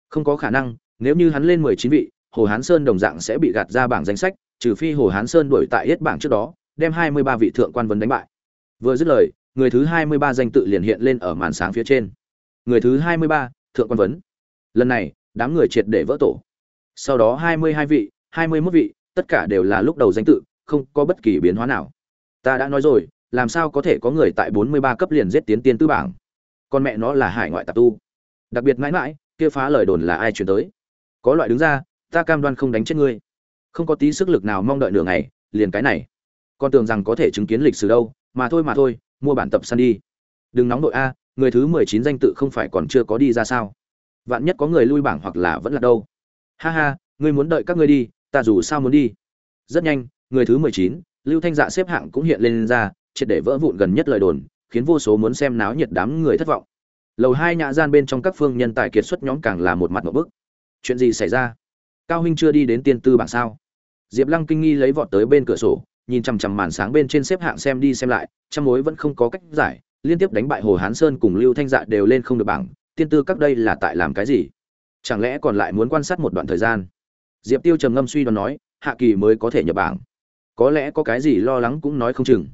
[SPEAKER 1] Không có khả năng nếu như hắn lên mười chín vị hồ hán sơn đồng dạng sẽ bị gạt ra bảng danh sách trừ phi hồ hán sơn đuổi tại hết bảng trước đó, đem hai mươi ba vị thượng quan vấn đánh bại. Vừa dứt lời, người thứ hai mươi ba danh tự liền hiện lên ở màn sáng phía trên. Người thứ hai mươi ba, thượng quan vấn. Lần này, đám người triệt để vỡ tổ. Sau đó hai mươi hai vị, hai mươi mốt vị, tất cả đều là lúc đầu danh tự, không có bất kỳ biến hóa nào. Ta đã nói rồi, làm sao có thể có người tại bốn mươi ba cấp liền giết tiến tiên tư bảng? Con mẹ nó là hải ngoại tạp tu. Đặc biệt mãi mãi, kia phá lời đồn là ai chuyển tới? Có loại đứng ra, ta cam đoan không đánh chết ngươi không có tí sức lực nào mong đợi nửa ngày, liền cái này. Con tưởng rằng có thể chứng kiến lịch sử đâu, mà thôi mà thôi, mua bản tập săn đi. Đừng nóng đội a, người thứ mười chín danh tự không phải còn chưa có đi ra sao? Vạn nhất có người lui bảng hoặc là vẫn là đâu. Ha ha, ngươi muốn đợi các ngươi đi, ta dù sao muốn đi. Rất nhanh, người thứ mười chín, lưu thanh dạ xếp hạng cũng hiện lên ra, triệt để vỡ vụn gần nhất lời đồn, khiến vô số muốn xem náo nhiệt đám người thất vọng. Lầu hai nhã gian bên trong các phương nhân tài kiệt xuất nhóm càng là một mặt một bức. Chuyện gì xảy ra? Cao huynh chưa đi đến tiên tư bảng sao? Diệp lăng kinh nghi lấy vọt tới bên cửa sổ, nhìn chằm chằm màn sáng bên trên xếp hạng xem đi xem lại, trong mối vẫn không có cách giải, liên tiếp đánh bại hồ hán sơn cùng lưu thanh dạ đều lên không được bảng, tiên tư các đây là tại làm cái gì? Chẳng lẽ còn lại muốn quan sát một đoạn thời gian? Diệp tiêu trầm ngâm suy đoán nói, hạ kỳ mới có thể nhập bảng. Có lẽ có cái gì lo lắng cũng nói không chừng.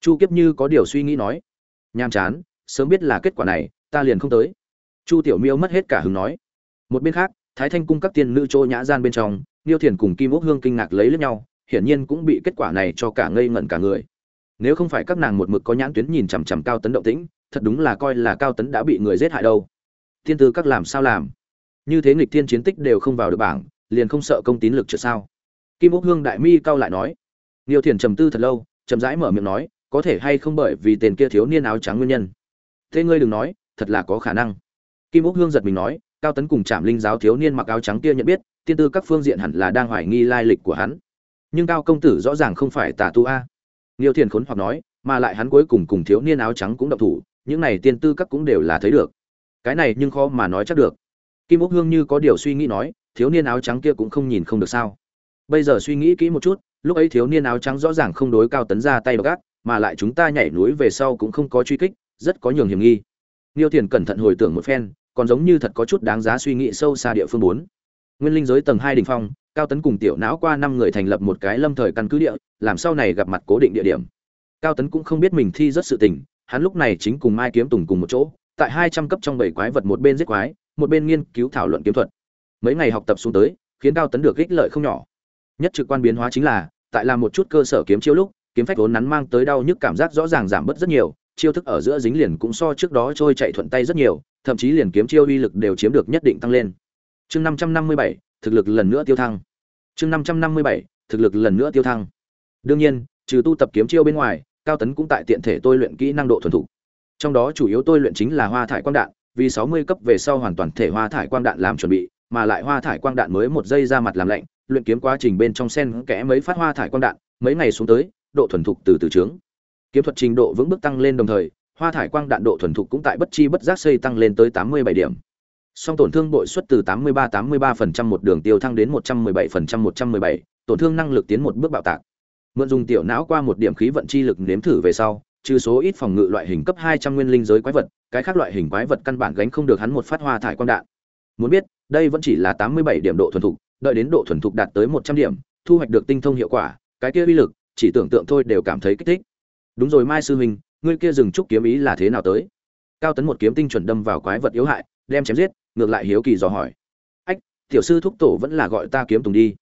[SPEAKER 1] Chu kiếp như có điều suy nghĩ nói nhàm chán, sớm biết là kết quả này, ta liền không tới. Chu tiểu miêu mất hết cả hứng nói, một bên khác thái thanh cung các tiên nữ chỗ nhã gian bên trong niêu thiền cùng kim ốc hương kinh ngạc lấy lẫn nhau, hiển nhiên cũng bị kết quả này cho cả ngây ngẩn cả người. Nếu không phải các nàng một mực có nhãn tuyến nhìn chằm chằm cao tấn động tĩnh, thật đúng là coi là cao tấn đã bị người giết hại đâu. Tiên tư các làm sao làm? Như thế nghịch thiên chiến tích đều không vào được bảng, liền không sợ công tín lực trượt sao? Kim ốc hương đại mi cao lại nói. Niêu thiền trầm tư thật lâu, chậm rãi mở miệng nói, có thể hay không bởi vì tên kia thiếu niên áo trắng nguyên nhân? Thế ngươi đừng nói, thật là có khả năng. Kim ốc hương giật mình nói cao tấn cùng trạm linh giáo thiếu niên mặc áo trắng kia nhận biết tiên tư các phương diện hẳn là đang hoài nghi lai lịch của hắn nhưng cao công tử rõ ràng không phải tà tu a Nghiêu Thiền khốn hoặc nói, mà lại hắn cuối cùng cùng thiếu niên áo trắng cũng động thủ, những này tiên tư các cũng đều là thấy được. Cái này nhưng khó mà nói chắc được. Kim Úc Hương như có điều suy nghĩ nói, thiếu niên áo trắng kia cũng không nhìn không được sao? Bây giờ suy nghĩ kỹ một chút, lúc ấy thiếu niên áo trắng rõ ràng không đối cao tấn ra tay gác, mà lại chúng ta nhảy núi về sau cũng không có truy kích, rất có nhường hiểm nghi. Nghiêu Thiền cẩn thận hồi tưởng một phen, còn giống như thật có chút đáng giá suy nghĩ sâu xa địa phương bốn. Nguyên linh giới tầng hai đỉnh phong, cao tấn cùng tiểu não qua năm người thành lập một cái lâm thời căn cứ địa làm sau này gặp mặt cố định địa điểm. Cao tấn cũng không biết mình thi rất sự tình hắn lúc này chính cùng mai kiếm tùng cùng một chỗ tại hai trăm cấp trong bảy quái vật một bên giết quái một bên nghiên cứu thảo luận kiếm thuật. Mấy ngày học tập xuống tới khiến cao tấn được ích lợi không nhỏ. Nhất trực quan biến hóa chính là tại làm một chút cơ sở kiếm chiêu lúc kiếm phách vốn nắn mang tới đau nhức cảm giác rõ ràng giảm bớt rất nhiều chiêu thức ở giữa dính liền cũng so trước đó trôi chạy thuận tay rất nhiều thậm chí liền kiếm chiêu uy lực đều chiếm được nhất định tăng lên chương năm trăm năm mươi bảy thực lực lần nữa tiêu thăng. Chương 557, thực lực lần nữa tiêu thăng. Đương nhiên, trừ tu tập kiếm chiêu bên ngoài, Cao Tấn cũng tại tiện thể tôi luyện kỹ năng độ thuần thục. Trong đó chủ yếu tôi luyện chính là hoa thải quang đạn, vì 60 cấp về sau hoàn toàn thể hoa thải quang đạn làm chuẩn bị, mà lại hoa thải quang đạn mới một giây ra mặt làm lạnh, luyện kiếm quá trình bên trong sen kẽ mấy phát hoa thải quang đạn, mấy ngày xuống tới, độ thuần thục từ từ trướng. Kiếm thuật trình độ vững bước tăng lên đồng thời, hoa thải quang đạn độ thuần thục cũng tại bất chi bất giác xây tăng lên tới 87 điểm song tổn thương bội suất từ 83-83% một đường tiêu thăng đến 117% 117, tổn thương năng lực tiến một bước bạo tạc. Mượn dùng tiểu não qua một điểm khí vận chi lực nếm thử về sau, trừ số ít phòng ngự loại hình cấp 200 nguyên linh giới quái vật, cái khác loại hình quái vật căn bản gánh không được hắn một phát hoa thải quang đạn. Muốn biết, đây vẫn chỉ là 87 điểm độ thuần thục, đợi đến độ thuần thục đạt tới 100 điểm, thu hoạch được tinh thông hiệu quả, cái kia uy lực, chỉ tưởng tượng thôi đều cảm thấy kích thích. Đúng rồi Mai sư huynh, ngươi kia dừng trúc kiếm ý là thế nào tới? Cao tấn một kiếm tinh chuẩn đâm vào quái vật yếu hại, đem chém giết, ngược lại hiếu kỳ dò hỏi. Ách tiểu sư thúc tổ vẫn là gọi ta kiếm tùng đi.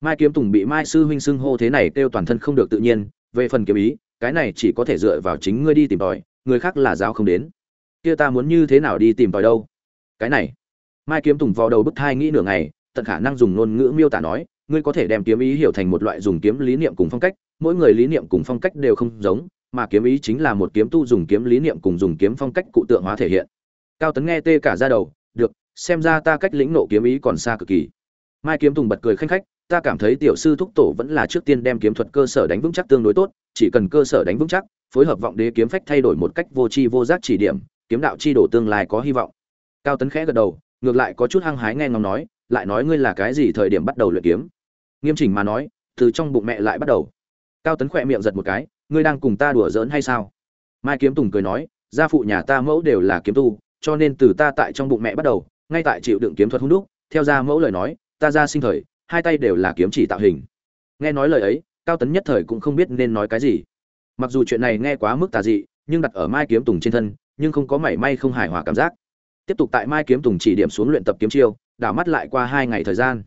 [SPEAKER 1] Mai kiếm tùng bị mai sư huynh xưng hô thế này kêu toàn thân không được tự nhiên về phần kiếm ý cái này chỉ có thể dựa vào chính ngươi đi tìm tòi người khác là giáo không đến. Kia ta muốn như thế nào đi tìm tòi đâu? Cái này. Mai kiếm tùng vào đầu bức thai nghĩ nửa ngày tận khả năng dùng ngôn ngữ miêu tả nói ngươi có thể đem kiếm ý hiểu thành một loại dùng kiếm lý niệm cùng phong cách mỗi người lý niệm cùng phong cách đều không giống mà kiếm ý chính là một kiếm tu dùng kiếm lý niệm cùng dùng kiếm phong cách cụ tượng hóa thể hiện. Cao tấn nghe tê cả ra đầu, được, xem ra ta cách lĩnh nộ kiếm ý còn xa cực kỳ. Mai kiếm tùng bật cười khanh khách, ta cảm thấy tiểu sư thúc tổ vẫn là trước tiên đem kiếm thuật cơ sở đánh vững chắc tương đối tốt, chỉ cần cơ sở đánh vững chắc, phối hợp vọng đế kiếm phách thay đổi một cách vô tri vô giác chỉ điểm, kiếm đạo chi đổ tương lai có hy vọng. Cao tấn khẽ gật đầu, ngược lại có chút hăng hái nghe ngóng nói, lại nói ngươi là cái gì thời điểm bắt đầu luyện kiếm? Nghiêm chỉnh mà nói, từ trong bụng mẹ lại bắt đầu. Cao tấn khỏe miệng giật một cái ngươi đang cùng ta đùa giỡn hay sao? Mai kiếm tùng cười nói, gia phụ nhà ta mẫu đều là kiếm tu, cho nên từ ta tại trong bụng mẹ bắt đầu, ngay tại chịu đựng kiếm thuật hung đúc, theo gia mẫu lời nói, ta ra sinh thời, hai tay đều là kiếm chỉ tạo hình. Nghe nói lời ấy, cao tấn nhất thời cũng không biết nên nói cái gì. Mặc dù chuyện này nghe quá mức tà dị, nhưng đặt ở mai kiếm tùng trên thân, nhưng không có mảy may không hài hòa cảm giác. Tiếp tục tại mai kiếm tùng chỉ điểm xuống luyện tập kiếm chiêu, đảo mắt lại qua hai ngày thời gian.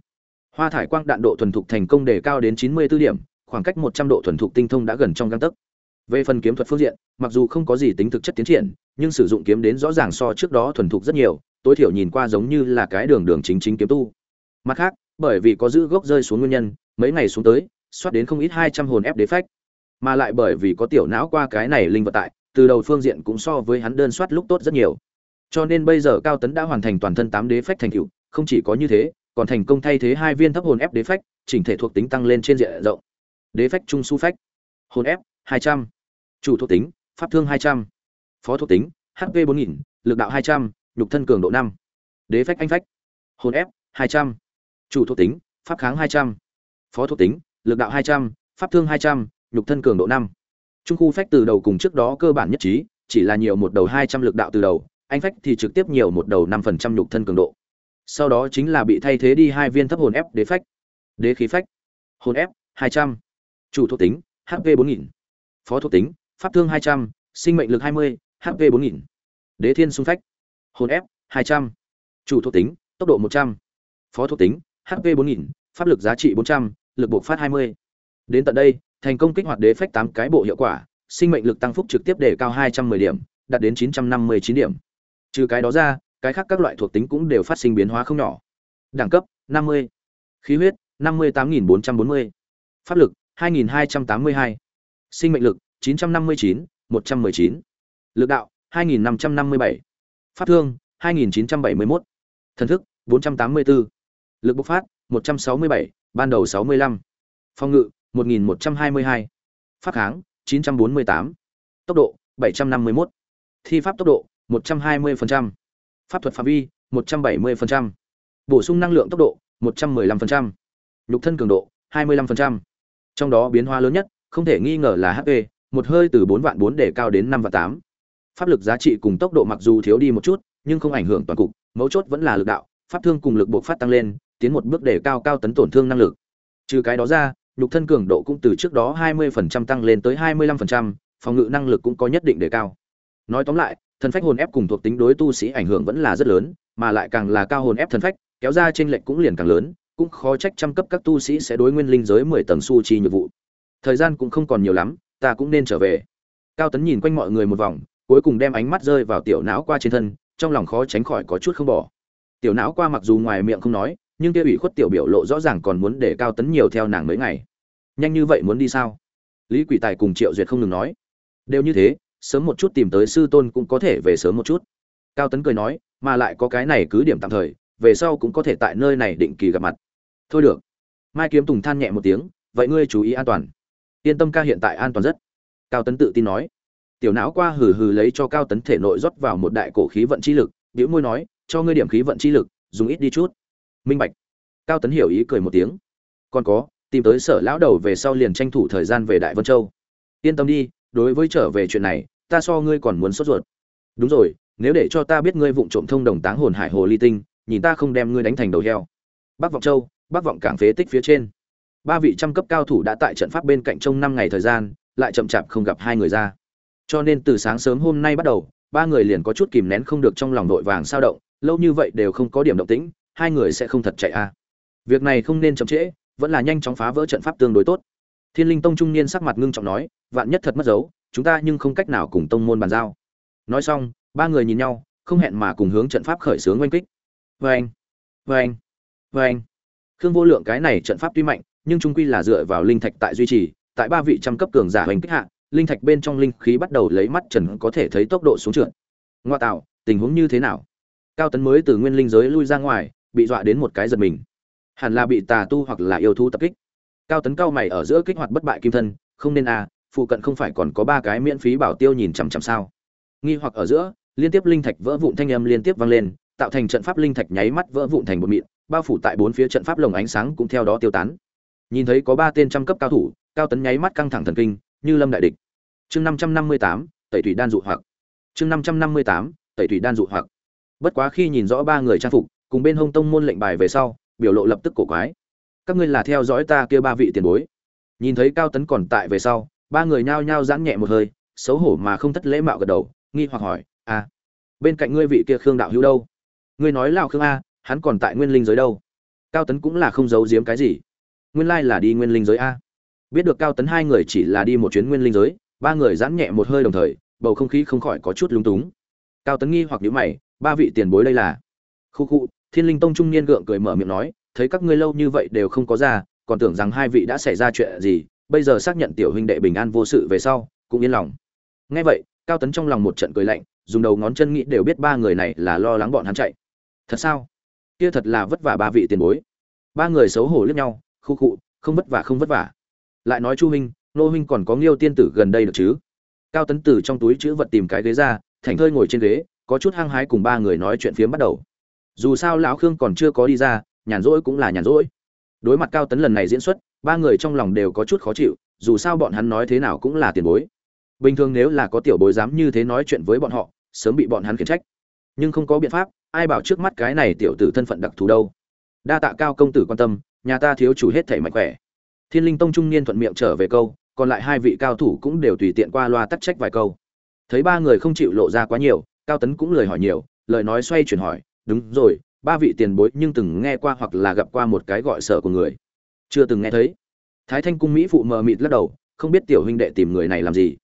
[SPEAKER 1] Hoa thải quang đạn độ thuần thục thành công đề cao đến chín mươi 94 điểm khoảng cách một trăm độ thuần thục tinh thông đã gần trong gang tấc. Về phần kiếm thuật phương diện mặc dù không có gì tính thực chất tiến triển nhưng sử dụng kiếm đến rõ ràng so trước đó thuần thục rất nhiều tối thiểu nhìn qua giống như là cái đường đường chính chính kiếm tu. Mặt khác bởi vì có giữ gốc rơi xuống nguyên nhân mấy ngày xuống tới soát đến không ít hai trăm hồn ép đế phách. Mà lại bởi vì có tiểu não qua cái này linh vật tại từ đầu phương diện cũng so với hắn đơn soát lúc tốt rất nhiều. Cho nên bây giờ cao tấn đã hoàn thành toàn thân tám đế phách thành tựu, không chỉ có như thế còn thành công thay thế hai viên thấp hồn ép đế phách chỉnh thể thuộc tính tăng lên trên diện rộng đế phách trung su phách hồn ép 200. chủ thuộc tính pháp thương 200. phó thuộc tính hp 4000, lực đạo 200, nhục thân cường độ 5. đế phách anh phách hồn ép 200. chủ thuộc tính pháp kháng 200. phó thuộc tính lực đạo 200, pháp thương 200, nhục thân cường độ 5. trung khu phách từ đầu cùng trước đó cơ bản nhất trí chỉ là nhiều một đầu 200 lực đạo từ đầu anh phách thì trực tiếp nhiều một đầu 5% nhục thân cường độ sau đó chính là bị thay thế đi hai viên thấp hồn ép đế phách đế khí phách hồn ép 200 chủ thuộc tính hp 4000 phó thuộc tính pháp thương 200, sinh mệnh lực 20, hp 4000 đế thiên xung phách hồn ép 200. chủ thuộc tính tốc độ 100. phó thuộc tính hp 4000 pháp lực giá trị 400, lực bộc phát 20. đến tận đây thành công kích hoạt đế phách 8 cái bộ hiệu quả sinh mệnh lực tăng phúc trực tiếp để cao 210 điểm đạt đến 959 điểm trừ cái đó ra cái khác các loại thuộc tính cũng đều phát sinh biến hóa không nhỏ đẳng cấp 50. khí huyết 58440. pháp lực 2282, sinh mệnh lực 959, 119. lực đạo 2557, pháp thương 2971, thần thức 484. lực bộc phát 167, ban đầu 65. phòng ngự 1122, pháp kháng 948. tốc độ 751. thi pháp tốc độ 120% pháp thuật phạm vi 170%, bổ sung năng lượng tốc độ 115%, nhục thân cường độ 25%. Trong đó biến hóa lớn nhất, không thể nghi ngờ là HP, một hơi từ bốn vạn bốn để cao đến năm vạn tám Pháp lực giá trị cùng tốc độ mặc dù thiếu đi một chút, nhưng không ảnh hưởng toàn cục, mấu chốt vẫn là lực đạo, pháp thương cùng lực bộc phát tăng lên, tiến một bước để cao cao tấn tổn thương năng lực. Trừ cái đó ra, nhục thân cường độ cũng từ trước đó 20% tăng lên tới 25%, phòng ngự năng lực cũng có nhất định đề cao. Nói tóm lại, thần phách hồn ép cùng thuộc tính đối tu sĩ ảnh hưởng vẫn là rất lớn, mà lại càng là cao hồn ép thần phách, kéo ra trên lệnh cũng liền càng lớn, cũng khó trách trăm cấp các tu sĩ sẽ đối nguyên linh giới 10 tầng su chi nhiệm vụ. Thời gian cũng không còn nhiều lắm, ta cũng nên trở về. Cao Tấn nhìn quanh mọi người một vòng, cuối cùng đem ánh mắt rơi vào tiểu não qua trên thân, trong lòng khó tránh khỏi có chút không bỏ. Tiểu não qua mặc dù ngoài miệng không nói, nhưng kia ủy khuất tiểu biểu lộ rõ ràng còn muốn để Cao Tấn nhiều theo nàng mấy ngày. Nhanh như vậy muốn đi sao? Lý Quỷ Tài cùng Triệu Duyệt không ngừng nói. Đều như thế, sớm một chút tìm tới sư tôn cũng có thể về sớm một chút cao tấn cười nói mà lại có cái này cứ điểm tạm thời về sau cũng có thể tại nơi này định kỳ gặp mặt thôi được. Mai kiếm tùng than nhẹ một tiếng, vậy ngươi chú ý an toàn. Yên tâm ca hiện tại an toàn rất. Cao tấn tự tin nói. Tiểu não qua hừ hừ lấy cho cao tấn thể nội rót vào một đại cổ khí vận chi lực biểu môi nói, cho ngươi điểm khí vận chi lực, dùng ít đi chút. Minh bạch. Cao tấn hiểu ý cười một tiếng. Còn có, tìm tới sở lão đầu về sau liền tranh thủ thời gian về đại vân châu. Yên tâm đi, đối với trở về chuyện này, ta so ngươi còn muốn sốt ruột. Đúng rồi, nếu để cho ta biết ngươi vụng trộm thông đồng táng hồn hải hồ ly tinh, nhìn ta không đem ngươi đánh thành đầu heo. Bắc vọng châu bắc vọng cảng phế tích phía trên. Ba vị trăm cấp cao thủ đã tại trận pháp bên cạnh trong năm ngày thời gian, lại chậm chạp không gặp hai người ra. Cho nên từ sáng sớm hôm nay bắt đầu, ba người liền có chút kìm nén không được trong lòng nội vàng sao động, lâu như vậy đều không có điểm động tĩnh, hai người sẽ không thật chạy a. À. việc này không nên chậm trễ, vẫn là nhanh chóng phá vỡ trận pháp tương đối tốt. Thiên linh tông trung niên sắc mặt ngưng trọng nói, vạn nhất thật mất dấu, chúng ta nhưng không cách nào cùng tông môn bàn giao. Nói xong, ba người nhìn nhau, không hẹn mà cùng hướng trận pháp khởi xướng oanh kích. Vê anh vê khương vô lượng cái này trận pháp tuy mạnh, nhưng trung quy là dựa vào linh thạch tại duy trì, tại ba vị trăm cấp cường giả hành kích hạ, linh thạch bên trong linh khí bắt đầu lấy mắt trần có thể thấy tốc độ xuống trượt. Ngoa tạo, tình huống như thế nào? Cao tấn mới từ nguyên linh giới lui ra ngoài, bị dọa đến một cái giật mình. Hẳn là bị tà tu hoặc là yêu thú tập kích. Cao tấn cao mày ở giữa kích hoạt bất bại kim thân, không nên à phụ cận không phải còn có ba cái miễn phí bảo tiêu nhìn chằm chằm sao? Nghi hoặc ở giữa, liên tiếp linh thạch vỡ vụn thanh âm liên tiếp vang lên, tạo thành trận pháp linh thạch nháy mắt vỡ vụn thành một mịn bao phủ tại bốn phía trận pháp lồng ánh sáng cũng theo đó tiêu tán. Nhìn thấy có ba tên trăm cấp cao thủ, cao tấn nháy mắt căng thẳng thần kinh, như lâm đại địch. Chương năm trăm năm mươi tám, tẩy thủy đan dụ hoặc. Chương năm trăm năm mươi tám, tẩy thủy đan dụ hoặc. Bất quá khi nhìn rõ ba người trang phục, cùng bên hông tông môn lệnh bài về sau, biểu lộ lập tức cổ quái. Các ngươi là theo dõi ta kia ba vị tiền bối. Nhìn thấy cao tấn còn tại về sau, ba người nhao nhao giãn nhẹ một hơi, xấu hổ mà không thất lễ mạo gật đầu, nghi hoặc hỏi à bên cạnh ngươi vị kia khương đạo hữu đâu? Ngươi nói lão khương a hắn còn tại nguyên linh giới đâu. Cao tấn cũng là không giấu giếm cái gì. Nguyên lai là đi nguyên linh giới a. Biết được cao tấn hai người chỉ là đi một chuyến nguyên linh giới, ba người giãn nhẹ một hơi đồng thời, bầu không khí không khỏi có chút lúng túng. Cao tấn nghi hoặc nhữ mày, ba vị tiền bối đây là? Khu khu, thiên linh tông trung niên gượng cười mở miệng nói, thấy các ngươi lâu như vậy đều không có ra, còn tưởng rằng hai vị đã xảy ra chuyện gì, bây giờ xác nhận tiểu huynh đệ bình an vô sự về sau, cũng yên lòng. Nghe vậy, cao tấn trong lòng một trận cười lạnh, dùng đầu ngón chân nghĩ đều biết ba người này là lo lắng bọn hắn chạy. Thật sao? Kia thật là vất vả ba vị tiền bối. Ba người xấu hổ liếc nhau, khu khụ không vất vả, không vất vả. Lại nói chu huynh, nô huynh còn có nghiêu tiên tử gần đây được chứ? Cao tấn tử trong túi chữ vật tìm cái ghế ra, thành thơi ngồi trên ghế, có chút hăng hái cùng ba người nói chuyện phiếm bắt đầu. Dù sao lão khương còn chưa có đi ra, nhàn rỗi cũng là nhàn rỗi. Đối mặt cao tấn lần này diễn xuất, ba người trong lòng đều có chút khó chịu, dù sao bọn hắn nói thế nào cũng là tiền bối. Bình thường nếu là có tiểu bối dám như thế nói chuyện với bọn họ, sớm bị bọn hắn khiển trách. Nhưng không có biện pháp ai bảo trước mắt cái này tiểu tử thân phận đặc thù đâu? Đa tạ cao công tử quan tâm, nhà ta thiếu chủ hết thể mạnh khỏe. Thiên linh tông trung niên thuận miệng trở về câu, còn lại hai vị cao thủ cũng đều tùy tiện qua loa tắc trách vài câu. Thấy ba người không chịu lộ ra quá nhiều, cao tấn cũng lời hỏi nhiều, lời nói xoay chuyển hỏi, đúng rồi, ba vị tiền bối nhưng từng nghe qua hoặc là gặp qua một cái gọi sở của người? Chưa từng nghe thấy. Thái thanh cung mỹ phụ mờ mịt lắc đầu, không biết tiểu huynh đệ tìm người này làm gì?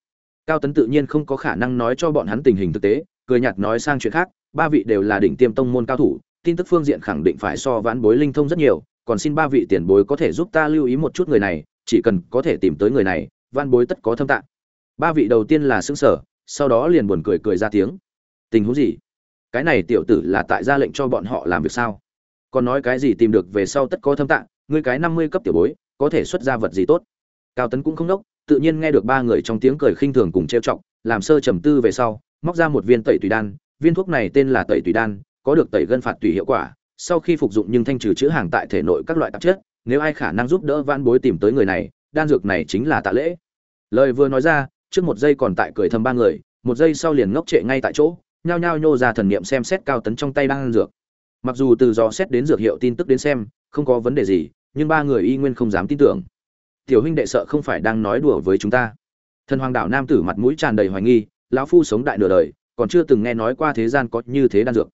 [SPEAKER 1] Cao tấn tự nhiên không có khả năng nói cho bọn hắn tình hình thực tế, cười nhạt nói sang chuyện khác ba vị đều là đỉnh tiêm tông môn cao thủ, tin tức phương diện khẳng định phải so vãn bối linh thông rất nhiều, còn xin ba vị tiền bối có thể giúp ta lưu ý một chút người này, chỉ cần có thể tìm tới người này, vãn bối tất có thâm tạng. Ba vị đầu tiên là sững sở sau đó liền buồn cười cười ra tiếng. Tình huống gì? Cái này tiểu tử là tại ra lệnh cho bọn họ làm việc sao? Còn nói cái gì tìm được về sau tất có thâm tạng, ngươi cái năm mươi cấp tiểu bối, có thể xuất ra vật gì tốt? Cao tấn cũng không đốc, tự nhiên nghe được ba người trong tiếng cười khinh thường cùng trêu chọc, làm sơ trầm tư về sau, móc ra một viên tẩy tùy đan viên thuốc này tên là tẩy tùy đan, có được tẩy gân phạt tùy hiệu quả, sau khi phục dụng nhưng thanh trừ chữa hàng tại thể nội các loại tạp chất, nếu ai khả năng giúp đỡ van bối tìm tới người này, đan dược này chính là tạ lễ. Lời vừa nói ra, trước một giây còn tại cười thầm ba người, một giây sau liền ngốc trệ ngay tại chỗ, nhao nhao nhô ra thần niệm xem xét cao tấn trong tay đan dược. Mặc dù từ dò xét đến dược hiệu tin tức đến xem, không có vấn đề gì, nhưng ba người y nguyên không dám tin tưởng. Tiểu huynh đệ sợ không phải đang nói đùa với chúng ta. Thần hoàng đạo nam tử mặt mũi tràn đầy hoài nghi, lão phu sống đại nửa đời còn chưa từng nghe nói qua thế gian có như thế đan dược.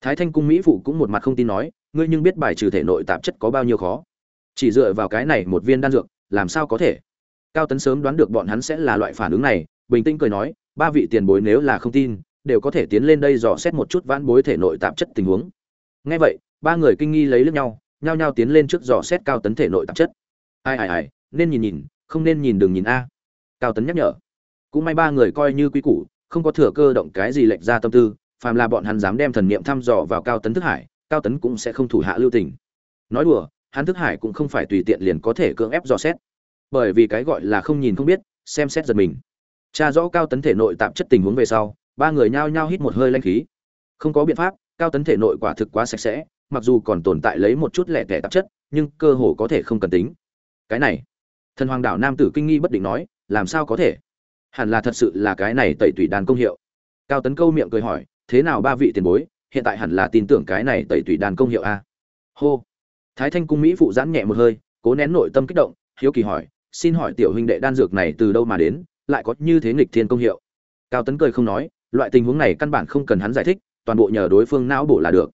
[SPEAKER 1] Thái thanh cung mỹ phụ cũng một mặt không tin nói, ngươi nhưng biết bài trừ thể nội tạp chất có bao nhiêu khó? Chỉ dựa vào cái này một viên đan dược, làm sao có thể? Cao tấn sớm đoán được bọn hắn sẽ là loại phản ứng này, bình tĩnh cười nói, ba vị tiền bối nếu là không tin, đều có thể tiến lên đây dò xét một chút vãn bối thể nội tạp chất tình huống. Ngay vậy, ba người kinh nghi lấy lướt nhau, nhao nhao tiến lên trước dò xét cao tấn thể nội tạp chất. Ai ai ai, nên nhìn nhìn, không nên nhìn đừng nhìn a. Cao tấn nhắc nhở. Cũng may ba người coi như quý củ không có thừa cơ động cái gì lệch ra tâm tư, phàm là bọn hắn dám đem thần niệm thăm dò vào cao tấn thức hải, cao tấn cũng sẽ không thủ hạ lưu tình. Nói đùa, hắn thức hải cũng không phải tùy tiện liền có thể cưỡng ép dò xét. Bởi vì cái gọi là không nhìn không biết, xem xét giật mình. Tra rõ cao tấn thể nội tạp chất tình huống về sau, ba người nhao nhao hít một hơi lanh khí. Không có biện pháp, cao tấn thể nội quả thực quá sạch sẽ, mặc dù còn tồn tại lấy một chút lẻ tẻ tạp chất, nhưng cơ hồ có thể không cần tính. Cái này, thần hoàng đảo nam tử kinh nghi bất định nói, làm sao có thể? Hẳn là thật sự là cái này tẩy tủy Đan công hiệu. Cao tấn câu miệng cười hỏi, thế nào ba vị tiền bối, hiện tại hẳn là tin tưởng cái này tẩy tủy Đan công hiệu a? Hô. Thái thanh cung mỹ phụ giãn nhẹ một hơi, cố nén nội tâm kích động, hiếu kỳ hỏi, xin hỏi tiểu huynh đệ đan dược này từ đâu mà đến, lại có như thế nghịch thiên công hiệu? Cao tấn cười không nói, loại tình huống này căn bản không cần hắn giải thích, toàn bộ nhờ đối phương não bổ là được.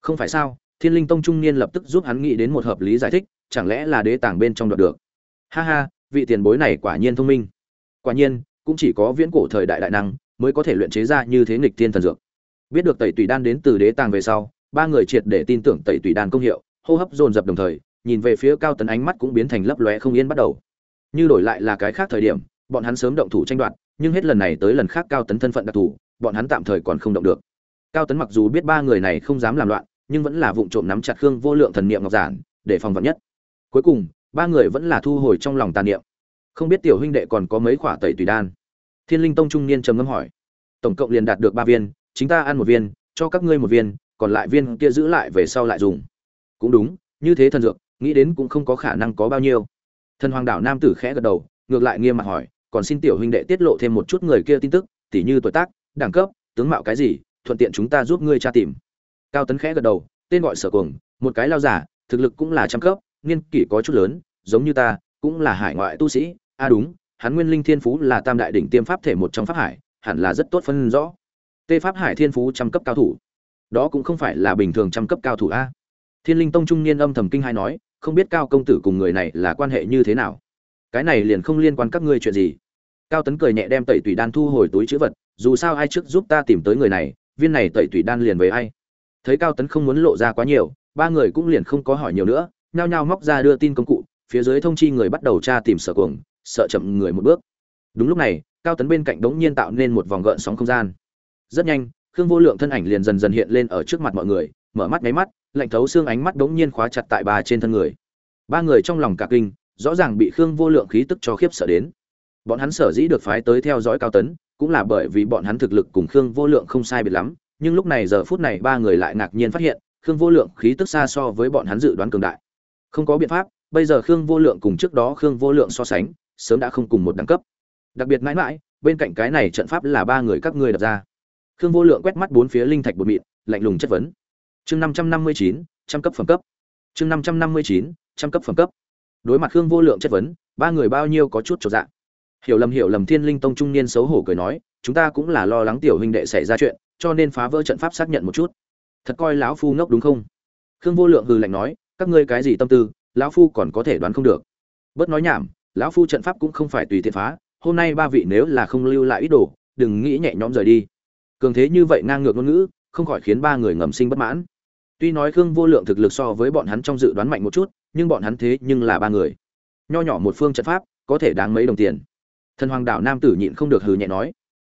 [SPEAKER 1] Không phải sao, thiên linh tông trung niên lập tức giúp hắn nghĩ đến một hợp lý giải thích, chẳng lẽ là đế tàng bên trong đoạt được? Ha ha, vị tiền bối này quả nhiên thông minh. Quả nhiên cũng chỉ có viễn cổ thời đại đại năng mới có thể luyện chế ra như thế nghịch thiên thần dược. Biết được tẩy tùy đan đến từ đế tàng về sau, ba người triệt để tin tưởng tẩy tùy đan công hiệu, hô hấp dồn dập đồng thời, nhìn về phía cao tấn ánh mắt cũng biến thành lấp lóe không yên bắt đầu. Như đổi lại là cái khác thời điểm, bọn hắn sớm động thủ tranh đoạt, nhưng hết lần này tới lần khác cao tấn thân phận đặc thù, bọn hắn tạm thời còn không động được. Cao tấn mặc dù biết ba người này không dám làm loạn, nhưng vẫn là vụng trộm nắm chặt khương vô lượng thần niệm ngọc giản, để phòng vật nhất. Cuối cùng, ba người vẫn là thu hồi trong lòng tàn niệm không biết tiểu huynh đệ còn có mấy khỏa tẩy tùy đan. Thiên linh tông trung niên trầm ngâm hỏi. Tổng cộng liền đạt được ba viên, chính ta ăn một viên, cho các ngươi một viên, còn lại viên kia giữ lại về sau lại dùng. Cũng đúng, như thế thần dược, nghĩ đến cũng không có khả năng có bao nhiêu. Thần hoàng đảo nam tử khẽ gật đầu, ngược lại nghiêm mặt hỏi, còn xin tiểu huynh đệ tiết lộ thêm một chút người kia tin tức, tỉ như tuổi tác, đẳng cấp, tướng mạo cái gì, thuận tiện chúng ta giúp ngươi tra tìm. Cao tấn khẽ gật đầu, tên gọi sở cuồng, một cái lao giả, thực lực cũng là trăm cấp, niên kỷ có chút lớn, giống như ta, cũng là hải ngoại tu sĩ a à đúng, hắn nguyên linh thiên phú là tam đại đỉnh tiêm pháp thể một trong pháp hải, hẳn là rất tốt phân rõ. Tê pháp hải thiên phú trăm cấp cao thủ. Đó cũng không phải là bình thường trăm cấp cao thủ a. Thiên linh tông trung niên âm thầm kinh hai nói, không biết cao công tử cùng người này là quan hệ như thế nào. Cái này liền không liên quan các ngươi chuyện gì. Cao tấn cười nhẹ đem tẩy tùy đan thu hồi túi chữ vật, dù sao ai trước giúp ta tìm tới người này, viên này tẩy tùy đan liền với ai. Thấy cao tấn không muốn lộ ra quá nhiều, ba người cũng liền không có hỏi nhiều nữa, nhao nhao móc ra đưa tin công cụ, phía dưới thông chi người bắt đầu tra tìm sở cuồng sợ chậm người một bước. Đúng lúc này, cao tấn bên cạnh đống nhiên tạo nên một vòng gợn sóng không gian. Rất nhanh, khương vô lượng thân ảnh liền dần dần hiện lên ở trước mặt mọi người, mở mắt nháy mắt, lạnh thấu xương ánh mắt đống nhiên khóa chặt tại bà trên thân người. Ba người trong lòng cả kinh, rõ ràng bị khương vô lượng khí tức cho khiếp sợ đến. Bọn hắn sở dĩ được phái tới theo dõi cao tấn, cũng là bởi vì bọn hắn thực lực cùng khương vô lượng không sai biệt lắm, nhưng lúc này giờ phút này ba người lại ngạc nhiên phát hiện, khương vô lượng khí tức xa so với bọn hắn dự đoán cường đại. Không có biện pháp, bây giờ khương vô lượng cùng trước đó khương vô lượng so sánh sớm đã không cùng một đẳng cấp. Đặc biệt mãi mãi, bên cạnh cái này trận pháp là ba người các ngươi đặt ra. Khương vô lượng quét mắt bốn phía linh thạch bột mịn, lạnh lùng chất vấn. Chương năm trăm năm mươi chín, trăm cấp phẩm cấp. Chương năm trăm năm mươi chín, trăm cấp phẩm cấp. Đối mặt khương vô lượng chất vấn, ba người bao nhiêu có chút trọn dạng hiểu lầm hiểu lầm thiên linh tông trung niên xấu hổ cười nói, chúng ta cũng là lo lắng tiểu huynh đệ xảy ra chuyện, cho nên phá vỡ trận pháp xác nhận một chút. Thật coi lão phu ngốc đúng không? Khương vô lượng hừ lạnh nói, các ngươi cái gì tâm tư, lão phu còn có thể đoán không được. Bớt nói nhảm lão phu trận pháp cũng không phải tùy tiện phá, hôm nay ba vị nếu là không lưu lại ít đồ, đừng nghĩ nhẹ nhõm rời đi. Cường thế như vậy ngang ngược ngôn ngữ, không khỏi khiến ba người ngầm sinh bất mãn. Tuy nói khương vô lượng thực lực so với bọn hắn trong dự đoán mạnh một chút, nhưng bọn hắn thế nhưng là ba người. Nho nhỏ một phương trận pháp, có thể đáng mấy đồng tiền. Thần hoàng đạo nam tử nhịn không được hừ nhẹ nói,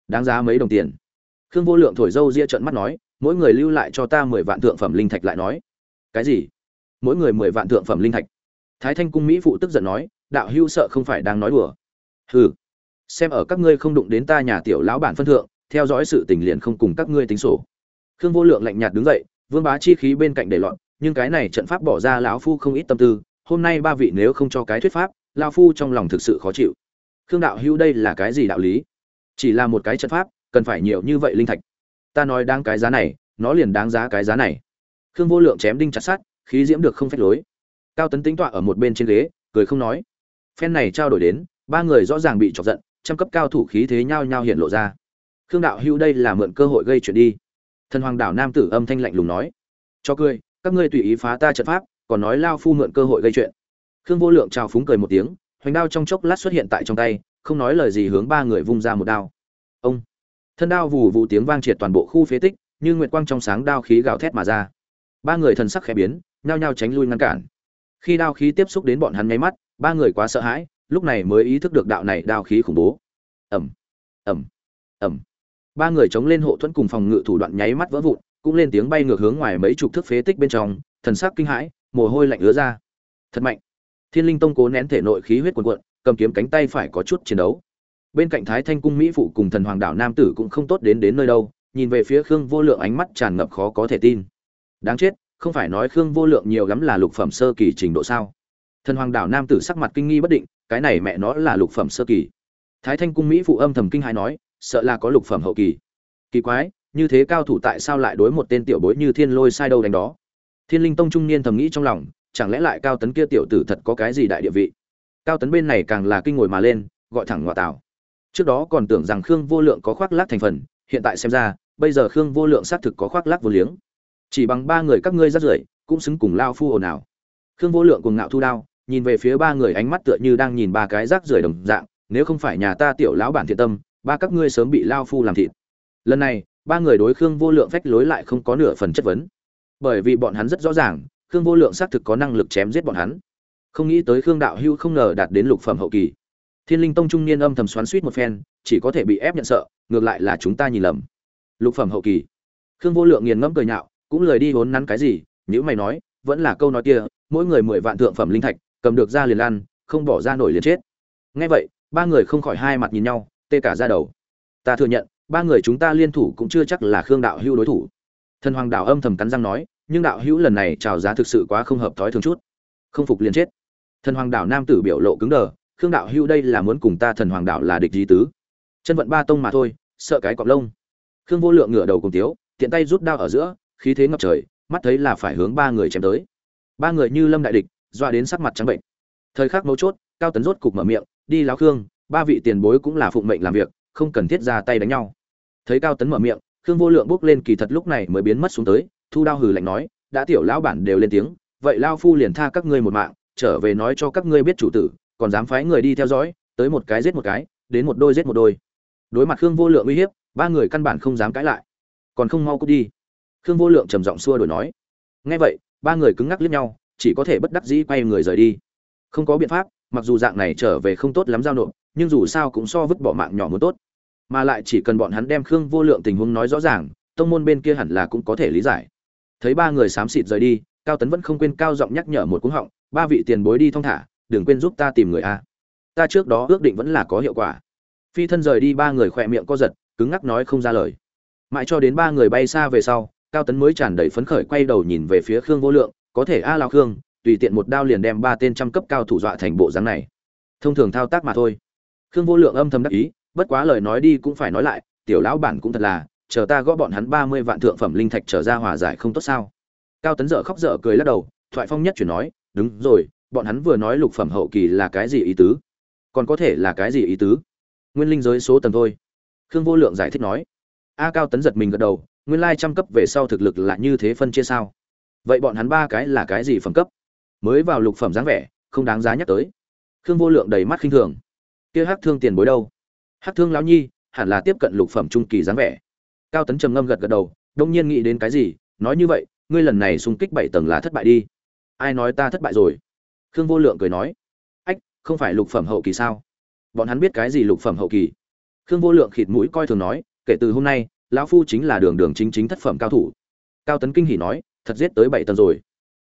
[SPEAKER 1] đáng giá mấy đồng tiền. Khương vô lượng thổi dâu ria trận mắt nói, mỗi người lưu lại cho ta mười vạn thượng phẩm linh thạch lại nói. Cái gì? Mỗi người mười vạn thượng phẩm linh thạch. Thái thanh cung mỹ phụ tức giận nói đạo hưu sợ không phải đang nói đùa. Hừ, xem ở các ngươi không đụng đến ta nhà tiểu lão bản phân thượng, theo dõi sự tình liền không cùng các ngươi tính sổ. Khương vô lượng lạnh nhạt đứng dậy, vương bá chi khí bên cạnh để loạn nhưng cái này trận pháp bỏ ra lão phu không ít tâm tư, hôm nay ba vị nếu không cho cái thuyết pháp, lão phu trong lòng thực sự khó chịu. Khương đạo hưu đây là cái gì đạo lý? Chỉ là một cái trận pháp, cần phải nhiều như vậy linh thạch. Ta nói đáng cái giá này, nó liền đáng giá cái giá này. Khương vô lượng chém đinh chặt sát khí diễm được không phép lối. Cao tấn tính tọa ở một bên trên ghế, cười không nói phen này trao đổi đến, ba người rõ ràng bị chọc giận, trăm cấp cao thủ khí thế nhau nhau hiện lộ ra. Khương đạo hưu đây là mượn cơ hội gây chuyện đi. Thần hoàng đảo nam tử âm thanh lạnh lùng nói. Cho cười, các ngươi tùy ý phá ta trận pháp, còn nói lao phu mượn cơ hội gây chuyện. Khương vô lượng trào phúng cười một tiếng, hoành đao trong chốc lát xuất hiện tại trong tay, không nói lời gì hướng ba người vung ra một đao. Ông. Thân đao vù vụ tiếng vang triệt toàn bộ khu phế tích, như nguyệt quang trong sáng đao khí gào thét mà ra. Ba người thần sắc khẽ biến, nhao nhao tránh lui ngăn cản. Khi đao khí tiếp xúc đến bọn hắn nháy mắt ba người quá sợ hãi, lúc này mới ý thức được đạo này đao khí khủng bố. Ẩm ẩm ẩm ba người chống lên hộ thuẫn cùng phòng ngự thủ đoạn nháy mắt vỡ vụn, cũng lên tiếng bay ngược hướng ngoài mấy chục thước phế tích bên trong, thần sắc kinh hãi, mồ hôi lạnh ứa ra. Thật mạnh. Thiên linh tông cố nén thể nội khí huyết cuồn cuộn, cầm kiếm cánh tay phải có chút chiến đấu. Bên cạnh thái thanh cung mỹ phụ cùng thần hoàng đảo nam tử cũng không tốt đến đến nơi đâu, nhìn về phía khương vô lượng ánh mắt tràn ngập khó có thể tin. Đáng chết, không phải nói khương vô lượng nhiều lắm là lục phẩm sơ kỳ trình độ sao? Thần hoàng đảo nam tử sắc mặt kinh nghi bất định, cái này mẹ nó là lục phẩm sơ kỳ. Thái thanh cung mỹ phụ âm thầm kinh hãi nói, sợ là có lục phẩm hậu kỳ. Kỳ quái, như thế cao thủ tại sao lại đối một tên tiểu bối như thiên lôi sai đâu đánh đó? Thiên linh tông trung niên thầm nghĩ trong lòng, chẳng lẽ lại cao tấn kia tiểu tử thật có cái gì đại địa vị? Cao tấn bên này càng là kinh ngồi mà lên, gọi thẳng ngoại tảo. Trước đó còn tưởng rằng khương vô lượng có khoác lác thành phần, hiện tại xem ra, bây giờ khương vô lượng xác thực có khoác lác vô liếng. Chỉ bằng ba người các ngươi rắt rưởi, cũng xứng cùng lao phu ồn ào. Khương vô lượng cùng ngạo thu đao nhìn về phía ba người ánh mắt tựa như đang nhìn ba cái rác rưởi đồng dạng, nếu không phải nhà ta tiểu lão bản thiện tâm, ba các ngươi sớm bị lao phu làm thịt. Lần này, ba người đối khương vô lượng phách lối lại không có nửa phần chất vấn. Bởi vì bọn hắn rất rõ ràng, khương vô lượng xác thực có năng lực chém giết bọn hắn. Không nghĩ tới khương đạo hưu không ngờ đạt đến lục phẩm hậu kỳ. Thiên linh tông trung niên âm thầm xoắn xuýt một phen, chỉ có thể bị ép nhận sợ, ngược lại là chúng ta nhìn lầm. Lục phẩm hậu kỳ. Khương vô lượng nghiền ngẫm cười nhạo, cũng lời đi vốn nắn cái gì nếu mày nói, vẫn là câu nói kia, mỗi người mười vạn thượng phẩm linh thạch cầm được ra liền lan, không bỏ ra nổi liền chết. Ngay vậy ba người không khỏi hai mặt nhìn nhau tê cả ra đầu. Ta thừa nhận ba người chúng ta liên thủ cũng chưa chắc là khương đạo hữu đối thủ. Thần hoàng đạo âm thầm cắn răng nói nhưng đạo hữu lần này trào giá thực sự quá không hợp thói thường chút. Không phục liền chết. Thần hoàng đạo nam tử biểu lộ cứng đờ khương đạo hữu đây là muốn cùng ta thần hoàng đạo là địch gì tứ. Chân vận ba tông mà thôi sợ cái cọp lông. Khương vô lượng ngửa đầu cùng tiếu tiện tay rút đao ở giữa khí thế ngập trời mắt thấy là phải hướng ba người chém tới. Ba người như lâm đại địch dọa đến sắc mặt trắng bệnh. Thời khắc mấu chốt, cao tấn rốt cục mở miệng, đi láo khương, ba vị tiền bối cũng là phụng mệnh làm việc, không cần thiết ra tay đánh nhau. Thấy cao tấn mở miệng, khương vô lượng bước lên kỳ thật lúc này mới biến mất xuống tới, thu đao hừ lạnh nói, đã tiểu lão bản đều lên tiếng, vậy lao phu liền tha các ngươi một mạng, trở về nói cho các ngươi biết chủ tử, còn dám phái người đi theo dõi, tới một cái giết một cái, đến một đôi giết một đôi. Đối mặt khương vô lượng uy hiếp, ba người căn bản không dám cãi lại. Còn không mau cút đi. Khương vô lượng trầm giọng xua đổi nói. Nghe vậy, ba người cứng ngắc liếc nhau chỉ có thể bất đắc dĩ quay người rời đi. Không có biện pháp, mặc dù dạng này trở về không tốt lắm giao nộp, nhưng dù sao cũng so vứt bỏ mạng nhỏ muốn tốt. Mà lại chỉ cần bọn hắn đem khương vô lượng tình huống nói rõ ràng, tông môn bên kia hẳn là cũng có thể lý giải. Thấy ba người xám xịt rời đi, cao tấn vẫn không quên cao giọng nhắc nhở một cú họng, ba vị tiền bối đi thong thả, đừng quên giúp ta tìm người a. Ta trước đó ước định vẫn là có hiệu quả. Phi thân rời đi, ba người khỏe miệng co giật, cứng ngắc nói không ra lời. Mãi cho đến ba người bay xa về sau, cao tấn mới tràn đầy phấn khởi quay đầu nhìn về phía khương vô lượng có thể a lao khương, tùy tiện một đao liền đem ba tên trăm cấp cao thủ dọa thành bộ dáng này. Thông thường thao tác mà thôi. Khương vô lượng âm thầm đắc ý, bất quá lời nói đi cũng phải nói lại, tiểu lão bản cũng thật là, chờ ta gõ bọn hắn ba mươi vạn thượng phẩm linh thạch trở ra hòa giải không tốt sao. Cao tấn dở khóc dở cười lắc đầu, thoại phong nhất chuyển nói, đúng rồi, bọn hắn vừa nói lục phẩm hậu kỳ là cái gì ý tứ? Còn có thể là cái gì ý tứ? Nguyên linh giới số tầng thôi. Khương vô lượng giải thích nói, a cao tấn giật mình gật đầu, nguyên lai trăm cấp về sau thực lực là như thế phân chia sao? Vậy bọn hắn ba cái là cái gì phẩm cấp? Mới vào lục phẩm dáng vẻ, không đáng giá nhắc tới. Khương vô lượng đầy mắt khinh thường. Kia hắc thương tiền bối đâu? Hắc thương lão nhi, hẳn là tiếp cận lục phẩm trung kỳ dáng vẻ. Cao tấn trầm ngâm gật gật đầu, đông nhiên nghĩ đến cái gì, nói như vậy, ngươi lần này xung kích bảy tầng là thất bại đi. Ai nói ta thất bại rồi? Khương vô lượng cười nói. Ách, không phải lục phẩm hậu kỳ sao? Bọn hắn biết cái gì lục phẩm hậu kỳ? Khương vô lượng khịt mũi coi thường nói, kể từ hôm nay, lão phu chính là đường đường chính chính thất phẩm cao thủ. Cao tấn kinh hỉ nói thật giết tới bảy tầng rồi.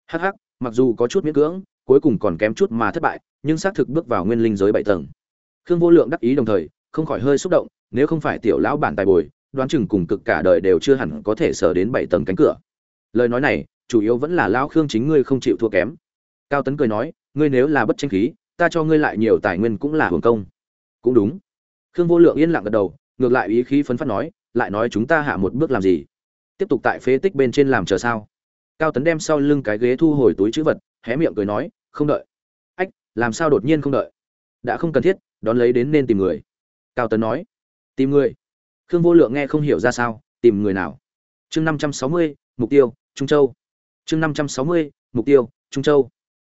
[SPEAKER 1] Hắc hắc, mặc dù có chút miễn cưỡng, cuối cùng còn kém chút mà thất bại, nhưng xác thực bước vào nguyên linh giới bảy tầng. Khương vô lượng đắc ý đồng thời, không khỏi hơi xúc động, nếu không phải tiểu lão bản tài bồi, đoán chừng cùng cực cả đời đều chưa hẳn có thể sở đến bảy tầng cánh cửa. Lời nói này, chủ yếu vẫn là lão khương chính ngươi không chịu thua kém. Cao tấn cười nói, ngươi nếu là bất tranh khí, ta cho ngươi lại nhiều tài nguyên cũng là hưởng công. Cũng đúng. Khương vô lượng yên lặng gật đầu, ngược lại ý khí phấn phát nói, lại nói chúng ta hạ một bước làm gì? Tiếp tục tại phế tích bên trên làm chờ sao? Cao tấn đem sau lưng cái ghế thu hồi túi chữ vật, hé miệng cười nói, không đợi. Ách, làm sao đột nhiên không đợi? Đã không cần thiết, đón lấy đến nên tìm người. Cao tấn nói. Tìm người? Khương vô lượng nghe không hiểu ra sao, tìm người nào? Chương năm trăm sáu mươi, mục tiêu, trung châu. Chương năm trăm sáu mươi, mục tiêu, trung châu.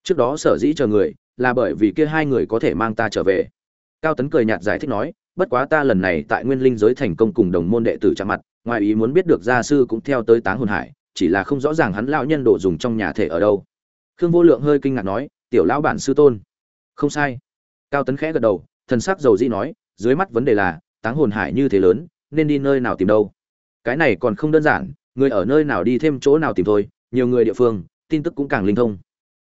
[SPEAKER 1] Trước đó sở dĩ chờ người, là bởi vì kia hai người có thể mang ta trở về. Cao tấn cười nhạt giải thích nói, bất quá ta lần này tại nguyên linh giới thành công cùng đồng môn đệ tử chạm mặt, ngoài ý muốn biết được gia sư cũng theo tới táng hồn hải chỉ là không rõ ràng hắn lão nhân đồ dùng trong nhà thể ở đâu. Khương vô lượng hơi kinh ngạc nói, tiểu lão bản sư tôn. Không sai. Cao tấn khẽ gật đầu, thần sắc dầu dĩ nói, dưới mắt vấn đề là, táng hồn hải như thế lớn, nên đi nơi nào tìm đâu? Cái này còn không đơn giản, người ở nơi nào đi thêm chỗ nào tìm thôi, nhiều người địa phương, tin tức cũng càng linh thông.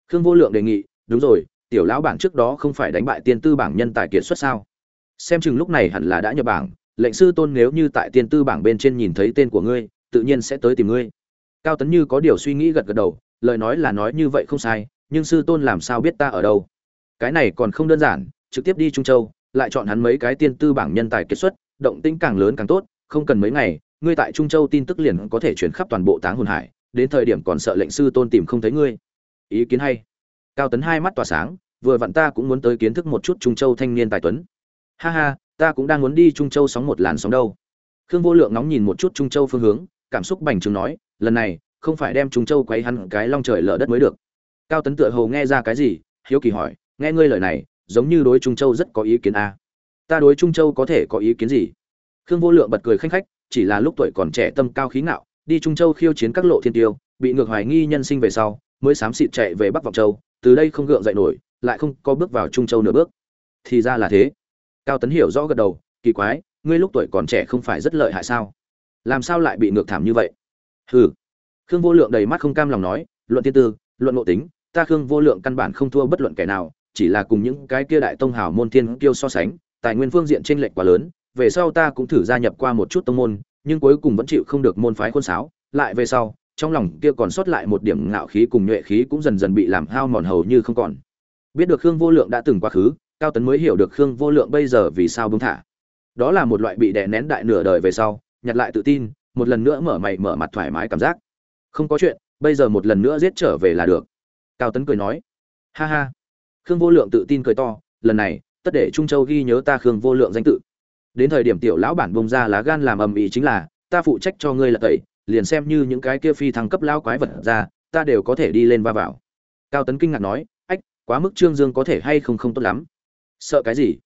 [SPEAKER 1] Khương vô lượng đề nghị, đúng rồi, tiểu lão bản trước đó không phải đánh bại tiên tư bảng nhân tài kiệt xuất sao? Xem chừng lúc này hẳn là đã nhập bảng, lệnh sư tôn nếu như tại tiên tư bảng bên trên nhìn thấy tên của ngươi, tự nhiên sẽ tới tìm ngươi cao tấn như có điều suy nghĩ gật gật đầu, lời nói là nói như vậy không sai, nhưng sư tôn làm sao biết ta ở đâu? Cái này còn không đơn giản, trực tiếp đi trung châu, lại chọn hắn mấy cái tiên tư bảng nhân tài kết xuất, động tĩnh càng lớn càng tốt, không cần mấy ngày, ngươi tại trung châu tin tức liền có thể chuyển khắp toàn bộ táng hồn hải, đến thời điểm còn sợ lệnh sư tôn tìm không thấy ngươi. Ý kiến hay. Cao tấn hai mắt tỏa sáng, vừa vặn ta cũng muốn tới kiến thức một chút trung châu thanh niên tài tuấn. Ha ha, ta cũng đang muốn đi trung châu sóng một làn sóng đâu. Khương vô lượng nóng nhìn một chút trung châu phương hướng, cảm xúc bành trướng nói lần này, không phải đem trung châu quấy hắn cái long trời lở đất mới được. Cao tấn tựa hồ nghe ra cái gì, hiếu kỳ hỏi, nghe ngươi lời này, giống như đối trung châu rất có ý kiến a. À. ta đối trung châu có thể có ý kiến gì? Khương vô lượng bật cười khanh khách, chỉ là lúc tuổi còn trẻ tâm cao khí ngạo, đi trung châu khiêu chiến các lộ thiên tiêu, bị ngược hoài nghi nhân sinh về sau, mới xám xịt chạy về bắc vọng châu, từ đây không gượng dậy nổi, lại không có bước vào trung châu nửa bước. Thì ra là thế. Cao tấn hiểu rõ gật đầu, kỳ quái, ngươi lúc tuổi còn trẻ không phải rất lợi hại sao? Làm sao lại bị ngược thảm như vậy? Hừ. Khương vô lượng đầy mắt không cam lòng nói, luận tiên tư, luận ngộ tính, ta khương vô lượng căn bản không thua bất luận kẻ nào, chỉ là cùng những cái kia đại tông hào môn thiên kiêu so sánh, tài nguyên phương diện t r ê n lệch quá lớn, về sau ta cũng thử gia nhập qua một chút tông môn, nhưng cuối cùng vẫn chịu không được môn phái khuôn sáo. Lại về sau, trong lòng kia còn sót lại một điểm ngạo khí cùng nhuệ khí cũng dần dần bị làm hao mòn hầu như không còn. Biết được khương vô lượng đã từng quá khứ, cao tấn mới hiểu được khương vô lượng bây giờ vì sao buông thả. Đó là một loại bị đè nén đại nửa đời về sau, nhặt lại tự tin một lần nữa mở mày mở mặt thoải mái cảm giác. Không có chuyện, bây giờ một lần nữa giết trở về là được. Cao tấn cười nói. Ha ha. Khương vô lượng tự tin cười to, lần này, tất để trung châu ghi nhớ ta khương vô lượng danh tự. Đến thời điểm tiểu lão bản bông ra lá gan làm ầm ĩ chính là, ta phụ trách cho ngươi là tẩy, liền xem như những cái kia phi thăng cấp lao quái vật ra, ta đều có thể đi lên va vào. Cao tấn kinh ngạc nói, ách, quá mức trương dương có thể hay không không tốt lắm. Sợ cái gì?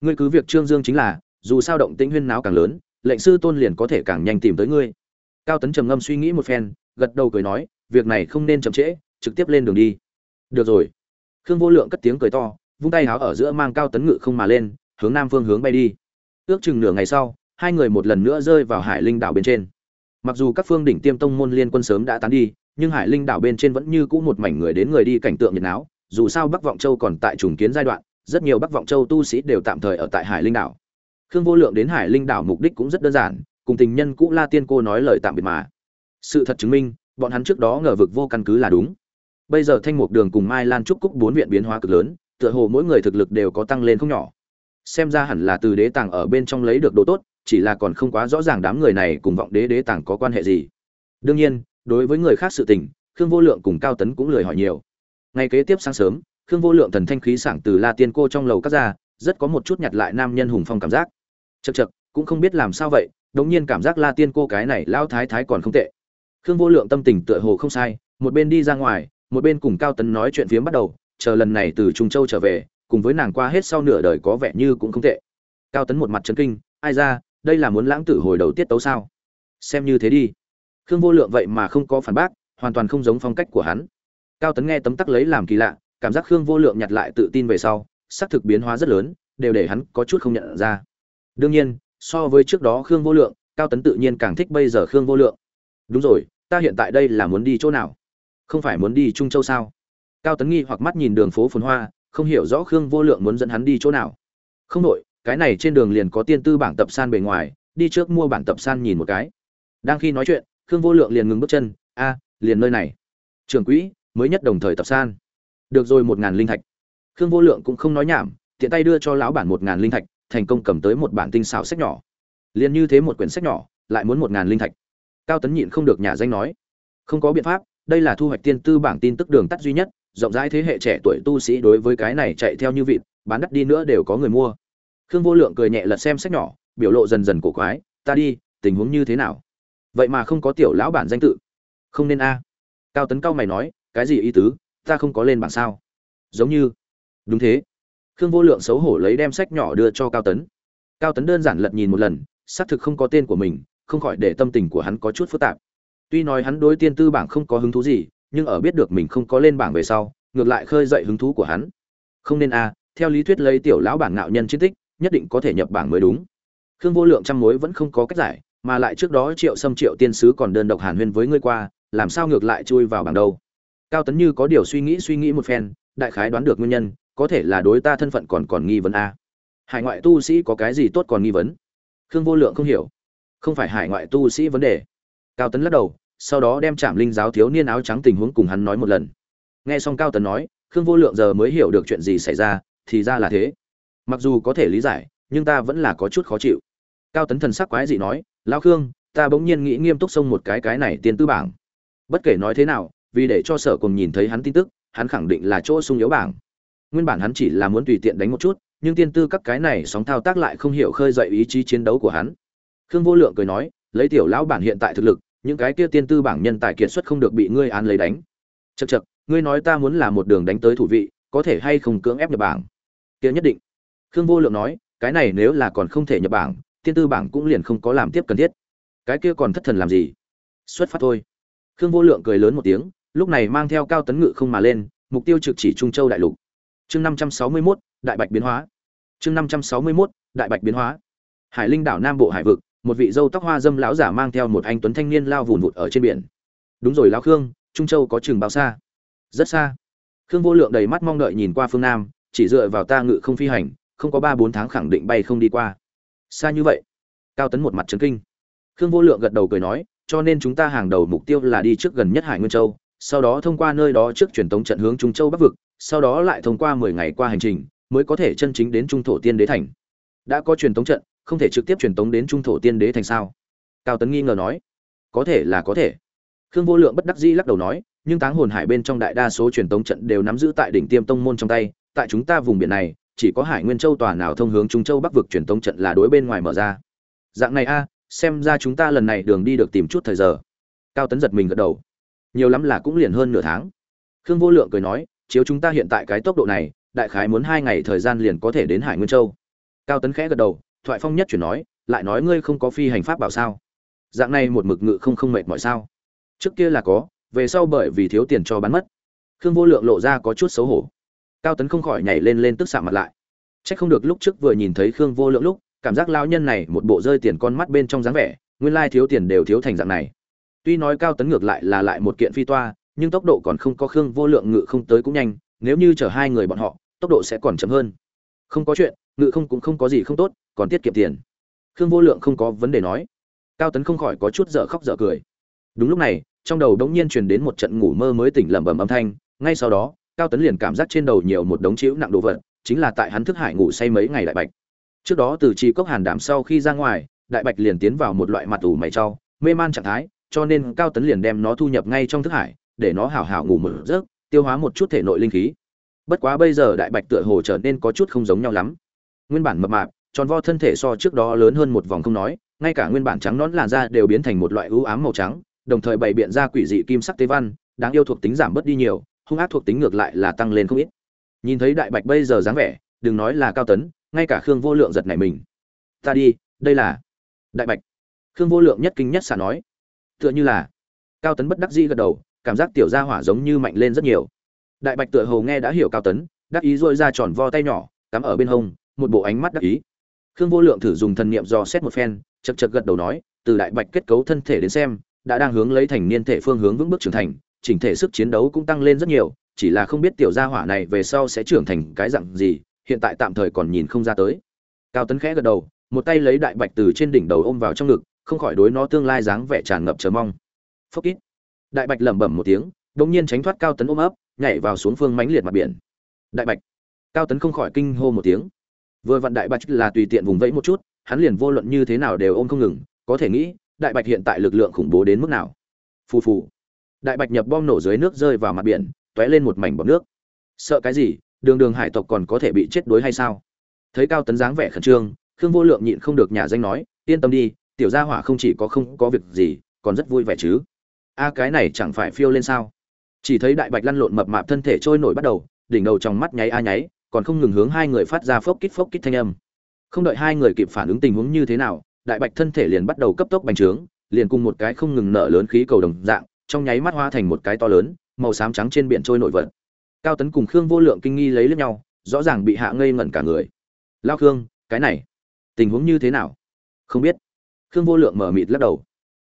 [SPEAKER 1] Ngươi cứ việc trương dương chính là, dù sao động tĩnh huyên náo càng lớn lệnh sư tôn liền có thể càng nhanh tìm tới ngươi. Cao tấn trầm ngâm suy nghĩ một phen, gật đầu cười nói, việc này không nên chậm trễ, trực tiếp lên đường đi. Được rồi. Khương vô lượng cất tiếng cười to, vung tay háo ở giữa mang cao tấn ngự không mà lên, hướng nam phương hướng bay đi. Ước chừng nửa ngày sau, hai người một lần nữa rơi vào hải linh đảo bên trên. Mặc dù các phương đỉnh tiêm tông môn liên quân sớm đã tán đi, nhưng hải linh đảo bên trên vẫn như cũ một mảnh người đến người đi cảnh tượng nhiệt náo, dù sao bắc vọng châu còn tại trùng kiến giai đoạn, rất nhiều bắc vọng châu tu sĩ đều tạm thời ở tại hải linh đảo khương vô lượng đến hải linh đảo mục đích cũng rất đơn giản, cùng tình nhân cũ la tiên cô nói lời tạm biệt mà. Sự thật chứng minh, bọn hắn trước đó ngờ vực vô căn cứ là đúng. Bây giờ thanh mục đường cùng mai lan trúc cúc bốn viện biến hóa cực lớn, tựa hồ mỗi người thực lực đều có tăng lên không nhỏ. Xem ra hẳn là từ đế tàng ở bên trong lấy được đồ tốt, chỉ là còn không quá rõ ràng đám người này cùng vọng đế đế tàng có quan hệ gì. Đương nhiên, đối với người khác sự tình, khương vô lượng cùng cao tấn cũng lười hỏi nhiều. Ngày kế tiếp sáng sớm, khương vô lượng thần thanh khí sảng từ la tiên cô trong lầu cắt ra, rất có một chút nhặt lại nam nhân hùng phong cảm giác chật chật, cũng không biết làm sao vậy, đống nhiên cảm giác la tiên cô cái này lao thái thái còn không tệ. Khương vô lượng tâm tình tựa hồ không sai, một bên đi ra ngoài, một bên cùng cao tấn nói chuyện phiếm bắt đầu, chờ lần này từ trung châu trở về, cùng với nàng qua hết sau nửa đời có vẻ như cũng không tệ. Cao tấn một mặt trấn kinh, ai ra, đây là muốn lãng tử hồi đầu tiết tấu sao? Xem như thế đi. Khương vô lượng vậy mà không có phản bác, hoàn toàn không giống phong cách của hắn. Cao tấn nghe tấm tắc lấy làm kỳ lạ, cảm giác khương vô lượng nhặt lại tự tin về sau xác thực biến hóa rất lớn, đều để hắn có chút không nhận ra đương nhiên, so với trước đó khương vô lượng, cao tấn tự nhiên càng thích bây giờ khương vô lượng. Đúng rồi, ta hiện tại đây là muốn đi chỗ nào? Không phải muốn đi trung châu sao? Cao tấn nghi hoặc mắt nhìn đường phố phồn hoa, không hiểu rõ khương vô lượng muốn dẫn hắn đi chỗ nào. Không đội cái này trên đường liền có tiên tư bảng tập san bề ngoài, đi trước mua bản tập san nhìn một cái. Đang khi nói chuyện, khương vô lượng liền ngừng bước chân, a, liền nơi này. Trường quỹ, mới nhất đồng thời tập san. Được rồi, một ngàn linh thạch. Khương vô lượng cũng không nói nhảm, tiện tay đưa cho lão bản một ngàn linh thạch thành công cầm tới một bản tinh xảo sách nhỏ. Liền như thế một quyển sách nhỏ, lại muốn một ngàn linh thạch. Cao tấn nhịn không được nhà danh nói, không có biện pháp, đây là thu hoạch tiên tư bảng tin tức đường tắt duy nhất, rộng rãi thế hệ trẻ tuổi tu sĩ đối với cái này chạy theo như vịt, bán đắt đi nữa đều có người mua. Khương vô lượng cười nhẹ lật xem sách nhỏ, biểu lộ dần dần cổ quái, ta đi, tình huống như thế nào? Vậy mà không có tiểu lão bản danh tự. Không nên a. Cao tấn cao mày nói, cái gì ý tứ? Ta không có lên bảng sao? Giống như. Đúng thế khương vô lượng xấu hổ lấy đem sách nhỏ đưa cho cao tấn. Cao tấn đơn giản lật nhìn một lần, xác thực không có tên của mình, không khỏi để tâm tình của hắn có chút phức tạp. Tuy nói hắn đối tiên tư bảng không có hứng thú gì, nhưng ở biết được mình không có lên bảng về sau, ngược lại khơi dậy hứng thú của hắn. Không nên a, theo lý thuyết lấy tiểu lão bản ngạo nhân chiến tích, nhất định có thể nhập bảng mới đúng. Khương vô lượng trăm mối vẫn không có cách giải, mà lại trước đó triệu xâm triệu tiên sứ còn đơn độc hàn huyên với ngươi qua, làm sao ngược lại chui vào bảng đâu? Cao tấn như có điều suy nghĩ suy nghĩ một phen, đại khái đoán được nguyên nhân có thể là đối ta thân phận còn còn nghi vấn a. Hải ngoại tu sĩ có cái gì tốt còn nghi vấn? Khương vô lượng không hiểu. Không phải hải ngoại tu sĩ vấn đề. Cao tấn lắc đầu, sau đó đem trạm linh giáo thiếu niên áo trắng tình huống cùng hắn nói một lần. Nghe xong cao tấn nói, khương vô lượng giờ mới hiểu được chuyện gì xảy ra, thì ra là thế. Mặc dù có thể lý giải, nhưng ta vẫn là có chút khó chịu. Cao tấn thần sắc quái dị nói lao khương, ta bỗng nhiên nghĩ nghiêm túc xông một cái cái này tiền tư bảng. Bất kể nói thế nào, vì để cho sở cùng nhìn thấy hắn tin tức, hắn khẳng định là chỗ sung yếu bảng nguyên bản hắn chỉ là muốn tùy tiện đánh một chút, nhưng tiên tư các cái này sóng thao tác lại không hiểu khơi dậy ý chí chiến đấu của hắn. Khương vô lượng cười nói, lấy tiểu lão bản hiện tại thực lực, những cái kia tiên tư bảng nhân tài kiệt xuất không được bị ngươi án lấy đánh. Chật chật ngươi nói ta muốn là một đường đánh tới thủ vị, có thể hay không cưỡng ép nhập bảng? Kia nhất định. Khương vô lượng nói, cái này nếu là còn không thể nhập bảng, tiên tư bảng cũng liền không có làm tiếp cần thiết. Cái kia còn thất thần làm gì? Xuất phát thôi. Khương vô lượng cười lớn một tiếng, lúc này mang theo cao tấn ngự không mà lên, mục tiêu trực chỉ trung châu đại lục chương năm trăm sáu mươi mốt, đại bạch biến hóa. Chương năm trăm sáu mươi mốt, đại bạch biến hóa. Hải linh đảo nam bộ hải vực, một vị dâu tóc hoa dâm lão giả mang theo một anh tuấn thanh niên lao vùn vụt ở trên biển. Đúng rồi lão khương, trung châu có chừng bao xa? Rất xa. Khương vô lượng đầy mắt mong đợi nhìn qua phương nam, chỉ dựa vào ta ngự không phi hành, không có ba bốn tháng khẳng định bay không đi qua. Xa như vậy. Cao tấn một mặt trấn kinh. Khương vô lượng gật đầu cười nói, cho nên chúng ta hàng đầu mục tiêu là đi trước gần nhất hải nguyên châu sau đó thông qua nơi đó trước truyền tống trận hướng trung châu bắc vực, sau đó lại thông qua mười ngày qua hành trình, mới có thể chân chính đến trung thổ tiên đế thành. Đã có truyền tống trận, không thể trực tiếp truyền tống đến trung thổ tiên đế thành sao? Cao tấn nghi ngờ nói. Có thể là có thể. Khương vô lượng bất đắc dĩ lắc đầu nói, nhưng táng hồn hải bên trong đại đa số truyền tống trận đều nắm giữ tại đỉnh tiêm tông môn trong tay, tại chúng ta vùng biển này, chỉ có hải nguyên châu tòa nào thông hướng trung châu bắc vực truyền tống trận là đối bên ngoài mở ra. Dạng này a, xem ra chúng ta lần này đường đi được tìm chút thời giờ. Cao tấn giật mình gật đầu nhiều lắm là cũng liền hơn nửa tháng. Khương vô lượng cười nói, chiếu chúng ta hiện tại cái tốc độ này, đại khái muốn hai ngày thời gian liền có thể đến hải nguyên châu. Cao tấn khẽ gật đầu, thoại phong nhất chuyển nói, lại nói ngươi không có phi hành pháp bảo sao? Dạng này một mực ngự không không mệt mỏi sao? Trước kia là có, về sau bởi vì thiếu tiền cho bán mất. Khương vô lượng lộ ra có chút xấu hổ. Cao tấn không khỏi nhảy lên lên tức xạ mặt lại. C h ắ c không được lúc trước vừa nhìn thấy khương vô lượng lúc, cảm giác lao nhân này một bộ rơi tiền con mắt bên trong dáng vẻ, nguyên lai thiếu tiền đều thiếu thành dạng này tuy nói cao tấn ngược lại là lại một kiện phi toa, nhưng tốc độ còn không có khương vô lượng ngự không tới cũng nhanh, nếu như chở hai người bọn họ, tốc độ sẽ còn chậm hơn. Không có chuyện, ngự không cũng không có gì không tốt, còn tiết kiệm tiền. Khương vô lượng không có vấn đề nói. Cao tấn không khỏi có chút dở khóc dở cười. Đúng lúc này, trong đầu đống nhiên truyền đến một trận ngủ mơ mới tỉnh lẩm bẩm âm thanh, ngay sau đó, cao tấn liền cảm giác trên đầu nhiều một đống chịu nặng đồ vật, chính là tại hắn thức hải ngủ say mấy ngày đại bạch. Trước đó từ trì cốc hàn đảm sau khi ra ngoài, đại bạch liền tiến vào một loại mặt ủ mày trau, mê man trạng thái cho nên cao tấn liền đem nó thu nhập ngay trong thức hải, để nó hào hào ngủ một giấc, tiêu hóa một chút thể nội linh khí. Bất quá bây giờ đại bạch tựa hồ trở nên có chút không giống nhau lắm. Nguyên bản mập mạp, tròn vo thân thể so trước đó lớn hơn một vòng không nói, ngay cả nguyên bản trắng nón làn da đều biến thành một loại ưu ám màu trắng, đồng thời bày biện ra quỷ dị kim sắc tế văn, đáng yêu thuộc tính giảm bớt đi nhiều, hung ác thuộc tính ngược lại là tăng lên không ít. Nhìn thấy đại bạch bây giờ dáng vẻ, đừng nói là cao tấn, ngay cả khương vô lượng giật nảy mình. Ta đi, đây là đại bạch. Khương vô lượng nhất kinh nhất xả nói tựa như là cao tấn bất đắc dĩ gật đầu, cảm giác tiểu gia hỏa giống như mạnh lên rất nhiều. Đại bạch tựa hồ nghe đã hiểu cao tấn, đắc ý dôi ra tròn vo tay nhỏ, cắm ở bên hông, một bộ ánh mắt đắc ý. Khương vô lượng thử dùng thần niệm dò xét một phen chật chật gật đầu nói, từ đại bạch kết cấu thân thể đến xem, đã đang hướng lấy thành niên thể phương hướng vững bước trưởng thành, chỉnh thể sức chiến đấu cũng tăng lên rất nhiều, chỉ là không biết tiểu gia hỏa này về sau sẽ trưởng thành cái dạng gì, hiện tại tạm thời còn nhìn không ra tới. Cao tấn khẽ gật đầu, một tay lấy đại bạch từ trên đỉnh đầu ôm vào trong ngực không khỏi đối nó tương lai dáng vẻ tràn ngập chờ mong. Phốc ít đại bạch lẩm bẩm một tiếng, đột nhiên tránh thoát cao tấn ôm ấp, nhảy vào xuống phương mãnh liệt mặt biển. Đại bạch. Cao tấn không khỏi kinh hô một tiếng. Vừa vặn đại bạch là tùy tiện vùng vẫy một chút, hắn liền vô luận như thế nào đều ôm không ngừng, có thể nghĩ, đại bạch hiện tại lực lượng khủng bố đến mức nào. Phù phù. Đại bạch nhập bom nổ dưới nước rơi vào mặt biển t ó é lên một mảnh bọt nước. Sợ cái gì, đường đường hải tộc còn có thể bị chết đuối hay sao? Thấy cao tấn dáng vẻ khẩn trương, khương vô lượng nhịn không được nhà danh nói, yên tâm đi tiểu gia hỏa không chỉ có không có việc gì, còn rất vui vẻ chứ. A, cái này chẳng phải phiêu lên sao? Chỉ thấy đại bạch lăn lộn mập mạp thân thể trôi nổi bắt đầu, đỉnh đầu trong mắt nháy a nháy, còn không ngừng hướng hai người phát ra phốc kít phốc kít thanh âm. Không đợi hai người kịp phản ứng tình huống như thế nào, đại bạch thân thể liền bắt đầu cấp tốc bành trướng, liền cùng một cái không ngừng nở lớn khí cầu đồng dạng, trong nháy mắt hoa thành một cái to lớn, màu xám trắng trên biển trôi nổi vật. Cao tấn cùng khương vô lượng kinh nghi lấy lẫn nhau, rõ ràng bị hạ ngây ngẩn cả người. Lao khương, cái này tình huống như thế nào? Không biết khương vô lượng mở mịt lắc đầu.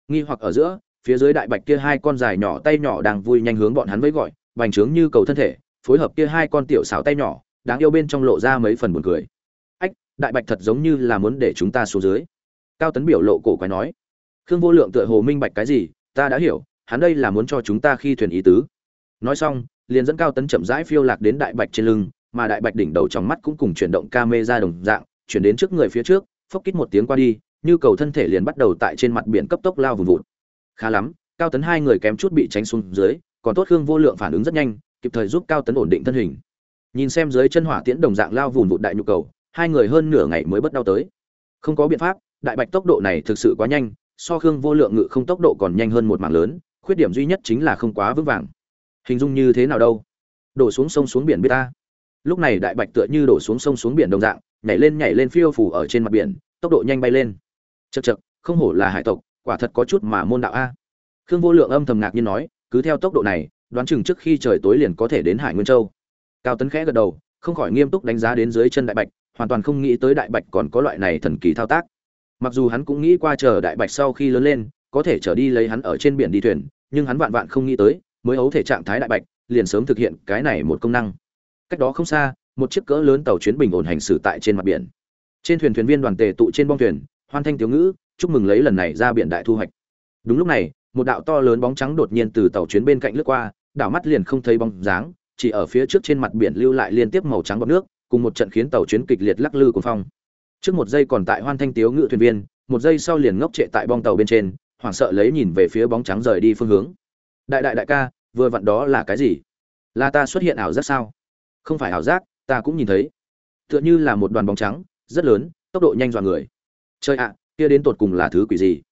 [SPEAKER 1] Nghi hoặc ở giữa, phía dưới đại bạch kia hai con dài nhỏ tay nhỏ đang vui nhanh hướng bọn hắn với gọi bành trướng như cầu thân thể, phối hợp kia hai con tiểu xảo tay nhỏ, đáng yêu bên trong lộ ra mấy phần buồn cười. Ách, đại bạch thật giống như là muốn để chúng ta xuống dưới. Cao tấn biểu lộ cổ quái nói. Khương vô lượng tựa hồ minh bạch cái gì, ta đã hiểu, hắn đây là muốn cho chúng ta khi thuyền ý tứ. Nói xong, liền dẫn cao tấn chậm rãi phiêu lạc đến đại bạch trên lưng, mà đại bạch đỉnh đầu trong mắt cũng cùng chuyển động ca mê ra đồng dạng, chuyển đến trước người phía trước, phốc kít một tiếng qua đi như cầu thân thể liền bắt đầu tại trên mặt biển cấp tốc lao vùng vụt. Khá lắm, cao tấn hai người kém chút bị tránh xuống dưới, còn tốt khương vô lượng phản ứng rất nhanh, kịp thời giúp cao tấn ổn định thân hình. Nhìn xem dưới chân hỏa tiễn đồng dạng lao vùng vụt đại nhu cầu, hai người hơn nửa ngày mới bất đau tới. Không có biện pháp, đại bạch tốc độ này thực sự quá nhanh, so khương vô lượng ngự không tốc độ còn nhanh hơn một mảng lớn, khuyết điểm duy nhất chính là không quá vững vàng. Hình dung như thế nào đâu? Đổ xuống sông xuống biển biết ta. Lúc này đại bạch tựa như đổ xuống sông xuống biển đồng dạng, nhảy lên nhảy lên phiêu phủ ở trên mặt biển, tốc độ nhanh bay lên chật chật không hổ là hải tộc, quả thật có chút mà môn đạo a. Khương vô lượng âm thầm ngạc nhiên nói, cứ theo tốc độ này, đoán chừng trước khi trời tối liền có thể đến hải nguyên châu. Cao tấn khẽ gật đầu, không khỏi nghiêm túc đánh giá đến dưới chân đại bạch, hoàn toàn không nghĩ tới đại bạch còn có loại này thần kỳ thao tác. Mặc dù hắn cũng nghĩ qua chờ đại bạch sau khi lớn lên, có thể trở đi lấy hắn ở trên biển đi thuyền, nhưng hắn vạn vạn không nghĩ tới, mới ấu thể trạng thái đại bạch, liền sớm thực hiện cái này một công năng. Cách đó không xa, một chiếc cỡ lớn tàu chuyến bình ổn hành xử tại trên mặt biển. Trên thuyền thuyền viên đoàn tề tụ trên bong thuyền hoan thanh thiếu ngữ, chúc mừng lấy lần này ra biển đại thu hoạch. Đúng lúc này, một đạo to lớn bóng trắng đột nhiên từ tàu chuyến bên cạnh lướt qua, đảo mắt liền không thấy bóng dáng, chỉ ở phía trước trên mặt biển lưu lại liên tiếp màu trắng bọt nước, cùng một trận khiến tàu chuyến kịch liệt lắc lư cùng phong. Trước một giây còn tại hoan thanh tiếu ngự thuyền viên, một giây sau liền ngốc trệ tại bong tàu bên trên, hoảng sợ lấy nhìn về phía bóng trắng rời đi phương hướng. Đại đại đại ca, vừa vặn đó là cái gì? Là ta xuất hiện ảo giác sao? Không phải ảo giác, ta cũng nhìn thấy. Tựa như là một đoàn bóng trắng, rất lớn, tốc độ nhanh dọa người chơi ạ, kia đến tột cùng là thứ quỷ gì?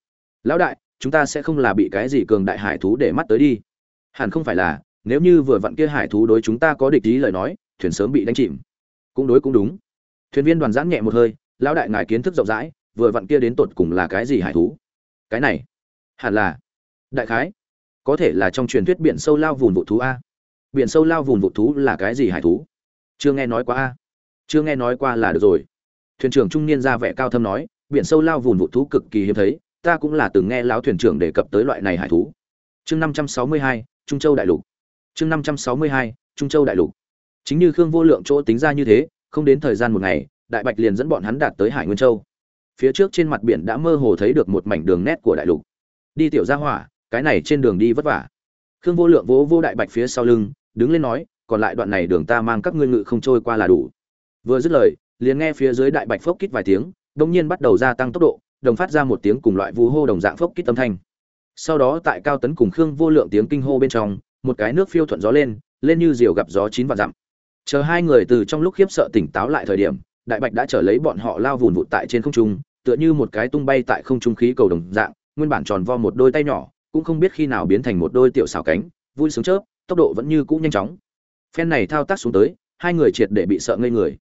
[SPEAKER 1] Lão đại, chúng ta sẽ không là bị cái gì cường đại hải thú để mắt tới đi. Hẳn không phải là, nếu như vừa vặn kia hải thú đối chúng ta có địch ý lời nói, thuyền sớm bị đánh chìm. Cũng đối cũng đúng. Thuyền viên đoàn giãn nhẹ một hơi, lão đại ngài kiến thức rộng rãi, vừa vặn kia đến tột cùng là cái gì hải thú? Cái này, hẳn là, đại khái, có thể là trong truyền thuyết biển sâu lao vùn vụ thú a. Biển sâu lao vùn vụ thú là cái gì hải thú? Chưa nghe nói qua a. Chưa nghe nói qua là được rồi. Thuyền trưởng trung niên ra vẻ cao thâm nói biển sâu lao vùn vụ thú cực kỳ hiếm thấy, ta cũng là từng nghe lão thuyền trưởng đề cập tới loại này hải thú. Chương năm trăm sáu mươi hai, trung châu đại lục. Chương năm trăm sáu mươi hai, trung châu đại lục. Chính như khương vô lượng chỗ tính ra như thế, không đến thời gian một ngày, đại bạch liền dẫn bọn hắn đạt tới hải nguyên châu. Phía trước trên mặt biển đã mơ hồ thấy được một mảnh đường nét của đại lục. Đi tiểu gia hỏa, cái này trên đường đi vất vả. Khương vô lượng vỗ vô đại bạch phía sau lưng, đứng lên nói, còn lại đoạn này đường ta mang các ngươi ngự không trôi qua là đủ. Vừa dứt lời, liền nghe phía dưới đại bạch phốc kít vài tiếng đông nhiên bắt đầu gia tăng tốc độ, đồng phát ra một tiếng cùng loại vu hô đồng dạng phốc kích âm thanh. Sau đó tại cao tấn cùng khương vô lượng tiếng kinh hô bên trong, một cái nước phiêu thuận gió lên lên như diều gặp gió chín và dặm. Chờ hai người từ trong lúc khiếp sợ tỉnh táo lại thời điểm, đại bạch đã trở lấy bọn họ lao vùn vụt tại trên không trung, tựa như một cái tung bay tại không trung khí cầu đồng dạng, nguyên bản tròn vo một đôi tay nhỏ, cũng không biết khi nào biến thành một đôi tiểu xào cánh, vui sướng chớp, tốc độ vẫn như cũ nhanh chóng. Phen này thao tác xuống tới, hai người triệt để bị sợ ngây người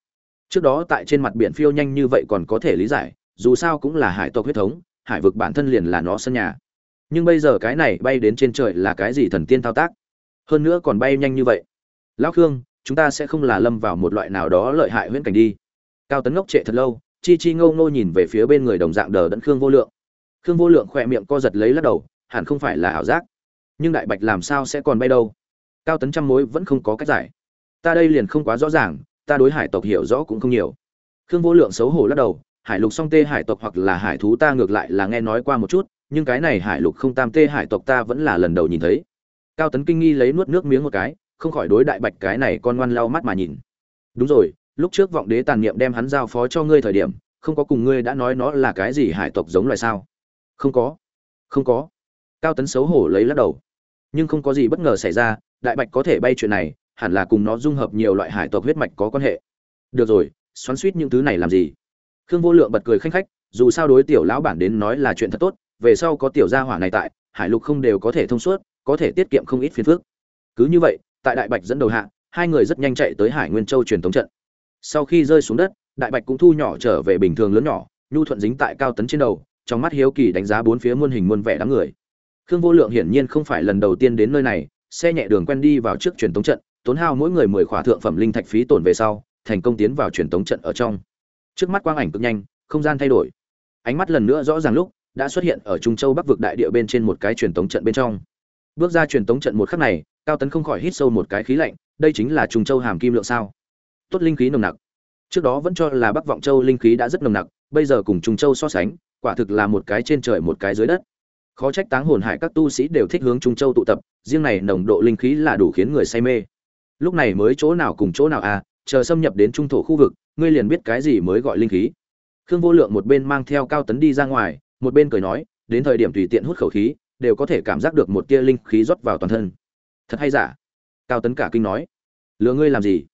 [SPEAKER 1] trước đó tại trên mặt biển phiêu nhanh như vậy còn có thể lý giải, dù sao cũng là hải tộc huyết thống, hải vực bản thân liền là nó sân nhà. Nhưng bây giờ cái này bay đến trên trời là cái gì thần tiên thao tác? Hơn nữa còn bay nhanh như vậy. Lão khương, chúng ta sẽ không là lâm vào một loại nào đó lợi hại huyễn cảnh đi. Cao tấn ngốc trệ thật lâu, chi chi ngâu ngô nhìn về phía bên người đồng dạng đờ đẫn khương vô lượng. Khương vô lượng khỏe miệng co giật lấy lắc đầu, hẳn không phải là ảo giác. Nhưng đại bạch làm sao sẽ còn bay đâu? Cao tấn trăm mối vẫn không có cách giải. Ta đây liền không quá rõ ràng ta đối hải tộc hiểu rõ cũng không nhiều. Khương vô lượng xấu hổ lắc đầu, hải lục song tê hải tộc hoặc là hải thú ta ngược lại là nghe nói qua một chút, nhưng cái này hải lục không tam tê hải tộc ta vẫn là lần đầu nhìn thấy. Cao tấn kinh nghi lấy nuốt nước miếng một cái, không khỏi đối đại bạch cái này con ngoan lau mắt mà nhìn. Đúng rồi, lúc trước vọng đế tàn niệm đem hắn giao phó cho ngươi thời điểm, không có cùng ngươi đã nói nó là cái gì hải tộc giống loài sao? Không có không có. Cao tấn xấu hổ lấy lắc đầu. Nhưng không có gì bất ngờ xảy ra, đại bạch có thể bay chuyện này hẳn là cùng nó dung hợp nhiều loại hải tộc huyết mạch có quan hệ. Được rồi, xoắn suýt những thứ này làm gì? Khương vô lượng bật cười khanh khách, dù sao đối tiểu lão bản đến nói là chuyện thật tốt, về sau có tiểu gia hỏa này tại, hải lục không đều có thể thông suốt, có thể tiết kiệm không ít phiền phức. Cứ như vậy, tại đại bạch dẫn đầu hạ, hai người rất nhanh chạy tới hải nguyên châu truyền thống trận. Sau khi rơi xuống đất, đại bạch cũng thu nhỏ trở về bình thường lớn nhỏ, nhu thuận dính tại cao tấn trên đầu, trong mắt hiếu kỳ đánh giá bốn phía muôn hình muôn vẻ đám người. Khương vô lượng hiển nhiên không phải lần đầu tiên đến nơi này, xe nhẹ đường quen đi vào trước truyền thống trận tốn hao mỗi người mười khỏa thượng phẩm linh thạch phí tổn về sau, thành công tiến vào truyền tống trận ở trong. Trước mắt quang ảnh cực nhanh, không gian thay đổi. Ánh mắt lần nữa rõ ràng lúc, đã xuất hiện ở trung châu bắc vực đại địa bên trên một cái truyền tống trận bên trong. Bước ra truyền tống trận một khắc này, cao tấn không khỏi hít sâu một cái khí lạnh, đây chính là trung châu hàm kim lượng sao? Tốt linh khí nồng nặc. Trước đó vẫn cho là bắc vọng châu linh khí đã rất nồng nặc, bây giờ cùng trung châu so sánh, quả thực là một cái trên trời một cái dưới đất. Khó trách táng hồn hải các tu sĩ đều thích hướng trung châu tụ tập, riêng này nồng độ linh khí là đủ khiến người say mê lúc này mới chỗ nào cùng chỗ nào à chờ xâm nhập đến trung thổ khu vực, ngươi liền biết cái gì mới gọi linh khí. Khương vô lượng một bên mang theo cao tấn đi ra ngoài, một bên cười nói, đến thời điểm tùy tiện hút khẩu khí, đều có thể cảm giác được một tia linh khí rót vào toàn thân. Thật hay giả? Cao tấn cả kinh nói. Lừa ngươi làm gì?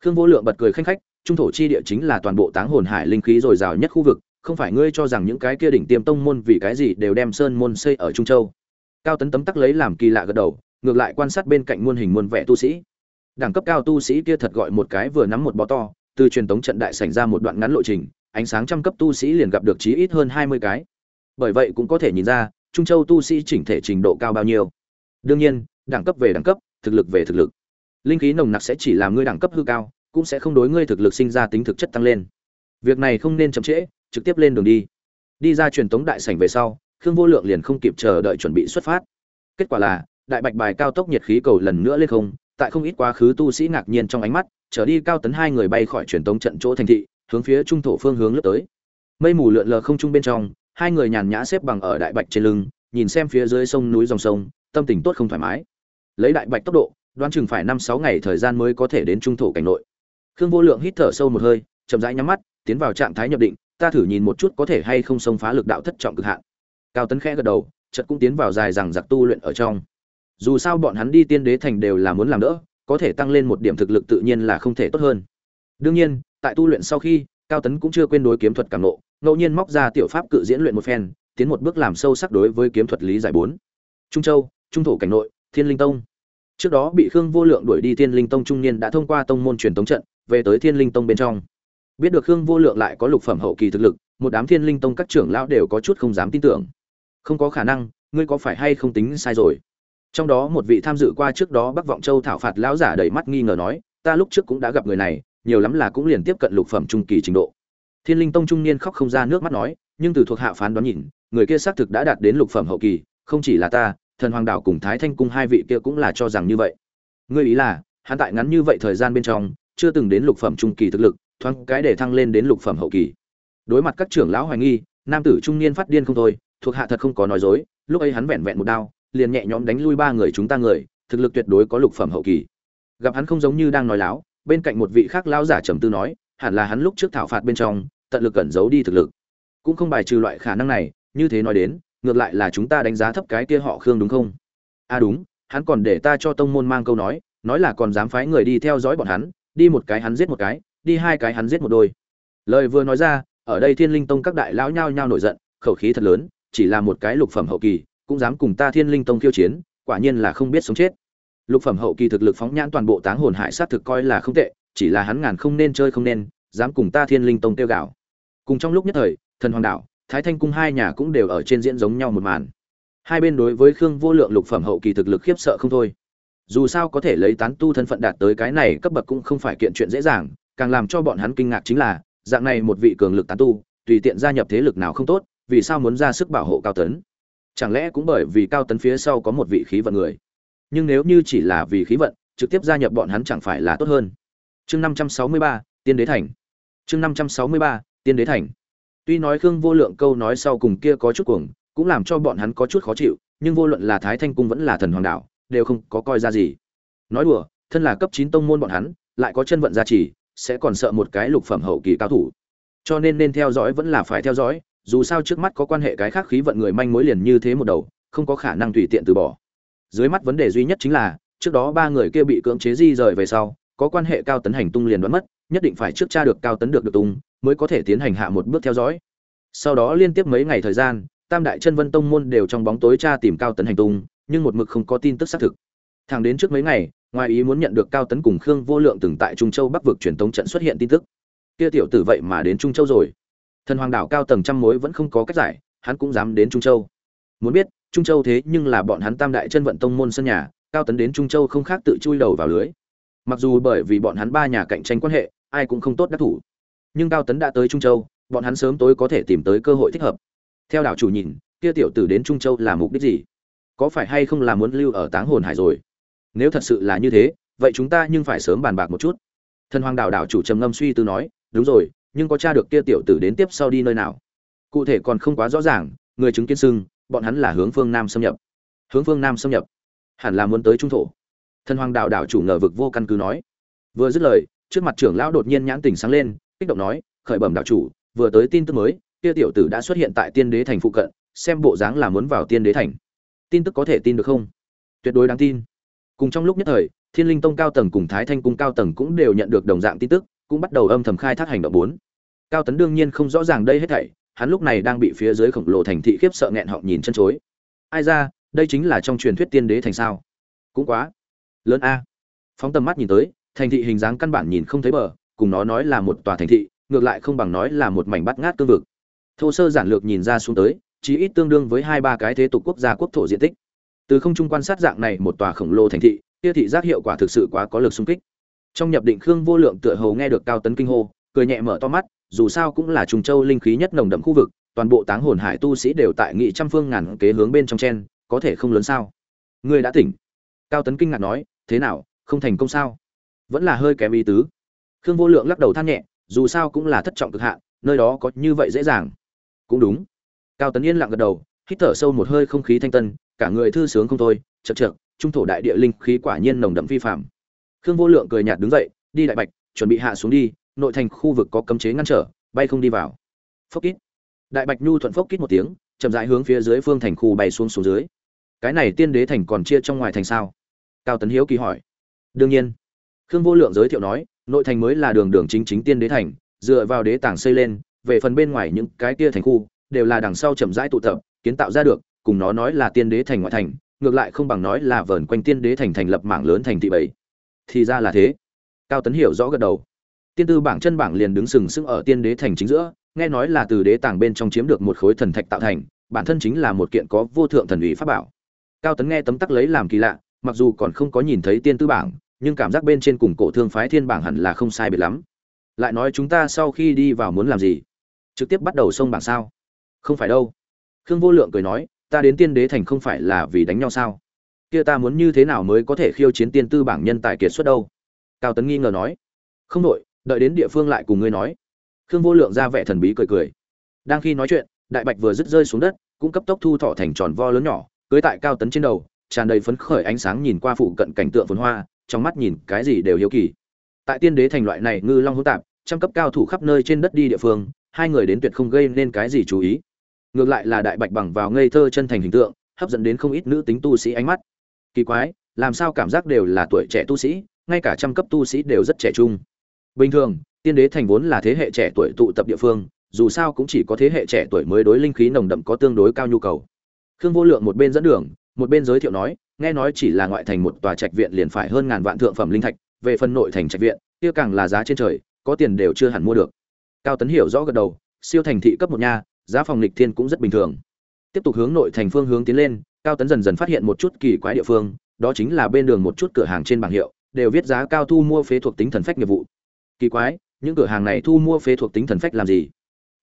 [SPEAKER 1] Khương vô lượng bật cười khanh khách, trung thổ chi địa chính là toàn bộ táng hồn hải linh khí dồi dào nhất khu vực, không phải ngươi cho rằng những cái kia đỉnh tiêm tông môn vì cái gì đều đem sơn môn xây ở trung châu. Cao tấn tấm tắc lấy làm kỳ lạ gật đầu, ngược lại quan sát bên cạnh muôn hình muôn vẻ tu sĩ đẳng cấp cao tu sĩ kia thật gọi một cái vừa nắm một bó to, từ truyền tống trận đại sảnh ra một đoạn ngắn lộ trình, ánh sáng trăm cấp tu sĩ liền gặp được chí ít hơn hai mươi cái. Bởi vậy cũng có thể nhìn ra, trung châu tu sĩ chỉnh thể trình độ cao bao nhiêu. Đương nhiên, đẳng cấp về đẳng cấp, thực lực về thực lực. Linh khí nồng nặc sẽ chỉ làm ngươi đẳng cấp hư cao, cũng sẽ không đối ngươi thực lực sinh ra tính thực chất tăng lên. Việc này không nên chậm trễ, trực tiếp lên đường đi. Đi ra truyền tống đại sảnh về sau, khương vô lượng liền không kịp chờ đợi chuẩn bị xuất phát. Kết quả là, đại bạch bài cao tốc nhiệt khí cầu lần nữa lên không tại không ít quá khứ tu sĩ ngạc nhiên trong ánh mắt, trở đi cao tấn hai người bay khỏi truyền tống trận chỗ thành thị, hướng phía trung thổ phương hướng lướt tới. Mây mù lượn lờ không trung bên trong, hai người nhàn nhã xếp bằng ở đại bạch trên lưng, nhìn xem phía dưới sông núi dòng sông, tâm tình tốt không thoải mái. Lấy đại bạch tốc độ, đoán chừng phải năm sáu ngày thời gian mới có thể đến trung thổ cảnh nội. Khương vô lượng hít thở sâu một hơi, chậm rãi nhắm mắt, tiến vào trạng thái nhập định, ta thử nhìn một chút có thể hay không xông phá lực đạo thất trọng cực hạn. Cao tấn khẽ gật đầu, chợt cũng tiến vào dài rằng giặc tu luyện ở trong dù sao bọn hắn đi tiên đế thành đều là muốn làm đỡ, có thể tăng lên một điểm thực lực tự nhiên là không thể tốt hơn. Đương nhiên, tại tu luyện sau khi, cao tấn cũng chưa quên đối kiếm thuật cảm nộ, ngẫu nhiên móc ra tiểu pháp cự diễn luyện một phen, tiến một bước làm sâu sắc đối với kiếm thuật lý giải bốn. Trung châu, trung thổ cảnh nội, thiên linh tông. Trước đó bị khương vô lượng đuổi đi thiên linh tông trung niên đã thông qua tông môn truyền tống trận, về tới thiên linh tông bên trong. Biết được khương vô lượng lại có lục phẩm hậu kỳ thực lực, một đám thiên linh tông các trưởng lão đều có chút không dám tin tưởng. Không có khả năng, ngươi có phải hay không tính sai rồi? Trong đó một vị tham dự qua trước đó bắc vọng châu thảo phạt lão giả đầy mắt nghi ngờ nói, ta lúc trước cũng đã gặp người này, nhiều lắm là cũng liền tiếp cận lục phẩm trung kỳ trình độ. Thiên linh tông trung niên khóc không ra nước mắt nói, nhưng từ thuộc hạ phán đoán nhìn, người kia xác thực đã đạt đến lục phẩm hậu kỳ, không chỉ là ta, thần hoàng đảo cùng thái thanh cung hai vị kia cũng là cho rằng như vậy. Ngươi ý là, hắn tại ngắn như vậy thời gian bên trong, chưa từng đến lục phẩm trung kỳ thực lực, thoáng cái để thăng lên đến lục phẩm hậu kỳ. Đối mặt các trưởng lão hoài nghi, nam tử trung niên phát điên không thôi, thuộc hạ thật không có nói dối, lúc ấy hắn vẹn vẹn một đao liền nhẹ nhõm đánh lui ba người chúng ta người, thực lực tuyệt đối có lục phẩm hậu kỳ. Gặp hắn không giống như đang nói láo, bên cạnh một vị khác lão giả trầm tư nói, hẳn là hắn lúc trước thảo phạt bên trong, tận lực cẩn giấu đi thực lực. Cũng không bài trừ loại khả năng này, như thế nói đến, ngược lại là chúng ta đánh giá thấp cái kia họ khương đúng không? À đúng, hắn còn để ta cho tông môn mang câu nói nói là còn dám phái người đi theo dõi bọn hắn, đi một cái hắn giết một cái, đi hai cái hắn giết một đôi. Lời vừa nói ra, ở đây thiên linh tông các đại lão nhao nhao nổi giận, khẩu khí thật lớn, chỉ là một cái lục phẩm hậu kỳ cũng dám cùng ta thiên linh tông khiêu chiến, quả nhiên là không biết sống chết. Lục phẩm hậu kỳ thực lực phóng nhãn toàn bộ táng hồn hại sát thực coi là không tệ, chỉ là hắn ngàn không nên chơi không nên, dám cùng ta thiên linh tông tiêu gạo cùng trong lúc nhất thời, thần hoàng đạo, thái thanh cung hai nhà cũng đều ở trên diễn giống nhau một màn. Hai bên đối với khương vô lượng lục phẩm hậu kỳ thực lực khiếp sợ không thôi. Dù sao có thể lấy tán tu thân phận đạt tới cái này cấp bậc cũng không phải kiện chuyện dễ dàng, càng làm cho bọn hắn kinh ngạc chính là, dạng này một vị cường lực tán tu, tùy tiện gia nhập thế lực nào không tốt, vì sao muốn ra sức bảo hộ cao tấn? Chẳng lẽ cũng bởi vì cao tấn phía sau có một vị khí vận người? Nhưng nếu như chỉ là vì khí vận, trực tiếp gia nhập bọn hắn chẳng phải là tốt hơn? Chương năm trăm sáu mươi ba, tiên đế thành. Chương năm trăm sáu mươi ba, tiên đế thành. Tuy nói khương vô lượng câu nói sau cùng kia có chút cuồng, cũng làm cho bọn hắn có chút khó chịu, nhưng vô luận là thái thanh cung vẫn là thần hoàng đạo, đều không có coi ra gì. Nói đùa, thân là cấp chín tông môn bọn hắn, lại có chân vận gia trì, sẽ còn sợ một cái lục phẩm hậu kỳ cao thủ. Cho nên nên theo dõi vẫn là phải theo dõi dù sao trước mắt có quan hệ cái khác khí vận người manh mối liền như thế một đầu, không có khả năng tùy tiện từ bỏ. Dưới mắt vấn đề duy nhất chính là, trước đó ba người kia bị cưỡng chế di rời về sau, có quan hệ cao tấn hành tung liền đoán mất, nhất định phải trước tra được cao tấn được được tung, mới có thể tiến hành hạ một bước theo dõi. Sau đó liên tiếp mấy ngày thời gian, tam đại chân vân tông môn đều trong bóng tối tra tìm cao tấn hành tung, nhưng một mực không có tin tức xác thực. Thẳng đến trước mấy ngày, ngoài ý muốn nhận được cao tấn cùng khương vô lượng từng tại trung châu bắc vực truyền tống trận xuất hiện tin tức. Kia tiểu tử vậy mà đến trung châu rồi thần hoàng đảo cao tầng trăm mối vẫn không có cách giải, hắn cũng dám đến trung châu. Muốn biết, trung châu thế nhưng là bọn hắn tam đại chân vận tông môn sân nhà, cao tấn đến trung châu không khác tự chui đầu vào lưới. Mặc dù bởi vì bọn hắn ba nhà cạnh tranh quan hệ, ai cũng không tốt đắc thủ. Nhưng cao tấn đã tới trung châu, bọn hắn sớm tối có thể tìm tới cơ hội thích hợp. Theo đảo chủ nhìn, kia tiểu tử đến trung châu là mục đích gì? Có phải hay không là muốn lưu ở táng hồn hải rồi? Nếu thật sự là như thế, vậy chúng ta nhưng phải sớm bàn bạc một chút. Thần hoàng đảo đảo chủ trầm ngâm suy tư nói, đúng rồi nhưng có tra được kia tiểu tử đến tiếp sau đi nơi nào? Cụ thể còn không quá rõ ràng, người chứng kiến sưng bọn hắn là hướng phương nam xâm nhập. Hướng phương nam xâm nhập? Hẳn là muốn tới trung thổ. Thần hoàng đạo đảo chủ ngờ vực vô căn cứ nói. Vừa dứt lời, trước mặt trưởng lão đột nhiên nhãn tình sáng lên, kích động nói, khởi bẩm đạo chủ, vừa tới tin tức mới, kia tiểu tử đã xuất hiện tại tiên đế thành phụ cận, xem bộ dáng là muốn vào tiên đế thành. Tin tức có thể tin được không? Tuyệt đối đáng tin. Cùng trong lúc nhất thời, thiên linh tông cao tầng cùng thái thanh cung cao tầng cũng đều nhận được đồng dạng tin tức cũng bắt đầu âm thầm khai thác hành động bốn. Cao tấn đương nhiên không rõ ràng đây hết thảy, hắn lúc này đang bị phía dưới khổng lồ thành thị khiếp sợ nghẹn họng nhìn chân chối. Ai ra, đây chính là trong truyền thuyết tiên đế thành sao? Cũng quá lớn a. Phóng tầm mắt nhìn tới, thành thị hình dáng căn bản nhìn không thấy bờ, cùng nó nói là một tòa thành thị, ngược lại không bằng nói là một mảnh bắt ngát cương vực. Thô sơ giản lược nhìn ra xuống tới chỉ ít tương đương với hai ba cái thế tục quốc gia quốc thổ diện tích. Từ không trung quan sát dạng này một tòa khổng lồ thành thị, kia thị giác hiệu quả thực sự quá có lực xung kích trong nhập định khương vô lượng tựa hồ nghe được cao tấn kinh hô, cười nhẹ mở to mắt, dù sao cũng là trùng châu linh khí nhất nồng đậm khu vực, toàn bộ táng hồn hải tu sĩ đều tại nghị trăm phương ngàn kế hướng bên trong chen, có thể không lớn sao? Ngươi đã tỉnh. Cao tấn kinh ngạc nói, thế nào, không thành công sao? Vẫn là hơi kém ý tứ. Khương vô lượng lắc đầu than nhẹ, dù sao cũng là thất trọng cực hạn, nơi đó có như vậy dễ dàng. Cũng đúng. Cao tấn yên lặng gật đầu, hít thở sâu một hơi không khí thanh tân, cả người thư sướng không thôi, chật chật trung thổ đại địa linh khí quả nhiên nồng đậm vi phạm khương vô lượng cười nhạt đứng dậy, đi đại bạch, chuẩn bị hạ xuống đi, nội thành khu vực có cấm chế ngăn trở, bay không đi vào. Phốc kít. Đại bạch nhu thuận phốc kít một tiếng, chậm rãi hướng phía dưới phương thành khu bay xuống xuống dưới. Cái này tiên đế thành còn chia trong ngoài thành sao? Cao tấn hiếu kỳ hỏi. Đương nhiên. Khương vô lượng giới thiệu nói, nội thành mới là đường đường chính chính tiên đế thành, dựa vào đế tảng xây lên, về phần bên ngoài những cái kia thành khu, đều là đằng sau chậm rãi tụ tập, kiến tạo ra được, cùng nó nói là tiên đế thành ngoại thành, ngược lại không bằng nói là vờn quanh tiên đế thành thành lập mảng lớn thành thị bảy thì ra là thế. Cao tấn hiểu rõ gật đầu. Tiên tư bảng chân bảng liền đứng sừng sững ở tiên đế thành chính giữa, nghe nói là từ đế tàng bên trong chiếm được một khối thần thạch tạo thành, bản thân chính là một kiện có vô thượng thần ủy pháp bảo. Cao tấn nghe tấm tắc lấy làm kỳ lạ, mặc dù còn không có nhìn thấy tiên tư bảng, nhưng cảm giác bên trên cùng cổ thương phái thiên bảng hẳn là không sai biệt lắm. Lại nói chúng ta sau khi đi vào muốn làm gì? Trực tiếp bắt đầu xông bảng sao? Không phải đâu. Khương vô lượng cười nói, ta đến tiên đế thành không phải là vì đánh nhau sao? Kia ta muốn như thế nào mới có thể khiêu chiến tiên tư bảng nhân tài kiệt xuất đâu? Cao tấn nghi ngờ nói. Không đội đợi đến địa phương lại cùng ngươi nói. Khương vô lượng ra vẻ thần bí cười cười. Đang khi nói chuyện, đại bạch vừa dứt rơi xuống đất, cũng cấp tốc thu thọ thành tròn vo lớn nhỏ, cưới tại cao tấn trên đầu, tràn đầy phấn khởi ánh sáng nhìn qua phụ cận cảnh tượng phồn hoa, trong mắt nhìn cái gì đều hiếu kỳ. Tại tiên đế thành loại này ngư long hỗn tạp, trăm cấp cao thủ khắp nơi trên đất đi địa phương, hai người đến tuyệt không gây nên cái gì chú ý. Ngược lại là đại bạch bằng vào ngây thơ chân thành hình tượng, hấp dẫn đến không ít nữ tính tu sĩ ánh mắt kỳ quái, làm sao cảm giác đều là tuổi trẻ tu sĩ, ngay cả trăm cấp tu sĩ đều rất trẻ trung. Bình thường, tiên đế thành vốn là thế hệ trẻ tuổi tụ tập địa phương, dù sao cũng chỉ có thế hệ trẻ tuổi mới đối linh khí nồng đậm có tương đối cao nhu cầu. Khương vô lượng một bên dẫn đường, một bên giới thiệu nói, nghe nói chỉ là ngoại thành một tòa trạch viện liền phải hơn ngàn vạn thượng phẩm linh thạch, về phần nội thành trạch viện, kia càng là giá trên trời, có tiền đều chưa hẳn mua được. Cao tấn hiểu rõ gật đầu, siêu thành thị cấp một nha, giá phòng lịch thiên cũng rất bình thường. Tiếp tục hướng nội thành phương hướng tiến lên cao tấn dần dần phát hiện một chút kỳ quái địa phương, đó chính là bên đường một chút cửa hàng trên bảng hiệu, đều viết giá cao thu mua phế thuộc tính thần phách nghiệp vụ. Kỳ quái, những cửa hàng này thu mua phế thuộc tính thần phách làm gì?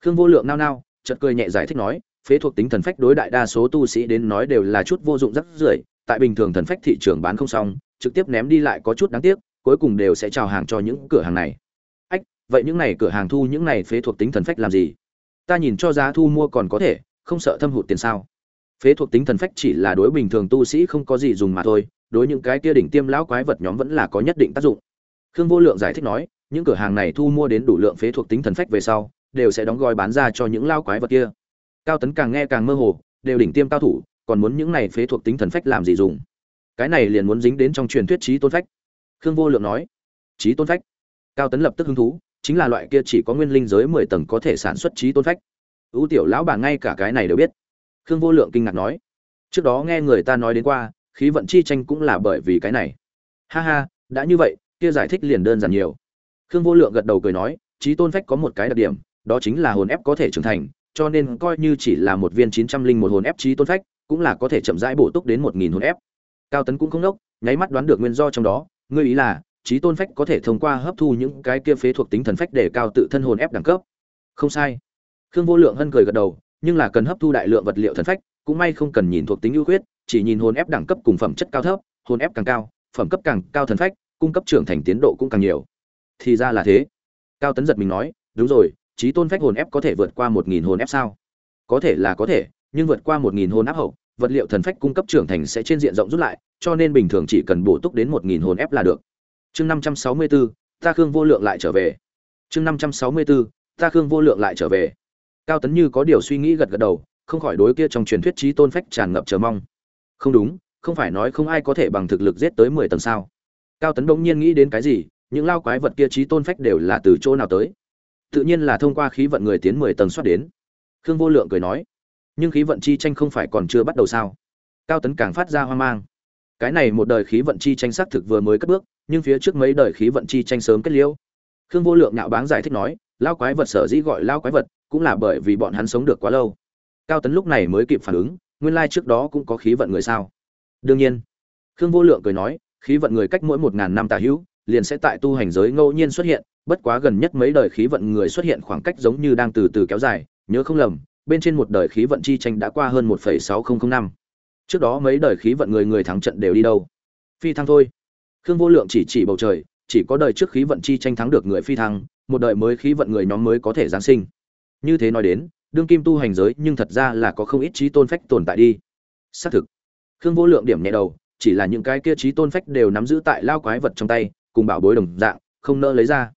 [SPEAKER 1] Khương vô lượng nao nao, chợt cười nhẹ giải thích nói, phế thuộc tính thần phách đối đại đa số tu sĩ đến nói đều là chút vô dụng rất rưởi, tại bình thường thần phách thị trường bán không xong, trực tiếp ném đi lại có chút đáng tiếc, cuối cùng đều sẽ chào hàng cho những cửa hàng này. Ách, vậy những này cửa hàng thu những này phế thuộc tính thần phách làm gì? Ta nhìn cho giá thu mua còn có thể, không sợ thâm hụt tiền sao? Phế thuộc tính thần phách chỉ là đối bình thường tu sĩ không có gì dùng mà thôi, đối những cái kia đỉnh tiêm lão quái vật nhóm vẫn là có nhất định tác dụng. Khương vô lượng giải thích nói, những cửa hàng này thu mua đến đủ lượng phế thuộc tính thần phách về sau, đều sẽ đóng gói bán ra cho những lao quái vật kia. Cao tấn càng nghe càng mơ hồ, đều đỉnh tiêm cao thủ, còn muốn những này phế thuộc tính thần phách làm gì dùng? Cái này liền muốn dính đến trong truyền thuyết trí tôn phách. Khương vô lượng nói, trí tôn phách? Cao tấn lập tức hứng thú, chính là loại kia chỉ có nguyên linh giới mười tầng có thể sản xuất trí tôn phách. Ưu tiểu lão bà ngay cả cái này đều biết khương vô lượng kinh ngạc nói, trước đó nghe người ta nói đến qua, khí vận chi tranh cũng là bởi vì cái này. Ha ha, đã như vậy, kia giải thích liền đơn giản nhiều. Khương vô lượng gật đầu cười nói trí tôn phách có một cái đặc điểm, đó chính là hồn ép có thể trưởng thành, cho nên coi như chỉ là một viên chín trăm linh một hồn ép trí tôn phách, cũng là có thể chậm rãi bổ túc đến một nghìn hồn ép. Cao tấn cũng không đốc nháy mắt đoán được nguyên do trong đó, ngươi ý là trí tôn phách có thể thông qua hấp thu những cái kia phế thuộc tính thần phách để cao tự thân hồn ép đẳng cấp? Không sai. Khương vô lượng hân cười gật đầu nhưng là cần hấp thu đại lượng vật liệu thần phách, cũng may không cần nhìn thuộc tính ưu khuyết, chỉ nhìn hồn ép đẳng cấp cùng phẩm chất cao thấp, hồn ép càng cao, phẩm cấp càng cao thần phách, cung cấp trưởng thành tiến độ cũng càng nhiều. Thì ra là thế. Cao tấn giật mình nói, đúng rồi, trí tôn phách hồn ép có thể vượt qua một nghìn hồn ép sao? Có thể là có thể, nhưng vượt qua một nghìn hồn áp hậu, vật liệu thần phách cung cấp trưởng thành sẽ trên diện rộng rút lại, cho nên bình thường chỉ cần bổ túc đến một nghìn hồn ép là được. Chương năm trăm sáu mươi bốn ta khương vô lượng lại trở về. Chương năm trăm sáu mươi bốn ta khương vô lượng lại trở về cao tấn như có điều suy nghĩ gật gật đầu, không khỏi đối kia trong truyền thuyết trí tôn phách tràn ngập chờ mong. Không đúng, không phải nói không ai có thể bằng thực lực giết tới mười tầng sao? Cao tấn bỗng nhiên nghĩ đến cái gì, những lao quái vật kia trí tôn phách đều là từ chỗ nào tới? Tự nhiên là thông qua khí vận người tiến mười tầng soát đến. Khương vô lượng cười nói, nhưng khí vận chi tranh không phải còn chưa bắt đầu sao? Cao tấn càng phát ra hoang mang. Cái này một đời khí vận chi tranh xác thực vừa mới cất bước, nhưng phía trước mấy đời khí vận chi tranh sớm kết liễu. Khương vô lượng nhạo báng giải thích nói, lao quái vật sở dĩ gọi lao quái vật cũng là bởi vì bọn hắn sống được quá lâu. Cao tấn lúc này mới kịp phản ứng, nguyên lai trước đó cũng có khí vận người sao? Đương nhiên. Khương vô lượng cười nói, khí vận người cách mỗi một ngàn năm tà hữu, liền sẽ tại tu hành giới ngẫu nhiên xuất hiện, bất quá gần nhất mấy đời khí vận người xuất hiện khoảng cách giống như đang từ từ kéo dài, nhớ không lầm, bên trên một đời khí vận chi tranh đã qua hơn một sáu nghìn năm. Trước đó mấy đời khí vận người người thắng trận đều đi đâu? Phi thăng thôi. Khương vô lượng chỉ chỉ bầu trời, chỉ có đời trước khí vận chi tranh thắng được người phi thăng, một đời mới khí vận người nhóm mới có thể giáng sinh như thế nói đến, đương kim tu hành giới nhưng thật ra là có không ít trí tôn phách tồn tại đi. Xác thực, khương vô lượng điểm nhẹ đầu, chỉ là những cái kia trí tôn phách đều nắm giữ tại lao quái vật trong tay, cùng bảo bối đồng dạng, không nỡ lấy ra.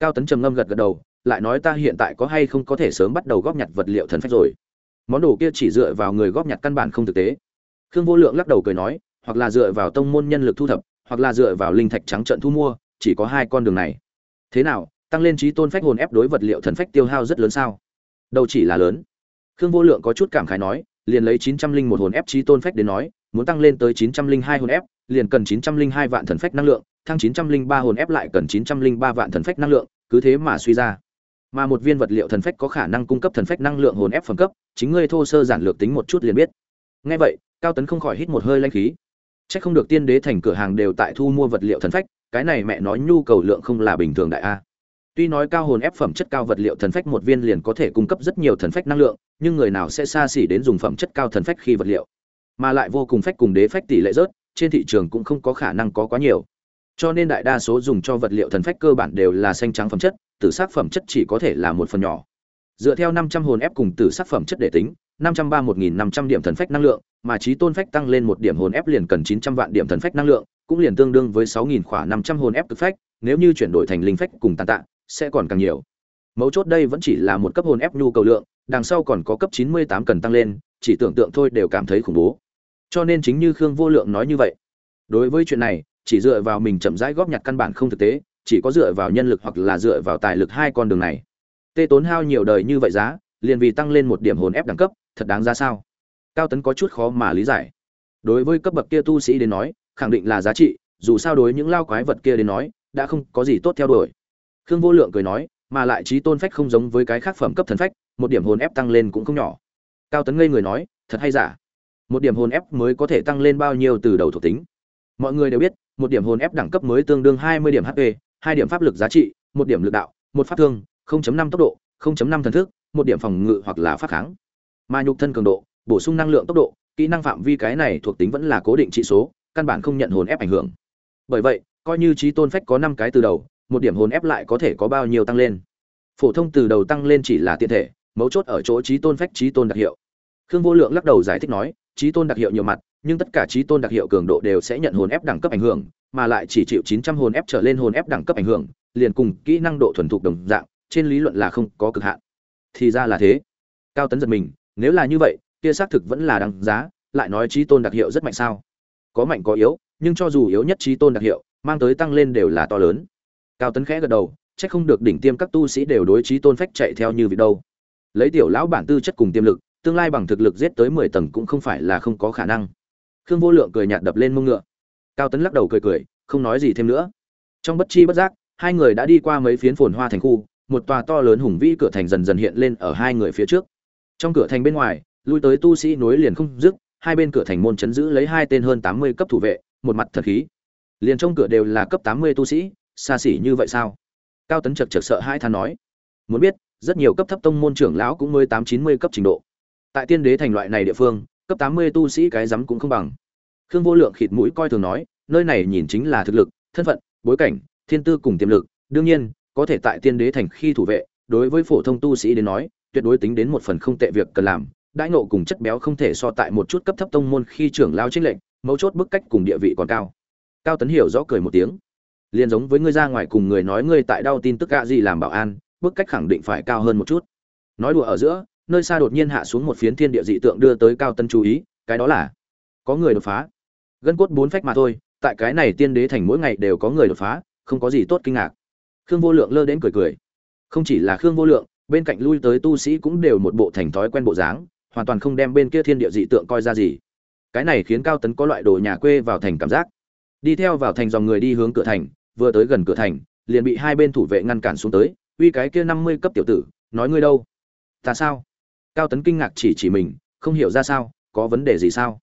[SPEAKER 1] Cao tấn trầm ngâm gật gật đầu, lại nói ta hiện tại có hay không có thể sớm bắt đầu góp nhặt vật liệu thần phách rồi. Món đồ kia chỉ dựa vào người góp nhặt căn bản không thực tế. Khương vô lượng lắc đầu cười nói, hoặc là dựa vào tông môn nhân lực thu thập, hoặc là dựa vào linh thạch trắng trận thu mua, chỉ có hai con đường này. Thế nào, tăng lên trí tôn phách hồn ép đối vật liệu thần phách tiêu hao rất lớn sao? Đâu chỉ là lớn. Khương vô lượng có chút cảm khái nói, liền lấy chín trăm linh một hồn ép trí tôn phách đến nói, muốn tăng lên tới chín trăm linh hai hồn ép, liền cần chín trăm linh hai vạn thần phách năng lượng, thăng chín trăm linh ba hồn ép lại cần chín trăm linh ba vạn thần phách năng lượng, cứ thế mà suy ra. Mà một viên vật liệu thần phách có khả năng cung cấp thần phách năng lượng hồn ép phẩm cấp, chính ngươi thô sơ giản lược tính một chút liền biết. Ngay vậy, cao tấn không khỏi hít một hơi lanh khí. C h ắ c không được tiên đế thành cửa hàng đều tại thu mua vật liệu thần phách, cái này mẹ nói nhu cầu lượng không là bình thường đại a tuy nói cao hồn ép phẩm chất cao vật liệu thần phách một viên liền có thể cung cấp rất nhiều thần phách năng lượng, nhưng người nào sẽ xa xỉ đến dùng phẩm chất cao thần phách khi vật liệu? Mà lại vô cùng phách cùng đế phách tỷ lệ rớt, trên thị trường cũng không có khả năng có quá nhiều. Cho nên đại đa số dùng cho vật liệu thần phách cơ bản đều là xanh trắng phẩm chất, tử sắc phẩm chất chỉ có thể là một phần nhỏ. Dựa theo năm trăm hồn ép cùng tử sắc phẩm chất để tính, năm trăm ba một nghìn năm trăm điểm thần phách năng lượng, mà trí tôn phách tăng lên một điểm hồn ép liền cần chín trăm vạn điểm thần phách năng lượng, cũng liền tương đương với sáu nghìn khỏa năm trăm hồn ép cực phách, nếu như chuyển đổi thành linh phách cùng tàn tạ sẽ còn càng nhiều. Mấu chốt đây vẫn chỉ là một cấp hồn ép nhu cầu lượng, đằng sau còn có cấp chín mươi tám cần tăng lên, chỉ tưởng tượng thôi đều cảm thấy khủng bố. Cho nên chính như khương vô lượng nói như vậy, đối với chuyện này, chỉ dựa vào mình chậm rãi góp nhặt căn bản không thực tế, chỉ có dựa vào nhân lực hoặc là dựa vào tài lực hai con đường này. Tê tốn hao nhiều đời như vậy giá, liền vì tăng lên một điểm hồn ép đẳng cấp, thật đáng ra sao? Cao tấn có chút khó mà lý giải. Đối với cấp bậc kia tu sĩ đến nói, khẳng định là giá trị, dù sao đối những lao quái vật kia đến nói, đã không có gì tốt theo đuổi khương vô lượng cười nói, mà lại trí tôn phách không giống với cái khác phẩm cấp thần phách, một điểm hồn ép tăng lên cũng không nhỏ. Cao tấn ngây người nói, thật hay giả? Một điểm hồn ép mới có thể tăng lên bao nhiêu từ đầu thuộc tính? Mọi người đều biết, một điểm hồn ép đẳng cấp mới tương đương hai mươi điểm hp hai điểm pháp lực giá trị, một điểm lực đạo, một pháp thương 0.5 tốc độ 0.5 thần thức, một điểm phòng ngự hoặc là phát kháng. Mà nhục thân cường độ, bổ sung năng lượng tốc độ, kỹ năng phạm vi cái này thuộc tính vẫn là cố định trị số, căn bản không nhận hồn ép ảnh hưởng. Bởi vậy, coi như trí tôn phách có năm cái từ đầu một điểm hồn ép lại có thể có bao nhiêu tăng lên. Phổ thông từ đầu tăng lên chỉ là tiện thể, mấu chốt ở chỗ trí tôn phách, trí tôn đặc hiệu. Khương vô lượng lắc đầu giải thích nói, trí tôn đặc hiệu nhiều mặt, nhưng tất cả trí tôn đặc hiệu cường độ đều sẽ nhận hồn ép đẳng cấp ảnh hưởng, mà lại chỉ chịu 900 hồn ép trở lên hồn ép đẳng cấp ảnh hưởng, liền cùng kỹ năng độ thuần thục đồng dạng, trên lý luận là không có cực hạn. Thì ra là thế. Cao tấn giật mình, nếu là như vậy, kia xác thực vẫn là đáng giá, lại nói trí tôn đặc hiệu rất mạnh sao? Có mạnh có yếu, nhưng cho dù yếu nhất trí tôn đặc hiệu, mang tới tăng lên đều là to lớn cao tấn khẽ gật đầu, chắc không được đỉnh tiêm các tu sĩ đều đối trí tôn phách chạy theo như vị đâu. Lấy tiểu lão bản tư chất cùng tiềm lực, tương lai bằng thực lực giết tới mười tầng cũng không phải là không có khả năng. Khương vô lượng cười nhạt đập lên mông ngựa. Cao tấn lắc đầu cười cười, không nói gì thêm nữa. Trong bất chi bất giác, hai người đã đi qua mấy phiến phồn hoa thành khu, một tòa to lớn hùng vĩ cửa thành dần dần hiện lên ở hai người phía trước. Trong cửa thành bên ngoài, lui tới tu sĩ nối liền không dứt, hai bên cửa thành môn chấn giữ lấy hai tên hơn tám mươi cấp thủ vệ, một mặt thật khí. Liền trong cửa đều là cấp tám mươi tu sĩ xa xỉ như vậy sao? Cao tấn chật chật sợ hai than nói, muốn biết, rất nhiều cấp thấp tông môn trưởng lão cũng mới tám, chín mươi cấp trình độ. Tại tiên đế thành loại này địa phương, cấp tám mươi tu sĩ cái rắm cũng không bằng. Khương vô lượng khịt mũi coi thường nói, nơi này nhìn chính là thực lực, thân phận, bối cảnh, thiên tư cùng tiềm lực. Đương nhiên, có thể tại tiên đế thành khi thủ vệ, đối với phổ thông tu sĩ đến nói, tuyệt đối tính đến một phần không tệ việc cần làm. Đãi nộ cùng chất béo không thể so tại một chút cấp thấp tông môn khi trưởng lao trích lệnh mấu chốt bức cách cùng địa vị còn cao. Cao tấn hiểu rõ cười một tiếng liền giống với ngươi ra ngoài cùng người nói ngươi tại đau tin tức gạ gì làm bảo an, bức cách khẳng định phải cao hơn một chút. Nói đùa ở giữa, nơi xa đột nhiên hạ xuống một phiến thiên địa dị tượng đưa tới cao tân chú ý, cái đó là, có người đột phá. Gân cốt bốn phách mà thôi, tại cái này tiên đế thành mỗi ngày đều có người đột phá, không có gì tốt kinh ngạc. Khương vô lượng lơ đến cười cười. Không chỉ là khương vô lượng, bên cạnh lui tới tu sĩ cũng đều một bộ thành thói quen bộ dáng, hoàn toàn không đem bên kia thiên địa dị tượng coi ra gì. Cái này khiến cao tấn có loại đồ nhà quê vào thành cảm giác. Đi theo vào thành dòng người đi hướng cửa thành vừa tới gần cửa thành, liền bị hai bên thủ vệ ngăn cản xuống tới, uy cái kia năm mươi cấp tiểu tử, nói ngươi đâu? Ta sao? Cao tấn kinh ngạc chỉ chỉ mình, không hiểu ra sao, có vấn đề gì sao?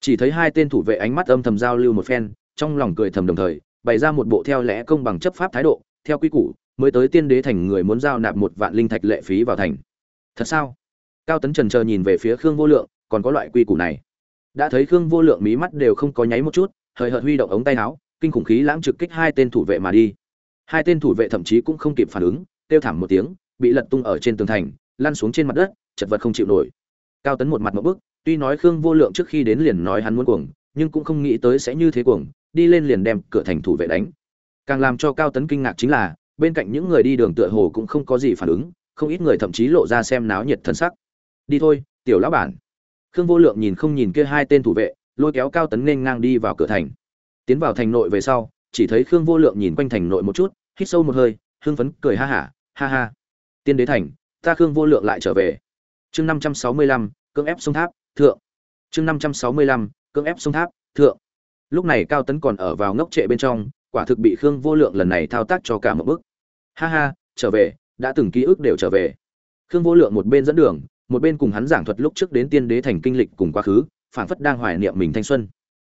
[SPEAKER 1] Chỉ thấy hai tên thủ vệ ánh mắt âm thầm giao lưu một phen, trong lòng cười thầm đồng thời, bày ra một bộ theo lẽ công bằng chấp pháp thái độ, theo quy củ, mới tới tiên đế thành người muốn giao nạp một vạn linh thạch lệ phí vào thành. Thật sao? Cao tấn trần chờ nhìn về phía khương vô lượng, còn có loại quy củ này? Đã thấy khương vô lượng mí mắt đều không có nháy một chút, hời hợt huy động ống tay áo kinh khủng khí lãng trực kích hai tên thủ vệ mà đi. Hai tên thủ vệ thậm chí cũng không kịp phản ứng, kêu thảm một tiếng, bị lật tung ở trên tường thành, lăn xuống trên mặt đất, chật vật không chịu nổi. Cao tấn một mặt một bức, tuy nói khương vô lượng trước khi đến liền nói hắn muốn cuồng, nhưng cũng không nghĩ tới sẽ như thế cuồng, đi lên liền đem cửa thành thủ vệ đánh. Càng làm cho cao tấn kinh ngạc chính là, bên cạnh những người đi đường tựa hồ cũng không có gì phản ứng, không ít người thậm chí lộ ra xem náo nhiệt thân sắc. Đi thôi, tiểu lão bản. Khương vô lượng nhìn không nhìn kia hai tên thủ vệ, lôi kéo cao tấn nên ngang đi vào cửa thành tiến vào thành nội về sau, chỉ thấy khương vô lượng nhìn quanh thành nội một chút, hít sâu một hơi, hưng phấn cười ha hả, ha ha. Tiên đế thành, ta khương vô lượng lại trở về. Chương năm trăm sáu mươi lăm, cưỡng ép sông tháp, thượng. Chương năm trăm sáu mươi lăm, cưỡng ép sông tháp, thượng. Lúc này cao tấn còn ở vào ngốc trệ bên trong, quả thực bị khương vô lượng lần này thao tác cho cả một bước ha ha, trở về, đã từng ký ức đều trở về. Khương vô lượng một bên dẫn đường, một bên cùng hắn giảng thuật lúc trước đến tiên đế thành kinh lịch cùng quá khứ, phảng phất đang hoài niệm mình thanh xuân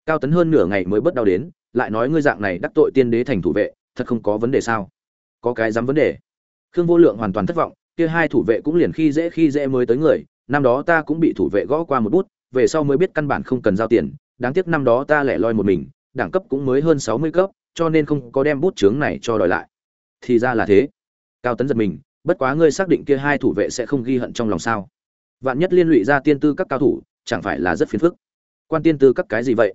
[SPEAKER 1] cao tấn hơn nửa ngày mới bất đau đến, lại nói ngươi dạng này đắc tội tiên đế thành thủ vệ, thật không có vấn đề sao? Có cái dám vấn đề? Khương vô lượng hoàn toàn thất vọng, kia hai thủ vệ cũng liền khi dễ khi dễ mới tới người, năm đó ta cũng bị thủ vệ gõ qua một bút, về sau mới biết căn bản không cần giao tiền, đáng tiếc năm đó ta lẻ loi một mình, đẳng cấp cũng mới hơn sáu mươi cấp, cho nên không có đem bút chướng này cho đòi lại. Thì ra là thế. Cao tấn giật mình, bất quá ngươi xác định kia hai thủ vệ sẽ không ghi hận trong lòng sao? Vạn nhất liên lụy ra tiên tư các cao thủ, chẳng phải là rất phiền phức. Quan tiên tư các cái gì vậy?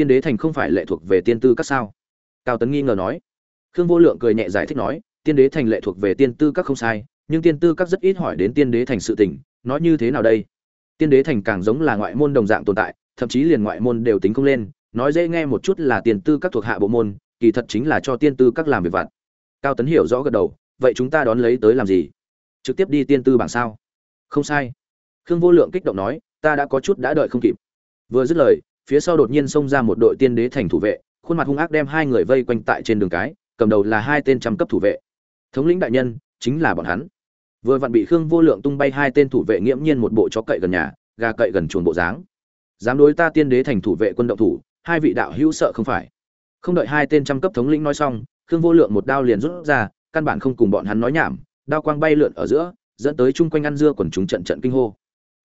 [SPEAKER 1] Tiên đế thành không phải lệ thuộc về tiên tư các sao? Cao tấn nghi ngờ nói. Khương vô lượng cười nhẹ giải thích nói, tiên đế thành lệ thuộc về tiên tư các không sai, nhưng tiên tư các rất ít hỏi đến tiên đế thành sự tình, nói như thế nào đây? Tiên đế thành càng giống là ngoại môn đồng dạng tồn tại, thậm chí liền ngoại môn đều tính không lên, nói dễ nghe một chút là tiên tư các thuộc hạ bộ môn, kỳ thật chính là cho tiên tư các làm việc vặt. Cao tấn hiểu rõ gật đầu, vậy chúng ta đón lấy tới làm gì? Trực tiếp đi tiên tư bảng sao? Không sai. Khương vô lượng kích động nói, ta đã có chút đã đợi không kịp. Vừa dứt lời phía sau đột nhiên xông ra một đội tiên đế thành thủ vệ, khuôn mặt hung ác đem hai người vây quanh tại trên đường cái, cầm đầu là hai tên trăm cấp thủ vệ. Thống lĩnh đại nhân, chính là bọn hắn. Vừa vặn bị khương vô lượng tung bay hai tên thủ vệ nghiễm nhiên một bộ chó cậy gần nhà, gà cậy gần chuồng bộ dáng. Dám đối ta tiên đế thành thủ vệ quân động thủ, hai vị đạo hữu sợ không phải. Không đợi hai tên trăm cấp thống lĩnh nói xong, khương vô lượng một đao liền rút ra, căn bản không cùng bọn hắn nói nhảm, đao quang bay lượn ở giữa, dẫn tới chung quanh ăn dưa quần chúng trận trận kinh hô.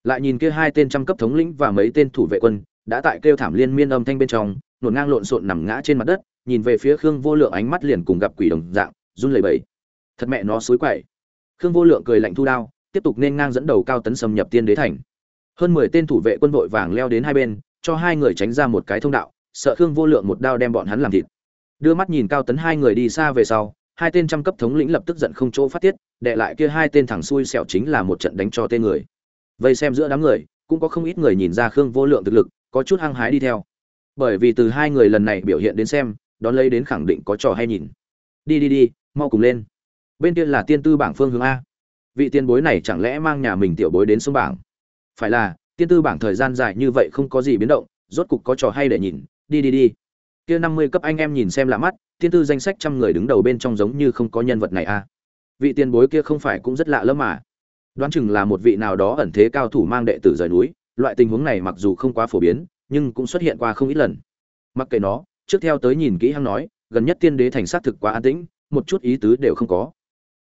[SPEAKER 1] Lại nhìn kia hai tên trăm cấp thống lĩnh và mấy tên thủ vệ quân đã tại kêu thảm liên miên âm thanh bên trong nổn ngang lộn xộn nằm ngã trên mặt đất, nhìn về phía khương vô lượng ánh mắt liền cùng gặp quỷ đồng dạng, run lẩy bẩy. Thật mẹ nó xối quậy. Khương vô lượng cười lạnh thu đao, tiếp tục nên ngang dẫn đầu cao tấn xâm nhập tiên đế thành. Hơn mười tên thủ vệ quân đội vàng leo đến hai bên, cho hai người tránh ra một cái thông đạo, sợ khương vô lượng một đao đem bọn hắn làm thịt. Đưa mắt nhìn cao tấn hai người đi xa về sau, hai tên trăm cấp thống lĩnh lập tức giận không chỗ phát tiết đệ lại kia hai tên thẳng xui xẻo chính là một trận đánh cho tên người. Vây xem giữa đám người, cũng có không ít người nhìn ra khương vô lượng thực lực có chút hăng hái đi theo. Bởi vì từ hai người lần này biểu hiện đến xem, đón lấy đến khẳng định có trò hay nhìn. Đi đi đi, mau cùng lên. Bên kia là tiên tư bảng phương hướng a. Vị tiên bối này chẳng lẽ mang nhà mình tiểu bối đến sông bảng? Phải là, tiên tư bảng thời gian dài như vậy không có gì biến động, rốt cục có trò hay để nhìn. Đi đi đi. Kia năm mươi cấp anh em nhìn xem lạ mắt, tiên tư danh sách trăm người đứng đầu bên trong giống như không có nhân vật này a. Vị tiền bối kia không phải cũng rất lạ lắm mà. Đoán chừng là một vị nào đó ẩn thế cao thủ mang đệ tử rời núi loại tình huống này mặc dù không quá phổ biến, nhưng cũng xuất hiện qua không ít lần. Mặc kệ nó, trước theo tới nhìn kỹ hăng nói, gần nhất tiên đế thành xác thực quá an tĩnh, một chút ý tứ đều không có.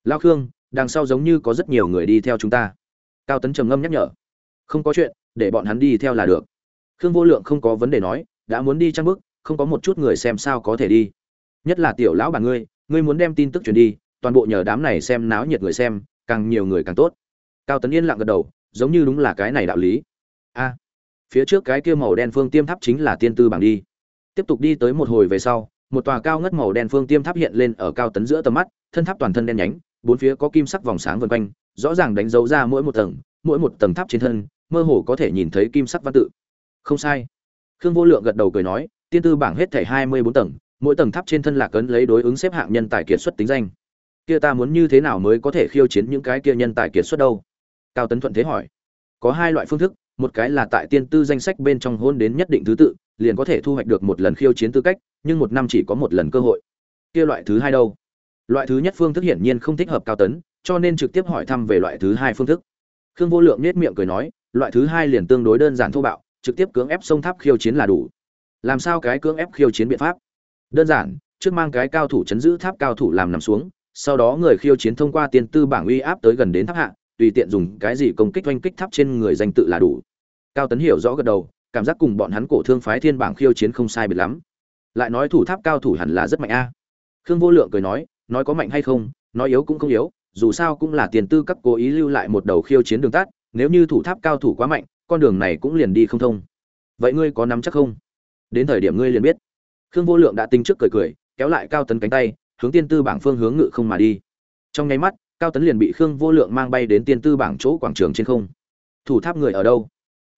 [SPEAKER 1] Lao khương, đằng sau giống như có rất nhiều người đi theo chúng ta. Cao tấn trầm ngâm nhắc nhở. Không có chuyện, để bọn hắn đi theo là được. Khương vô lượng không có vấn đề nói, đã muốn đi trang bức không có một chút người xem sao có thể đi. Nhất là tiểu lão bà ngươi ngươi muốn đem tin tức truyền đi, toàn bộ nhờ đám này xem náo nhiệt người xem, càng nhiều người càng tốt. Cao tấn yên lặng gật đầu, giống như đúng là cái này đạo lý a. Phía trước cái kia màu đen phương tiêm tháp chính là tiên tư bảng đi. Tiếp tục đi tới một hồi về sau, một tòa cao ngất màu đen phương tiêm tháp hiện lên ở cao tấn giữa tầm mắt, thân tháp toàn thân đen nhánh, bốn phía có kim sắc vòng sáng vân quanh, rõ ràng đánh dấu ra mỗi một tầng, mỗi một tầng tháp trên thân, mơ hồ có thể nhìn thấy kim sắc văn tự. Không sai. Khương vô lượng gật đầu cười nói, tiên tư bảng hết thể hai mươi bốn tầng, mỗi tầng tháp trên thân lạc ấn lấy đối ứng xếp hạng nhân tài kiệt xuất tính danh. Kia ta muốn như thế nào mới có thể khiêu chiến những cái kia nhân tài kiệt xuất đâu? Cao tấn thuận thế hỏi. Có hai loại phương thức một cái là tại tiên tư danh sách bên trong hôn đến nhất định thứ tự, liền có thể thu hoạch được một lần khiêu chiến tư cách, nhưng một năm chỉ có một lần cơ hội. Kia loại thứ hai đâu? Loại thứ nhất phương thức hiển nhiên không thích hợp cao tấn, cho nên trực tiếp hỏi thăm về loại thứ hai phương thức. Khương vô lượng nết miệng cười nói, loại thứ hai liền tương đối đơn giản thô bạo, trực tiếp cưỡng ép sông tháp khiêu chiến là đủ. Làm sao cái cưỡng ép khiêu chiến biện pháp? Đơn giản, trước mang cái cao thủ chấn giữ tháp cao thủ làm nằm xuống, sau đó người khiêu chiến thông qua tiên tư bảng uy áp tới gần đến tháp hạ tùy tiện dùng cái gì công kích oanh kích tháp trên người danh tự là đủ. Cao tấn hiểu rõ gật đầu, cảm giác cùng bọn hắn cổ thương phái thiên bảng khiêu chiến không sai biệt lắm. Lại nói thủ tháp cao thủ hẳn là rất mạnh a. Khương vô lượng cười nói nói có mạnh hay không, nói yếu cũng không yếu, dù sao cũng là tiền tư cấp cố ý lưu lại một đầu khiêu chiến đường tắt, nếu như thủ tháp cao thủ quá mạnh, con đường này cũng liền đi không thông. Vậy ngươi có nắm chắc không? Đến thời điểm ngươi liền biết. Khương vô lượng đã tính trước cười cười, kéo lại cao tấn cánh tay, hướng tiên tư bảng phương hướng ngự không mà đi. Trong nháy mắt cao tấn liền bị khương vô lượng mang bay đến tiên tư bảng chỗ quảng trường trên không. Thủ tháp người ở đâu?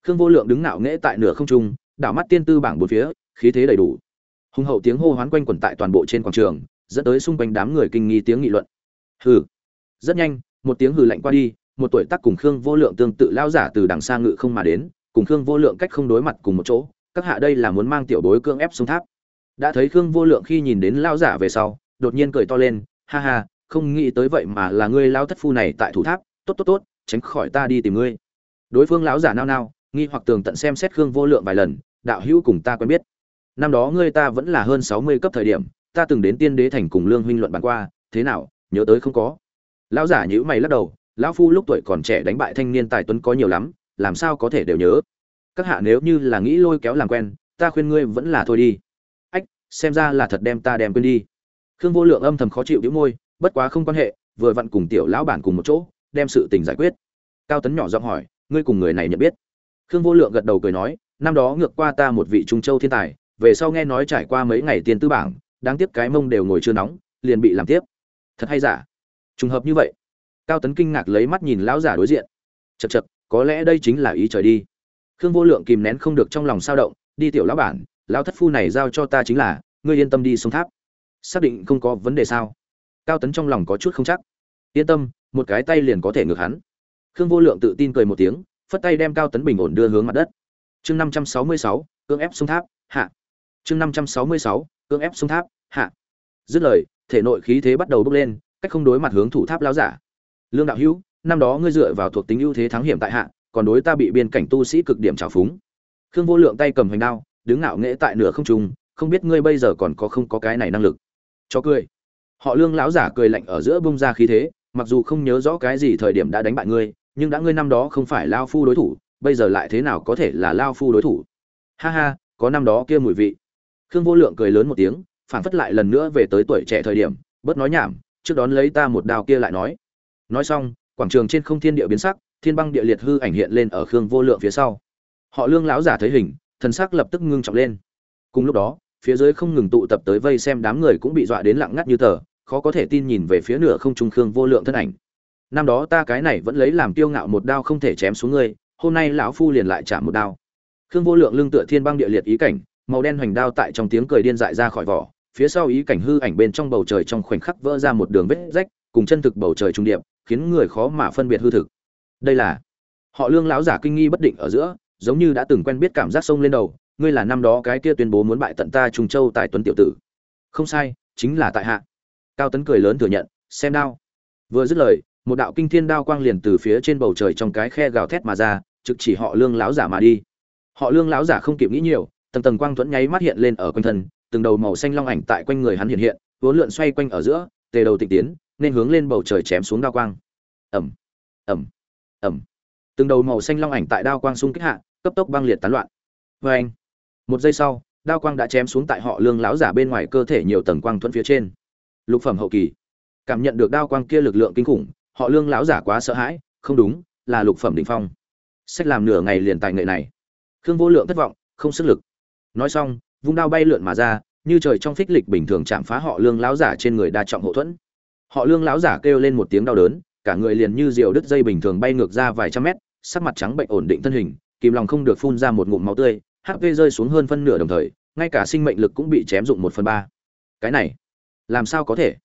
[SPEAKER 1] Khương vô lượng đứng nạo nghễ tại nửa không trung, đảo mắt tiên tư bảng bốn phía, khí thế đầy đủ. Hùng hậu tiếng hô hoán quanh quẩn tại toàn bộ trên quảng trường, dẫn tới xung quanh đám người kinh nghi tiếng nghị luận. Hừ. Rất nhanh, một tiếng hừ lạnh qua đi, một tuổi tác cùng khương vô lượng tương tự lao giả từ đằng xa ngự không mà đến, cùng khương vô lượng cách không đối mặt cùng một chỗ, các hạ đây là muốn mang tiểu bối cương ép xuống tháp. Đã thấy khương vô lượng khi nhìn đến lao giả về sau, đột nhiên cười to lên, ha ha không nghĩ tới vậy mà là ngươi lao thất phu này tại thủ tháp, tốt tốt tốt, tránh khỏi ta đi tìm ngươi. Đối phương lão giả nao nao, nghi hoặc tường tận xem xét khương vô lượng vài lần, đạo hữu cùng ta quen biết. Năm đó ngươi ta vẫn là hơn sáu mươi cấp thời điểm, ta từng đến tiên đế thành cùng lương huynh luận bàn qua, thế nào, nhớ tới không có? Lão giả nhữ mày lắc đầu, lão phu lúc tuổi còn trẻ đánh bại thanh niên tài tuấn có nhiều lắm, làm sao có thể đều nhớ? Các hạ nếu như là nghĩ lôi kéo làm quen, ta khuyên ngươi vẫn là thôi đi. Ách, xem ra là thật đem ta đem quên đi. Khương vô lượng âm thầm khó chịu đĩu môi bất quá không quan hệ, vừa vặn cùng tiểu lão bản cùng một chỗ, đem sự tình giải quyết. Cao tấn nhỏ giọng hỏi, ngươi cùng người này nhận biết? Khương vô lượng gật đầu cười nói, năm đó ngược qua ta một vị trung châu thiên tài, về sau nghe nói trải qua mấy ngày tiền tư bảng, đáng tiếc cái mông đều ngồi chưa nóng, liền bị làm tiếp. Thật hay giả? Trùng hợp như vậy. Cao tấn kinh ngạc lấy mắt nhìn lão giả đối diện. Chật chật có lẽ đây chính là ý trời đi. Khương vô lượng kìm nén không được trong lòng sao động, đi tiểu lão bản, lão thất phu này giao cho ta chính là, ngươi yên tâm đi xuống tháp. Xác định không có vấn đề sao? Cao tấn trong lòng có chút không chắc. Yên tâm, một cái tay liền có thể ngược hắn. Khương vô lượng tự tin cười một tiếng, phất tay đem cao tấn bình ổn đưa hướng mặt đất. Chương năm trăm sáu mươi sáu, cưỡng ép sông tháp, hạ. Chương năm trăm sáu mươi sáu, cưỡng ép sông tháp, hạ. Dứt lời, thể nội khí thế bắt đầu bốc lên, cách không đối mặt hướng thủ tháp lão giả. Lương đạo hữu, năm đó ngươi dựa vào thuộc tính ưu thế thắng hiểm tại hạ, còn đối ta bị biên cảnh tu sĩ cực điểm trào phúng. Khương vô lượng tay cầm hoành đao, đứng ngạo nghễ tại nửa không trung, không biết ngươi bây giờ còn có không có cái này năng lực. Cho cười họ lương lão giả cười lạnh ở giữa bông ra khí thế, mặc dù không nhớ rõ cái gì thời điểm đã đánh bại ngươi, nhưng đã ngươi năm đó không phải lao phu đối thủ, bây giờ lại thế nào có thể là lao phu đối thủ? Ha ha, có năm đó kia mùi vị. Khương vô lượng cười lớn một tiếng, phản phất lại lần nữa về tới tuổi trẻ thời điểm, bớt nói nhảm, trước đón lấy ta một đao kia lại nói. Nói xong, quảng trường trên không thiên địa biến sắc, thiên băng địa liệt hư ảnh hiện lên ở khương vô lượng phía sau. Họ lương lão giả thấy hình, thần sắc lập tức ngưng trọng lên. Cùng lúc đó, phía dưới không ngừng tụ tập tới vây xem đám người cũng bị dọa đến lặng ngắt như tờ khó có thể tin nhìn về phía nửa không trung khương vô lượng thân ảnh. Năm đó ta cái này vẫn lấy làm tiêu ngạo một đao không thể chém xuống ngươi, hôm nay lão phu liền lại chạm một đao. Khương vô lượng lưng tựa thiên băng địa liệt ý cảnh, màu đen hoành đao tại trong tiếng cười điên dại ra khỏi vỏ, phía sau ý cảnh hư ảnh bên trong bầu trời trong khoảnh khắc vỡ ra một đường vết rách, cùng chân thực bầu trời trung điệp, khiến người khó mà phân biệt hư thực. Đây là, họ lương lão giả kinh nghi bất định ở giữa, giống như đã từng quen biết cảm giác sông lên đầu, ngươi là năm đó cái kia tuyên bố muốn bại tận ta trùng châu tại tuấn tiểu tử. Không sai, chính là tại hạ cao tấn cười lớn thừa nhận, xem đao. Vừa dứt lời, một đạo kinh thiên đao quang liền từ phía trên bầu trời trong cái khe gào thét mà ra, trực chỉ họ lương láo giả mà đi. Họ lương láo giả không kịp nghĩ nhiều, tầng tầng quang thuẫn nháy mắt hiện lên ở quanh thân, từng đầu màu xanh long ảnh tại quanh người hắn hiện hiện, vốn lượn xoay quanh ở giữa, tề đầu tịch tiến, nên hướng lên bầu trời chém xuống đao quang. Ẩm ẩm ẩm từng đầu màu xanh long ảnh tại đao quang xung kích hạ, cấp tốc băng liệt tán loạn. Vê anh một giây sau, đao quang đã chém xuống tại họ lương láo giả bên ngoài cơ thể nhiều tầng quang thuẫn phía trên lục phẩm hậu kỳ. Cảm nhận được đao quang kia lực lượng kinh khủng, họ lương lão giả quá sợ hãi, không đúng, là lục phẩm đỉnh phong. Sách làm nửa ngày liền tài nghệ này. Khương vô lượng thất vọng, không sức lực. Nói xong, vung đao bay lượn mà ra, như trời trong phích lịch bình thường chạm phá họ lương lão giả trên người đa trọng hậu thuẫn. Họ lương lão giả kêu lên một tiếng đau đớn, cả người liền như diều đứt dây bình thường bay ngược ra vài trăm mét, sắc mặt trắng bệnh ổn định thân hình, kìm lòng không được phun ra một ngụm máu tươi hp rơi xuống hơn phân nửa đồng thời, ngay cả sinh mệnh lực cũng bị chém dụng một phần ba. Cái này làm sao có thể?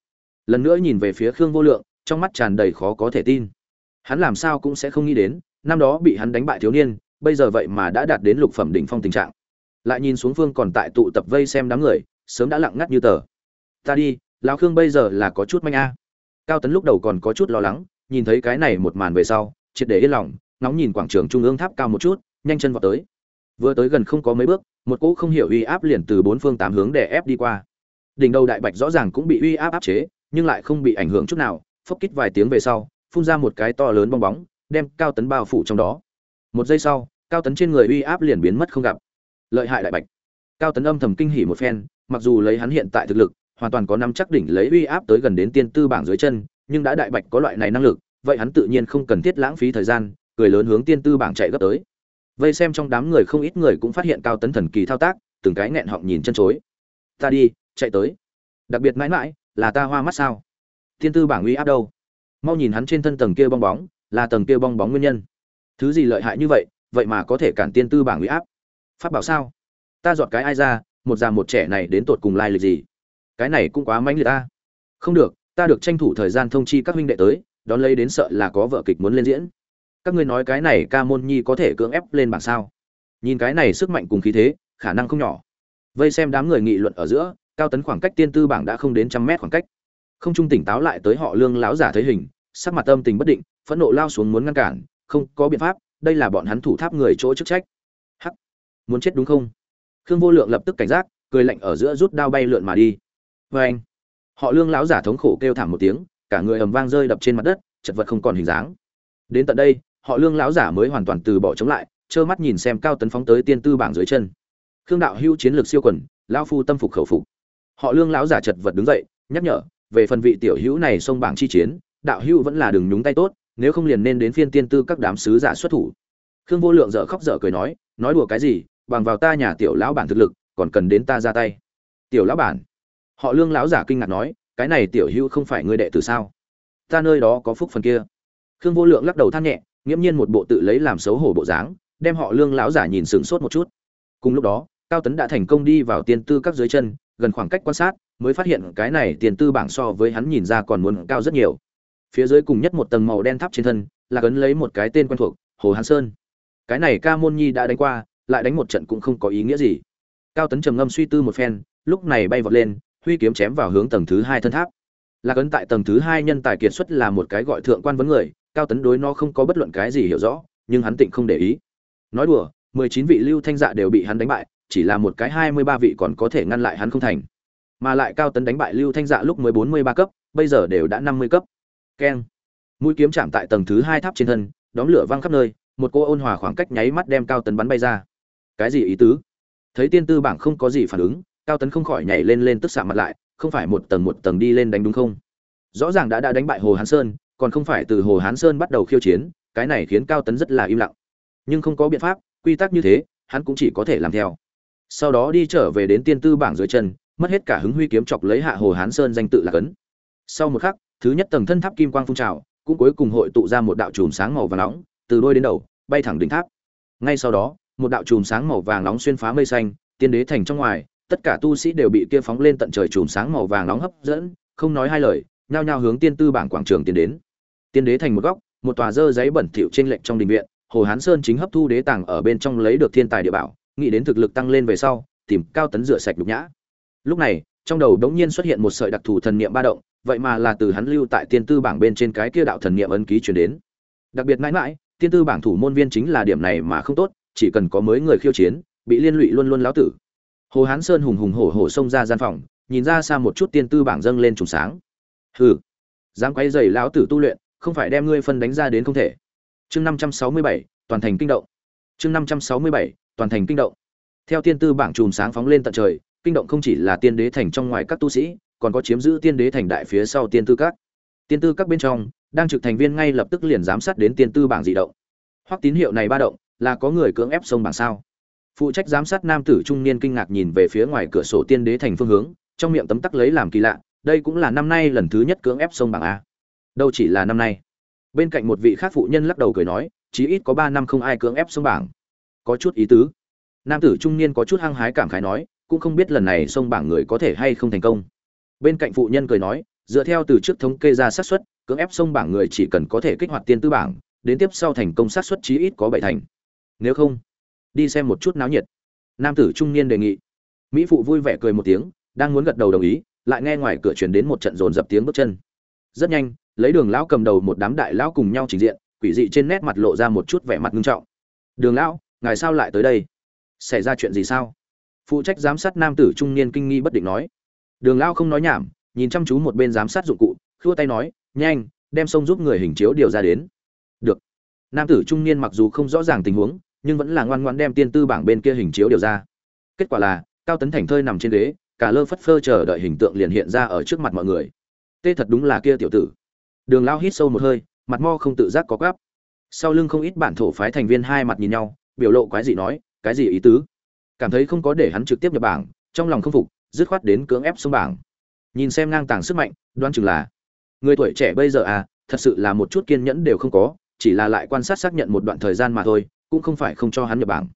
[SPEAKER 1] Lần nữa nhìn về phía khương vô lượng, trong mắt tràn đầy khó có thể tin. Hắn làm sao cũng sẽ không nghĩ đến, năm đó bị hắn đánh bại thiếu niên, bây giờ vậy mà đã đạt đến lục phẩm đỉnh phong tình trạng. Lại nhìn xuống phương còn tại tụ tập vây xem đám người, sớm đã lặng ngắt như tờ. Ta đi, lão khương bây giờ là có chút manh a. Cao tấn lúc đầu còn có chút lo lắng, nhìn thấy cái này một màn về sau, triệt để yên lòng nóng nhìn quảng trường trung ương tháp cao một chút, nhanh chân vào tới. Vừa tới gần không có mấy bước, một cỗ không hiểu uy áp liền từ bốn phương tám hướng để ép đi qua đỉnh đầu đại bạch rõ ràng cũng bị uy áp áp chế, nhưng lại không bị ảnh hưởng chút nào, phốc kít vài tiếng về sau, phun ra một cái to lớn bong bóng, đem cao tấn bao phủ trong đó. Một giây sau, cao tấn trên người uy áp liền biến mất không gặp. Lợi hại đại bạch. Cao tấn âm thầm kinh hỉ một phen, mặc dù lấy hắn hiện tại thực lực, hoàn toàn có năm chắc đỉnh lấy uy áp tới gần đến tiên tư bảng dưới chân, nhưng đã đại bạch có loại này năng lực, vậy hắn tự nhiên không cần thiết lãng phí thời gian, cười lớn hướng tiên tư bảng chạy gấp tới. Vây xem trong đám người không ít người cũng phát hiện cao tấn thần kỳ thao tác, từng cái nghẹn họng nhìn chân chối. Ta đi chạy tới. Đặc biệt mãi mãi, là ta hoa mắt sao? Thiên tư bảng uy áp đâu? Mau nhìn hắn trên thân tầng kia bong bóng, là tầng kia bong bóng nguyên nhân. Thứ gì lợi hại như vậy vậy mà có thể cản tiên tư bảng uy áp? Pháp bảo sao? Ta dọn cái ai ra, một già một trẻ này đến tột cùng lai lịch gì? Cái này cũng quá mãnh liệt ta. Không được, ta được tranh thủ thời gian thông chi các huynh đệ tới, đón lấy đến sợ là có vợ kịch muốn lên diễn. Các ngươi nói cái này ca môn nhi có thể cưỡng ép lên bảng sao? Nhìn cái này sức mạnh cùng khí thế, khả năng không nhỏ. Vây xem đám người nghị luận ở giữa cao tấn khoảng cách tiên tư bảng đã không đến trăm mét khoảng cách. Không trung tỉnh táo lại tới họ lương láo giả thấy hình, sắc mặt tâm tình bất định, phẫn nộ lao xuống muốn ngăn cản, không có biện pháp, đây là bọn hắn thủ tháp người chỗ chức trách. Hắc! Muốn chết đúng không? Khương vô lượng lập tức cảnh giác, cười lạnh ở giữa rút đao bay lượn mà đi. Vê anh! Họ lương láo giả thống khổ kêu thảm một tiếng, cả người ầm vang rơi đập trên mặt đất, chật vật không còn hình dáng. Đến tận đây, họ lương láo giả mới hoàn toàn từ bỏ chống lại, trơ mắt nhìn xem cao tấn phóng tới tiên tư bảng dưới chân. Khương đạo hưu chiến lược siêu quần, lão phu tâm phục khẩu phục họ lương lão giả chật vật đứng dậy, nhắc nhở, về phần vị tiểu hữu này xông bảng chi chiến, đạo hữu vẫn là đừng nhúng tay tốt, nếu không liền nên đến phiên tiên tư các đám sứ giả xuất thủ. Khương vô lượng dở khóc dở cười nói nói đùa cái gì, bằng vào ta nhà tiểu lão bản thực lực, còn cần đến ta ra tay. Tiểu lão bản. Họ lương lão giả kinh ngạc nói, cái này tiểu hữu không phải ngươi đệ tử sao? Ta nơi đó có phúc phần kia. Khương vô lượng lắc đầu than nhẹ, nghiễm nhiên một bộ tự lấy làm xấu hổ bộ dáng, đem họ lương lão giả nhìn sửng sốt một chút. Cùng lúc đó, cao tấn đã thành công đi vào tiên tư các dưới chân gần khoảng cách quan sát, mới phát hiện cái này tiền tư bảng so với hắn nhìn ra còn muốn cao rất nhiều. Phía dưới cùng nhất một tầng màu đen tháp trên thân, là cấn lấy một cái tên quen thuộc, hồ hán sơn. Cái này ca môn nhi đã đánh qua, lại đánh một trận cũng không có ý nghĩa gì. Cao tấn trầm ngâm suy tư một phen, lúc này bay vọt lên, huy kiếm chém vào hướng tầng thứ hai thân tháp. Là cấn tại tầng thứ hai nhân tài kiệt xuất là một cái gọi thượng quan vấn người, cao tấn đối nó không có bất luận cái gì hiểu rõ, nhưng hắn tịnh không để ý. Nói đùa, mười chín vị lưu thanh dạ đều bị hắn đánh bại chỉ là một cái hai mươi ba vị còn có thể ngăn lại hắn không thành. Mà lại cao tấn đánh bại lưu thanh dạ lúc mới bốn mươi ba cấp, bây giờ đều đã năm mươi cấp. Keng. Mũi kiếm chạm tại tầng thứ hai tháp trên thân, đóng lửa vang khắp nơi, một cô ôn hòa khoảng cách nháy mắt đem cao tấn bắn bay ra. Cái gì ý tứ? Thấy tiên tư bảng không có gì phản ứng, cao tấn không khỏi nhảy lên lên tức sạm mặt lại, không phải một tầng một tầng đi lên đánh đúng không? Rõ ràng đã đã đánh bại hồ hán sơn, còn không phải từ hồ hán sơn bắt đầu khiêu chiến, cái này khiến cao tấn rất là im lặng. Nhưng không có biện pháp, quy tắc như thế, hắn cũng chỉ có thể làm theo sau đó đi trở về đến tiên tư bảng dưới chân, mất hết cả hứng huy kiếm chọc lấy hạ hồ hán sơn danh tự là cấn. Sau một khắc, thứ nhất tầng thân tháp kim quang phun trào, cũng cuối cùng hội tụ ra một đạo chùm sáng màu vàng nóng, từ đôi đến đầu, bay thẳng đỉnh tháp. Ngay sau đó, một đạo chùm sáng màu vàng nóng xuyên phá mây xanh, tiên đế thành trong ngoài, tất cả tu sĩ đều bị kia phóng lên tận trời chùm sáng màu vàng nóng hấp dẫn, không nói hai lời, nhao nhao hướng tiên tư bảng quảng trường tiến đến. Tiên đế thành một góc, một tòa dơ giấy bẩn thỉu trên lệnh trong đình viện, hồ hán sơn chính hấp thu đế tàng ở bên trong lấy được thiên tài địa bảo nghĩ đến thực lực tăng lên về sau, tìm cao tấn rửa sạch nhục nhã. Lúc này, trong đầu đống nhiên xuất hiện một sợi đặc thù thần niệm ba động, vậy mà là từ hắn lưu tại tiên tư bảng bên trên cái kia đạo thần niệm ấn ký truyền đến. Đặc biệt mãi mãi, tiên tư bảng thủ môn viên chính là điểm này mà không tốt, chỉ cần có mới người khiêu chiến, bị liên lụy luôn luôn láo tử. Hồ hán sơn hùng hùng hổ hổ xông ra gian phòng, nhìn ra xa một chút tiên tư bảng dâng lên trùng sáng. Hừ, dám quay dày lão tử tu luyện, không phải đem ngươi phân đánh ra đến không thể. Chương năm trăm sáu mươi bảy, toàn thành kinh động. Chương năm trăm sáu mươi bảy toàn thành kinh động. Theo tiên tư bảng chùm sáng phóng lên tận trời, kinh động không chỉ là tiên đế thành trong ngoài các tu sĩ, còn có chiếm giữ tiên đế thành đại phía sau tiên tư các. Tiên tư các bên trong, đang trực thành viên ngay lập tức liền giám sát đến tiên tư bảng dị động. Hoặc tín hiệu này ba động, là có người cưỡng ép sông bảng sao? Phụ trách giám sát nam tử trung niên kinh ngạc nhìn về phía ngoài cửa sổ tiên đế thành phương hướng, trong miệng tấm tắc lấy làm kỳ lạ, đây cũng là năm nay lần thứ nhất cưỡng ép sông bảng a. Đâu chỉ là năm nay. Bên cạnh một vị khác phụ nhân lắc đầu cười nói, chí ít có ba năm không ai cưỡng ép sông bảng có chút ý tứ. Nam tử trung niên có chút hăng hái cảm khái nói, cũng không biết lần này sông bảng người có thể hay không thành công. Bên cạnh phụ nhân cười nói, dựa theo từ trước thống kê ra xác suất, cưỡng ép sông bảng người chỉ cần có thể kích hoạt tiên tư bảng, đến tiếp sau thành công xác suất chí ít có bảy thành. Nếu không, đi xem một chút náo nhiệt. Nam tử trung niên đề nghị. Mỹ phụ vui vẻ cười một tiếng, đang muốn gật đầu đồng ý, lại nghe ngoài cửa truyền đến một trận rồn dập tiếng bước chân. Rất nhanh, lấy đường lão cầm đầu một đám đại lão cùng nhau trình diện, quỷ dị trên nét mặt lộ ra một chút vẻ mặt nghiêm trọng. Đường lão ngài sao lại tới đây? Xảy ra chuyện gì sao? Phụ trách giám sát nam tử trung niên kinh nghi bất định nói. Đường lão không nói nhảm, nhìn chăm chú một bên giám sát dụng cụ, khua tay nói, nhanh, đem sông giúp người hình chiếu điều ra đến. Được. Nam tử trung niên mặc dù không rõ ràng tình huống, nhưng vẫn là ngoan ngoãn đem tiên tư bảng bên kia hình chiếu điều ra. Kết quả là, cao tấn thành thơi nằm trên ghế, cả lơ phất phơ chờ đợi hình tượng liền hiện ra ở trước mặt mọi người. Tê thật đúng là kia tiểu tử. Đường lao hít sâu một hơi, mặt mo không tự giác có gáp sau lưng không ít bản thổ phái thành viên hai mặt nhìn nhau biểu lộ quái gì nói, cái gì ý tứ? Cảm thấy không có để hắn trực tiếp nhập bảng, trong lòng không phục, dứt khoát đến cưỡng ép xuống bảng. Nhìn xem ngang tàng sức mạnh, đoan chừng là, người tuổi trẻ bây giờ à thật sự là một chút kiên nhẫn đều không có, chỉ là lại quan sát xác nhận một đoạn thời gian mà thôi, cũng không phải không cho hắn nhập bảng.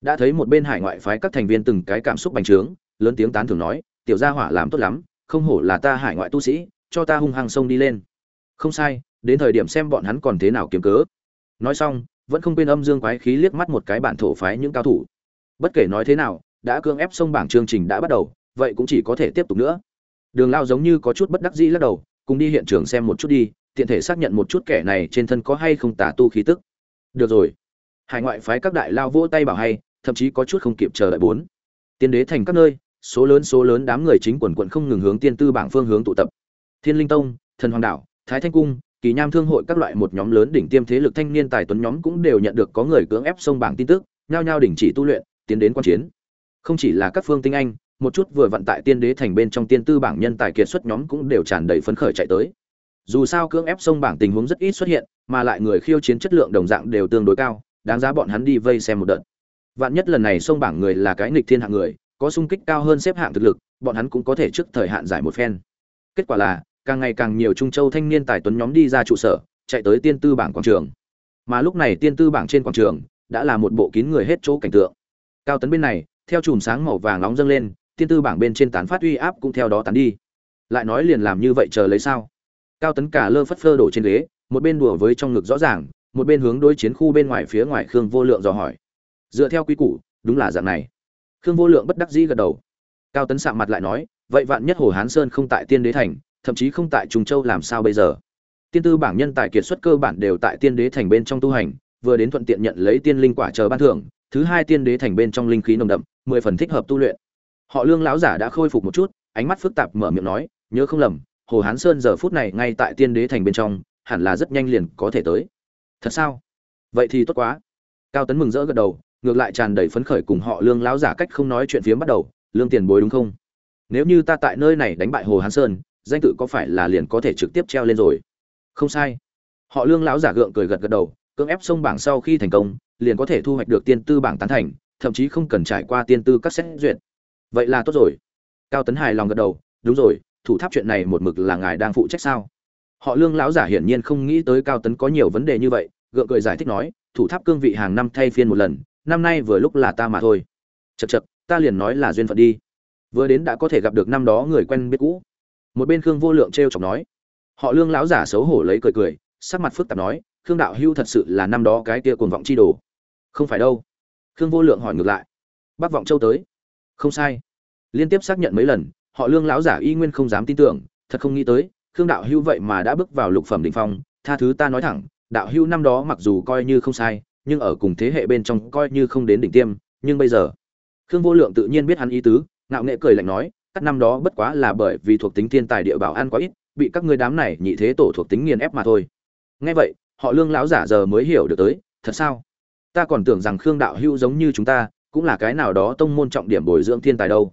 [SPEAKER 1] Đã thấy một bên hải ngoại phái các thành viên từng cái cảm xúc bành trướng, lớn tiếng tán thưởng nói, tiểu gia hỏa làm tốt lắm, không hổ là ta hải ngoại tu sĩ, cho ta hung hăng sông đi lên. Không sai, đến thời điểm xem bọn hắn còn thế nào kiếm cớ. Nói xong vẫn không quên âm dương quái khí liếc mắt một cái bản thổ phái những cao thủ. Bất kể nói thế nào, đã cương ép sông bảng chương trình đã bắt đầu, vậy cũng chỉ có thể tiếp tục nữa. Đường lao giống như có chút bất đắc dĩ lắc đầu, cùng đi hiện trường xem một chút đi, tiện thể xác nhận một chút kẻ này trên thân có hay không tả tu khí tức. Được rồi. Hải ngoại phái các đại lao vỗ tay bảo hay, thậm chí có chút không kịp chờ đợi bốn. Tiên đế thành các nơi, số lớn số lớn đám người chính quần quần không ngừng hướng tiên tư bảng phương hướng tụ tập. Thiên linh tông, thần hoàng đảo, thái thanh cung kỳ nham thương hội các loại một nhóm lớn đỉnh tiêm thế lực thanh niên tài tuấn nhóm cũng đều nhận được có người cưỡng ép sông bảng tin tức, nhao nhao đình chỉ tu luyện, tiến đến quan chiến. Không chỉ là các phương tinh anh, một chút vừa vận tại tiên đế thành bên trong tiên tư bảng nhân tài kiệt xuất nhóm cũng đều tràn đầy phấn khởi chạy tới. Dù sao cưỡng ép sông bảng tình huống rất ít xuất hiện, mà lại người khiêu chiến chất lượng đồng dạng đều tương đối cao, đáng giá bọn hắn đi vây xem một đợt. Vạn nhất lần này sông bảng người là cái nghịch thiên hạng người, có sung kích cao hơn xếp hạng thực lực, bọn hắn cũng có thể trước thời hạn giải một phen. Kết quả là càng ngày càng nhiều trung châu thanh niên tài tuấn nhóm đi ra trụ sở, chạy tới tiên tư bảng quảng trường. Mà lúc này tiên tư bảng trên quảng trường đã là một bộ kín người hết chỗ cảnh tượng. Cao tấn bên này, theo chùm sáng màu vàng nóng dâng lên, tiên tư bảng bên trên tán phát uy áp cũng theo đó tán đi. Lại nói liền làm như vậy chờ lấy sao? Cao tấn cả lơ phất phơ đổ trên ghế, một bên đùa với trong ngực rõ ràng, một bên hướng đối chiến khu bên ngoài phía ngoài khương vô lượng dò hỏi. Dựa theo quy củ, đúng là dạng này. Khương vô lượng bất đắc dĩ gật đầu. Cao tấn sạm mặt lại nói, vậy vạn nhất hồ hán sơn không tại tiên đế thành thậm chí không tại trùng châu làm sao bây giờ. Tiên tư bảng nhân tài kiệt xuất cơ bản đều tại tiên đế thành bên trong tu hành, vừa đến thuận tiện nhận lấy tiên linh quả chờ ban thưởng, thứ hai tiên đế thành bên trong linh khí nồng đậm, mười phần thích hợp tu luyện. Họ lương lão giả đã khôi phục một chút, ánh mắt phức tạp mở miệng nói, nhớ không lầm, hồ hán sơn giờ phút này ngay tại tiên đế thành bên trong, hẳn là rất nhanh liền có thể tới. Thật sao? Vậy thì tốt quá. Cao tấn mừng rỡ gật đầu, ngược lại tràn đầy phấn khởi cùng họ lương lão giả cách không nói chuyện phiếm bắt đầu, lương tiền bối đúng không? Nếu như ta tại nơi này đánh bại hồ hán sơn danh tự có phải là liền có thể trực tiếp treo lên rồi? Không sai. Họ lương lão giả gượng cười gật gật đầu, cưỡng ép sông bảng sau khi thành công, liền có thể thu hoạch được tiên tư bảng tán thành, thậm chí không cần trải qua tiên tư các xét duyệt. Vậy là tốt rồi. Cao tấn hài lòng gật đầu, đúng rồi, thủ tháp chuyện này một mực là ngài đang phụ trách sao? Họ lương lão giả hiển nhiên không nghĩ tới cao tấn có nhiều vấn đề như vậy, gượng cười giải thích nói, thủ tháp cương vị hàng năm thay phiên một lần, năm nay vừa lúc là ta mà thôi. Chật chật ta liền nói là duyên phận đi. Vừa đến đã có thể gặp được năm đó người quen biết cũ một bên khương vô lượng t r e o chọc nói. Họ lương lão giả xấu hổ lấy cười cười, sắc mặt phức tạp nói, khương đạo hưu thật sự là năm đó cái kia cuồng vọng chi đồ. Không phải đâu. Khương vô lượng hỏi ngược lại. Bác vọng châu tới. Không sai. Liên tiếp xác nhận mấy lần, họ lương lão giả y nguyên không dám tin tưởng, thật không nghĩ tới, khương đạo hưu vậy mà đã bước vào lục phẩm đ ỉ n h phong, tha thứ ta nói thẳng, đạo hưu năm đó mặc dù coi như không sai, nhưng ở cùng thế hệ bên trong coi như không đến đỉnh tiêm, nhưng bây giờ, khương vô lượng tự nhiên biết hắn ý tứ, ngạo nghệ cười lạnh nói các năm đó bất quá là bởi vì thuộc tính thiên tài địa bảo ăn quá ít, bị các ngươi đám này nhị thế tổ thuộc tính nghiền ép mà thôi. Nghe vậy, họ lương lão giả giờ mới hiểu được tới, thật sao? Ta còn tưởng rằng khương đạo hữu giống như chúng ta, cũng là cái nào đó tông môn trọng điểm bồi dưỡng thiên tài đâu.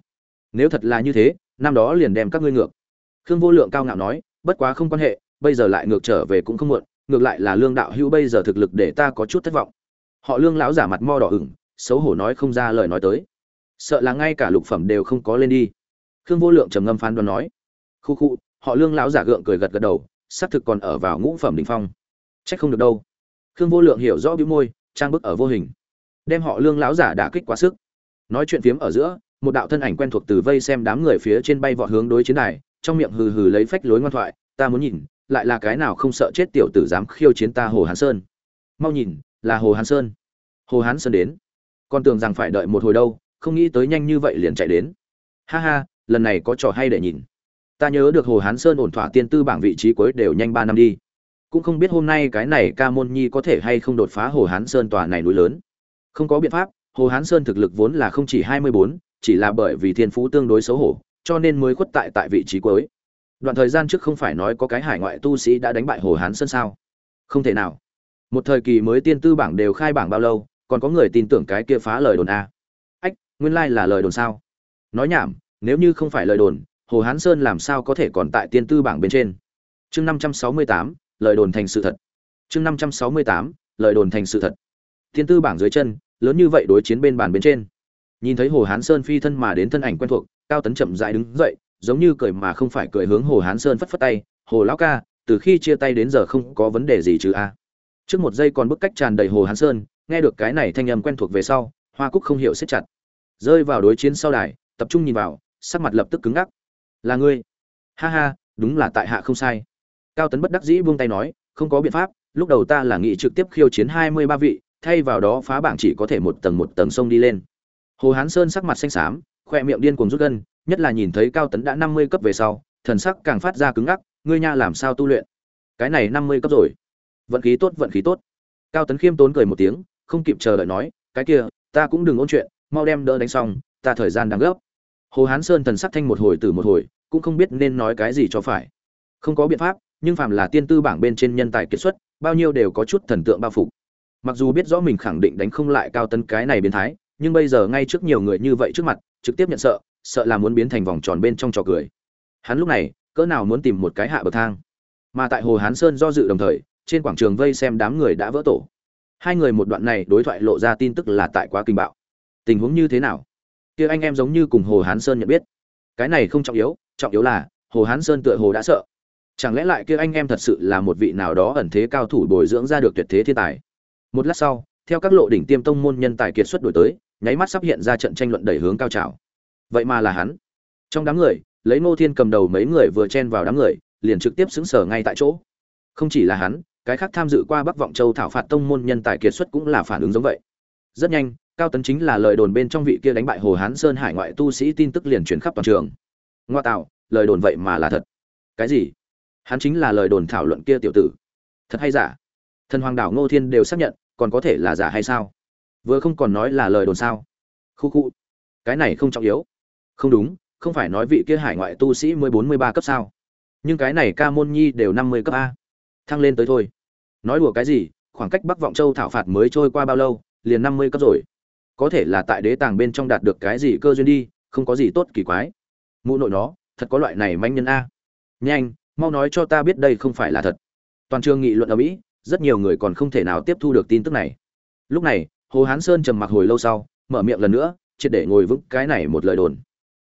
[SPEAKER 1] Nếu thật là như thế, năm đó liền đem các ngươi ngược. Khương vô lượng cao ngạo nói, bất quá không quan hệ, bây giờ lại ngược trở về cũng không muộn, ngược lại là lương đạo hữu bây giờ thực lực để ta có chút thất vọng. Họ lương lão giả mặt mo đỏ ửng, xấu hổ nói không ra lời nói tới. Sợ là ngay cả lục phẩm đều không có lên đi khương vô lượng trầm ngâm phán đoán nói, khu khu, họ lương lão giả gượng cười gật gật đầu, xác thực còn ở vào ngũ phẩm đỉnh phong. Trách không được đâu. Khương vô lượng hiểu rõ bĩu môi, trang bức ở vô hình. Đem họ lương lão giả đả kích quá sức. Nói chuyện phiếm ở giữa, một đạo thân ảnh quen thuộc từ vây xem đám người phía trên bay vọt hướng đối chiến này, trong miệng hừ hừ lấy phách lối ngoan thoại, ta muốn nhìn, lại là cái nào không sợ chết tiểu tử dám khiêu chiến ta hồ hán sơn. Mau nhìn, là hồ hán sơn. Hồ hán sơn đến. Con tưởng rằng phải đợi một hồi đâu, không nghĩ tới nhanh như vậy liền chạy đến. Ha ha lần này có trò hay để nhìn. Ta nhớ được hồ hán sơn ổn thỏa tiên tư bảng vị trí cuối đều nhanh ba năm đi. Cũng không biết hôm nay cái này ca môn nhi có thể hay không đột phá hồ hán sơn tòa này núi lớn. Không có biện pháp, hồ hán sơn thực lực vốn là không chỉ hai mươi bốn, chỉ là bởi vì thiên phú tương đối xấu hổ, cho nên mới khuất tại tại vị trí cuối. Đoạn thời gian trước không phải nói có cái hải ngoại tu sĩ đã đánh bại hồ hán sơn sao? Không thể nào. Một thời kỳ mới tiên tư bảng đều khai bảng bao lâu, còn có người tin tưởng cái kia phá lời đồn a. Ách, nguyên lai là lời đồn sao? Nói nhảm nếu như không phải lời đồn, hồ hán sơn làm sao có thể còn tại tiên tư bảng bên trên? Chương năm trăm sáu mươi tám, lời đồn thành sự thật. Chương năm trăm sáu mươi tám, lời đồn thành sự thật. Tiên tư bảng dưới chân, lớn như vậy đối chiến bên bàn bên trên. Nhìn thấy hồ hán sơn phi thân mà đến thân ảnh quen thuộc, cao tấn chậm dại đứng dậy, giống như cười mà không phải cười hướng hồ hán sơn phất phất tay, hồ lão ca, từ khi chia tay đến giờ không có vấn đề gì chứ a? Trước một giây còn bức cách tràn đầy hồ hán sơn, nghe được cái này thanh âm quen thuộc về sau, hoa cúc không hiểu siết chặt. Rơi vào đối chiến sau đài, tập trung nhìn vào sắc mặt lập tức cứng ngắc. Là ngươi. Ha ha, đúng là tại hạ không sai. Cao tấn bất đắc dĩ buông tay nói, không có biện pháp, lúc đầu ta là nghị trực tiếp khiêu chiến hai mươi ba vị, thay vào đó phá bảng chỉ có thể một tầng một tầng sông đi lên. Hồ hán sơn sắc mặt xanh xám, khoe miệng điên cuồng rút gân, nhất là nhìn thấy cao tấn đã năm mươi cấp về sau, thần sắc càng phát ra cứng ngắc, ngươi nha làm sao tu luyện? Cái này năm mươi cấp rồi. Vận khí tốt, vận khí tốt. Cao tấn khiêm tốn cười một tiếng, không kịp chờ đợi nói, cái kia, ta cũng đừng ôn chuyện, mau đem đỡ đánh xong, ta thời gian đang gấp hồ hán sơn thần sắc thanh một hồi từ một hồi, cũng không biết nên nói cái gì cho phải. Không có biện pháp, nhưng phàm là tiên tư bảng bên trên nhân tài kiệt xuất, bao nhiêu đều có chút thần tượng bao phục mặc dù biết rõ mình khẳng định đánh không lại cao tấn cái này biến thái, nhưng bây giờ ngay trước nhiều người như vậy trước mặt, trực tiếp nhận sợ sợ là muốn biến thành vòng tròn bên trong trò cười. Hắn lúc này, cỡ nào muốn tìm một cái hạ bậc thang. Mà tại hồ hán sơn do dự đồng thời, trên quảng trường vây xem đám người đã vỡ tổ. Hai người một đoạn này đối thoại lộ ra tin tức là tại quá kinh bạo. Tình huống như thế nào? Kia anh em giống như cùng hồ hán sơn nhận biết. Cái này không trọng yếu trọng yếu là, hồ hán sơn tựa hồ đã sợ. Chẳng lẽ lại kia anh em thật sự là một vị nào đó ẩn thế cao thủ bồi dưỡng ra được tuyệt thế thiên tài? Một lát sau, theo các lộ đỉnh tiêm tông môn nhân tài kiệt xuất đổi tới, nháy mắt sắp hiện ra trận tranh luận đẩy hướng cao trào. Vậy mà là hắn. Trong đám người, lấy ngô thiên cầm đầu mấy người vừa chen vào đám người, liền trực tiếp xứng sở ngay tại chỗ. Không chỉ là hắn, cái khác tham dự qua bắc vọng châu thảo phạt tông môn nhân tài kiệt xuất cũng là phản ứng giống vậy. Rất nhanh cao tấn chính là lời đồn bên trong vị kia đánh bại hồ hán sơn hải ngoại tu sĩ tin tức liền truyền khắp toàn trường. Ngoa tạo, lời đồn vậy mà là thật. Cái gì? Hắn chính là lời đồn thảo luận kia tiểu tử. Thật hay giả? Thần hoàng đảo ngô thiên đều xác nhận, còn có thể là giả hay sao? Vừa không còn nói là lời đồn sao? Khu khu. Cái này không trọng yếu. Không đúng, không phải nói vị kia hải ngoại tu sĩ mới bốn mươi ba cấp sao? Nhưng cái này ca môn nhi đều năm mươi cấp a. Thăng lên tới thôi. Nói đùa cái gì, khoảng cách bắc vọng châu thảo phạt mới trôi qua bao lâu, liền năm mươi cấp rồi có thể là tại đế tàng bên trong đạt được cái gì cơ duyên đi, không có gì tốt kỳ quái. Mụ nội nó, thật có loại này manh nhân a. Nhanh, mau nói cho ta biết đây không phải là thật. Toàn trường nghị luận ở mỹ, rất nhiều người còn không thể nào tiếp thu được tin tức này. Lúc này, hồ hán sơn trầm mặc hồi lâu sau, mở miệng lần nữa, triệt để ngồi vững cái này một lời đồn.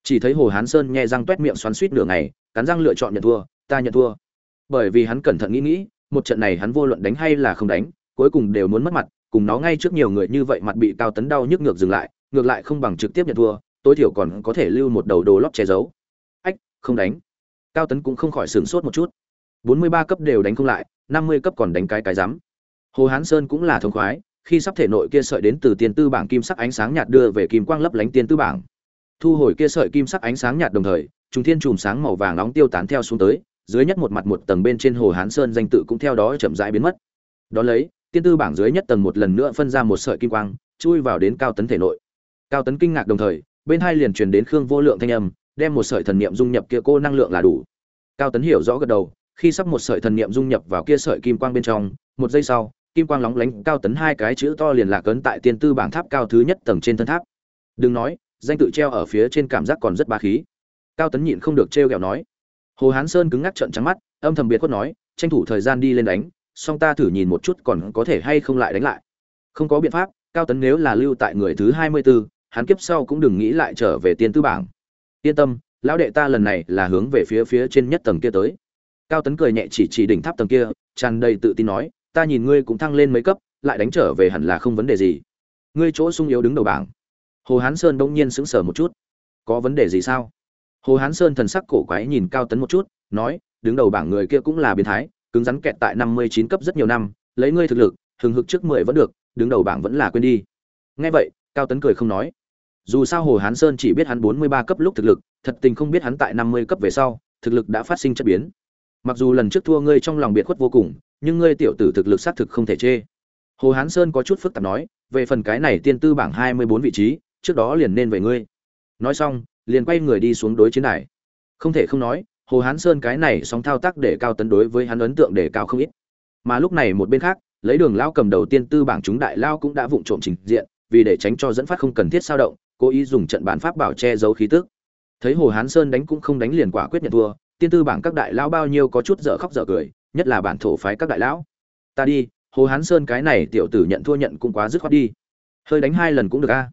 [SPEAKER 1] Chỉ thấy hồ hán sơn nghe răng t miệng xoắn suýt nửa ngày, cắn răng lựa chọn nhận thua, ta nhận thua. Bởi vì hắn cẩn thận nghĩ nghĩ, một trận này hắn vô luận đánh hay là không đánh cuối cùng đều muốn mất mặt, cùng nó ngay trước nhiều người như vậy mặt bị cao tấn đau nhức ngược dừng lại, ngược lại không bằng trực tiếp nhận thua, tối thiểu còn có thể lưu một đầu đồ lót che giấu. Ách, không đánh. Cao tấn cũng không khỏi sửng sốt một chút. Bốn mươi ba cấp đều đánh không lại, năm mươi cấp còn đánh cái cái rắm. Hồ hán sơn cũng là thông khoái, khi sắp thể nội kia sợi đến từ tiền tư bảng kim sắc ánh sáng nhạt đưa về kim quang lấp lánh tiền tư bảng. Thu hồi kia sợi kim sắc ánh sáng nhạt đồng thời, trùng thiên chùm sáng màu vàng nóng tiêu tán theo xuống tới, dưới nhất một mặt một tầng bên trên hồ hán sơn danh tự cũng theo đó chậm rãi biến mất. Đó lấy tiên tư bảng dưới nhất tầng một lần nữa phân ra một sợi kim quang, chui vào đến cao tấn thể nội. Cao tấn kinh ngạc đồng thời, bên hai liền truyền đến khương vô lượng thanh âm, đem một sợi thần niệm dung nhập kia cô năng lượng là đủ. Cao tấn hiểu rõ gật đầu, khi sắp một sợi thần niệm dung nhập vào kia sợi kim quang bên trong, một giây sau, kim quang lóng lánh cao tấn hai cái chữ to liền lạc ấn tại tiên tư bảng tháp cao thứ nhất tầng trên thân tháp. Đừng nói, danh tự treo ở phía trên cảm giác còn rất bá khí. Cao tấn nhịn không được trêu ghẹo nói. Hồ hán sơn cứng ngắc trợn trắng mắt, âm thầm biệt quất nói, tranh thủ thời gian đi lên đánh song ta thử nhìn một chút còn có thể hay không lại đánh lại. Không có biện pháp cao tấn nếu là lưu tại người thứ hai mươi 24, hắn kiếp sau cũng đừng nghĩ lại trở về tiên tư bảng. Yên tâm lão đệ ta lần này là hướng về phía phía trên nhất tầng kia tới. Cao tấn cười nhẹ chỉ chỉ đỉnh tháp tầng kia tràn đầy tự tin nói ta nhìn ngươi cũng thăng lên mấy cấp lại đánh trở về hẳn là không vấn đề gì. Ngươi chỗ sung yếu đứng đầu bảng. Hồ hán sơn đông nhiên sững sờ một chút. Có vấn đề gì sao? Hồ hán sơn thần sắc cổ quái nhìn cao tấn một chút nói đứng đầu bảng người kia cũng là biến thái cứng rắn kẹt tại năm mươi chín cấp rất nhiều năm, lấy ngươi thực lực, hừng hực trước mười vẫn được, đứng đầu bảng vẫn là quên đi. Nghe vậy, cao tấn cười không nói. Dù sao hồ hán sơn chỉ biết hắn bốn mươi ba cấp lúc thực lực, thật tình không biết hắn tại năm mươi cấp về sau, thực lực đã phát sinh chất biến. Mặc dù lần trước thua ngươi trong lòng biệt khuất vô cùng, nhưng ngươi tiểu tử thực lực xác thực không thể chê. Hồ hán sơn có chút phức tạp nói, về phần cái này tiên tư bảng hai mươi bốn vị trí, trước đó liền nên về ngươi. Nói xong, liền quay người đi xuống đối chiến đài. Không thể không nói hồ hán sơn cái này sóng thao tác để cao tấn đối với hắn ấn tượng để cao không ít. Mà lúc này một bên khác, lấy đường lao cầm đầu tiên tư bảng chúng đại lao cũng đã vụng trộm trình diện, vì để tránh cho dẫn phát không cần thiết sao động, cố ý dùng trận bản pháp bảo che giấu khí tức. Thấy hồ hán sơn đánh cũng không đánh liền quả quyết nhận thua, tiên tư bảng các đại lão bao nhiêu có chút dở khóc dở cười, nhất là bản thổ phái các đại lão. Ta đi, hồ hán sơn cái này tiểu tử nhận thua nhận cũng quá dứt khoát đi. Hơi đánh hai lần cũng được a.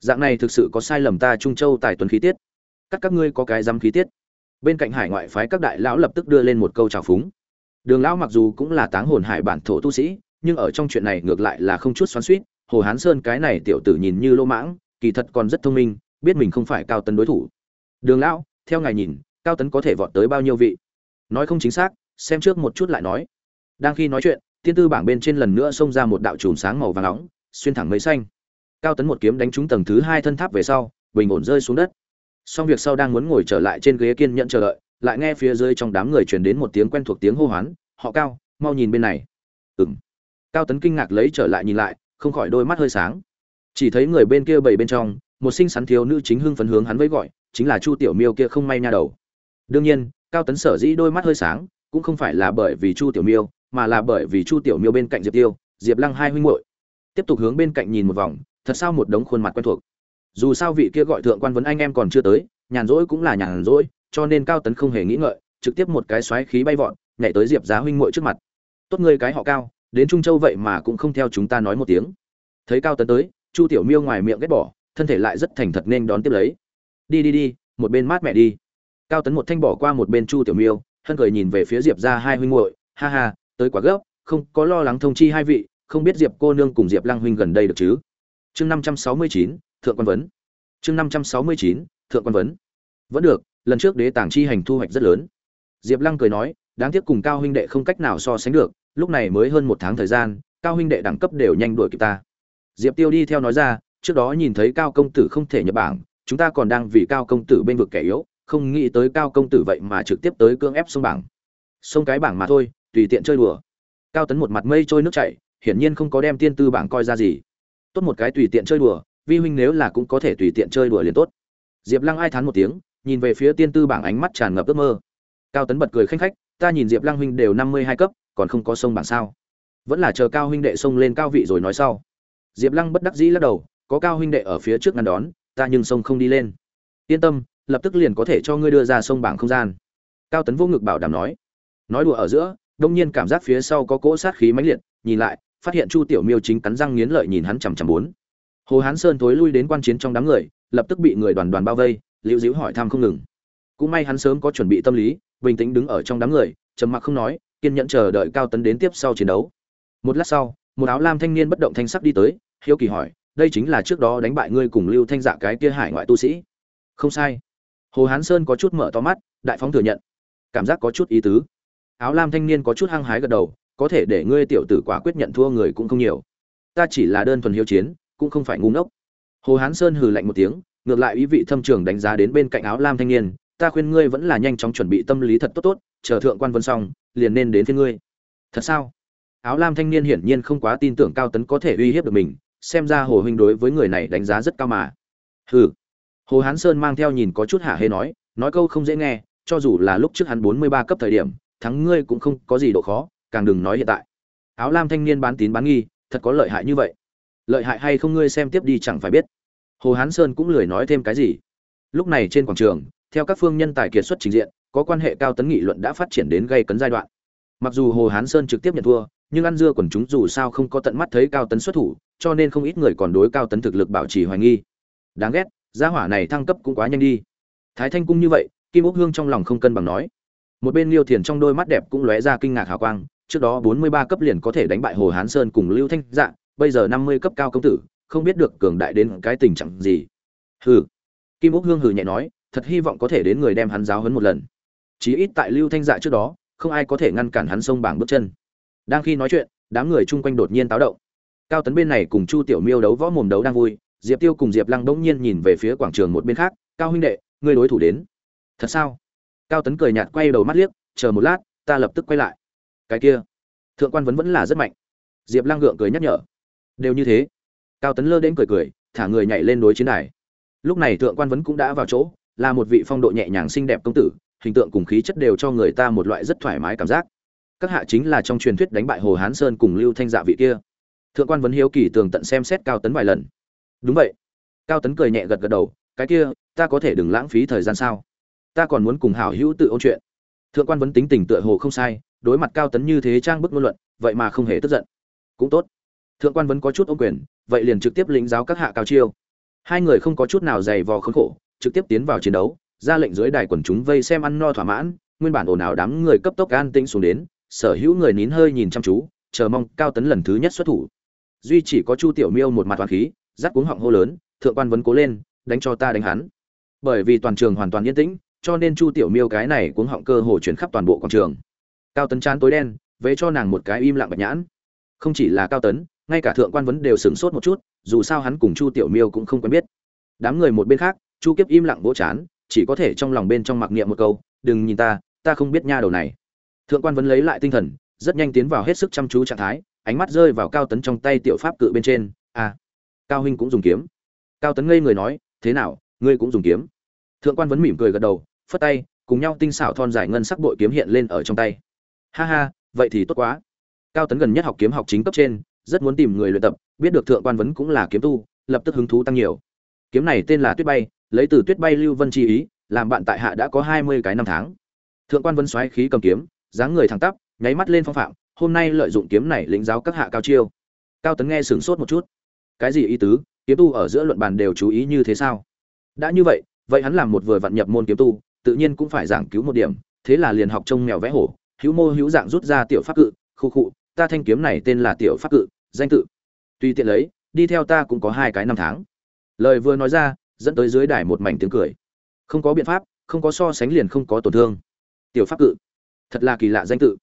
[SPEAKER 1] Dạng này thực sự có sai lầm ta trung châu tài tuần khí tiết. Các các ngươi có cái dám khí tiết bên cạnh hải ngoại phái các đại lão lập tức đưa lên một câu chào phúng. Đường lão mặc dù cũng là táng hồn hải bản thổ tu sĩ, nhưng ở trong chuyện này ngược lại là không chút xoắn suýt hồ hán sơn cái này tiểu tử nhìn như lô mãng, kỳ thật còn rất thông minh, biết mình không phải cao tấn đối thủ. Đường lão, theo ngài nhìn, cao tấn có thể vọt tới bao nhiêu vị? Nói không chính xác, xem trước một chút lại nói. Đang khi nói chuyện tiên tư bảng bên trên lần nữa xông ra một đạo chùm sáng màu vàng nóng, xuyên thẳng mấy xanh. Cao tấn một kiếm đánh trúng tầng thứ hai thân tháp về sau, bình ổn rơi xuống đất xong việc sau đang muốn ngồi trở lại trên ghế kiên nhận chờ đợi, lại nghe phía dưới trong đám người truyền đến một tiếng quen thuộc tiếng hô hoán, họ cao, mau nhìn bên này. Ừng cao tấn kinh ngạc lấy trở lại nhìn lại, không khỏi đôi mắt hơi sáng. Chỉ thấy người bên kia bảy bên trong, một sinh sắn thiếu nữ chính hưng phấn hướng hắn với gọi, chính là chu tiểu miêu kia không may nha đầu. Đương nhiên, cao tấn sở dĩ đôi mắt hơi sáng, cũng không phải là bởi vì chu tiểu miêu, mà là bởi vì chu tiểu miêu bên cạnh diệp tiêu, diệp lăng hai huynh muội. Tiếp tục hướng bên cạnh nhìn một vòng, thật sao một đống khuôn mặt quen thuộc dù sao vị kia gọi thượng quan vấn anh em còn chưa tới, nhàn rỗi cũng là nhàn rỗi, cho nên cao tấn không hề nghĩ ngợi, trực tiếp một cái xoáy khí bay vọt, nhảy tới diệp giá huynh muội trước mặt. Tốt ngươi cái họ cao, đến trung châu vậy mà cũng không theo chúng ta nói một tiếng. Thấy cao tấn tới, chu tiểu miêu ngoài miệng ghét bỏ, thân thể lại rất thành thật nên đón tiếp lấy. Đi đi đi, một bên mát mẹ đi. Cao tấn một thanh bỏ qua một bên chu tiểu miêu, hân cười nhìn về phía diệp ra hai huynh muội, ha ha, tới quá gấp, không có lo lắng thông chi hai vị, không biết diệp cô nương cùng diệp lăng huynh gần đây được chứ? Chương năm trăm sáu mươi chín thượng quan vấn. Chương năm trăm sáu mươi chín, thượng quan vấn. Vẫn được, lần trước đế tàng chi hành thu hoạch rất lớn. Diệp lăng cười nói, đáng tiếc cùng cao huynh đệ không cách nào so sánh được, lúc này mới hơn một tháng thời gian, cao huynh đệ đẳng cấp đều nhanh đuổi kịp ta. Diệp tiêu đi theo nói ra, trước đó nhìn thấy cao công tử không thể nhập bảng, chúng ta còn đang vì cao công tử bên vực kẻ yếu, không nghĩ tới cao công tử vậy mà trực tiếp tới cưỡng ép sông bảng. Sông cái bảng mà thôi, tùy tiện chơi đùa. Cao tấn một mặt mây trôi nước chảy, hiển nhiên không có đem tiên tư bảng coi ra gì. Tốt một cái tùy tiện chơi đùa vi huynh nếu là cũng có thể tùy tiện chơi đùa liền tốt. Diệp lăng ai thán một tiếng, nhìn về phía tiên tư bảng ánh mắt tràn ngập ước mơ. Cao tấn bật cười khanh khách, ta nhìn diệp lăng huynh đều năm mươi hai cấp, còn không có sông bảng sao? Vẫn là chờ cao huynh đệ xông lên cao vị rồi nói sau. Diệp lăng bất đắc dĩ lắc đầu, có cao huynh đệ ở phía trước ngăn đón, ta nhưng sông không đi lên. Yên tâm, lập tức liền có thể cho ngươi đưa ra sông bảng không gian. Cao tấn vô ngực bảo đảm nói. Nói đùa ở giữa, đông nhiên cảm giác phía sau có cỗ sát khí mãnh liệt, nhìn lại, phát hiện chu tiểu miêu chính cắn răng nghiến lợi nhìn hắn chằm chằm bốn hồ hán sơn tối lui đến quan chiến trong đám người, lập tức bị người đoàn đoàn bao vây, liễu diễu hỏi thăm không ngừng. Cũng may hắn sớm có chuẩn bị tâm lý, bình tĩnh đứng ở trong đám người, trầm mặc không nói, kiên nhẫn chờ đợi cao tấn đến tiếp sau chiến đấu. Một lát sau, một áo lam thanh niên bất động thanh sắc đi tới, hiếu kỳ hỏi, đây chính là trước đó đánh bại ngươi cùng lưu thanh dạ cái kia hải ngoại tu sĩ? Không sai. Hồ hán sơn có chút mở to mắt, đại phóng thừa nhận. Cảm giác có chút ý tứ. Áo lam thanh niên có chút hăng hái gật đầu, có thể để ngươi tiểu tử quả quyết nhận thua người cũng không nhiều. Ta chỉ là đơn thuần hiếu chiến cũng không phải ngu ngốc. Hồ hán sơn hừ lạnh một tiếng, ngược lại ý vị thâm trường đánh giá đến bên cạnh áo lam thanh niên, ta khuyên ngươi vẫn là nhanh chóng chuẩn bị tâm lý thật tốt tốt, chờ thượng quan vân xong, liền nên đến phía ngươi. Thật sao? Áo lam thanh niên hiển nhiên không quá tin tưởng cao tấn có thể uy hiếp được mình, xem ra hồ huynh đối với người này đánh giá rất cao mà. Hừ. Hồ hán sơn mang theo nhìn có chút hạ hê nói nói câu không dễ nghe, cho dù là lúc trước hắn bốn mươi ba cấp thời điểm, thắng ngươi cũng không có gì độ khó, càng đừng nói hiện tại. Áo lam thanh niên bán tín bán nghi, thật có lợi hại như vậy lợi hại hay không ngươi xem tiếp đi chẳng phải biết. Hồ hán sơn cũng lười nói thêm cái gì. Lúc này trên quảng trường, theo các phương nhân tài kiệt xuất trình diện, có quan hệ cao tấn nghị luận đã phát triển đến gây cấn giai đoạn. Mặc dù hồ hán sơn trực tiếp nhận thua, nhưng ăn dưa quần chúng dù sao không có tận mắt thấy cao tấn xuất thủ, cho nên không ít người còn đối cao tấn thực lực bảo trì hoài nghi. Đáng ghét, gia hỏa này thăng cấp cũng quá nhanh đi. Thái thanh cung như vậy, kim úc hương trong lòng không cân bằng nói. Một bên liêu thiền trong đôi mắt đẹp cũng lóe ra kinh ngạc hào quang, trước đó bốn mươi ba cấp liền có thể đánh bại hồ hán sơn cùng lưu thanh dạ bây giờ năm mươi cấp cao công tử, không biết được cường đại đến cái tình trạng gì. Hừ. Kim úc hương hừ nhẹ nói, thật hy vọng có thể đến người đem hắn giáo hấn một lần. Chí ít tại lưu thanh dạ trước đó, không ai có thể ngăn cản hắn sông bảng bước chân. Đang khi nói chuyện, đám người chung quanh đột nhiên táo động. Cao tấn bên này cùng chu tiểu miêu đấu võ mồm đấu đang vui, diệp tiêu cùng diệp lăng bỗng nhiên nhìn về phía quảng trường một bên khác, cao huynh đệ, ngươi đối thủ đến. Thật sao? Cao tấn cười nhạt quay đầu mắt liếc, chờ một lát, ta lập tức quay lại. Cái kia, thượng quan vấn vẫn là rất mạnh. Diệp lăng gượng cười nhắc nhở đều như thế. Cao tấn lơ đến cười cười, thả người nhảy lên đối chiến đài. Lúc này thượng quan vấn cũng đã vào chỗ, là một vị phong độ nhẹ nhàng xinh đẹp công tử, hình tượng cùng khí chất đều cho người ta một loại rất thoải mái cảm giác. Các hạ chính là trong truyền thuyết đánh bại hồ hán sơn cùng lưu thanh dạ vị kia. Thượng quan vấn hiếu kỳ tường tận xem xét cao tấn vài lần. Đúng vậy. Cao tấn cười nhẹ gật gật đầu, cái kia, ta có thể đừng lãng phí thời gian sao? Ta còn muốn cùng hảo hữu tự ôn chuyện. Thượng quan vấn tính tình tựa hồ không sai, đối mặt cao tấn như thế trang bức ngôn luận, vậy mà không hề tức giận. Cũng tốt thượng quan vẫn có chút ô quyền, vậy liền trực tiếp lĩnh giáo các hạ cao chiêu. Hai người không có chút nào dày vò khốn khổ, trực tiếp tiến vào chiến đấu, ra lệnh dưới đài quần chúng vây xem ăn no thỏa mãn, nguyên bản ồn ào đám người cấp tốc an tĩnh xuống đến, sở hữu người nín hơi nhìn chăm chú, chờ mong cao tấn lần thứ nhất xuất thủ. Duy chỉ có chu tiểu miêu một mặt toàn khí, rắc cuống họng hô lớn, thượng quan vấn cố lên, đánh cho ta đánh hắn. Bởi vì toàn trường hoàn toàn yên tĩnh, cho nên chu tiểu miêu cái này cuống họng cơ hồ chuyển khắp toàn bộ quảng trường. Cao tấn chán tối đen, vế cho nàng một cái im lặng bạch nhãn. Không chỉ là cao tấn ngay cả thượng quan vấn đều sửng sốt một chút, dù sao hắn cùng chu tiểu miêu cũng không quen biết. Đám người một bên khác, chu kiếp im lặng vỗ chán, chỉ có thể trong lòng bên trong mặc niệm một câu, đừng nhìn ta ta không biết nha đầu này. Thượng quan vấn lấy lại tinh thần, rất nhanh tiến vào hết sức chăm chú trạng thái, ánh mắt rơi vào cao tấn trong tay tiểu pháp cự bên trên. À cao huynh cũng dùng kiếm. Cao tấn ngây người nói, thế nào, ngươi cũng dùng kiếm? Thượng quan vấn mỉm cười gật đầu, phất tay, cùng nhau tinh xảo thon dài ngân sắc bội kiếm hiện lên ở trong tay. Ha ha, vậy thì tốt quá. Cao tấn gần nhất học kiếm học chính cấp trên rất muốn tìm người luyện tập, biết được thượng quan vấn cũng là kiếm tu, lập tức hứng thú tăng nhiều. Kiếm này tên là tuyết bay, lấy từ tuyết bay lưu vân chi ý, làm bạn tại hạ đã có hai mươi cái năm tháng. Thượng quan vấn xoáy khí cầm kiếm, dáng người thẳng tắp, nháy mắt lên phong phạm, hôm nay lợi dụng kiếm này lĩnh giáo các hạ cao chiêu. Cao tấn nghe sửng sốt một chút. Cái gì ý tứ? Kiếm tu ở giữa luận bàn đều chú ý như thế sao? Đã như vậy vậy hắn làm một vừa vận nhập môn kiếm tu, tự nhiên cũng phải giảng cứu một điểm, thế là liền học trông mèo vẽ hổ, hữu mô hữu dạng rút ra tiểu pháp cự, khu khụ ta thanh kiếm này tên là tiểu pháp cự, danh tự. Tuy tiện lấy, đi theo ta cũng có hai cái năm tháng. Lời vừa nói ra, dẫn tới dưới đài một mảnh tiếng cười. Không có biện pháp, không có so sánh liền không có tổn thương. Tiểu pháp cự. Thật là kỳ lạ danh tự.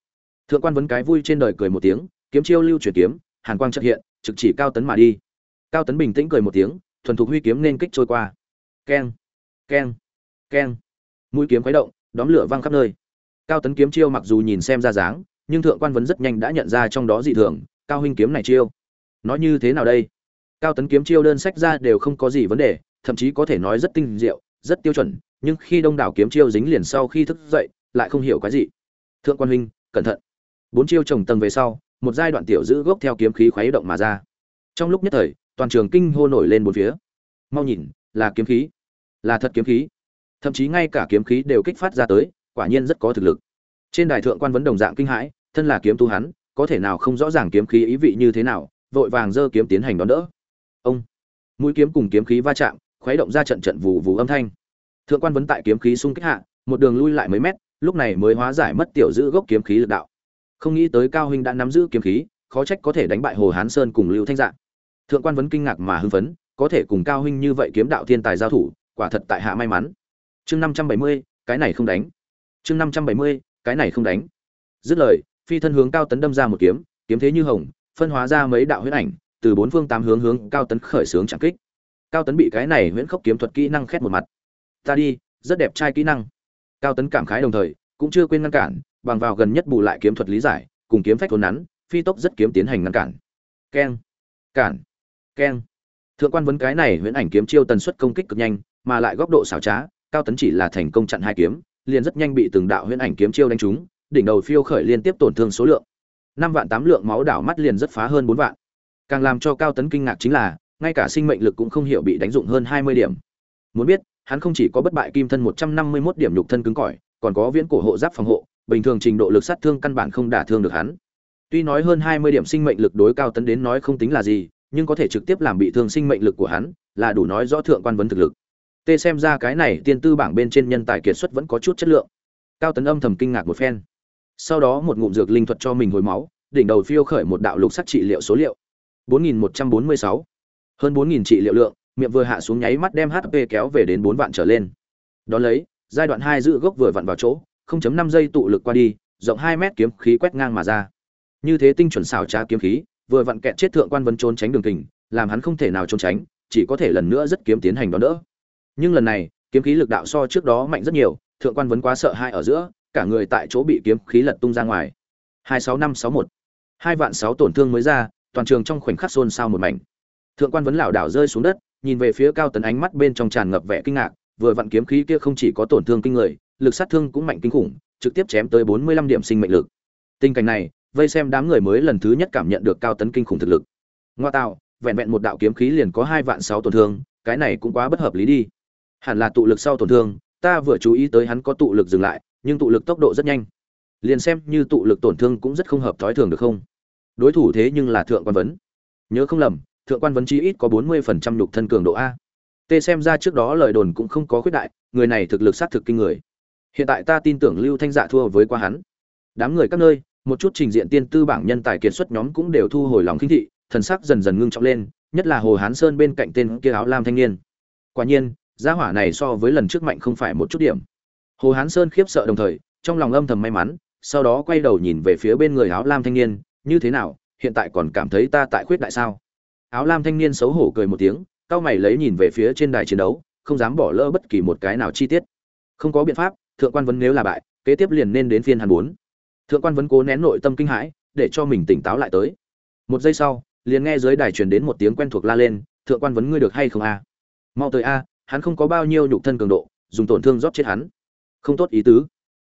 [SPEAKER 1] Thượng quan vấn cái vui trên đời cười một tiếng, kiếm chiêu lưu chuyển kiếm, hàn quang trật hiện, trực chỉ cao tấn mà đi. Cao tấn bình tĩnh cười một tiếng, thuần thục huy kiếm nên kích trôi qua. Keng keng keng. Mũi kiếm khuấy động, đóm lửa văng khắp nơi. Cao tấn kiếm chiêu mặc dù nhìn xem ra dáng nhưng thượng quan vấn rất nhanh đã nhận ra trong đó dị thường, cao huynh kiếm này chiêu. Nói như thế nào đây? Cao tấn kiếm chiêu đơn sách ra đều không có gì vấn đề, thậm chí có thể nói rất tinh diệu, rất tiêu chuẩn, nhưng khi đông đảo kiếm chiêu dính liền sau khi thức dậy, lại không hiểu cái gì thượng quan huynh, cẩn thận. Bốn chiêu trồng tầng về sau, một giai đoạn tiểu giữ gốc theo kiếm khí khuấy động mà ra. Trong lúc nhất thời, toàn trường kinh hô nổi lên bốn phía. Mau nhìn, là kiếm khí. Là thật kiếm khí. Thậm chí ngay cả kiếm khí đều kích phát ra tới, quả nhiên rất có thực lực. Trên đài thượng quan vấn đồng dạng kinh hãi thân là kiếm tu hắn, có thể nào không rõ ràng kiếm khí ý vị như thế nào, vội vàng giơ kiếm tiến hành đón đỡ. Ông, mũi kiếm cùng kiếm khí va chạm, khuấy động ra trận trận vù vù âm thanh. Thượng quan vấn tại kiếm khí xung kích hạ, một đường lui lại mấy mét, lúc này mới hóa giải mất tiểu giữ gốc kiếm khí lực đạo. Không nghĩ tới cao huynh đã nắm giữ kiếm khí, khó trách có thể đánh bại hồ hán sơn cùng lưu thanh dạng thượng quan vấn kinh ngạc mà hưng phấn, có thể cùng cao huynh như vậy kiếm đạo thiên tài giao thủ, quả thật tại hạ may mắn. Chương năm trăm bảy mươi, cái này không đánh. Chương năm trăm bảy mươi, cái này không đánh. Dứt lời phi thân hướng cao tấn đâm ra một kiếm kiếm thế như hồng, phân hóa ra mấy đạo huyết ảnh, từ bốn phương tám hướng hướng cao tấn khởi xướng chẳng kích. Cao tấn bị cái này huyễn khốc kiếm thuật kỹ năng khét một mặt. Ta đi, rất đẹp trai kỹ năng. Cao tấn cảm khái đồng thời, cũng chưa quên ngăn cản, bằng vào gần nhất bù lại kiếm thuật lý giải, cùng kiếm phách thốn nắn, phi tốc rất kiếm tiến hành ngăn cản. Keng cản, keng. Thượng quan vấn cái này huyễn ảnh kiếm chiêu tần suất công kích cực nhanh, mà lại góc độ xảo trá, cao tấn chỉ là thành công chặn hai kiếm, liền rất nhanh bị từng đạo huyễn ảnh kiếm chiêu đánh trúng đỉnh đầu phiêu khởi liên tiếp tổn thương số lượng. Năm vạn tám lượng máu đảo mắt liền rất phá hơn bốn vạn. Càng làm cho cao tấn kinh ngạc chính là, ngay cả sinh mệnh lực cũng không hiểu bị đánh dụng hơn hai mươi điểm. Muốn biết, hắn không chỉ có bất bại kim thân một trăm năm mươi 151 điểm nhục thân cứng cỏi, còn có viễn cổ hộ giáp phòng hộ, bình thường trình độ lực sát thương căn bản không đả thương được hắn. Tuy nói hơn hai mươi điểm sinh mệnh lực đối cao tấn đến nói không tính là gì, nhưng có thể trực tiếp làm bị thương sinh mệnh lực của hắn, là đủ nói rõ thượng quan vấn thực lực. Tê xem ra cái này tiên tư bảng bên trên nhân tài kiệt xuất vẫn có chút chất lượng. Cao tấn âm thầm kinh ngạc một phen sau đó một ngụm dược linh thuật cho mình hồi máu, đỉnh đầu phiêu khởi một đạo lục sắc trị liệu số liệu. 4146 hơn 4.000 trị liệu lượng, miệng vừa hạ xuống nháy mắt đem hp kéo về đến 4 vạn trở lên. Đón lấy, giai đoạn hai giữ gốc vừa vặn vào chỗ 0.5 giây tụ lực qua đi, rộng 2 mét kiếm khí quét ngang mà ra. Như thế tinh chuẩn xảo trá kiếm khí, vừa vặn kẹt chết thượng quan vân trốn tránh đường kình, làm hắn không thể nào trốn tránh, chỉ có thể lần nữa rất kiếm tiến hành đón đỡ. Nhưng lần này, kiếm khí lực đạo so trước đó mạnh rất nhiều, thượng quan vấn quá sợ hai ở giữa cả người tại chỗ bị kiếm khí lật tung ra ngoài. Hai sáu năm sáu một. Hai vạn sáu tổn thương mới ra, toàn trường trong khoảnh khắc xôn xao một mảnh. Thượng quan vấn lảo đảo rơi xuống đất, nhìn về phía cao tấn ánh mắt bên trong tràn ngập vẻ kinh ngạc, vừa vặn kiếm khí kia không chỉ có tổn thương kinh người, lực sát thương cũng mạnh kinh khủng, trực tiếp chém tới bốn mươi lăm điểm sinh mệnh lực. Tình cảnh này, vây xem đám người mới lần thứ nhất cảm nhận được cao tấn kinh khủng thực lực. Ngoa tạo, vẹn vẹn một đạo kiếm khí liền có hai vạn sáu tổn thương, cái này cũng quá bất hợp lý đi. Hẳn là tụ lực sau tổn thương, ta vừa chú ý tới hắn có tụ lực dừng lại nhưng tụ lực tốc độ rất nhanh. Liền xem như tụ lực tổn thương cũng rất không hợp thói thường được không? Đối thủ thế nhưng là thượng quan vấn. Nhớ không lầm, thượng quan vấn chi ít có bốn mươi phần trăm nhục thân cường độ a. Tê xem ra trước đó lời đồn cũng không có khuyết đại, người này thực lực xác thực kinh người. Hiện tại ta tin tưởng lưu thanh dạ thua với qua hắn. Đám người các nơi, một chút trình diện tiên tư bảng nhân tài kiệt xuất nhóm cũng đều thu hồi lòng khinh thị, thần sắc dần dần ngưng trọng lên, nhất là hồ hán sơn bên cạnh tên kia áo lam thanh niên. Quả nhiên gia hỏa này so với lần trước mạnh không phải một chút điểm hồ hán sơn khiếp sợ đồng thời, trong lòng âm thầm may mắn, sau đó quay đầu nhìn về phía bên người áo lam thanh niên, như thế nào, hiện tại còn cảm thấy ta tại khuyết đại sao? Áo lam thanh niên xấu hổ cười một tiếng, cao mày lấy nhìn về phía trên đài chiến đấu, không dám bỏ lỡ bất kỳ một cái nào chi tiết. Không có biện pháp, thượng quan vấn nếu là bại, kế tiếp liền nên đến phiên hắn muốn. thượng quan vấn cố nén nội tâm kinh hãi, để cho mình tỉnh táo lại tới. Một giây sau, liền nghe dưới đài truyền đến một tiếng quen thuộc la lên, thượng quan vấn ngươi được hay không a? Mau tới a, hắn không có bao nhiêu nhục thân cường độ, dùng tổn thương rót chết hắn không tốt ý tứ.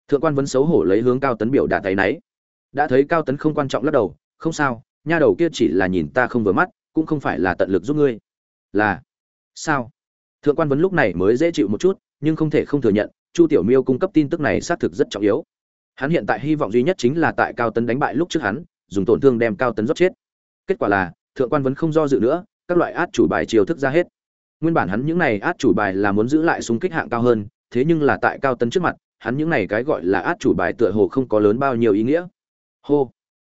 [SPEAKER 1] Thượng quan vấn xấu hổ lấy hướng cao tấn biểu đạt tay náy. Đã thấy cao tấn không quan trọng lắc đầu, không sao, nha đầu kia chỉ là nhìn ta không vừa mắt, cũng không phải là tận lực giúp ngươi. Là. Sao? Thượng quan vấn lúc này mới dễ chịu một chút, nhưng không thể không thừa nhận, chu tiểu miêu cung cấp tin tức này xác thực rất trọng yếu. Hắn hiện tại hy vọng duy nhất chính là tại cao tấn đánh bại lúc trước hắn, dùng tổn thương đem cao tấn rót chết. Kết quả là, thượng quan vấn không do dự nữa, các loại át chủ bài chiều thức ra hết. Nguyên bản hắn những này át chủ bài là muốn giữ lại súng kích hạng cao hơn thế nhưng là tại cao tấn trước mặt, hắn những này cái gọi là át chủ bài tựa hồ không có lớn bao nhiêu ý nghĩa. Hô!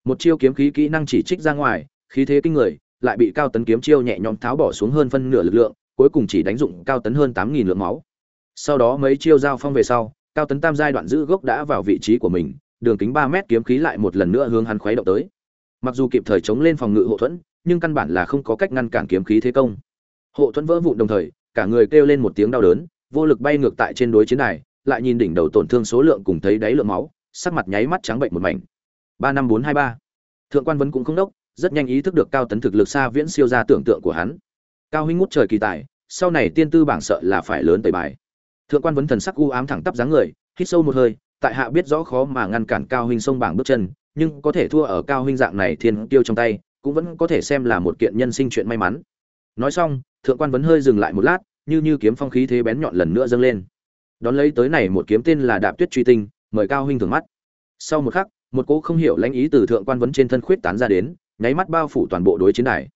[SPEAKER 1] Một chiêu kiếm khí kỹ năng chỉ trích ra ngoài, khí thế kinh người, lại bị cao tấn kiếm chiêu nhẹ nhõm tháo bỏ xuống hơn phân nửa lực lượng, cuối cùng chỉ đánh dụng cao tấn hơn tám nghìn lượng máu. Sau đó mấy chiêu giao phong về sau, cao tấn tam giai đoạn giữ gốc đã vào vị trí của mình, đường kính ba mét kiếm khí lại một lần nữa hướng hắn khuấy động tới. Mặc dù kịp thời chống lên phòng ngự hộ thuẫn, nhưng căn bản là không có cách ngăn cản kiếm khí thế công. Hộ thuẫn vỡ vụn đồng thời, cả người kêu lên một tiếng đau đớn vô lực bay ngược tại trên đối chiến này lại nhìn đỉnh đầu tổn thương số lượng cùng thấy đáy lượng máu, sắc mặt nháy mắt trắng bệnh một mảnh. Ba năm bốn hai ba. Thượng quan vấn cũng không đốc, rất nhanh ý thức được cao tấn thực lực xa viễn siêu ra tưởng tượng của hắn. Cao huynh ngút trời kỳ tài, sau này tiên tư bảng sợ là phải lớn tẩy bài. Thượng quan vấn thần sắc u ám thẳng tắp dáng người, hít sâu một hơi, tại hạ biết rõ khó mà ngăn cản cao huynh sông bảng bước chân, nhưng có thể thua ở cao huynh dạng này thiên tiêu trong tay, cũng vẫn có thể xem là một kiện nhân sinh chuyện may mắn. Nói xong, thượng quan vấn hơi dừng lại một lát như như kiếm phong khí thế bén nhọn lần nữa dâng lên. Đón lấy tới này một kiếm tên là đạp tuyết truy tinh, mời cao huynh thưởng mắt. Sau một khắc, một cỗ không hiểu lãnh ý từ thượng quan vấn trên thân khuyết tán ra đến, nháy mắt bao phủ toàn bộ đối chiến đài.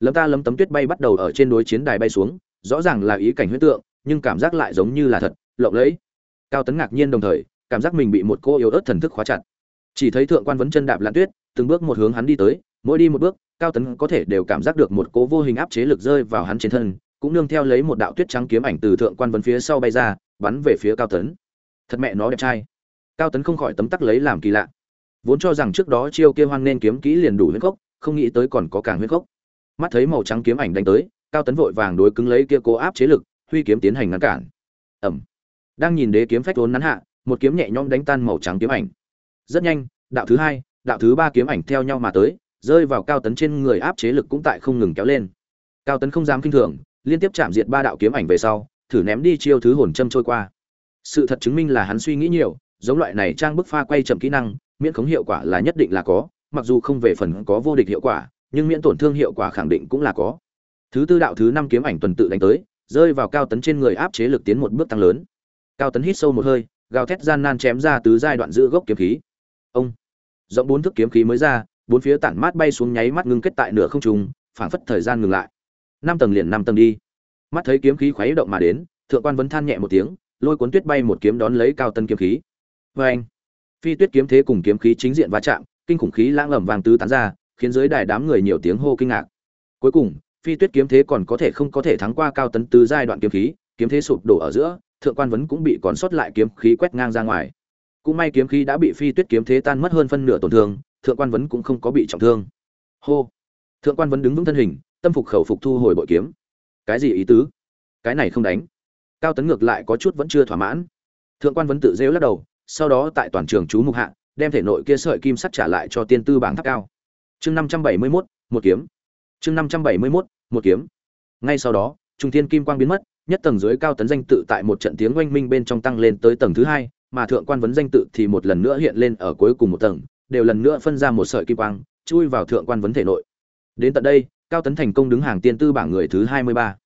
[SPEAKER 1] Lấm ta lấm tấm tuyết bay bắt đầu ở trên đối chiến đài bay xuống, rõ ràng là ý cảnh huyết tượng, nhưng cảm giác lại giống như là thật, lộng lẫy. Cao tấn ngạc nhiên đồng thời, cảm giác mình bị một cô yếu ớt thần thức khóa chặt. Chỉ thấy thượng quan vấn chân đạp lạn tuyết, từng bước một hướng hắn đi tới, mỗi đi một bước, cao tấn có thể đều cảm giác được một cố vô hình áp chế lực rơi vào hắn trên thân cũng nương theo lấy một đạo tuyết trắng kiếm ảnh từ thượng quan vấn phía sau bay ra, bắn về phía cao tấn. Thật mẹ nó đẹp trai. Cao tấn không khỏi tấm tắc lấy làm kỳ lạ. Vốn cho rằng trước đó chiêu kia hoang nên kiếm kỹ liền đủ huyết gốc, không nghĩ tới còn có càng huyết gốc. Mắt thấy màu trắng kiếm ảnh đánh tới, cao tấn vội vàng đối cứng lấy kia cố áp chế lực, huy kiếm tiến hành ngăn cản. Ẩm đang nhìn đế kiếm phách vốn nắn hạ, một kiếm nhẹ nhõm đánh tan màu trắng kiếm ảnh. Rất nhanh, đạo thứ hai, đạo thứ ba kiếm ảnh theo nhau mà tới, rơi vào cao tấn trên người áp chế lực cũng tại không ngừng kéo lên. Cao tấn không dám kinh thường liên tiếp chạm diệt ba đạo kiếm ảnh về sau, thử ném đi chiêu thứ hồn châm trôi qua. Sự thật chứng minh là hắn suy nghĩ nhiều, giống loại này trang bức pha quay chậm kỹ năng, miễn khống hiệu quả là nhất định là có, mặc dù không về phần có vô địch hiệu quả, nhưng miễn tổn thương hiệu quả khẳng định cũng là có. Thứ tư đạo thứ năm kiếm ảnh tuần tự đánh tới, rơi vào cao tấn trên người áp chế lực tiến một bước tăng lớn. Cao tấn hít sâu một hơi, gào thét gian nan chém ra từ giai đoạn giữ gốc kiếm khí. Ông! Rộng bốn thước kiếm khí mới ra, bốn phía tản mát bay xuống nháy mắt ngưng kết tại nửa không trung, phảng phất thời gian ngừng lại năm tầng liền năm tầng đi. Mắt thấy kiếm khí khuấy động mà đến, thượng quan vấn than nhẹ một tiếng, lôi cuốn tuyết bay một kiếm đón lấy cao tân kiếm khí. Vê anh, phi tuyết kiếm thế cùng kiếm khí chính diện va chạm, kinh khủng khí lãng ẩm vàng tứ tán ra, khiến dưới đài đám người nhiều tiếng hô kinh ngạc. Cuối cùng, phi tuyết kiếm thế còn có thể không có thể thắng qua cao tấn tứ giai đoạn kiếm khí, kiếm thế sụp đổ ở giữa, thượng quan vấn cũng bị còn sót lại kiếm khí quét ngang ra ngoài. Cũng may kiếm khí đã bị phi tuyết kiếm thế tan mất hơn phân nửa tổn thương, thượng quan vấn cũng không có bị trọng thương. Hô. Thượng quan vấn đứng vững thân hình tâm phục khẩu phục thu hồi bội kiếm. Cái gì ý tứ? Cái này không đánh. Cao tấn ngược lại có chút vẫn chưa thỏa mãn. Thượng quan vấn tự rêu lắc đầu, sau đó tại toàn trường chú mục hạ, đem thể nội kia sợi kim sắt trả lại cho tiên tư bảng tháp cao. Chương năm trăm bảy mươi mốt, một kiếm. Chương năm trăm bảy mươi mốt, một kiếm. Ngay sau đó trung thiên kim quang biến mất, nhất tầng dưới cao tấn danh tự tại một trận tiếng oanh minh bên trong tăng lên tới tầng thứ hai, mà thượng quan vấn danh tự thì một lần nữa hiện lên ở cuối cùng một tầng, đều lần nữa phân ra một sợi kim quang, chui vào thượng quan vấn thể nội. Đến tận đây cao tấn thành công đứng hàng tiên tư bảng người thứ hai mươi ba.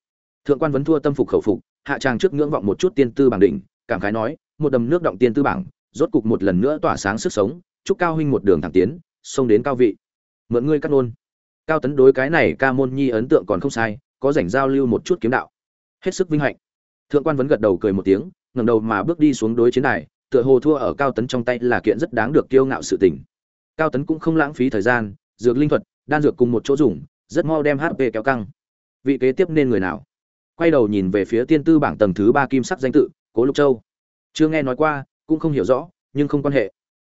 [SPEAKER 1] Thượng quan vấn thua tâm phục khẩu phục, hạ tràng trước ngưỡng vọng một chút tiên tư bảng đỉnh, cảm khái nói, một đầm nước động tiên tư bảng, rốt cục một lần nữa tỏa sáng sức sống, chúc cao huynh một đường thẳng tiến, xông đến cao vị. Mượn ngươi cắt nôn cao tấn đối cái này ca môn nhi ấn tượng còn không sai, có rảnh giao lưu một chút kiếm đạo. Hết sức vinh hạnh. Thượng quan vấn gật đầu cười một tiếng, ngẩng đầu mà bước đi xuống đối chiến đài, tựa hồ thua ở cao tấn trong tay là kiện rất đáng được kiêu ngạo sự tình. Cao tấn cũng không lãng phí thời gian, dược linh thuật, đan dược cùng một chỗ dùng rất mau đem hp kéo căng. Vị kế tiếp nên người nào? Quay đầu nhìn về phía tiên tư bảng tầng thứ ba kim sắc danh tự, cố lục châu. Chưa nghe nói qua, cũng không hiểu rõ, nhưng không quan hệ.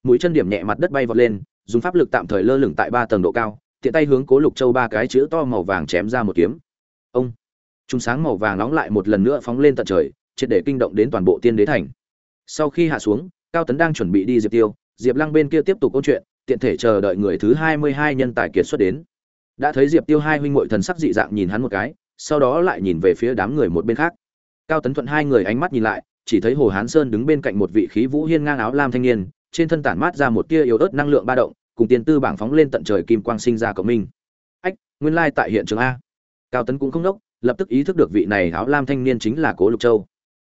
[SPEAKER 1] Mũi chân điểm nhẹ mặt đất bay vọt lên, dùng pháp lực tạm thời lơ lửng tại ba tầng độ cao, tiện tay hướng cố lục châu ba cái chữ to màu vàng chém ra một kiếm. Ông! Chúng sáng màu vàng nóng lại một lần nữa phóng lên tận trời, triệt để kinh động đến toàn bộ tiên đế thành. Sau khi hạ xuống, cao tấn đang chuẩn bị đi diệp tiêu, diệp lăng bên kia tiếp tục câu chuyện, tiện thể chờ đợi người thứ hai mươi hai nhân tài kiệt xuất đến đã thấy diệp tiêu hai huynh muội thần sắc dị dạng nhìn hắn một cái, sau đó lại nhìn về phía đám người một bên khác. Cao tấn thuận hai người ánh mắt nhìn lại, chỉ thấy hồ hán sơn đứng bên cạnh một vị khí vũ hiên ngang áo lam thanh niên, trên thân tản mát ra một tia yếu ớt năng lượng ba động, cùng tiền tư bảng phóng lên tận trời kim quang sinh ra cộng minh. Ách, nguyên lai tại hiện trường a. Cao tấn cũng không đốc, lập tức ý thức được vị này áo lam thanh niên chính là cố lục châu.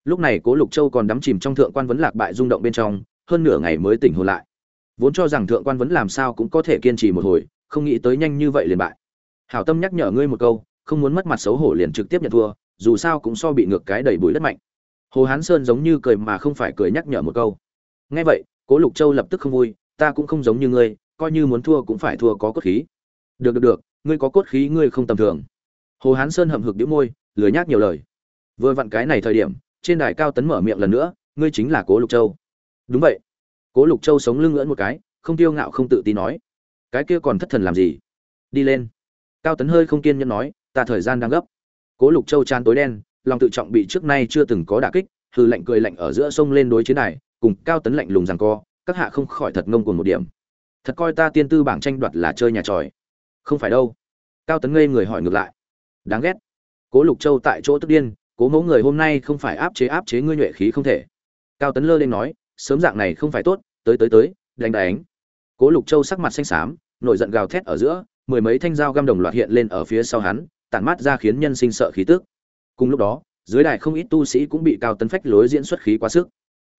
[SPEAKER 1] Lúc này cố lục châu còn đắm chìm trong thượng quan vấn lạc bại rung động bên trong, hơn nửa ngày mới tỉnh hồn lại. Vốn cho rằng thượng quan vấn làm sao cũng có thể kiên trì một hồi không nghĩ tới nhanh như vậy liền bại. Hảo tâm nhắc nhở ngươi một câu, không muốn mất mặt xấu hổ liền trực tiếp nhận thua, dù sao cũng so bị ngược cái đầy bụi đất mạnh. Hồ hán sơn giống như cười mà không phải cười nhắc nhở một câu. Nghe vậy, cố lục châu lập tức không vui, ta cũng không giống như ngươi, coi như muốn thua cũng phải thua có cốt khí. Được được được, ngươi có cốt khí ngươi không tầm thường. Hồ hán sơn hậm hực đĩu môi, lười nhác nhiều lời. Vừa vặn cái này thời điểm, trên đài cao tấn mở miệng lần nữa, ngươi chính là cố lục châu. Đúng vậy. Cố lục châu sống lưng ngưỡn một cái, không tiêu ngạo không tự tin nói cái kia còn thất thần làm gì? Đi lên. Cao tấn hơi không kiên nhẫn nói, ta thời gian đang gấp. Cố lục châu tràn tối đen, lòng tự trọng bị trước nay chưa từng có đả kích hư lạnh cười lạnh ở giữa sông lên đối chiến này, cùng cao tấn lạnh lùng rằng co, các hạ không khỏi thật ngông cuồng một điểm. Thật coi ta tiên tư bảng tranh đoạt là chơi nhà tròi. Không phải đâu. Cao tấn ngây người hỏi ngược lại. Đáng ghét. Cố lục châu tại chỗ tức điên, cố mẫu người hôm nay không phải áp chế áp chế ngươi nhuệ khí không thể. Cao tấn lơ lên nói, sớm dạng này không phải tốt, tới tới tới, đánh đánh cố lục châu sắc mặt xanh xám, nổi giận gào thét ở giữa, mười mấy thanh dao găm đồng loạt hiện lên ở phía sau hắn, tản mát ra khiến nhân sinh sợ khí tức. Cùng lúc đó, dưới đài không ít tu sĩ cũng bị cao tấn phách lối diễn xuất khí quá sức.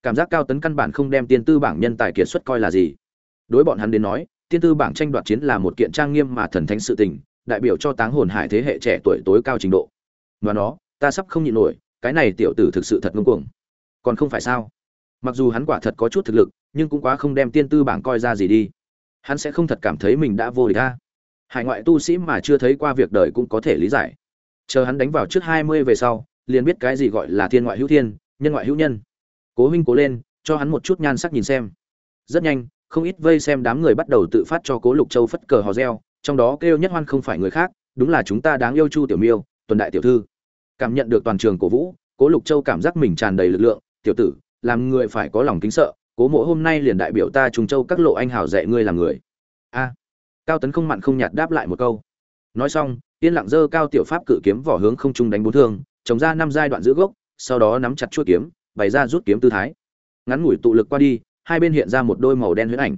[SPEAKER 1] Cảm giác cao tấn căn bản không đem tiên tư bảng nhân tài kiệt xuất coi là gì. Đối bọn hắn đến nói, tiên tư bảng tranh đoạt chiến là một kiện trang nghiêm mà thần thánh sự tình, đại biểu cho táng hồn hải thế hệ trẻ tuổi tối cao trình độ. Và nó, ta sắp không nhịn nổi, cái này tiểu tử thực sự thật ngông cuồng. Còn không phải sao? Mặc dù hắn quả thật có chút thực lực nhưng cũng quá không đem tiên tư bảng coi ra gì đi. Hắn sẽ không thật cảm thấy mình đã vô địch ta hải ngoại tu sĩ mà chưa thấy qua việc đời cũng có thể lý giải. Chờ hắn đánh vào trước hai mươi về sau, liền biết cái gì gọi là thiên ngoại hữu thiên, nhân ngoại hữu nhân. Cố huynh cố lên, cho hắn một chút nhan sắc nhìn xem. Rất nhanh, không ít vây xem đám người bắt đầu tự phát cho cố lục châu phất cờ hò reo, trong đó kêu nhất hoan không phải người khác, đúng là chúng ta đáng yêu chu tiểu miêu, tuần đại tiểu thư. Cảm nhận được toàn trường cổ vũ, cố lục châu cảm giác mình tràn đầy lực lượng, tiểu tử, làm người phải có lòng kính sợ cố mộ hôm nay liền đại biểu ta trùng châu các lộ anh hào dạy ngươi làm người. A, cao tấn không mặn không nhạt đáp lại một câu. Nói xong, yên lặng dơ cao tiểu pháp cự kiếm vỏ hướng không trung đánh bốn thương chống ra năm giai đoạn giữ gốc, sau đó nắm chặt chuôi kiếm, bày ra rút kiếm tư thái. Ngắn ngủi tụ lực qua đi, hai bên hiện ra một đôi màu đen huyết ảnh.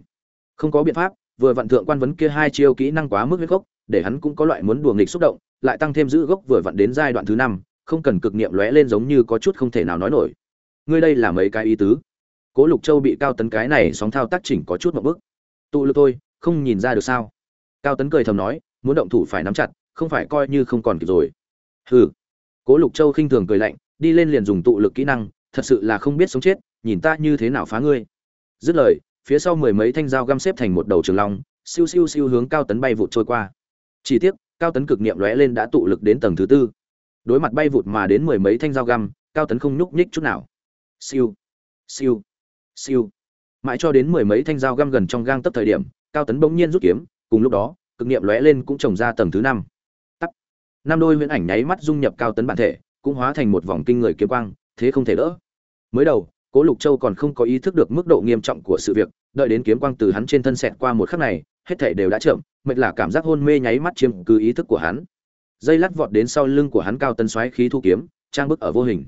[SPEAKER 1] Không có biện pháp, vừa vặn thượng quan vấn kia hai chiêu kỹ năng quá mức huyết gốc, để hắn cũng có loại muốn đùa nghịch xúc động, lại tăng thêm giữ gốc vừa vặn đến giai đoạn thứ năm, không cần cực niệm lóe lên giống như có chút không thể nào nói nổi. Ngươi đây là mấy cái ý tứ? Cố lục châu bị cao tấn cái này sóng thao tác chỉnh có chút một bức tụ lực thôi, không nhìn ra được sao? Cao tấn cười thầm nói, muốn động thủ phải nắm chặt, không phải coi như không còn kịp rồi. Hừ. Cố lục châu khinh thường cười lạnh, đi lên liền dùng tụ lực kỹ năng, thật sự là không biết sống chết, nhìn ta như thế nào phá ngươi. Dứt lời, phía sau mười mấy thanh dao găm xếp thành một đầu trường long, siêu siêu siêu hướng cao tấn bay vụt trôi qua. Chỉ tiếc, cao tấn cực niệm lóe lên đã tụ lực đến tầng thứ tư. Đối mặt bay vụt mà đến mười mấy thanh dao găm, cao tấn không nhúc nhích chút nào. Siêu. Siêu siêu. Mãi cho đến mười mấy thanh dao găm gần trong gang tấp thời điểm, cao tấn bỗng nhiên rút kiếm, cùng lúc đó, cực niệm lóe lên cũng trồng ra tầng thứ năm. Tắt năm đôi huyễn ảnh nháy mắt dung nhập cao tấn bản thể, cũng hóa thành một vòng kinh người kiếm quang, thế không thể đỡ. Mới đầu, cố lục châu còn không có ý thức được mức độ nghiêm trọng của sự việc, đợi đến kiếm quang từ hắn trên thân xẹt qua một khắc này, hết thảy đều đã chậm, mệt là cảm giác hôn mê nháy mắt chiếm cứ ý thức của hắn. Dây lắc vọt đến sau lưng của hắn cao tấn xoáy khí thu kiếm, trang bức ở vô hình.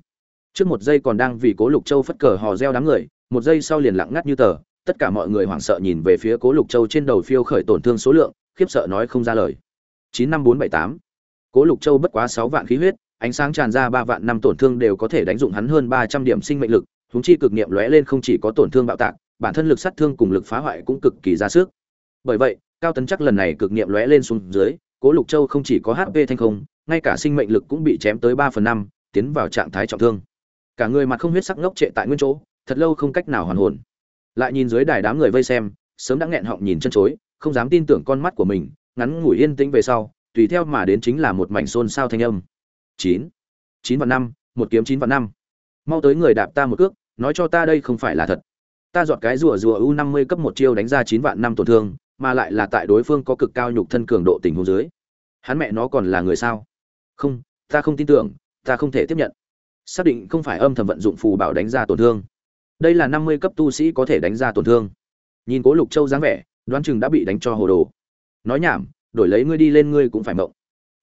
[SPEAKER 1] Trước một giây còn đang vì cố lục châu phất cờ hò reo đám người một giây sau liền lặng ngắt như tờ, tất cả mọi người hoảng sợ nhìn về phía cố lục châu trên đầu phiêu khởi tổn thương số lượng, khiếp sợ nói không ra lời. Chín năm bốn bảy tám. Cố lục châu bất quá sáu vạn khí huyết, ánh sáng tràn ra ba vạn năm tổn thương đều có thể đánh dụng hắn hơn ba trăm điểm sinh mệnh lực thúng chi cực niệm lóe lên không chỉ có tổn thương bạo tạc, bản thân lực sát thương cùng lực phá hoại cũng cực kỳ ra sức. Bởi vậy, cao tấn chắc lần này cực niệm lóe lên xuống dưới, cố lục châu không chỉ có hp thanh không ngay cả sinh mệnh lực cũng bị chém tới ba phần năm, tiến vào trạng thái trọng thương. Cả người mặt không huyết sắc ngốc trệ tại nguyên chỗ thật lâu không cách nào hoàn hồn. Lại nhìn dưới đài đám người vây xem, sớm đã nghẹn họng nhìn chân chối, không dám tin tưởng con mắt của mình, ngắn ngủi yên tĩnh về sau, tùy theo mà đến chính là một mảnh xôn xao thanh âm. Chín chín vạn năm, một kiếm chín vạn năm. Mau tới người đạp ta một cước, nói cho ta đây không phải là thật. Ta dọn cái rùa rùa u năm mươi cấp một chiêu đánh ra chín vạn năm tổn thương, mà lại là tại đối phương có cực cao nhục thân cường độ tình huống dưới. Hắn mẹ nó còn là người sao? Không, ta không tin tưởng, ta không thể tiếp nhận. Xác định không phải âm thầm vận dụng phù bảo đánh ra tổn thương đây là năm mươi cấp tu sĩ có thể đánh ra tổn thương. Nhìn cố lục châu dáng vẻ, đoán chừng đã bị đánh cho hồ đồ. Nói nhảm, đổi lấy ngươi đi lên ngươi cũng phải mộng.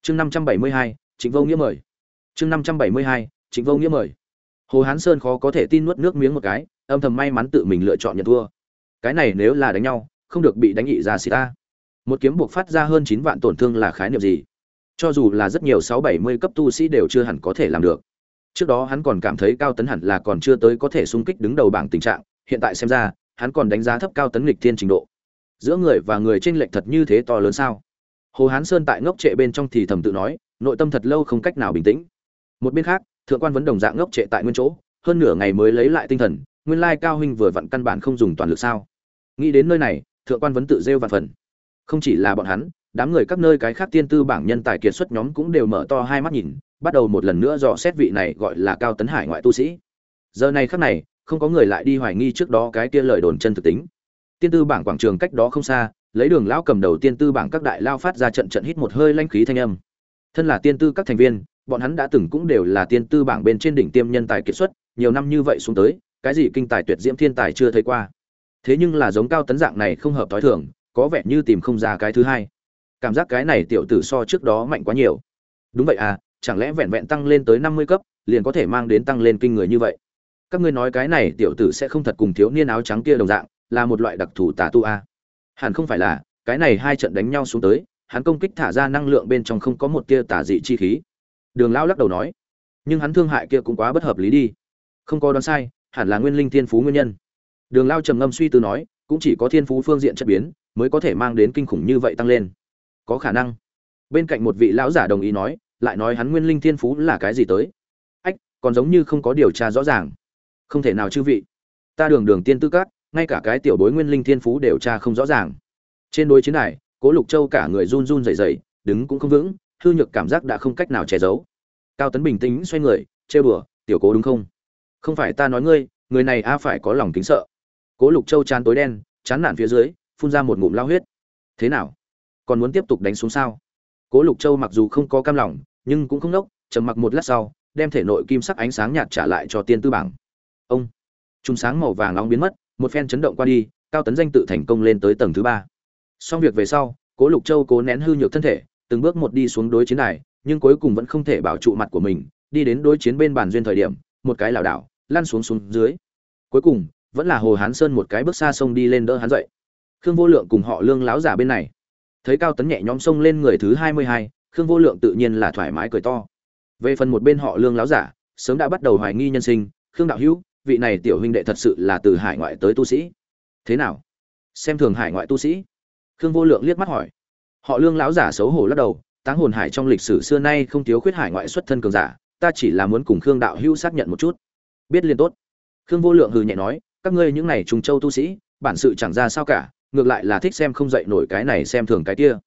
[SPEAKER 1] Chương năm trăm bảy mươi hai, trịnh vô nghĩa mời. Chương năm trăm bảy mươi hai, trịnh vô nghĩa mời. Hồ hán sơn khó có thể tin nuốt nước miếng một cái, âm thầm may mắn tự mình lựa chọn nhận thua. Cái này nếu là đánh nhau, không được bị đánh nghị ra xì ta. Một kiếm buộc phát ra hơn chín vạn tổn thương là khái niệm gì? Cho dù là rất nhiều sáu bảy mươi cấp tu sĩ đều chưa hẳn có thể làm được trước đó hắn còn cảm thấy cao tấn hẳn là còn chưa tới có thể xung kích đứng đầu bảng tình trạng, hiện tại xem ra, hắn còn đánh giá thấp cao tấn lịch thiên trình độ. Giữa người và người tranh lệch thật như thế to lớn sao? Hồ hán sơn tại ngốc trệ bên trong thì thầm tự nói, nội tâm thật lâu không cách nào bình tĩnh. Một bên khác, thượng quan vấn đồng dạng ngốc trệ tại nguyên chỗ, hơn nửa ngày mới lấy lại tinh thần, nguyên lai cao huynh vừa vặn căn bản không dùng toàn lực sao? Nghĩ đến nơi này, thượng quan vấn tự rêu vạn phần. Không chỉ là bọn hắn, đám người các nơi cái khác tiên tư bảng nhân tài kiệt xuất nhóm cũng đều mở to hai mắt nhìn bắt đầu một lần nữa dò xét vị này gọi là cao tấn hải ngoại tu sĩ. Giờ này khắc này, không có người lại đi hoài nghi trước đó cái kia lời đồn chân thực tính. Tiên tư bảng quảng trường cách đó không xa, lấy đường lão cầm đầu tiên tư bảng các đại lao phát ra trận trận hít một hơi lanh khí thanh âm. Thân là tiên tư các thành viên, bọn hắn đã từng cũng đều là tiên tư bảng bên trên đỉnh tiêm nhân tài kiệt xuất, nhiều năm như vậy xuống tới, cái gì kinh tài tuyệt diễm thiên tài chưa thấy qua. Thế nhưng là giống cao tấn dạng này không hợp thói thường, có vẻ như tìm không ra cái thứ hai. Cảm giác cái này tiểu tử so trước đó mạnh quá nhiều. Đúng vậy à chẳng lẽ vẹn vẹn tăng lên tới năm mươi cấp, liền có thể mang đến tăng lên kinh người như vậy? Các ngươi nói cái này tiểu tử sẽ không thật cùng thiếu niên áo trắng kia đồng dạng, là một loại đặc thù tà tu a. À? hẳn không phải là, cái này hai trận đánh nhau xuống tới, hắn công kích thả ra năng lượng bên trong không có một tia tà dị chi khí. Đường lão lắc đầu nói, nhưng hắn thương hại kia cũng quá bất hợp lý đi. Không có đoán sai, hẳn là nguyên linh thiên phú nguyên nhân. Đường lão trầm ngâm suy tư nói, cũng chỉ có thiên phú phương diện chất biến, mới có thể mang đến kinh khủng như vậy tăng lên. Có khả năng. Bên cạnh một vị lão giả đồng ý nói lại nói hắn nguyên linh thiên phú là cái gì tới? Ách, còn giống như không có điều tra rõ ràng. Không thể nào chư vị. Ta đường đường tiên tư cát ngay cả cái tiểu bối nguyên linh thiên phú điều tra không rõ ràng. Trên đối chiến này, cố lục châu cả người run run rẩy rẩy, đứng cũng không vững, hư nhược cảm giác đã không cách nào che giấu. Cao tấn bình tĩnh xoay người chê bừa tiểu cố đúng không? Không phải ta nói ngươi, người này a phải có lòng kính sợ. Cố lục châu chán tối đen, chán nản phía dưới, phun ra một ngụm lao huyết. Thế nào? Còn muốn tiếp tục đánh xuống sao? Cố lục châu mặc dù không có cam lòng nhưng cũng không nốc, trầm mặc một lát sau, đem thể nội kim sắc ánh sáng nhạt trả lại cho tiên tư bảng. Ông chúng sáng màu vàng nóng biến mất, một phen chấn động qua đi, cao tấn danh tự thành công lên tới tầng thứ ba. Xong việc về sau, cố lục châu cố nén hư nhược thân thể, từng bước một đi xuống đối chiến này nhưng cuối cùng vẫn không thể bảo trụ mặt của mình, đi đến đối chiến bên bàn duyên thời điểm, một cái lảo đảo, lăn xuống xuống dưới. Cuối cùng, vẫn là hồ hán sơn một cái bước xa sông đi lên đỡ hắn dậy. Khương vô lượng cùng họ lương láo giả bên này. Thấy cao tấn nhẹ nhõm sông lên người thứ hai mươi hai khương vô lượng tự nhiên là thoải mái cười to. Về phần một bên họ lương láo giả, sớm đã bắt đầu hoài nghi nhân sinh, khương đạo hữu, vị này tiểu huynh đệ thật sự là từ hải ngoại tới tu sĩ. Thế nào? Xem thường hải ngoại tu sĩ? Khương vô lượng liếc mắt hỏi. Họ lương láo giả xấu hổ lắc đầu, táng hồn hải trong lịch sử xưa nay không thiếu khuyết hải ngoại xuất thân cường giả, ta chỉ là muốn cùng khương đạo hữu xác nhận một chút. Biết liền tốt. Khương vô lượng hừ nhẹ nói, các ngươi những này trùng châu tu sĩ, bản sự chẳng ra sao cả, ngược lại là thích xem không dậy nổi cái này xem thường cái kia.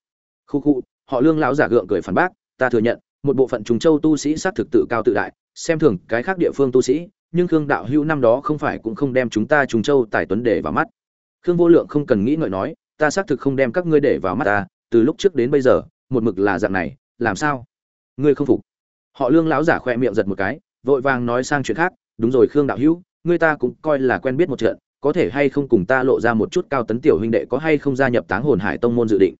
[SPEAKER 1] Khu khu họ lương lão giả gượng cười phản bác, ta thừa nhận, một bộ phận trùng châu tu sĩ xác thực tự cao tự đại, xem thường cái khác địa phương tu sĩ, nhưng khương đạo hữu năm đó không phải cũng không đem chúng ta trùng châu tài tuấn để vào mắt. Khương vô lượng không cần nghĩ ngợi nói, ta xác thực không đem các ngươi để vào mắt ta, từ lúc trước đến bây giờ, một mực là dạng này, làm sao? Ngươi không phục. Họ lương lão giả khoe miệng giật một cái, vội vàng nói sang chuyện khác, đúng rồi khương đạo hữu, ngươi ta cũng coi là quen biết một trận, có thể hay không cùng ta lộ ra một chút cao tấn tiểu huynh đệ có hay không gia nhập táng hồn hải tông môn dự định?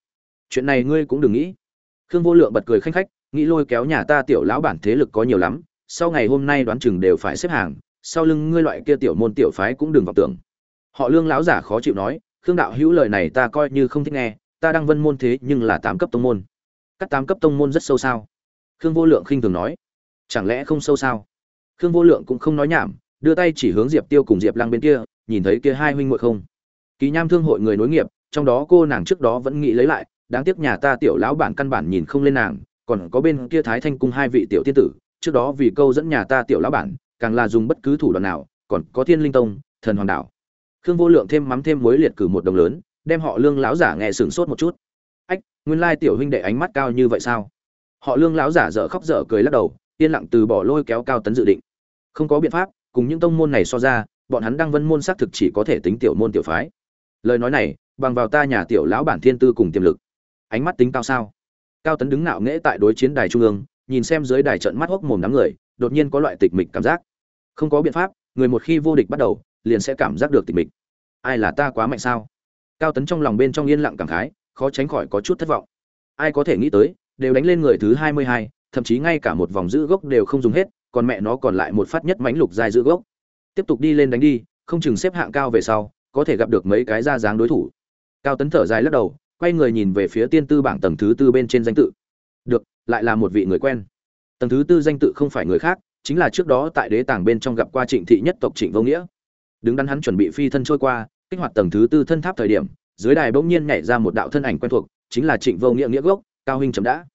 [SPEAKER 1] Chuyện này ngươi cũng đừng nghĩ khương vô lượng bật cười khanh khách, nghĩ lôi kéo nhà ta tiểu lão bản thế lực có nhiều lắm, sau ngày hôm nay đoán chừng đều phải xếp hàng, sau lưng ngươi loại kia tiểu môn tiểu phái cũng đừng vọng tưởng. Họ lương lão giả khó chịu nói, khương đạo hữu lời này ta coi như không thích nghe, ta đang vân môn thế nhưng là tám cấp tông môn. Các tám cấp tông môn rất sâu sao? Khương vô lượng khinh thường nói. Chẳng lẽ không sâu sao? Khương vô lượng cũng không nói nhảm, đưa tay chỉ hướng diệp tiêu cùng diệp lăng bên kia, nhìn thấy kia hai huynh muội không? Kỳ nham thương hội người nối nghiệp, trong đó cô nàng trước đó vẫn nghĩ lấy lại đáng tiếc nhà ta tiểu lão bản căn bản nhìn không lên nàng, còn có bên kia thái thanh cung hai vị tiểu tiên tử, trước đó vì câu dẫn nhà ta tiểu lão bản, càng là dùng bất cứ thủ đoạn nào, còn có thiên linh tông, thần hoàng đảo khương vô lượng thêm mắm thêm muối liệt cử một đồng lớn, đem họ lương lão giả nghe sửng sốt một chút. Ách, nguyên lai tiểu huynh đệ ánh mắt cao như vậy sao? Họ lương lão giả dở khóc dở cười lắc đầu, yên lặng từ bỏ lôi kéo cao tấn dự định. Không có biện pháp, cùng những tông môn này so ra, bọn hắn đang vân môn xác thực chỉ có thể tính tiểu môn tiểu phái. Lời nói này, bằng vào ta nhà tiểu lão bản thiên tư cùng tiềm lực ánh mắt tính cao sao? Cao tấn đứng ngạo nghễ tại đối chiến đài trung ương, nhìn xem dưới đài trận mắt hốc mồm đám người, đột nhiên có loại tịch mịch cảm giác. Không có biện pháp, người một khi vô địch bắt đầu, liền sẽ cảm giác được tịch mịch. Ai là ta quá mạnh sao? Cao tấn trong lòng bên trong yên lặng cảm khái, khó tránh khỏi có chút thất vọng. Ai có thể nghĩ tới, đều đánh lên người thứ hai mươi hai, thậm chí ngay cả một vòng giữ gốc đều không dùng hết, còn mẹ nó còn lại một phát nhất mãnh lục dài giữ gốc. Tiếp tục đi lên đánh đi, không chừng xếp hạng cao về sau, có thể gặp được mấy cái ra dáng đối thủ. Cao tấn thở dài lắc đầu quay người nhìn về phía tiên tư bảng tầng thứ tư bên trên danh tự. Được, lại là một vị người quen. Tầng thứ tư danh tự không phải người khác, chính là trước đó tại đế tàng bên trong gặp qua trịnh thị nhất tộc trịnh vô nghĩa. Đứng đắn hắn chuẩn bị phi thân trôi qua, kích hoạt tầng thứ tư thân tháp thời điểm, dưới đài bỗng nhiên nhảy ra một đạo thân ảnh quen thuộc, chính là trịnh vô nghĩa nghĩa gốc, cao huynh chấm đã.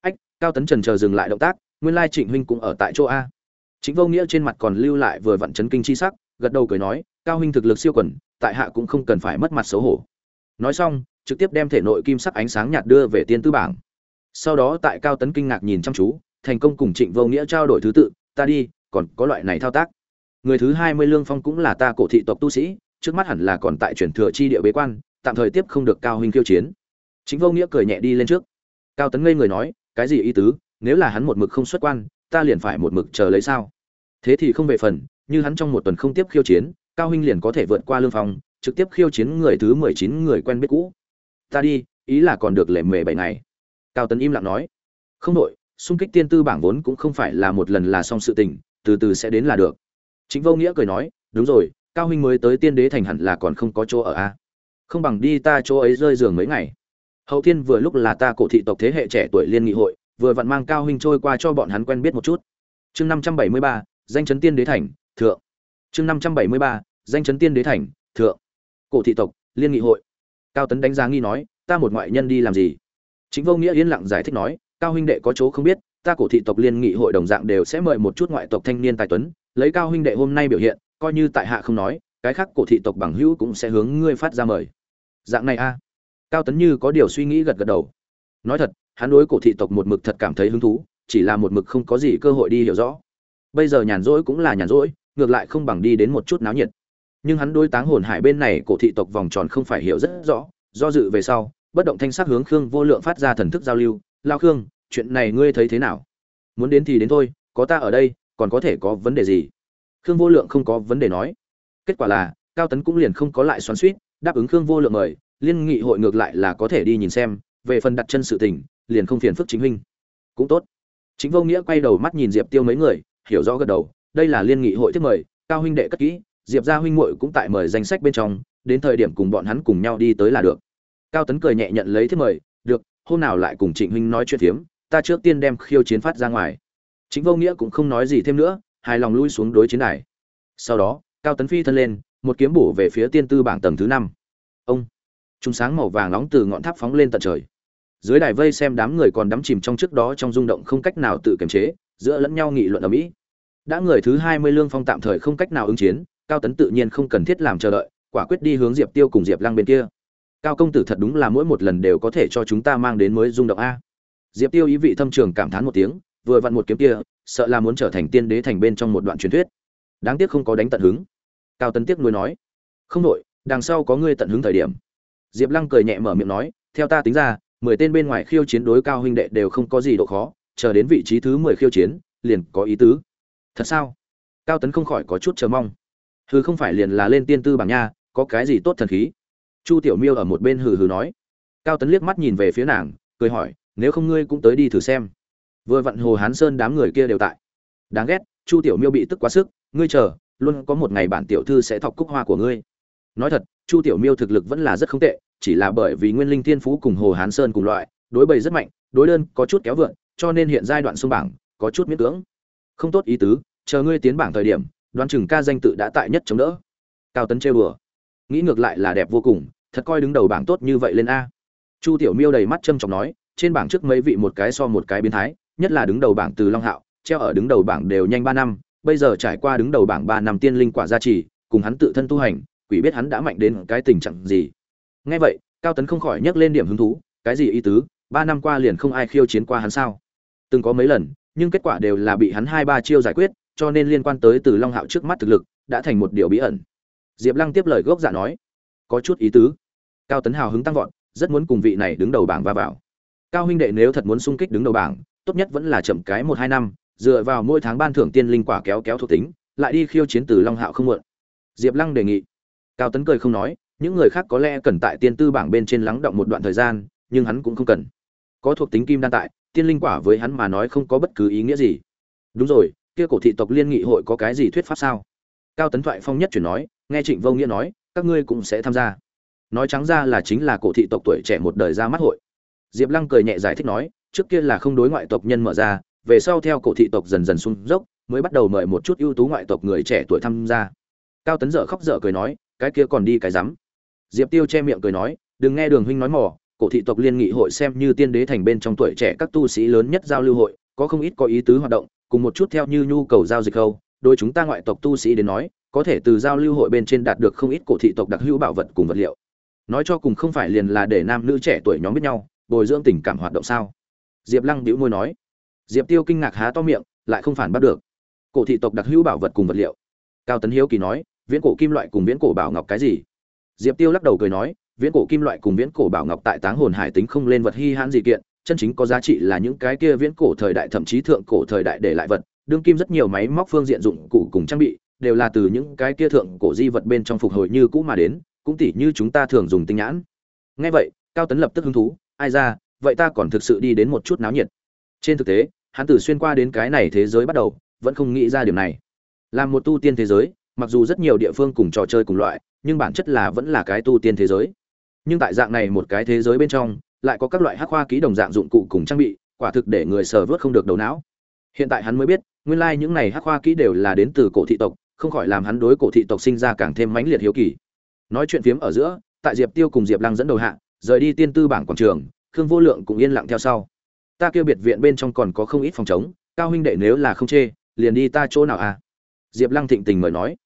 [SPEAKER 1] Ách, cao tấn trần chờ dừng lại động tác, nguyên lai trịnh huynh cũng ở tại chỗ a. Trịnh vô nghĩa trên mặt còn lưu lại vừa vặn chấn kinh chi sắc, gật đầu cười nói, cao huynh thực lực siêu quần, tại hạ cũng không cần phải mất mặt xấu hổ. Nói xong trực tiếp đem thể nội kim sắc ánh sáng nhạt đưa về tiên tư bảng. Sau đó tại cao tấn kinh ngạc nhìn chăm chú, thành công cùng trịnh vô nghĩa trao đổi thứ tự, ta đi, còn có loại này thao tác. Người thứ hai mươi lương phong cũng là ta cổ thị tộc tu sĩ, trước mắt hẳn là còn tại truyền thừa chi địa bế quan, tạm thời tiếp không được cao huynh khiêu chiến. Chính vô nghĩa cười nhẹ đi lên trước. Cao tấn ngây người nói, cái gì ý tứ? Nếu là hắn một mực không xuất quan, ta liền phải một mực chờ lấy sao? Thế thì không về phần, như hắn trong một tuần không tiếp khiêu chiến, cao huynh liền có thể vượt qua lương phong, trực tiếp khiêu chiến người thứ mười chín người quen biết cũ ta đi, ý là còn được lệ mề bảy ngày. Cao tấn im lặng nói, không đội xung kích tiên tư bảng vốn cũng không phải là một lần là xong sự tình, từ từ sẽ đến là được. Chính vô nghĩa cười nói, đúng rồi, cao huynh mới tới tiên đế thành hẳn là còn không có chỗ ở a. Không bằng đi ta chỗ ấy rơi giường mấy ngày. Hậu thiên vừa lúc là ta cổ thị tộc thế hệ trẻ tuổi liên nghị hội, vừa vặn mang cao huynh trôi qua cho bọn hắn quen biết một chút. Chương năm trăm bảy mươi ba, danh chấn tiên đế thành, thượng. Chương năm trăm bảy mươi ba, danh chấn tiên đế thành, thượng. Cổ thị tộc, liên nghị hội cao tấn đánh giá nghi nói, ta một ngoại nhân đi làm gì? Chính vô nghĩa yên lặng giải thích nói, cao huynh đệ có chỗ không biết, ta cổ thị tộc liên nghị hội đồng dạng đều sẽ mời một chút ngoại tộc thanh niên tài tuấn, lấy cao huynh đệ hôm nay biểu hiện, coi như tại hạ không nói, cái khác cổ thị tộc bằng hữu cũng sẽ hướng ngươi phát ra mời. Dạng này a? Cao tấn như có điều suy nghĩ gật gật đầu. Nói thật, hắn đối cổ thị tộc một mực thật cảm thấy hứng thú, chỉ là một mực không có gì cơ hội đi hiểu rõ. Bây giờ nhàn rỗi cũng là nhàn rỗi, ngược lại không bằng đi đến một chút náo nhiệt nhưng hắn đối táng hồn hải bên này cổ thị tộc vòng tròn không phải hiểu rất rõ, do dự về sau, bất động thanh sắc hướng khương vô lượng phát ra thần thức giao lưu, lao khương, chuyện này ngươi thấy thế nào? Muốn đến thì đến thôi, có ta ở đây, còn có thể có vấn đề gì? Khương vô lượng không có vấn đề nói. Kết quả là, cao tấn cũng liền không có lại xoắn suýt đáp ứng khương vô lượng mời, liên nghị hội ngược lại là có thể đi nhìn xem, về phần đặt chân sự tình, liền không phiền phức chính huynh. Cũng tốt. Chính vô nghĩa quay đầu mắt nhìn diệp tiêu mấy người, hiểu rõ gật đầu, đây là liên nghị hội thiết mời, cao huynh đệ cất kỹ diệp gia huynh muội cũng tại mời danh sách bên trong, đến thời điểm cùng bọn hắn cùng nhau đi tới là được. Cao tấn cười nhẹ nhận lấy thiết mời, được, hôm nào lại cùng trịnh huynh nói chuyện phiếm, ta trước tiên đem khiêu chiến phát ra ngoài. Chính vô nghĩa cũng không nói gì thêm nữa, hài lòng lui xuống đối chiến đài. Sau đó, cao tấn phi thân lên, một kiếm bổ về phía tiên tư bảng tầng thứ năm. Ông chúng sáng màu vàng nóng từ ngọn tháp phóng lên tận trời. Dưới đài vây xem đám người còn đắm chìm trong trước đó trong rung động không cách nào tự kiềm chế, giữa lẫn nhau nghị luận ở mỹ đã người thứ hai mươi lương phong tạm thời không cách nào ứng chiến cao tấn tự nhiên không cần thiết làm chờ đợi, quả quyết đi hướng diệp tiêu cùng diệp lăng bên kia. Cao công tử thật đúng là mỗi một lần đều có thể cho chúng ta mang đến mới rung động a. Diệp tiêu ý vị thâm trường cảm thán một tiếng, vừa vặn một kiếm kia, sợ là muốn trở thành tiên đế thành bên trong một đoạn truyền thuyết. Đáng tiếc không có đánh tận hứng. Cao tấn tiếc nuối nói, không đội đằng sau có ngươi tận hứng thời điểm. Diệp lăng cười nhẹ mở miệng nói, theo ta tính ra, mười tên bên ngoài khiêu chiến đối cao huynh đệ đều không có gì độ khó, chờ đến vị trí thứ mười khiêu chiến, liền có ý tứ. Thật sao? Cao tấn không khỏi có chút chờ mong hừ không phải liền là lên tiên tư bảng nha, có cái gì tốt thần khí? Chu tiểu miêu ở một bên hừ hừ nói. Cao tấn liếc mắt nhìn về phía nàng, cười hỏi, nếu không ngươi cũng tới đi thử xem. Vừa vặn hồ hán sơn đám người kia đều tại. Đáng ghét, chu tiểu miêu bị tức quá sức, ngươi chờ, luôn có một ngày bản tiểu thư sẽ thọc cúc hoa của ngươi. Nói thật, chu tiểu miêu thực lực vẫn là rất không tệ, chỉ là bởi vì nguyên linh thiên phú cùng hồ hán sơn cùng loại, đối bầy rất mạnh, đối đơn có chút kéo vượn, cho nên hiện giai đoạn xung bảng, có chút miễn cưỡng. Không tốt ý tứ, chờ ngươi tiến bảng thời điểm đoán chừng ca danh tự đã tại nhất chống đỡ. Cao tấn trêu đùa. Nghĩ ngược lại là đẹp vô cùng, thật coi đứng đầu bảng tốt như vậy lên a. Chu tiểu miêu đầy mắt trâm trọng nói, trên bảng trước mấy vị một cái so một cái biến thái, nhất là đứng đầu bảng từ long hạo, treo ở đứng đầu bảng đều nhanh ba năm, bây giờ trải qua đứng đầu bảng ba năm tiên linh quả gia trì, cùng hắn tự thân tu hành, quỷ biết hắn đã mạnh đến cái tình trạng gì. Nghe vậy, cao tấn không khỏi nhắc lên điểm hứng thú, cái gì ý tứ, ba năm qua liền không ai khiêu chiến qua hắn sao? Từng có mấy lần, nhưng kết quả đều là bị hắn hai ba chiêu giải quyết cho nên liên quan tới từ long hạo trước mắt thực lực, đã thành một điều bí ẩn. Diệp lăng tiếp lời gốc giả nói, có chút ý tứ. Cao tấn hào hứng tăng vọt, rất muốn cùng vị này đứng đầu bảng va vào. Cao huynh đệ nếu thật muốn sung kích đứng đầu bảng, tốt nhất vẫn là chậm cái một hai năm, dựa vào mỗi tháng ban thưởng tiên linh quả kéo kéo thuộc tính, lại đi khiêu chiến từ long hạo không muộn. Diệp lăng đề nghị. Cao tấn cười không nói, những người khác có lẽ cần tại tiên tư bảng bên trên lắng động một đoạn thời gian, nhưng hắn cũng không cần. Có thuộc tính kim đan tại, tiên linh quả với hắn mà nói không có bất cứ ý nghĩa gì. Đúng rồi kia cổ thị tộc liên nghị hội có cái gì thuyết pháp sao? Cao tấn thoại phong nhất chuyển nói, nghe trịnh vô nghĩa nói, các ngươi cũng sẽ tham gia. Nói trắng ra là chính là cổ thị tộc tuổi trẻ một đời ra mắt hội. Diệp lăng cười nhẹ giải thích nói, trước kia là không đối ngoại tộc nhân mở ra, về sau theo cổ thị tộc dần dần sung dốc, mới bắt đầu mời một chút ưu tú ngoại tộc người trẻ tuổi tham gia. Cao tấn dở khóc dở cười nói, cái kia còn đi cái rắm. Diệp tiêu che miệng cười nói, đừng nghe đường huynh nói mỏ cổ thị tộc liên nghị hội xem như tiên đế thành bên trong tuổi trẻ các tu sĩ lớn nhất giao lưu hội, có không ít có ý tứ hoạt động cùng một chút theo như nhu cầu giao dịch khâu đôi chúng ta ngoại tộc tu sĩ đến nói, có thể từ giao lưu hội bên trên đạt được không ít cổ thị tộc đặc hữu bảo vật cùng vật liệu. Nói cho cùng không phải liền là để nam nữ trẻ tuổi nhóm biết nhau, bồi dưỡng tình cảm hoạt động sao? Diệp lăng đĩu môi nói. Diệp tiêu kinh ngạc há to miệng, lại không phản bắt được. Cổ thị tộc đặc hữu bảo vật cùng vật liệu. Cao tấn hiếu kỳ nói, viễn cổ kim loại cùng viễn cổ bảo ngọc cái gì? Diệp tiêu lắc đầu cười nói, viễn cổ kim loại cùng viễn cổ bảo ngọc tại táng hồn hải tính không lên vật hy hãn gì kiện chân chính có giá trị là những cái kia viễn cổ thời đại, thậm chí thượng cổ thời đại để lại vật. Đương kim rất nhiều máy móc phương diện dụng cụ cùng trang bị đều là từ những cái kia thượng cổ di vật bên trong phục hồi như cũ mà đến, cũng tỉ như chúng ta thường dùng tinh nhãn. Ngay vậy, cao tấn lập tức hứng thú. Ai ra, vậy ta còn thực sự đi đến một chút náo nhiệt. Trên thực tế, hắn từ xuyên qua đến cái này thế giới bắt đầu, vẫn không nghĩ ra điều này. Làm một tu tiên thế giới, mặc dù rất nhiều địa phương cùng trò chơi cùng loại, nhưng bản chất là vẫn là cái tu tiên thế giới. Nhưng tại dạng này một cái thế giới bên trong lại có các loại hắc khoa ký đồng dạng dụng cụ cùng trang bị, quả thực để người sờ vớt không được đầu não. Hiện tại hắn mới biết, nguyên lai những này hắc khoa ký đều là đến từ cổ thị tộc, không khỏi làm hắn đối cổ thị tộc sinh ra càng thêm mãnh liệt hiếu kỳ. Nói chuyện phiếm ở giữa, tại diệp tiêu cùng diệp lăng dẫn đầu hạ, rời đi tiên tư bảng quảng trường, khương vô lượng cũng yên lặng theo sau. Ta kêu biệt viện bên trong còn có không ít phòng chống cao huynh đệ nếu là không chê, liền đi ta chỗ nào à? Diệp lăng thịnh tình mời nói.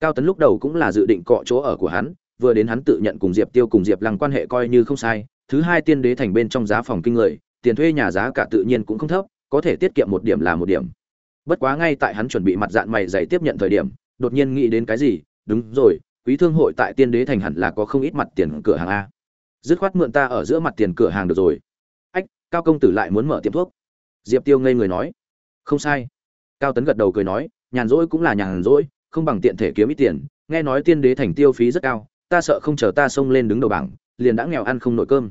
[SPEAKER 1] Cao tấn lúc đầu cũng là dự định cọ chỗ ở của hắn, vừa đến hắn tự nhận cùng diệp tiêu cùng diệp lăng quan hệ coi như không sai thứ hai tiên đế thành bên trong giá phòng kinh người, tiền thuê nhà giá cả tự nhiên cũng không thấp, có thể tiết kiệm một điểm là một điểm. Bất quá ngay tại hắn chuẩn bị mặt dạng mày dày tiếp nhận thời điểm, đột nhiên nghĩ đến cái gì, đúng rồi, quý thương hội tại tiên đế thành hẳn là có không ít mặt tiền cửa hàng a. Dứt khoát mượn ta ở giữa mặt tiền cửa hàng được rồi. Ách, cao công tử lại muốn mở tiệm thuốc. Diệp tiêu ngây người nói. Không sai. Cao tấn gật đầu cười nói, nhàn rỗi cũng là nhàn rỗi, không bằng tiện thể kiếm ít tiền, nghe nói tiên đế thành tiêu phí rất cao, ta sợ không chờ ta xông lên đứng đầu bảng, liền đã nghèo ăn không nổi cơm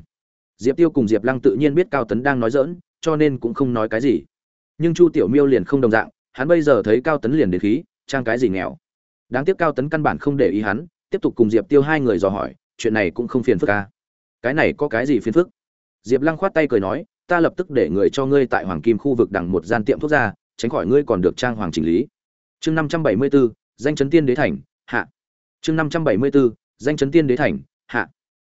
[SPEAKER 1] diệp tiêu cùng diệp lăng tự nhiên biết cao tấn đang nói dỡn cho nên cũng không nói cái gì. Nhưng chu tiểu miêu liền không đồng dạng, hắn bây giờ thấy cao tấn liền đến khí, trang cái gì nghèo. Đáng tiếc cao tấn căn bản không để ý hắn, tiếp tục cùng diệp tiêu hai người dò hỏi, chuyện này cũng không phiền phức ca cái này có cái gì phiền phức? Diệp lăng khoát tay cười nói, ta lập tức để người cho ngươi tại hoàng kim khu vực đằng một gian tiệm thuốc ra, tránh khỏi ngươi còn được trang hoàng chỉnh lý. Chương năm trăm bảy mươi bốn danh chấn tiên đế thành, hạ. Chương năm trăm bảy mươi bốn danh chấn tiên đế thành, hạ.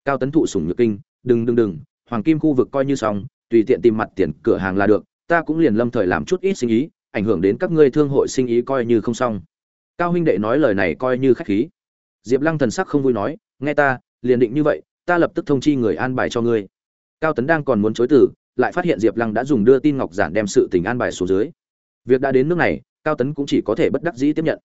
[SPEAKER 1] Cao tấn thụ sủng nhược kinh, đừng đừng đừng hoàng kim khu vực coi như xong, tùy tiện tìm mặt tiền cửa hàng là được, ta cũng liền lâm thời làm chút ít sinh ý, ảnh hưởng đến các ngươi thương hội sinh ý coi như không xong. Cao huynh đệ nói lời này coi như khách khí. Diệp lăng thần sắc không vui nói, nghe ta, liền định như vậy, ta lập tức thông chi người an bài cho ngươi. Cao tấn đang còn muốn chối từ, lại phát hiện diệp lăng đã dùng đưa tin ngọc giản đem sự tình an bài xuống dưới. Việc đã đến nước này, cao tấn cũng chỉ có thể bất đắc dĩ tiếp nhận.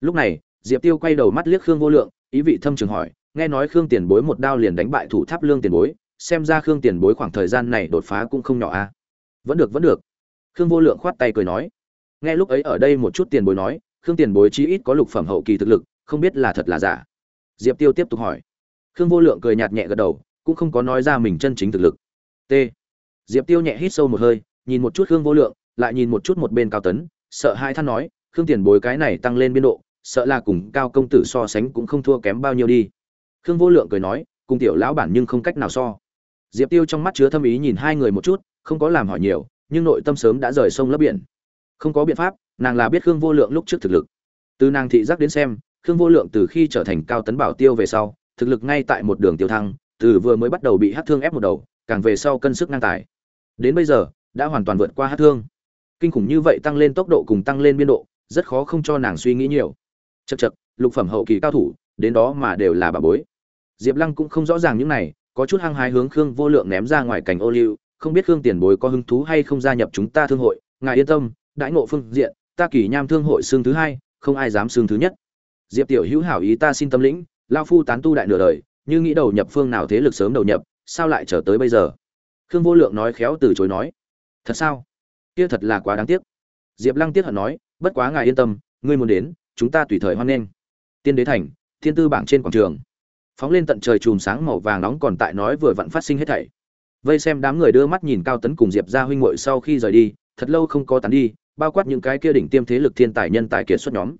[SPEAKER 1] Lúc này, diệp tiêu quay đầu mắt liếc khương vô lượng, ý vị thâm trường hỏi, nghe nói khương tiền bối một đao liền đánh bại thủ tháp lương tiền bối xem ra khương tiền bối khoảng thời gian này đột phá cũng không nhỏ a à? vẫn được vẫn được. Khương vô lượng khoát tay cười nói. Nghe lúc ấy ở đây một chút tiền bối nói, khương tiền bối chí ít có lục phẩm hậu kỳ thực lực, không biết là thật là giả. Diệp tiêu tiếp tục hỏi. Khương vô lượng cười nhạt nhẹ gật đầu, cũng không có nói ra mình chân chính thực lực. T. Diệp tiêu nhẹ hít sâu một hơi, nhìn một chút khương vô lượng, lại nhìn một chút một bên cao tấn, sợ hai than nói, khương tiền bối cái này tăng lên biên độ, sợ là cùng cao công tử so sánh cũng không thua kém bao nhiêu đi. Khương vô lượng cười nói, cùng tiểu lão bản nhưng không cách nào so diệp tiêu trong mắt chứa thâm ý nhìn hai người một chút, không có làm hỏi nhiều, nhưng nội tâm sớm đã rời sông lấp biển. Không có biện pháp, nàng là biết khương vô lượng lúc trước thực lực. Từ nàng thị giác đến xem, khương vô lượng từ khi trở thành cao tấn bảo tiêu về sau, thực lực ngay tại một đường tiêu thăng, từ vừa mới bắt đầu bị hát thương ép một đầu, càng về sau cân sức năng tải đến bây giờ, đã hoàn toàn vượt qua hát thương. Kinh khủng như vậy tăng lên tốc độ cùng tăng lên biên độ, rất khó không cho nàng suy nghĩ nhiều. Chật chật lục phẩm hậu kỳ cao thủ, đến đó mà đều là bà bối. Diệp lăng cũng không rõ ràng những này có chút hăng hái hướng khương vô lượng ném ra ngoài cảnh ô liu, không biết khương tiền bối có hứng thú hay không gia nhập chúng ta thương hội, ngài yên tâm đãi ngộ phương diện, ta kỳ nham thương hội xương thứ hai, không ai dám xương thứ nhất. Diệp tiểu hữu hảo ý ta xin tâm lĩnh, lao phu tán tu đại nửa đời, như nghĩ đầu nhập phương nào thế lực sớm đầu nhập, sao lại trở tới bây giờ? Khương vô lượng nói khéo từ chối nói. Thật sao? Kia thật là quá đáng tiếc. Diệp lăng tiếc hận nói, bất quá ngài yên tâm, ngươi muốn đến, chúng ta tùy thời hoan nghênh. Tiên đế thành, thiên tư bảng trên quảng trường phóng lên tận trời chùm sáng màu vàng nóng còn tại nói vừa vặn phát sinh hết thảy. Vây xem đám người đưa mắt nhìn cao tấn cùng diệp ra huynh muội sau khi rời đi, thật lâu không có tán đi, bao quát những cái kia đỉnh tiêm thế lực thiên tài nhân tài kiệt xuất nhóm.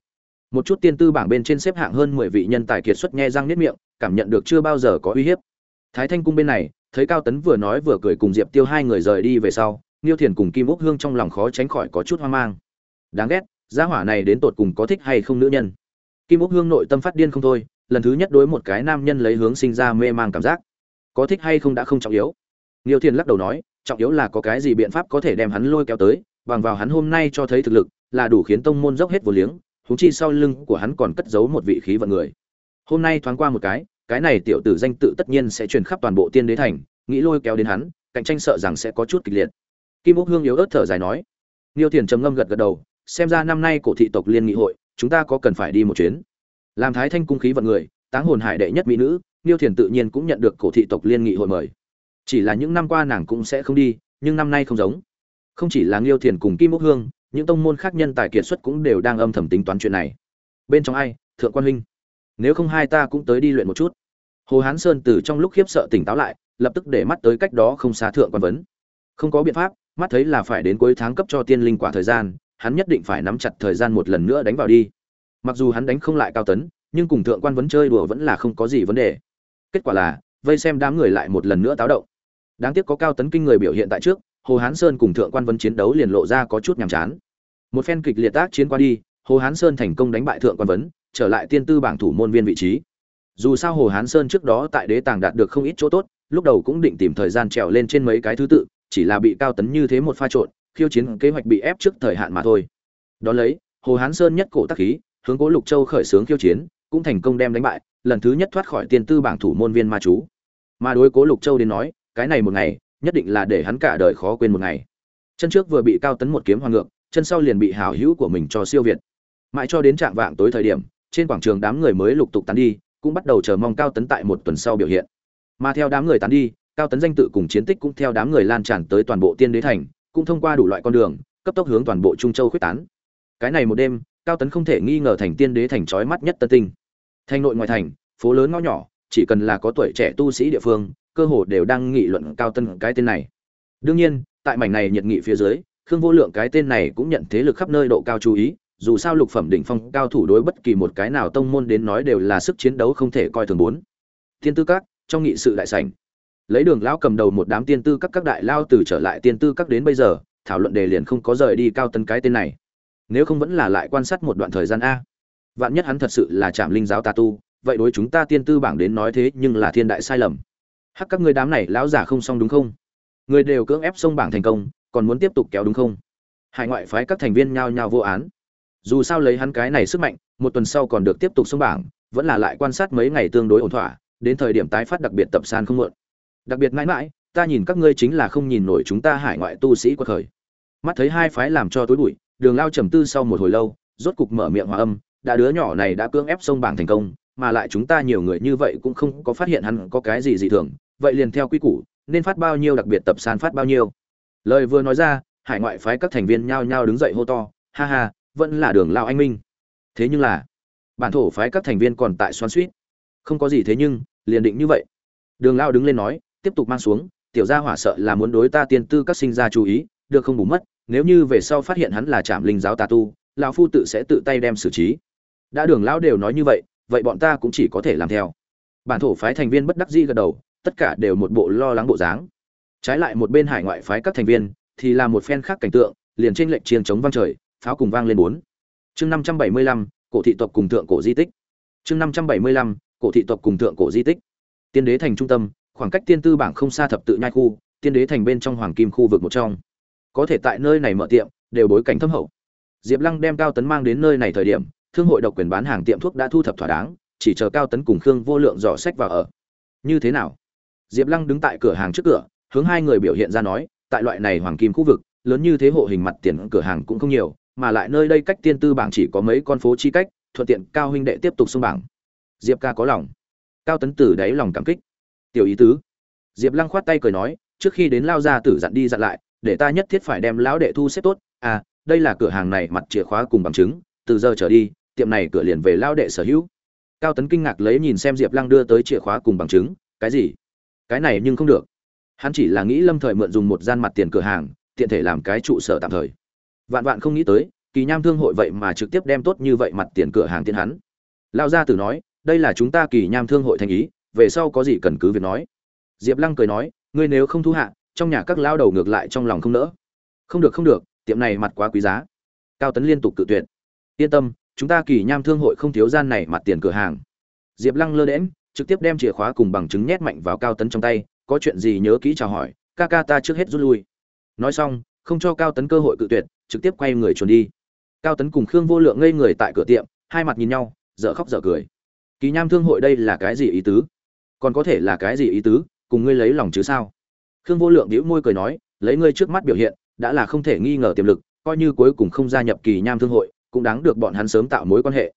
[SPEAKER 1] Một chút tiên tư bảng bên trên xếp hạng hơn mười vị nhân tài kiệt xuất nghe răng niết miệng, cảm nhận được chưa bao giờ có uy hiếp. Thái thanh cung bên này, thấy cao tấn vừa nói vừa cười cùng diệp tiêu hai người rời đi về sau niêu thiền cùng kim úc hương trong lòng khó tránh khỏi có chút hoang mang. Đáng ghét, gia hỏa này đến tột cùng có thích hay không nữ nhân? Kim úc hương nội tâm phát điên không thôi lần thứ nhất đối một cái nam nhân lấy hướng sinh ra mê mang cảm giác. Có thích hay không đã không trọng yếu. Niêu Thiên lắc đầu nói, trọng yếu là có cái gì biện pháp có thể đem hắn lôi kéo tới, bằng vào hắn hôm nay cho thấy thực lực, là đủ khiến tông môn dốc hết vô liếng húng chi sau lưng của hắn còn cất giấu một vị khí vận người. Hôm nay thoáng qua một cái cái này tiểu tử danh tự tất nhiên sẽ truyền khắp toàn bộ tiên đế thành, nghĩ lôi kéo đến hắn, cạnh tranh sợ rằng sẽ có chút kịch liệt. Kim úc hương yếu ớt thở dài nói. Niêu thiền trầm ngâm gật gật đầu, xem ra năm nay cổ thị tộc liên nghị hội, chúng ta có cần phải đi một chuyến làm thái thanh cung khí vận người, táng hồn hải đệ nhất mỹ nữ, niêu thiền tự nhiên cũng nhận được cổ thị tộc liên nghị hội mời. Chỉ là những năm qua nàng cũng sẽ không đi, nhưng năm nay không giống. Không chỉ là niêu thiền cùng kim úc hương, những tông môn khác nhân tài kiệt xuất cũng đều đang âm thầm tính toán chuyện này. Bên trong ai? Thượng quan huynh. Nếu không hai ta cũng tới đi luyện một chút. Hồ hán sơn từ trong lúc khiếp sợ tỉnh táo lại, lập tức để mắt tới cách đó không xa thượng quan vấn. Không có biện pháp, mắt thấy là phải đến cuối tháng cấp cho tiên linh quả thời gian, hắn nhất định phải nắm chặt thời gian một lần nữa đánh vào đi mặc dù hắn đánh không lại cao tấn, nhưng cùng thượng quan vấn chơi đùa vẫn là không có gì vấn đề. Kết quả là, vây xem đám người lại một lần nữa táo động. Đáng tiếc có cao tấn kinh người biểu hiện tại trước, hồ hán sơn cùng thượng quan vấn chiến đấu liền lộ ra có chút nhàm chán. Một phen kịch liệt tác chiến qua đi, hồ hán sơn thành công đánh bại thượng quan vấn, trở lại tiên tư bảng thủ môn viên vị trí. Dù sao hồ hán sơn trước đó tại đế tàng đạt được không ít chỗ tốt, lúc đầu cũng định tìm thời gian trèo lên trên mấy cái thứ tự, chỉ là bị cao tấn như thế một pha trộn, khiêu chiến kế hoạch bị ép trước thời hạn mà thôi. Đón lấy, hồ hán sơn nhất cổ tác khí hướng cố lục châu khởi xướng khiêu chiến, cũng thành công đem đánh bại, lần thứ nhất thoát khỏi tiên tư bảng thủ môn viên ma chú. Mà đối cố lục châu đến nói, cái này một ngày, nhất định là để hắn cả đời khó quên một ngày. Chân trước vừa bị cao tấn một kiếm hoàng ngược, chân sau liền bị hào hữu của mình cho siêu việt. Mãi cho đến trạng vạng tối thời điểm, trên quảng trường đám người mới lục tục tán đi, cũng bắt đầu chờ mong cao tấn tại một tuần sau biểu hiện. Mà theo đám người tán đi, cao tấn danh tự cùng chiến tích cũng theo đám người lan tràn tới toàn bộ tiên đế thành, cũng thông qua đủ loại con đường, cấp tốc hướng toàn bộ trung châu khuyết tán. Cái này một đêm cao tấn không thể nghi ngờ thành tiên đế thành trói mắt nhất tân tinh. Thành nội ngoại thành, phố lớn ngõ nhỏ, chỉ cần là có tuổi trẻ tu sĩ địa phương, cơ hồ đều đang nghị luận cao tân cái tên này. Đương nhiên, tại mảnh này nhiệt nghị phía dưới, khương vô lượng cái tên này cũng nhận thế lực khắp nơi độ cao chú ý, dù sao lục phẩm đỉnh phong, cao thủ đối bất kỳ một cái nào tông môn đến nói đều là sức chiến đấu không thể coi thường bốn. Tiên tư các, trong nghị sự đại sảnh. Lấy đường lão cầm đầu một đám tiên tư các các đại lao từ trở lại tiên tư các đến bây giờ, thảo luận đề liền không có rời đi cao tân cái tên này nếu không vẫn là lại quan sát một đoạn thời gian a. Vạn nhất hắn thật sự là trạm linh giáo tà tu, vậy đối chúng ta tiên tư bảng đến nói thế nhưng là thiên đại sai lầm. Hắc, các ngươi đám này lão giả không xong đúng không? Người đều cưỡng ép xông bảng thành công, còn muốn tiếp tục kéo đúng không? Hải ngoại phái các thành viên nhao nhao vô án. Dù sao lấy hắn cái này sức mạnh, một tuần sau còn được tiếp tục xông bảng, vẫn là lại quan sát mấy ngày tương đối ổn thỏa, đến thời điểm tái phát đặc biệt tập san không muộn. Đặc biệt mãi mãi, ta nhìn các ngươi chính là không nhìn nổi chúng ta hải ngoại tu sĩ của khởi. Mắt thấy hai phái làm cho tối bụi đường lao trầm tư sau một hồi lâu, rốt cục mở miệng hòa âm, đã đứa nhỏ này đã cưỡng ép xông bảng thành công, mà lại chúng ta nhiều người như vậy cũng không có phát hiện hắn có cái gì dị thường, vậy liền theo quy củ, nên phát bao nhiêu đặc biệt tập san phát bao nhiêu. Lời vừa nói ra, hải ngoại phái các thành viên nhao nhao đứng dậy hô to, ha ha, vẫn là đường lao anh minh. Thế nhưng là, bản thổ phái các thành viên còn tại xoan suýt không có gì thế nhưng, liền định như vậy. Đường lao đứng lên nói, tiếp tục mang xuống, tiểu gia hỏa sợ là muốn đối ta tiên tư các sinh ra chú ý, được không bù mất nếu như về sau phát hiện hắn là trạm linh giáo tà tu, lão phu tự sẽ tự tay đem xử trí. Đã đường lão đều nói như vậy vậy bọn ta cũng chỉ có thể làm theo. Bản thổ phái thành viên bất đắc dĩ gật đầu, tất cả đều một bộ lo lắng bộ dáng. Trái lại một bên hải ngoại phái các thành viên, thì là một phen khác cảnh tượng, liền trên lệnh chiến chống vang trời, pháo cùng vang lên bốn. Chương năm trăm bảy mươi lăm, cổ thị tộc cùng thượng cổ di tích. Chương năm trăm bảy mươi lăm, cổ thị tộc cùng thượng cổ di tích. Tiên đế thành trung tâm, khoảng cách tiên tư bảng không xa thập tự nhai khu, tiên đế thành bên trong hoàng kim khu vực một trong có thể tại nơi này mở tiệm, đều bối cảnh thâm hậu. Diệp lăng đem cao tấn mang đến nơi này thời điểm, thương hội độc quyền bán hàng tiệm thuốc đã thu thập thỏa đáng, chỉ chờ cao tấn cùng khương vô lượng dò sách vào ở. Như thế nào? Diệp lăng đứng tại cửa hàng trước cửa, hướng hai người biểu hiện ra nói, tại loại này hoàng kim khu vực, lớn như thế hộ hình mặt tiền cửa hàng cũng không nhiều, mà lại nơi đây cách tiên tư bảng chỉ có mấy con phố chi cách, thuận tiện cao huynh đệ tiếp tục xung bảng. Diệp ca có lòng. Cao tấn tử đáy lòng cảm kích. Tiểu ý tứ. Diệp lăng khoát tay cười nói, trước khi đến lao ra tử dặn đi dặn lại để ta nhất thiết phải đem lão đệ thu xếp tốt. À đây là cửa hàng này mặt chìa khóa cùng bằng chứng, từ giờ trở đi, tiệm này cửa liền về lão đệ sở hữu. Cao tấn kinh ngạc lấy nhìn xem diệp lăng đưa tới chìa khóa cùng bằng chứng, cái gì? Cái này nhưng không được. Hắn chỉ là nghĩ lâm thời mượn dùng một gian mặt tiền cửa hàng, tiện thể làm cái trụ sở tạm thời. Vạn vạn không nghĩ tới, kỳ nham thương hội vậy mà trực tiếp đem tốt như vậy mặt tiền cửa hàng tiến hắn. Lao gia tử nói, đây là chúng ta kỳ nham thương hội thành ý, về sau có gì cần cứ việc nói. Diệp lăng cười nói, ngươi nếu không thu hạ trong nhà các lao đầu ngược lại trong lòng không nỡ. Không được không được, tiệm này mặt quá quý giá. Cao tấn liên tục cự tuyệt. Yên tâm, chúng ta kỳ nham thương hội không thiếu gian này mặt tiền cửa hàng. Diệp lăng lơ đễm trực tiếp đem chìa khóa cùng bằng chứng nhét mạnh vào cao tấn trong tay, có chuyện gì nhớ kỹ chào hỏi, ca ca ta trước hết rút lui. Nói xong, không cho cao tấn cơ hội cự tuyệt, trực tiếp quay người chuồn đi. Cao tấn cùng khương vô lượng ngây người tại cửa tiệm, hai mặt nhìn nhau, dở khóc dở cười. Kỳ nham thương hội đây là cái gì ý tứ? Còn có thể là cái gì ý tứ? Cùng ngươi lấy lòng chứ sao? Khương vô lượng bĩu môi cười nói, lấy ngươi trước mắt biểu hiện, đã là không thể nghi ngờ tiềm lực, coi như cuối cùng không gia nhập kỳ nham thương hội, cũng đáng được bọn hắn sớm tạo mối quan hệ.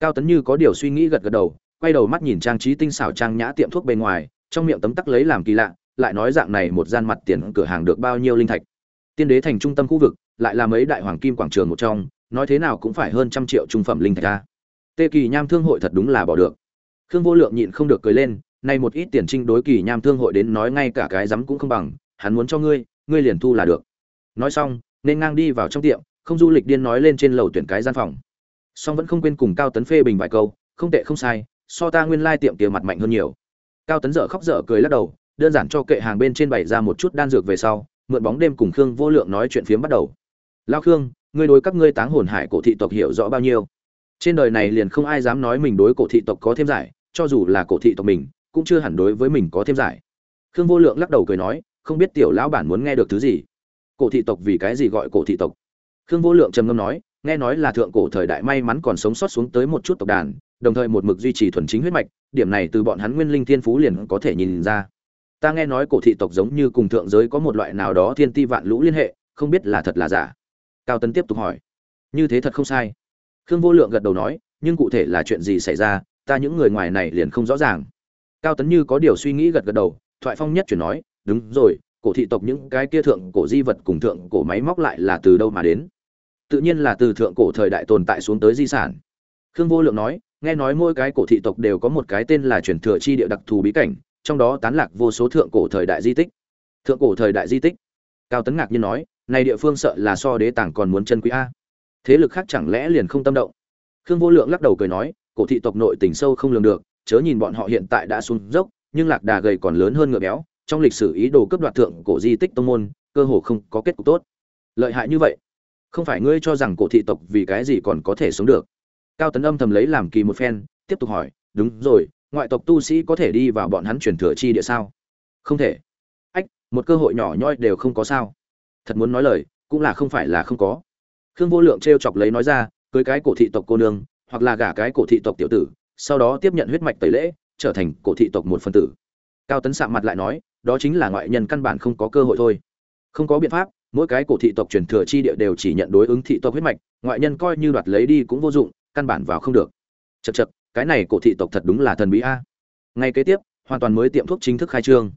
[SPEAKER 1] Cao tấn như có điều suy nghĩ gật gật đầu, quay đầu mắt nhìn trang trí tinh xảo trang nhã tiệm thuốc bên ngoài, trong miệng tấm tắc lấy làm kỳ lạ, lại nói dạng này một gian mặt tiền cửa hàng được bao nhiêu linh thạch. Tiên đế thành trung tâm khu vực, lại là mấy đại hoàng kim quảng trường một trong, nói thế nào cũng phải hơn trăm triệu trung phẩm linh thạch ra tê kỳ nham thương hội thật đúng là bỏ được. Khương vô lượng nhịn không được cười lên nay một ít tiền trinh đối kỳ nham thương hội đến nói ngay cả cái rắm cũng không bằng, hắn muốn cho ngươi ngươi liền thu là được. Nói xong, nên ngang đi vào trong tiệm, không du lịch điên nói lên trên lầu tuyển cái gian phòng. Song vẫn không quên cùng cao tấn phê bình vài câu, không tệ không sai, so ta nguyên lai tiệm kia mặt mạnh hơn nhiều. Cao tấn dở khóc dở cười lắc đầu, đơn giản cho kệ hàng bên trên bày ra một chút đan dược về sau, mượn bóng đêm cùng khương vô lượng nói chuyện phiếm bắt đầu. Lao khương, ngươi đối các ngươi táng hồn hải cổ thị tộc hiểu rõ bao nhiêu? Trên đời này liền không ai dám nói mình đối cổ thị tộc có thêm giải, cho dù là cổ thị tộc mình cũng chưa hẳn đối với mình có thêm giải. Khương vô lượng lắc đầu cười nói, không biết tiểu lão bản muốn nghe được thứ gì. Cổ thị tộc vì cái gì gọi cổ thị tộc? Khương vô lượng trầm ngâm nói, nghe nói là thượng cổ thời đại may mắn còn sống sót xuống tới một chút tộc đàn, đồng thời một mực duy trì thuần chính huyết mạch, điểm này từ bọn hắn nguyên linh thiên phú liền có thể nhìn ra. Ta nghe nói cổ thị tộc giống như cùng thượng giới có một loại nào đó thiên ti vạn lũ liên hệ, không biết là thật là giả. Cao tấn tiếp tục hỏi, như thế thật không sai. Khương vô lượng gật đầu nói, nhưng cụ thể là chuyện gì xảy ra, ta những người ngoài này liền không rõ ràng cao tấn như có điều suy nghĩ gật gật đầu, thoại phong nhất chuyển nói, đúng rồi, cổ thị tộc những cái kia thượng cổ di vật cùng thượng cổ máy móc lại là từ đâu mà đến? Tự nhiên là từ thượng cổ thời đại tồn tại xuống tới di sản. Khương vô lượng nói, nghe nói mỗi cái cổ thị tộc đều có một cái tên là truyền thừa chi địa đặc thù bí cảnh, trong đó tán lạc vô số thượng cổ thời đại di tích. Thượng cổ thời đại di tích? Cao tấn ngạc nhiên nói, này địa phương sợ là so đế tàng còn muốn chân quý a. Thế lực khác chẳng lẽ liền không tâm động? Khương vô lượng lắc đầu cười nói, cổ thị tộc nội tình sâu không lường được chớ nhìn bọn họ hiện tại đã xuống dốc, nhưng lạc đà gầy còn lớn hơn ngựa béo, trong lịch sử ý đồ cướp đoạt thượng cổ di tích tông môn, cơ hồ không có kết cục tốt. Lợi hại như vậy, không phải ngươi cho rằng cổ thị tộc vì cái gì còn có thể sống được? Cao tấn âm thầm lấy làm kỳ một phen, tiếp tục hỏi, đúng rồi, ngoại tộc tu sĩ có thể đi vào bọn hắn truyền thừa chi địa sao? Không thể. Ách, một cơ hội nhỏ nhoi đều không có sao. Thật muốn nói lời, cũng là không phải là không có. Khương vô lượng treo chọc lấy nói ra, cưới cái cổ thị tộc cô nương, hoặc là gả cái cổ thị tộc tiểu tử sau đó tiếp nhận huyết mạch tẩy lễ, trở thành cổ thị tộc một phần tử. Cao tấn sạm mặt lại nói, đó chính là ngoại nhân căn bản không có cơ hội thôi. Không có biện pháp, mỗi cái cổ thị tộc truyền thừa chi địa đều chỉ nhận đối ứng thị tộc huyết mạch, ngoại nhân coi như đoạt lấy đi cũng vô dụng, căn bản vào không được. Chật chật cái này cổ thị tộc thật đúng là thần bí a. Ngay kế tiếp, hoàn toàn mới tiệm thuốc chính thức khai trương.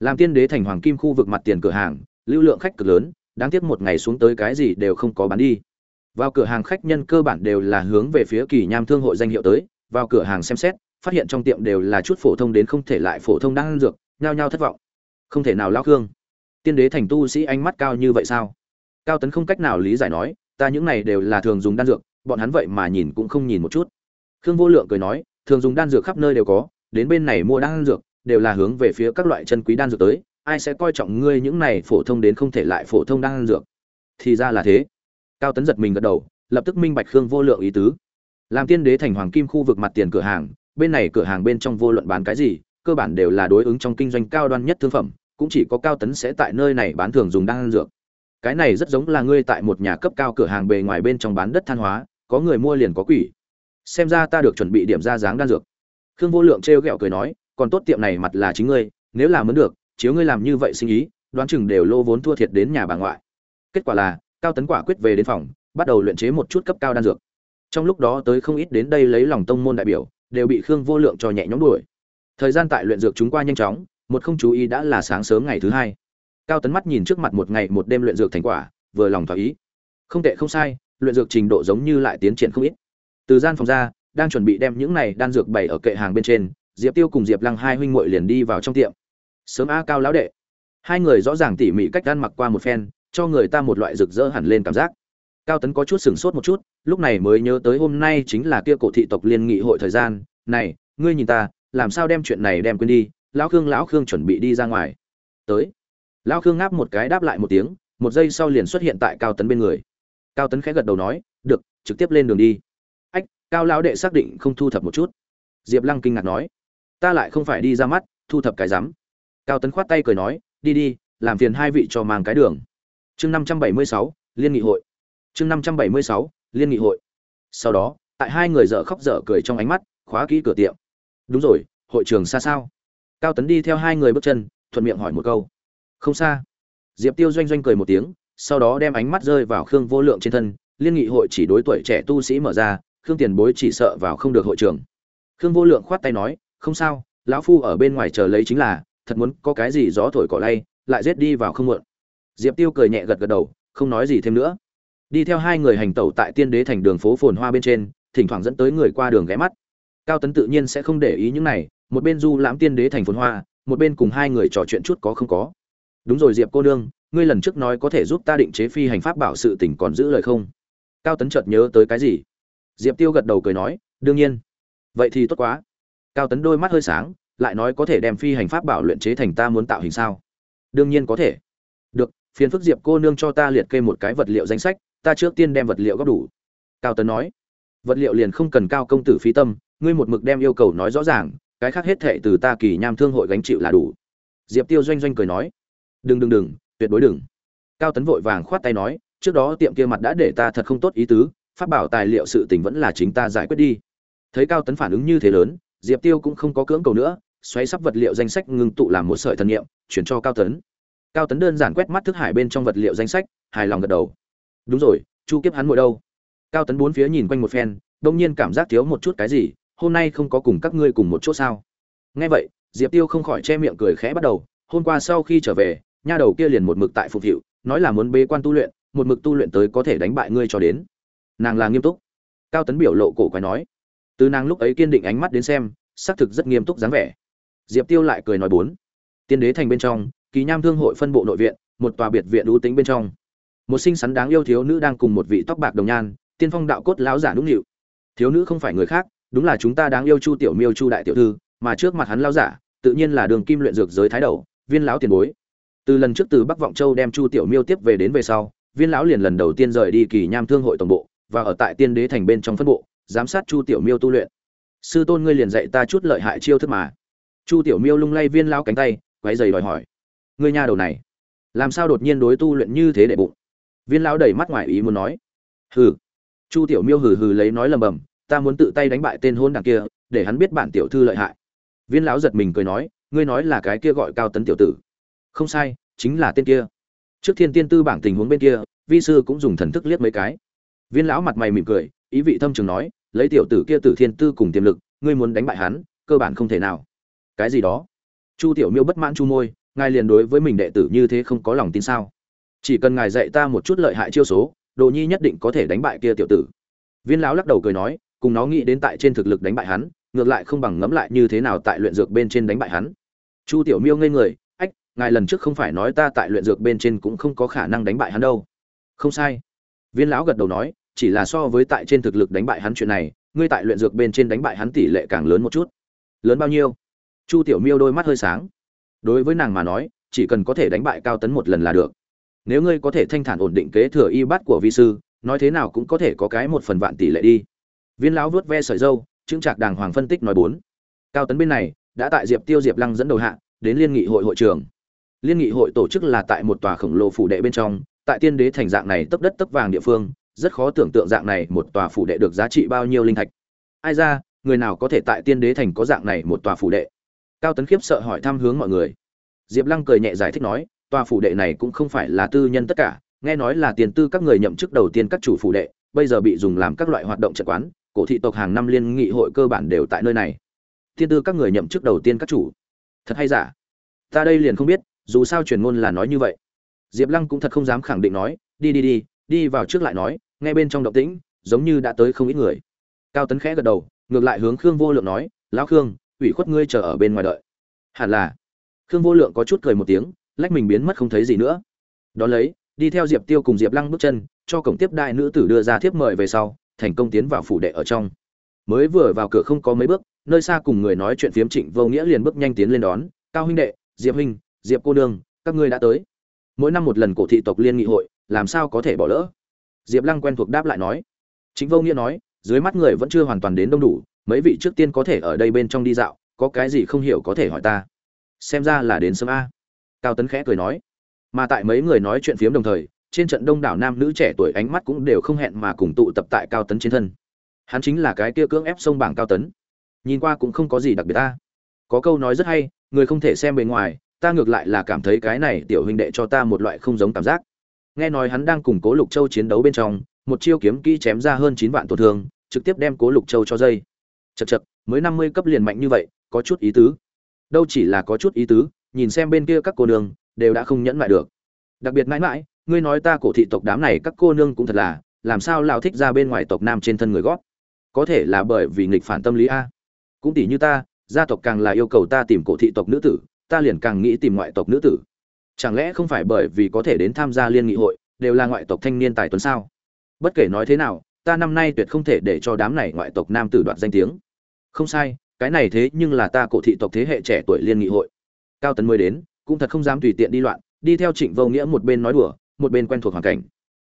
[SPEAKER 1] Làm tiên đế thành hoàng kim khu vực mặt tiền cửa hàng, lưu lượng khách cực lớn, đáng tiếc một ngày xuống tới cái gì đều không có bán đi. Vào cửa hàng khách nhân cơ bản đều là hướng về phía kỳ nham thương hội danh hiệu tới vào cửa hàng xem xét, phát hiện trong tiệm đều là chút phổ thông đến không thể lại phổ thông đang ăn dược, nhao nhao thất vọng. Không thể nào lao khương, tiên đế thành tu sĩ ánh mắt cao như vậy sao? Cao tấn không cách nào lý giải nói, ta những này đều là thường dùng đan dược, bọn hắn vậy mà nhìn cũng không nhìn một chút. Khương vô lượng cười nói, thường dùng đan dược khắp nơi đều có, đến bên này mua đan dược, đều là hướng về phía các loại chân quý đan dược tới, ai sẽ coi trọng ngươi những này phổ thông đến không thể lại phổ thông đan dược? Thì ra là thế. Cao tấn giật mình gật đầu, lập tức minh bạch khương vô lượng ý tứ làm tiên đế thành hoàng kim khu vực mặt tiền cửa hàng, bên này cửa hàng bên trong vô luận bán cái gì, cơ bản đều là đối ứng trong kinh doanh cao đoan nhất thương phẩm, cũng chỉ có cao tấn sẽ tại nơi này bán thường dùng đan dược. Cái này rất giống là ngươi tại một nhà cấp cao cửa hàng bề ngoài bên trong bán đất than hóa, có người mua liền có quỷ. Xem ra ta được chuẩn bị điểm ra dáng đan dược. Khương vô lượng trêu ghẹo cười nói, còn tốt tiệm này mặt là chính ngươi, nếu làm muốn được, chiếu ngươi làm như vậy sinh ý, đoán chừng đều lô vốn thua thiệt đến nhà bà ngoại. Kết quả là, cao tấn quả quyết về đến phòng, bắt đầu luyện chế một chút cấp cao đan dược trong lúc đó tới không ít đến đây lấy lòng tông môn đại biểu, đều bị khương vô lượng cho nhẹ nhõm đuổi. Thời gian tại luyện dược chúng qua nhanh chóng, một không chú ý đã là sáng sớm ngày thứ hai. Cao tấn mắt nhìn trước mặt một ngày một đêm luyện dược thành quả, vừa lòng thỏa ý. Không tệ không sai, luyện dược trình độ giống như lại tiến triển không ít. Từ gian phòng ra, đang chuẩn bị đem những này đan dược bày ở kệ hàng bên trên, diệp tiêu cùng diệp lăng hai huynh muội liền đi vào trong tiệm. Sớm a cao lão đệ. Hai người rõ ràng tỉ mỉ cách gan mặc qua một phen, cho người ta một loại rực rỡ hẳn lên cảm giác cao tấn có chút sửng sốt một chút, lúc này mới nhớ tới hôm nay chính là kia cổ thị tộc liên nghị hội thời gian. Này, ngươi nhìn ta, làm sao đem chuyện này đem quên đi? Lão khương lão khương chuẩn bị đi ra ngoài. Tới. Lão khương ngáp một cái đáp lại một tiếng, một giây sau liền xuất hiện tại cao tấn bên người. Cao tấn khẽ gật đầu nói, được, trực tiếp lên đường đi. Ách, cao lão đệ xác định không thu thập một chút. Diệp lăng kinh ngạc nói, ta lại không phải đi ra mắt, thu thập cái rắm. Cao tấn khoát tay cười nói, đi đi, làm phiền hai vị cho mang cái đường. Chương năm trăm bảy mươi sáu, liên nghị hội chương năm trăm bảy mươi sáu, liên nghị hội. Sau đó, tại hai người dở khóc dở cười trong ánh mắt, khóa kỹ cửa tiệm. Đúng rồi, hội trường xa sao? Cao tấn đi theo hai người bước chân, thuận miệng hỏi một câu. Không xa. Diệp tiêu doanh doanh cười một tiếng, sau đó đem ánh mắt rơi vào khương vô lượng trên thân. Liên nghị hội chỉ đối tuổi trẻ tu sĩ mở ra, khương tiền bối chỉ sợ vào không được hội trường. Khương vô lượng khoát tay nói, không sao, lão phu ở bên ngoài chờ lấy chính là, thật muốn có cái gì gió thổi cỏ lay, lại rết đi vào không muộn. Diệp tiêu cười nhẹ gật gật đầu, không nói gì thêm nữa đi theo hai người hành tẩu tại tiên đế thành đường phố phồn hoa bên trên, thỉnh thoảng dẫn tới người qua đường ghé mắt. Cao tấn tự nhiên sẽ không để ý những này, một bên du lãm tiên đế thành phồn hoa, một bên cùng hai người trò chuyện chút có không có. Đúng rồi diệp cô nương, ngươi lần trước nói có thể giúp ta định chế phi hành pháp bảo sự tỉnh còn giữ lời không? Cao tấn chợt nhớ tới cái gì? Diệp tiêu gật đầu cười nói, đương nhiên. Vậy thì tốt quá. Cao tấn đôi mắt hơi sáng, lại nói có thể đem phi hành pháp bảo luyện chế thành ta muốn tạo hình sao? Đương nhiên có thể. Được, phiền phức diệp cô nương cho ta liệt kê một cái vật liệu danh sách ta trước tiên đem vật liệu góp đủ. Cao tấn nói. Vật liệu liền không cần cao công tử phí tâm, ngươi một mực đem yêu cầu nói rõ ràng, cái khác hết thệ từ ta kỳ nham thương hội gánh chịu là đủ. Diệp tiêu doanh doanh cười nói. Đừng đừng đừng, tuyệt đối đừng. Cao tấn vội vàng khoát tay nói, trước đó tiệm kia mặt đã để ta thật không tốt ý tứ phát bảo tài liệu sự tình vẫn là chính ta giải quyết đi. Thấy cao tấn phản ứng như thế lớn, diệp tiêu cũng không có cưỡng cầu nữa, xoáy sắp vật liệu danh sách ngưng tụ làm một sợi thần nghiệm chuyển cho cao tấn. Cao tấn đơn giản quét mắt thức hải bên trong vật liệu danh sách, hài lòng gật đầu đúng rồi, chu kiếp hắn ngồi đâu? Cao tấn bốn phía nhìn quanh một phen, đông nhiên cảm giác thiếu một chút cái gì, hôm nay không có cùng các ngươi cùng một chỗ sao? Nghe vậy, diệp tiêu không khỏi che miệng cười khẽ bắt đầu, hôm qua sau khi trở về, nha đầu kia liền một mực tại phục hiệu nói là muốn bế quan tu luyện, một mực tu luyện tới có thể đánh bại ngươi cho đến. Nàng là nghiêm túc. Cao tấn biểu lộ cổ quái nói. Từ nàng lúc ấy kiên định ánh mắt đến xem, xác thực rất nghiêm túc dáng vẻ. Diệp tiêu lại cười nói bốn. Tiên đế thành bên trong, kỳ nham thương hội phân bộ nội viện, một tòa biệt viện ưu tính bên trong một xinh xắn đáng yêu thiếu nữ đang cùng một vị tóc bạc đồng nhan, tiên phong đạo cốt lão giả nũng nịu. Thiếu nữ không phải người khác, đúng là chúng ta đáng yêu chu tiểu miêu chu đại tiểu thư, mà trước mặt hắn lão giả, tự nhiên là đường kim luyện dược giới thái đầu, viên lão tiền bối. Từ lần trước từ bắc vọng châu đem chu tiểu miêu tiếp về đến về sau, viên lão liền lần đầu tiên rời đi kỳ nham thương hội tổng bộ, và ở tại tiên đế thành bên trong phân bộ, giám sát chu tiểu miêu tu luyện. Sư tôn ngươi liền dạy ta chút lợi hại chiêu thức mà. Chu tiểu miêu lung lay viên lão cánh tay quay giày đòi hỏi. Ngươi nhà đầu này, làm sao đột nhiên đối tu luyện như thế để bụng? Viên lão đầy mắt ngoài ý muốn nói. Hừ. Chu tiểu miêu hừ hừ lấy nói lầm bầm, ta muốn tự tay đánh bại tên hôn đảng kia, để hắn biết bản tiểu thư lợi hại. Viên lão giật mình cười nói, ngươi nói là cái kia gọi cao tấn tiểu tử. Không sai, chính là tên kia. Trước thiên tiên tư bảng tình huống bên kia, vi sư cũng dùng thần thức liếc mấy cái. Viên lão mặt mày mỉm cười, ý vị thâm trường nói, lấy tiểu tử kia tử thiên tư cùng tiềm lực, ngươi muốn đánh bại hắn, cơ bản không thể nào. Cái gì đó? Chu tiểu miêu bất mãn chu môi, ngài liền đối với mình đệ tử như thế không có lòng tin sao? Chỉ cần ngài dạy ta một chút lợi hại chiêu số, đồ nhi nhất định có thể đánh bại kia tiểu tử. Viên lão lắc đầu cười nói, cùng nó nghĩ đến tại trên thực lực đánh bại hắn, ngược lại không bằng ngẫm lại như thế nào tại luyện dược bên trên đánh bại hắn. Chu tiểu miêu ngây người, ách, ngài lần trước không phải nói ta tại luyện dược bên trên cũng không có khả năng đánh bại hắn đâu. Không sai. Viên lão gật đầu nói, chỉ là so với tại trên thực lực đánh bại hắn chuyện này, ngươi tại luyện dược bên trên đánh bại hắn tỷ lệ càng lớn một chút. Lớn bao nhiêu? Chu tiểu miêu đôi mắt hơi sáng. Đối với nàng mà nói, chỉ cần có thể đánh bại cao tấn một lần là được nếu ngươi có thể thanh thản ổn định kế thừa y bát của vi sư, nói thế nào cũng có thể có cái một phần vạn tỷ lệ đi. Viên lão vuốt ve sợi dâu trưng trạc đàng hoàng phân tích nói bốn. Cao tấn bên này, đã tại diệp tiêu diệp lăng dẫn đầu hạ, đến liên nghị hội hội trường liên nghị hội tổ chức là tại một tòa khổng lồ phủ đệ bên trong, tại tiên đế thành dạng này tấp đất tấp vàng địa phương, rất khó tưởng tượng dạng này một tòa phủ đệ được giá trị bao nhiêu linh thạch. Ai ra, người nào có thể tại tiên đế thành có dạng này một tòa phủ đệ? Cao tấn khiếp sợ hỏi thăm hướng mọi người. Diệp lăng cười nhẹ giải thích nói tòa phủ đệ này cũng không phải là tư nhân tất cả, nghe nói là tiền tư các người nhậm chức đầu tiên các chủ phủ đệ, bây giờ bị dùng làm các loại hoạt động trận quán, cổ thị tộc hàng năm liên nghị hội cơ bản đều tại nơi này. Tiên tư các người nhậm chức đầu tiên các chủ. Thật hay giả? Ta đây liền không biết, dù sao truyền ngôn là nói như vậy. Diệp lăng cũng thật không dám khẳng định nói, đi đi đi đi vào trước lại nói, nghe bên trong động tĩnh, giống như đã tới không ít người. Cao tấn khẽ gật đầu, ngược lại hướng khương vô lượng nói, lão khương, ủy khuất ngươi chờ ở bên ngoài đợi. Hẳn là. Khương vô lượng có chút cười một tiếng lách mình biến mất không thấy gì nữa. Đón lấy, đi theo diệp tiêu cùng diệp lăng bước chân, cho cổng tiếp đại nữ tử đưa ra thiếp mời về sau, thành công tiến vào phủ đệ ở trong. Mới vừa vào cửa không có mấy bước, nơi xa cùng người nói chuyện phiếm trịnh vô nghĩa liền bước nhanh tiến lên đón, cao huynh đệ, diệp huynh, diệp cô nương, các ngươi đã tới. Mỗi năm một lần cổ thị tộc liên nghị hội, làm sao có thể bỏ lỡ? Diệp lăng quen thuộc đáp lại nói. Chính vô nghĩa nói, dưới mắt người vẫn chưa hoàn toàn đến đông đủ, mấy vị trước tiên có thể ở đây bên trong đi dạo, có cái gì không hiểu có thể hỏi ta. Xem ra là đến sớm a cao tấn khẽ cười nói. Mà tại mấy người nói chuyện phiếm đồng thời, trên trận đông đảo nam nữ trẻ tuổi ánh mắt cũng đều không hẹn mà cùng tụ tập tại cao tấn trên thân. Hắn chính là cái kia cưỡng ép sông bảng cao tấn. Nhìn qua cũng không có gì đặc biệt ta. Có câu nói rất hay, người không thể xem bề ngoài, ta ngược lại là cảm thấy cái này tiểu huynh đệ cho ta một loại không giống cảm giác. Nghe nói hắn đang cùng cố lục châu chiến đấu bên trong, một chiêu kiếm kỹ chém ra hơn chín vạn tổn thương, trực tiếp đem cố lục châu cho dây. Chật chật mới năm mươi cấp liền mạnh như vậy, có chút ý tứ. Đâu chỉ là có chút ý tứ nhìn xem bên kia các cô nương, đều đã không nhẫn lại được. Đặc biệt mãi mãi, ngươi nói ta cổ thị tộc đám này các cô nương cũng thật là, làm sao lao thích ra bên ngoài tộc nam trên thân người gót có thể là bởi vì nghịch phản tâm lý a. Cũng tỷ như ta, gia tộc càng là yêu cầu ta tìm cổ thị tộc nữ tử, ta liền càng nghĩ tìm ngoại tộc nữ tử. Chẳng lẽ không phải bởi vì có thể đến tham gia liên nghị hội, đều là ngoại tộc thanh niên tài tuấn sao? Bất kể nói thế nào, ta năm nay tuyệt không thể để cho đám này ngoại tộc nam tử đoạt danh tiếng. Không sai, cái này thế nhưng là ta cổ thị tộc thế hệ trẻ tuổi liên nghị hội cao tấn mới đến, cũng thật không dám tùy tiện đi loạn, đi theo trịnh vô nghĩa một bên nói đùa, một bên quen thuộc hoàn cảnh.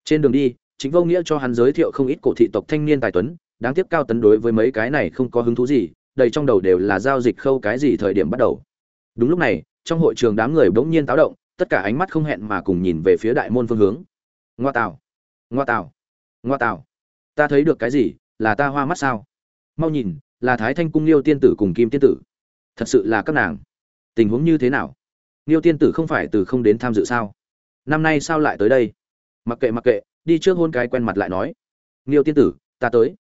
[SPEAKER 1] Trên đường đi, trịnh vô nghĩa cho hắn giới thiệu không ít cổ thị tộc thanh niên tài tuấn, đáng tiếc cao tấn đối với mấy cái này không có hứng thú gì, đầy trong đầu đều là giao dịch khâu cái gì thời điểm bắt đầu. Đúng lúc này, trong hội trường đám người bỗng nhiên táo động, tất cả ánh mắt không hẹn mà cùng nhìn về phía đại môn phương hướng. Ngoa tào ngoa tào ngoa tào. Ta thấy được cái gì? Là ta hoa mắt sao? Mau nhìn, là thái thanh cung liêu tiên tử cùng kim tiên tử. Thật sự là các nàng tình huống như thế nào? Niêu tiên tử không phải từ không đến tham dự sao? Năm nay sao lại tới đây? Mặc kệ mặc kệ đi trước hôn cái quen mặt lại nói. Niêu tiên tử ta tới.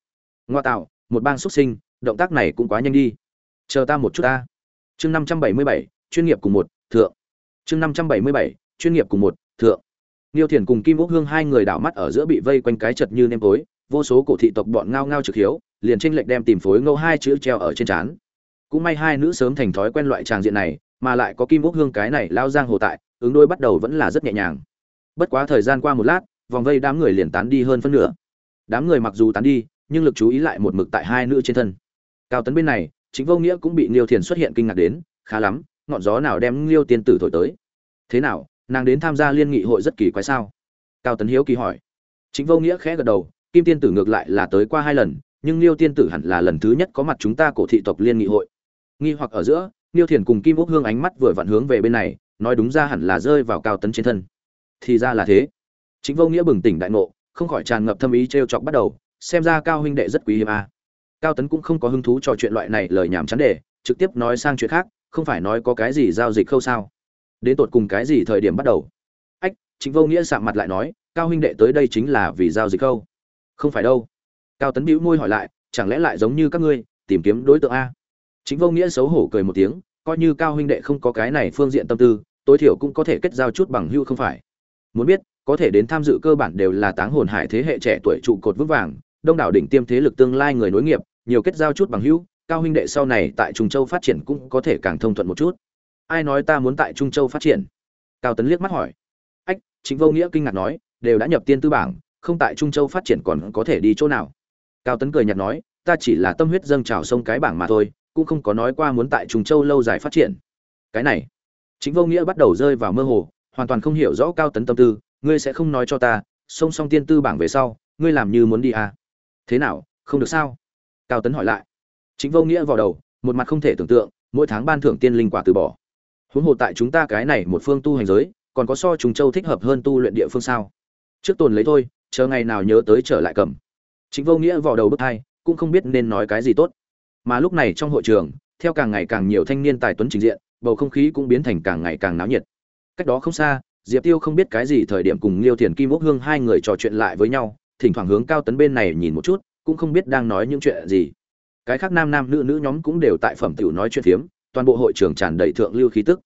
[SPEAKER 1] Ngoa tạo một bang xuất sinh động tác này cũng quá nhanh đi. Chờ ta một chút ta. Chương năm trăm bảy mươi bảy chuyên nghiệp cùng một thượng. Chương năm trăm bảy mươi bảy chuyên nghiệp cùng một thượng. Niêu Thiền cùng Kim Úc Hương hai người đảo mắt ở giữa bị vây quanh cái chật như nêm tối, vô số cổ thị tộc bọn ngao ngao trực hiếu, liền tranh lệch đem tìm phối ngâu hai chữ treo ở trên trán. Cũng may hai nữ sớm thành thói quen loại tràng diện này, mà lại có Kim Úc Hương cái này lao giang hồ tại, ứng đôi bắt đầu vẫn là rất nhẹ nhàng. Bất quá thời gian qua một lát, vòng vây đám người liền tán đi hơn phân nửa. Đám người mặc dù tán đi, nhưng lực chú ý lại một mực tại hai nữ trên thân. Cao tấn bên này, chính vô nghĩa cũng bị Niêu Thiền xuất hiện kinh ngạc đến, khá lắm, ngọn gió nào đem niêu tiên tử thổi tới. Thế nào, nàng đến tham gia liên nghị hội rất kỳ quái sao cao tấn hiếu kỳ hỏi chính vô nghĩa khẽ gật đầu kim tiên tử ngược lại là tới qua hai lần nhưng niêu tiên tử hẳn là lần thứ nhất có mặt chúng ta cổ thị tộc liên nghị hội nghi hoặc ở giữa niêu thiền cùng kim úc hương ánh mắt vừa vặn hướng về bên này nói đúng ra hẳn là rơi vào cao tấn trên thân. Thì ra là thế. Chính vô nghĩa bừng tỉnh đại ngộ không khỏi tràn ngập thâm ý t r e o chọc bắt đầu xem ra cao huynh đệ rất quý hiếm a. Cao tấn cũng không có hứng thú trò chuyện loại này lời nhảm chán đề trực tiếp nói sang chuyện khác không phải nói có cái gì giao dịch khâu sao. Đến tột cùng cái gì thời điểm bắt đầu? Ách chính vô nghĩa sạm mặt lại nói cao huynh đệ tới đây chính là vì giao dịch khâu, không phải đâu. Cao tấn bĩu môi hỏi lại chẳng lẽ lại giống như các ngươi tìm kiếm đối tượng a? Chính vô nghĩa xấu hổ cười một tiếng, coi như cao huynh đệ không có cái này phương diện tâm tư, tối thiểu cũng có thể kết giao chút bằng hưu không phải. Muốn biết, có thể đến tham dự cơ bản đều là táng hồn hải thế hệ trẻ tuổi trụ cột vững vàng, đông đảo đỉnh tiêm thế lực tương lai người nối nghiệp, nhiều kết giao chút bằng hữu, cao huynh đệ sau này tại trung châu phát triển cũng có thể càng thông thuận một chút. Ai nói ta muốn tại trung châu phát triển? Cao tấn liếc mắt hỏi. Ách, chính vô nghĩa kinh ngạc nói, đều đã nhập tiên tư bảng, không tại trung châu phát triển còn có thể đi chỗ nào? Cao tấn cười nhạt nói, ta chỉ là tâm huyết dâng trào sông cái bảng mà thôi cũng không có nói qua muốn tại trung châu lâu dài phát triển. Cái này, chính vô nghĩa bắt đầu rơi vào mơ hồ, hoàn toàn không hiểu rõ cao tấn tâm tư, ngươi sẽ không nói cho ta, song song tiên tư bảng về sau, ngươi làm như muốn đi à? thế nào, không được sao? Cao tấn hỏi lại. Chính vô nghĩa vào đầu, một mặt không thể tưởng tượng, mỗi tháng ban thưởng tiên linh quả từ bỏ. Huống hồ tại chúng ta cái này một phương tu hành giới, còn có so trùng châu thích hợp hơn tu luyện địa phương sao? Trước tồn lấy thôi, chờ ngày nào nhớ tới trở lại cầm. Chính vô nghĩa vò đầu bứt hai cũng không biết nên nói cái gì tốt mà lúc này trong hội trường, theo càng ngày càng nhiều thanh niên tài tuấn trình diện, bầu không khí cũng biến thành càng ngày càng náo nhiệt. Cách đó không xa, diệp tiêu không biết cái gì thời điểm cùng liêu thiền, kim ốc hương hai người trò chuyện lại với nhau, thỉnh thoảng hướng cao tấn bên này nhìn một chút, cũng không biết đang nói những chuyện gì. Cái khác nam nam nữ nữ nhóm cũng đều tại phẩm tiểu nói chuyện phiếm, toàn bộ hội trường tràn đầy thượng lưu khí tức.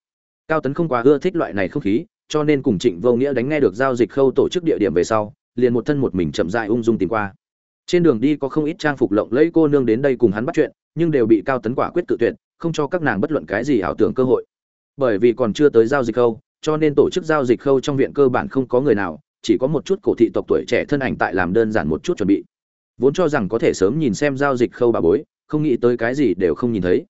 [SPEAKER 1] Cao tấn không quá ưa thích loại này không khí, cho nên cùng trịnh vô nghĩa đánh nghe được giao dịch khâu tổ chức địa điểm về sau, liền một thân một mình chậm dại ung dung tìm qua. Trên đường đi có không ít trang phục lộng lẫy cô nương đến đây cùng hắn bắt chuyện nhưng đều bị cao tấn quả quyết tự tuyệt, không cho các nàng bất luận cái gì ảo tưởng cơ hội. Bởi vì còn chưa tới giao dịch khâu, cho nên tổ chức giao dịch khâu trong viện cơ bản không có người nào, chỉ có một chút cổ thị tộc tuổi trẻ thân ảnh tại làm đơn giản một chút chuẩn bị. Vốn cho rằng có thể sớm nhìn xem giao dịch khâu bà bối, không nghĩ tới cái gì đều không nhìn thấy.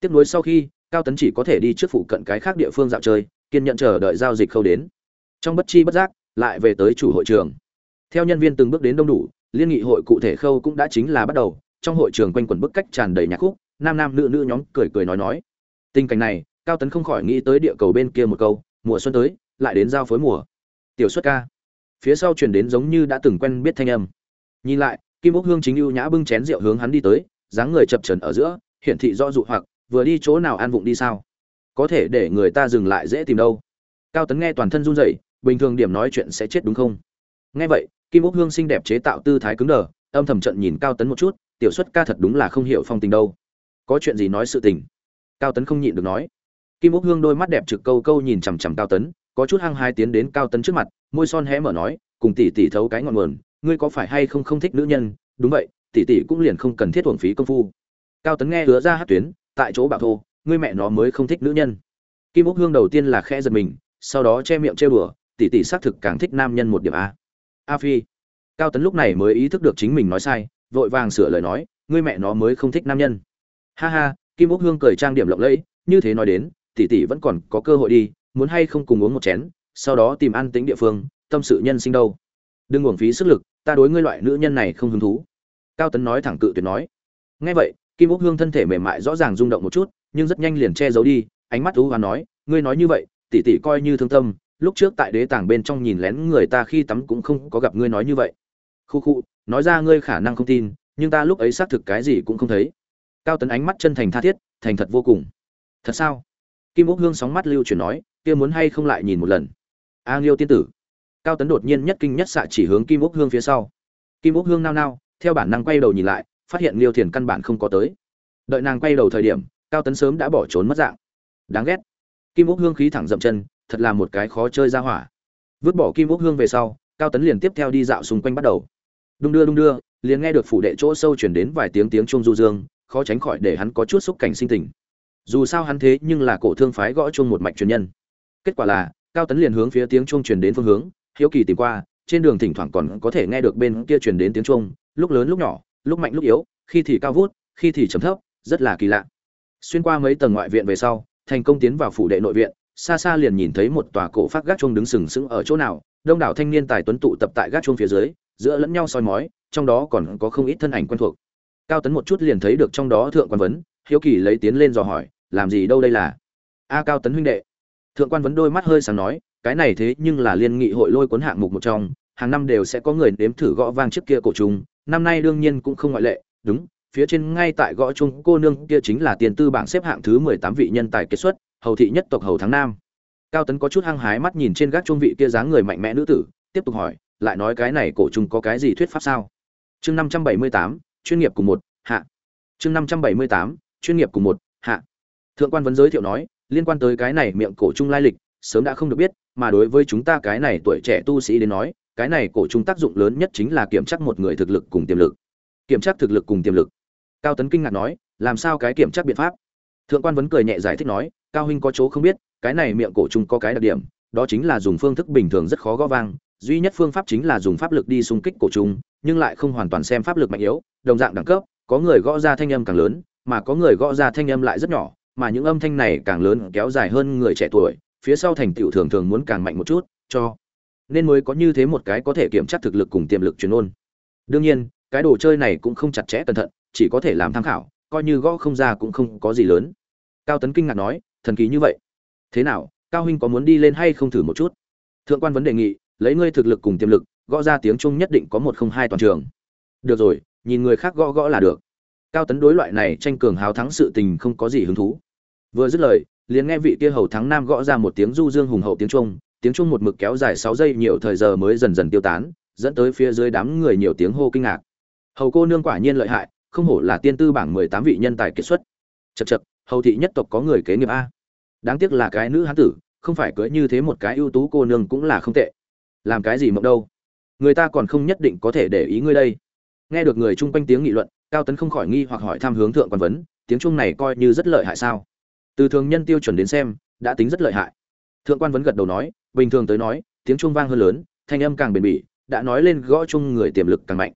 [SPEAKER 1] Tiếp nối sau khi, cao tấn chỉ có thể đi trước phụ cận cái khác địa phương dạo chơi, kiên nhận chờ đợi giao dịch khâu đến. Trong bất chi bất giác, lại về tới chủ hội trường. Theo nhân viên từng bước đến đông đủ, liên nghị hội cụ thể khâu cũng đã chính là bắt đầu trong hội trường quanh quẩn bức cách tràn đầy nhạc khúc, nam nam nữ nữ nhóm cười cười nói nói. Tình cảnh này, cao tấn không khỏi nghĩ tới địa cầu bên kia một câu, mùa xuân tới, lại đến giao phối mùa. Tiểu xuất ca. Phía sau chuyển đến giống như đã từng quen biết thanh âm. Nhìn lại, kim ốc hương chính ưu nhã bưng chén rượu hướng hắn đi tới, dáng người chập trần ở giữa, hiển thị do dụ hoặc, vừa đi chỗ nào an vụng đi sao? Có thể để người ta dừng lại dễ tìm đâu. Cao tấn nghe toàn thân run rẩy, bình thường điểm nói chuyện sẽ chết đúng không? Nghe vậy, kim ốc hương xinh đẹp chế tạo tư thái cứng đờ, âm thầm trận nhìn cao tấn một chút tiểu xuất ca thật đúng là không hiểu phong tình đâu. Có chuyện gì nói sự tình? Cao tấn không nhịn được nói. Kim úc hương đôi mắt đẹp trực câu câu nhìn chằm chằm cao tấn, có chút hăng hai tiến đến cao tấn trước mặt, môi son hé mở nói, cùng tỷ tỷ thấu cái ngọn nguồn, ngươi có phải hay không không thích nữ nhân? Đúng vậy, tỷ tỷ cũng liền không cần thiết thuồng phí công phu. Cao tấn nghe hứa ra hát tuyến, tại chỗ bảo thô, ngươi mẹ nó mới không thích nữ nhân. Kim úc hương đầu tiên là khẽ giật mình, sau đó che miệng che bừa tỷ tỷ xác thực càng thích nam nhân một điểm a. A phi. Cao tấn lúc này mới ý thức được chính mình nói sai vội vàng sửa lời nói, ngươi mẹ nó mới không thích nam nhân. Ha ha, kim ốc hương cười trang điểm lộng lẫy, như thế nói đến, tỷ tỷ vẫn còn có cơ hội đi, muốn hay không cùng uống một chén, sau đó tìm ăn tính địa phương, tâm sự nhân sinh đâu. Đừng uổng phí sức lực, ta đối ngươi loại nữ nhân này không hứng thú. Cao tấn nói thẳng cự tuyệt nói. Nghe vậy, kim ốc hương thân thể mềm mại rõ ràng rung động một chút, nhưng rất nhanh liền che giấu đi, ánh mắt thú hoa nói, ngươi nói như vậy, tỷ tỷ coi như thương tâm, lúc trước tại đế tàng bên trong nhìn lén người ta khi tắm cũng không có gặp ngươi nói như vậy. Khu khu nói ra ngươi khả năng không tin, nhưng ta lúc ấy xác thực cái gì cũng không thấy. Cao tấn ánh mắt chân thành tha thiết, thành thật vô cùng. Thật sao? Kim úc hương sóng mắt lưu chuyển nói, kia muốn hay không lại nhìn một lần? A nghiêu tiên tử. Cao tấn đột nhiên nhất kinh nhất xạ chỉ hướng kim úc hương phía sau. Kim úc hương nao nao, theo bản năng quay đầu nhìn lại, phát hiện liêu thiền căn bản không có tới. Đợi nàng quay đầu thời điểm, cao tấn sớm đã bỏ trốn mất dạng. Đáng ghét. Kim úc hương khí thẳng dậm chân, thật là một cái khó chơi ra hỏa. Vứt bỏ kim úc hương về sau, cao tấn liền tiếp theo đi dạo xung quanh bắt đầu đung đưa đung đưa, liền nghe được phủ đệ chỗ sâu chuyển đến vài tiếng tiếng chuông du dương, khó tránh khỏi để hắn có chút xúc cảnh sinh tình. Dù sao hắn thế nhưng là cổ thương phái gõ chuông một mạch truyền nhân. Kết quả là, cao tấn liền hướng phía tiếng chuông truyền đến phương hướng, hiếu kỳ tìm qua, trên đường thỉnh thoảng còn có thể nghe được bên kia truyền đến tiếng chuông, lúc lớn lúc nhỏ, lúc mạnh lúc yếu, khi thì cao vút, khi thì trầm thấp, rất là kỳ lạ. Xuyên qua mấy tầng ngoại viện về sau, thành công tiến vào phủ đệ nội viện, xa xa liền nhìn thấy một tòa cổ phát gác chuông đứng sừng sững ở chỗ nào, đông đảo thanh niên tài tuấn tụ tập tại gác chuông phía dưới giữa lẫn nhau soi mói, trong đó còn có không ít thân ảnh quen thuộc. Cao tấn một chút liền thấy được trong đó thượng quan vấn, hiếu kỳ lấy tiến lên dò hỏi, làm gì đâu đây là? A cao tấn huynh đệ. Thượng quan vấn đôi mắt hơi sáng nói, cái này thế nhưng là liên nghị hội lôi cuốn hạng mục một trong, hàng năm đều sẽ có người nếm thử gõ vang trước kia cổ trùng, năm nay đương nhiên cũng không ngoại lệ. Đúng, phía trên ngay tại gõ chung cô nương kia chính là tiền tư bảng xếp hạng thứ mười tám vị nhân tài kết xuất, hầu thị nhất tộc hầu tháng nam. Cao tấn có chút hăng hái mắt nhìn trên gác trung vị kia dáng người mạnh mẽ nữ tử, tiếp tục hỏi lại nói cái này cổ trùng có cái gì thuyết pháp sao? Chương năm trăm bảy mươi tám, chuyên nghiệp cùng một, hạ. Chương năm trăm bảy mươi tám, chuyên nghiệp cùng một, hạ. Thượng quan vấn giới thiệu nói, liên quan tới cái này miệng cổ trung lai lịch, sớm đã không được biết, mà đối với chúng ta cái này tuổi trẻ tu sĩ đến nói, cái này cổ trung tác dụng lớn nhất chính là kiểm tra một người thực lực cùng tiềm lực. Kiểm tra thực lực cùng tiềm lực. Cao tấn kinh ngạc nói, làm sao cái kiểm tra biện pháp? Thượng quan vấn cười nhẹ giải thích nói, cao huynh có chỗ không biết, cái này miệng cổ trung có cái đặc điểm, đó chính là dùng phương thức bình thường rất khó gõ vang duy nhất phương pháp chính là dùng pháp lực đi xung kích cổ trùng, nhưng lại không hoàn toàn xem pháp lực mạnh yếu, đồng dạng đẳng cấp, có người gõ ra thanh âm càng lớn, mà có người gõ ra thanh âm lại rất nhỏ, mà những âm thanh này càng lớn kéo dài hơn người trẻ tuổi, phía sau thành tựu thường thường muốn càng mạnh một chút, cho nên mới có như thế một cái có thể kiểm tra thực lực cùng tiềm lực truyền ôn đương nhiên, cái đồ chơi này cũng không chặt chẽ cẩn thận, chỉ có thể làm tham khảo, coi như gõ không ra cũng không có gì lớn. Cao tấn kinh ngạc nói, thần kỳ như vậy? Thế nào, cao huynh có muốn đi lên hay không thử một chút? Thượng quan vấn đề nghị lấy ngươi thực lực cùng tiềm lực, gõ ra tiếng trung nhất định có một không hai toàn trường. Được rồi, nhìn người khác gõ gõ là được. Cao tấn đối loại này tranh cường hào thắng sự tình không có gì hứng thú. Vừa dứt lời, liền nghe vị kia hầu thắng nam gõ ra một tiếng du dương hùng hậu tiếng trung tiếng trung một mực kéo dài sáu giây, nhiều thời giờ mới dần dần tiêu tán, dẫn tới phía dưới đám người nhiều tiếng hô kinh ngạc. Hầu cô nương quả nhiên lợi hại, không hổ là tiên tư bảng mười tám vị nhân tài kiệt xuất. Chật chật hầu thị nhất tộc có người kế nghiệp a. Đáng tiếc là cái nữ hán tử, không phải cưới như thế một cái ưu tú cô nương cũng là không tệ làm cái gì mộng đâu. Người ta còn không nhất định có thể để ý ngươi đây. Nghe được người chung quanh tiếng nghị luận, cao tấn không khỏi nghi hoặc hỏi thăm hướng thượng quan vấn, tiếng chuông này coi như rất lợi hại sao? Từ thường nhân tiêu chuẩn đến xem, đã tính rất lợi hại. Thượng quan vấn gật đầu nói, bình thường tới nói, tiếng chuông vang hơn lớn, thanh âm càng bền bỉ, đã nói lên gõ chung người tiềm lực càng mạnh.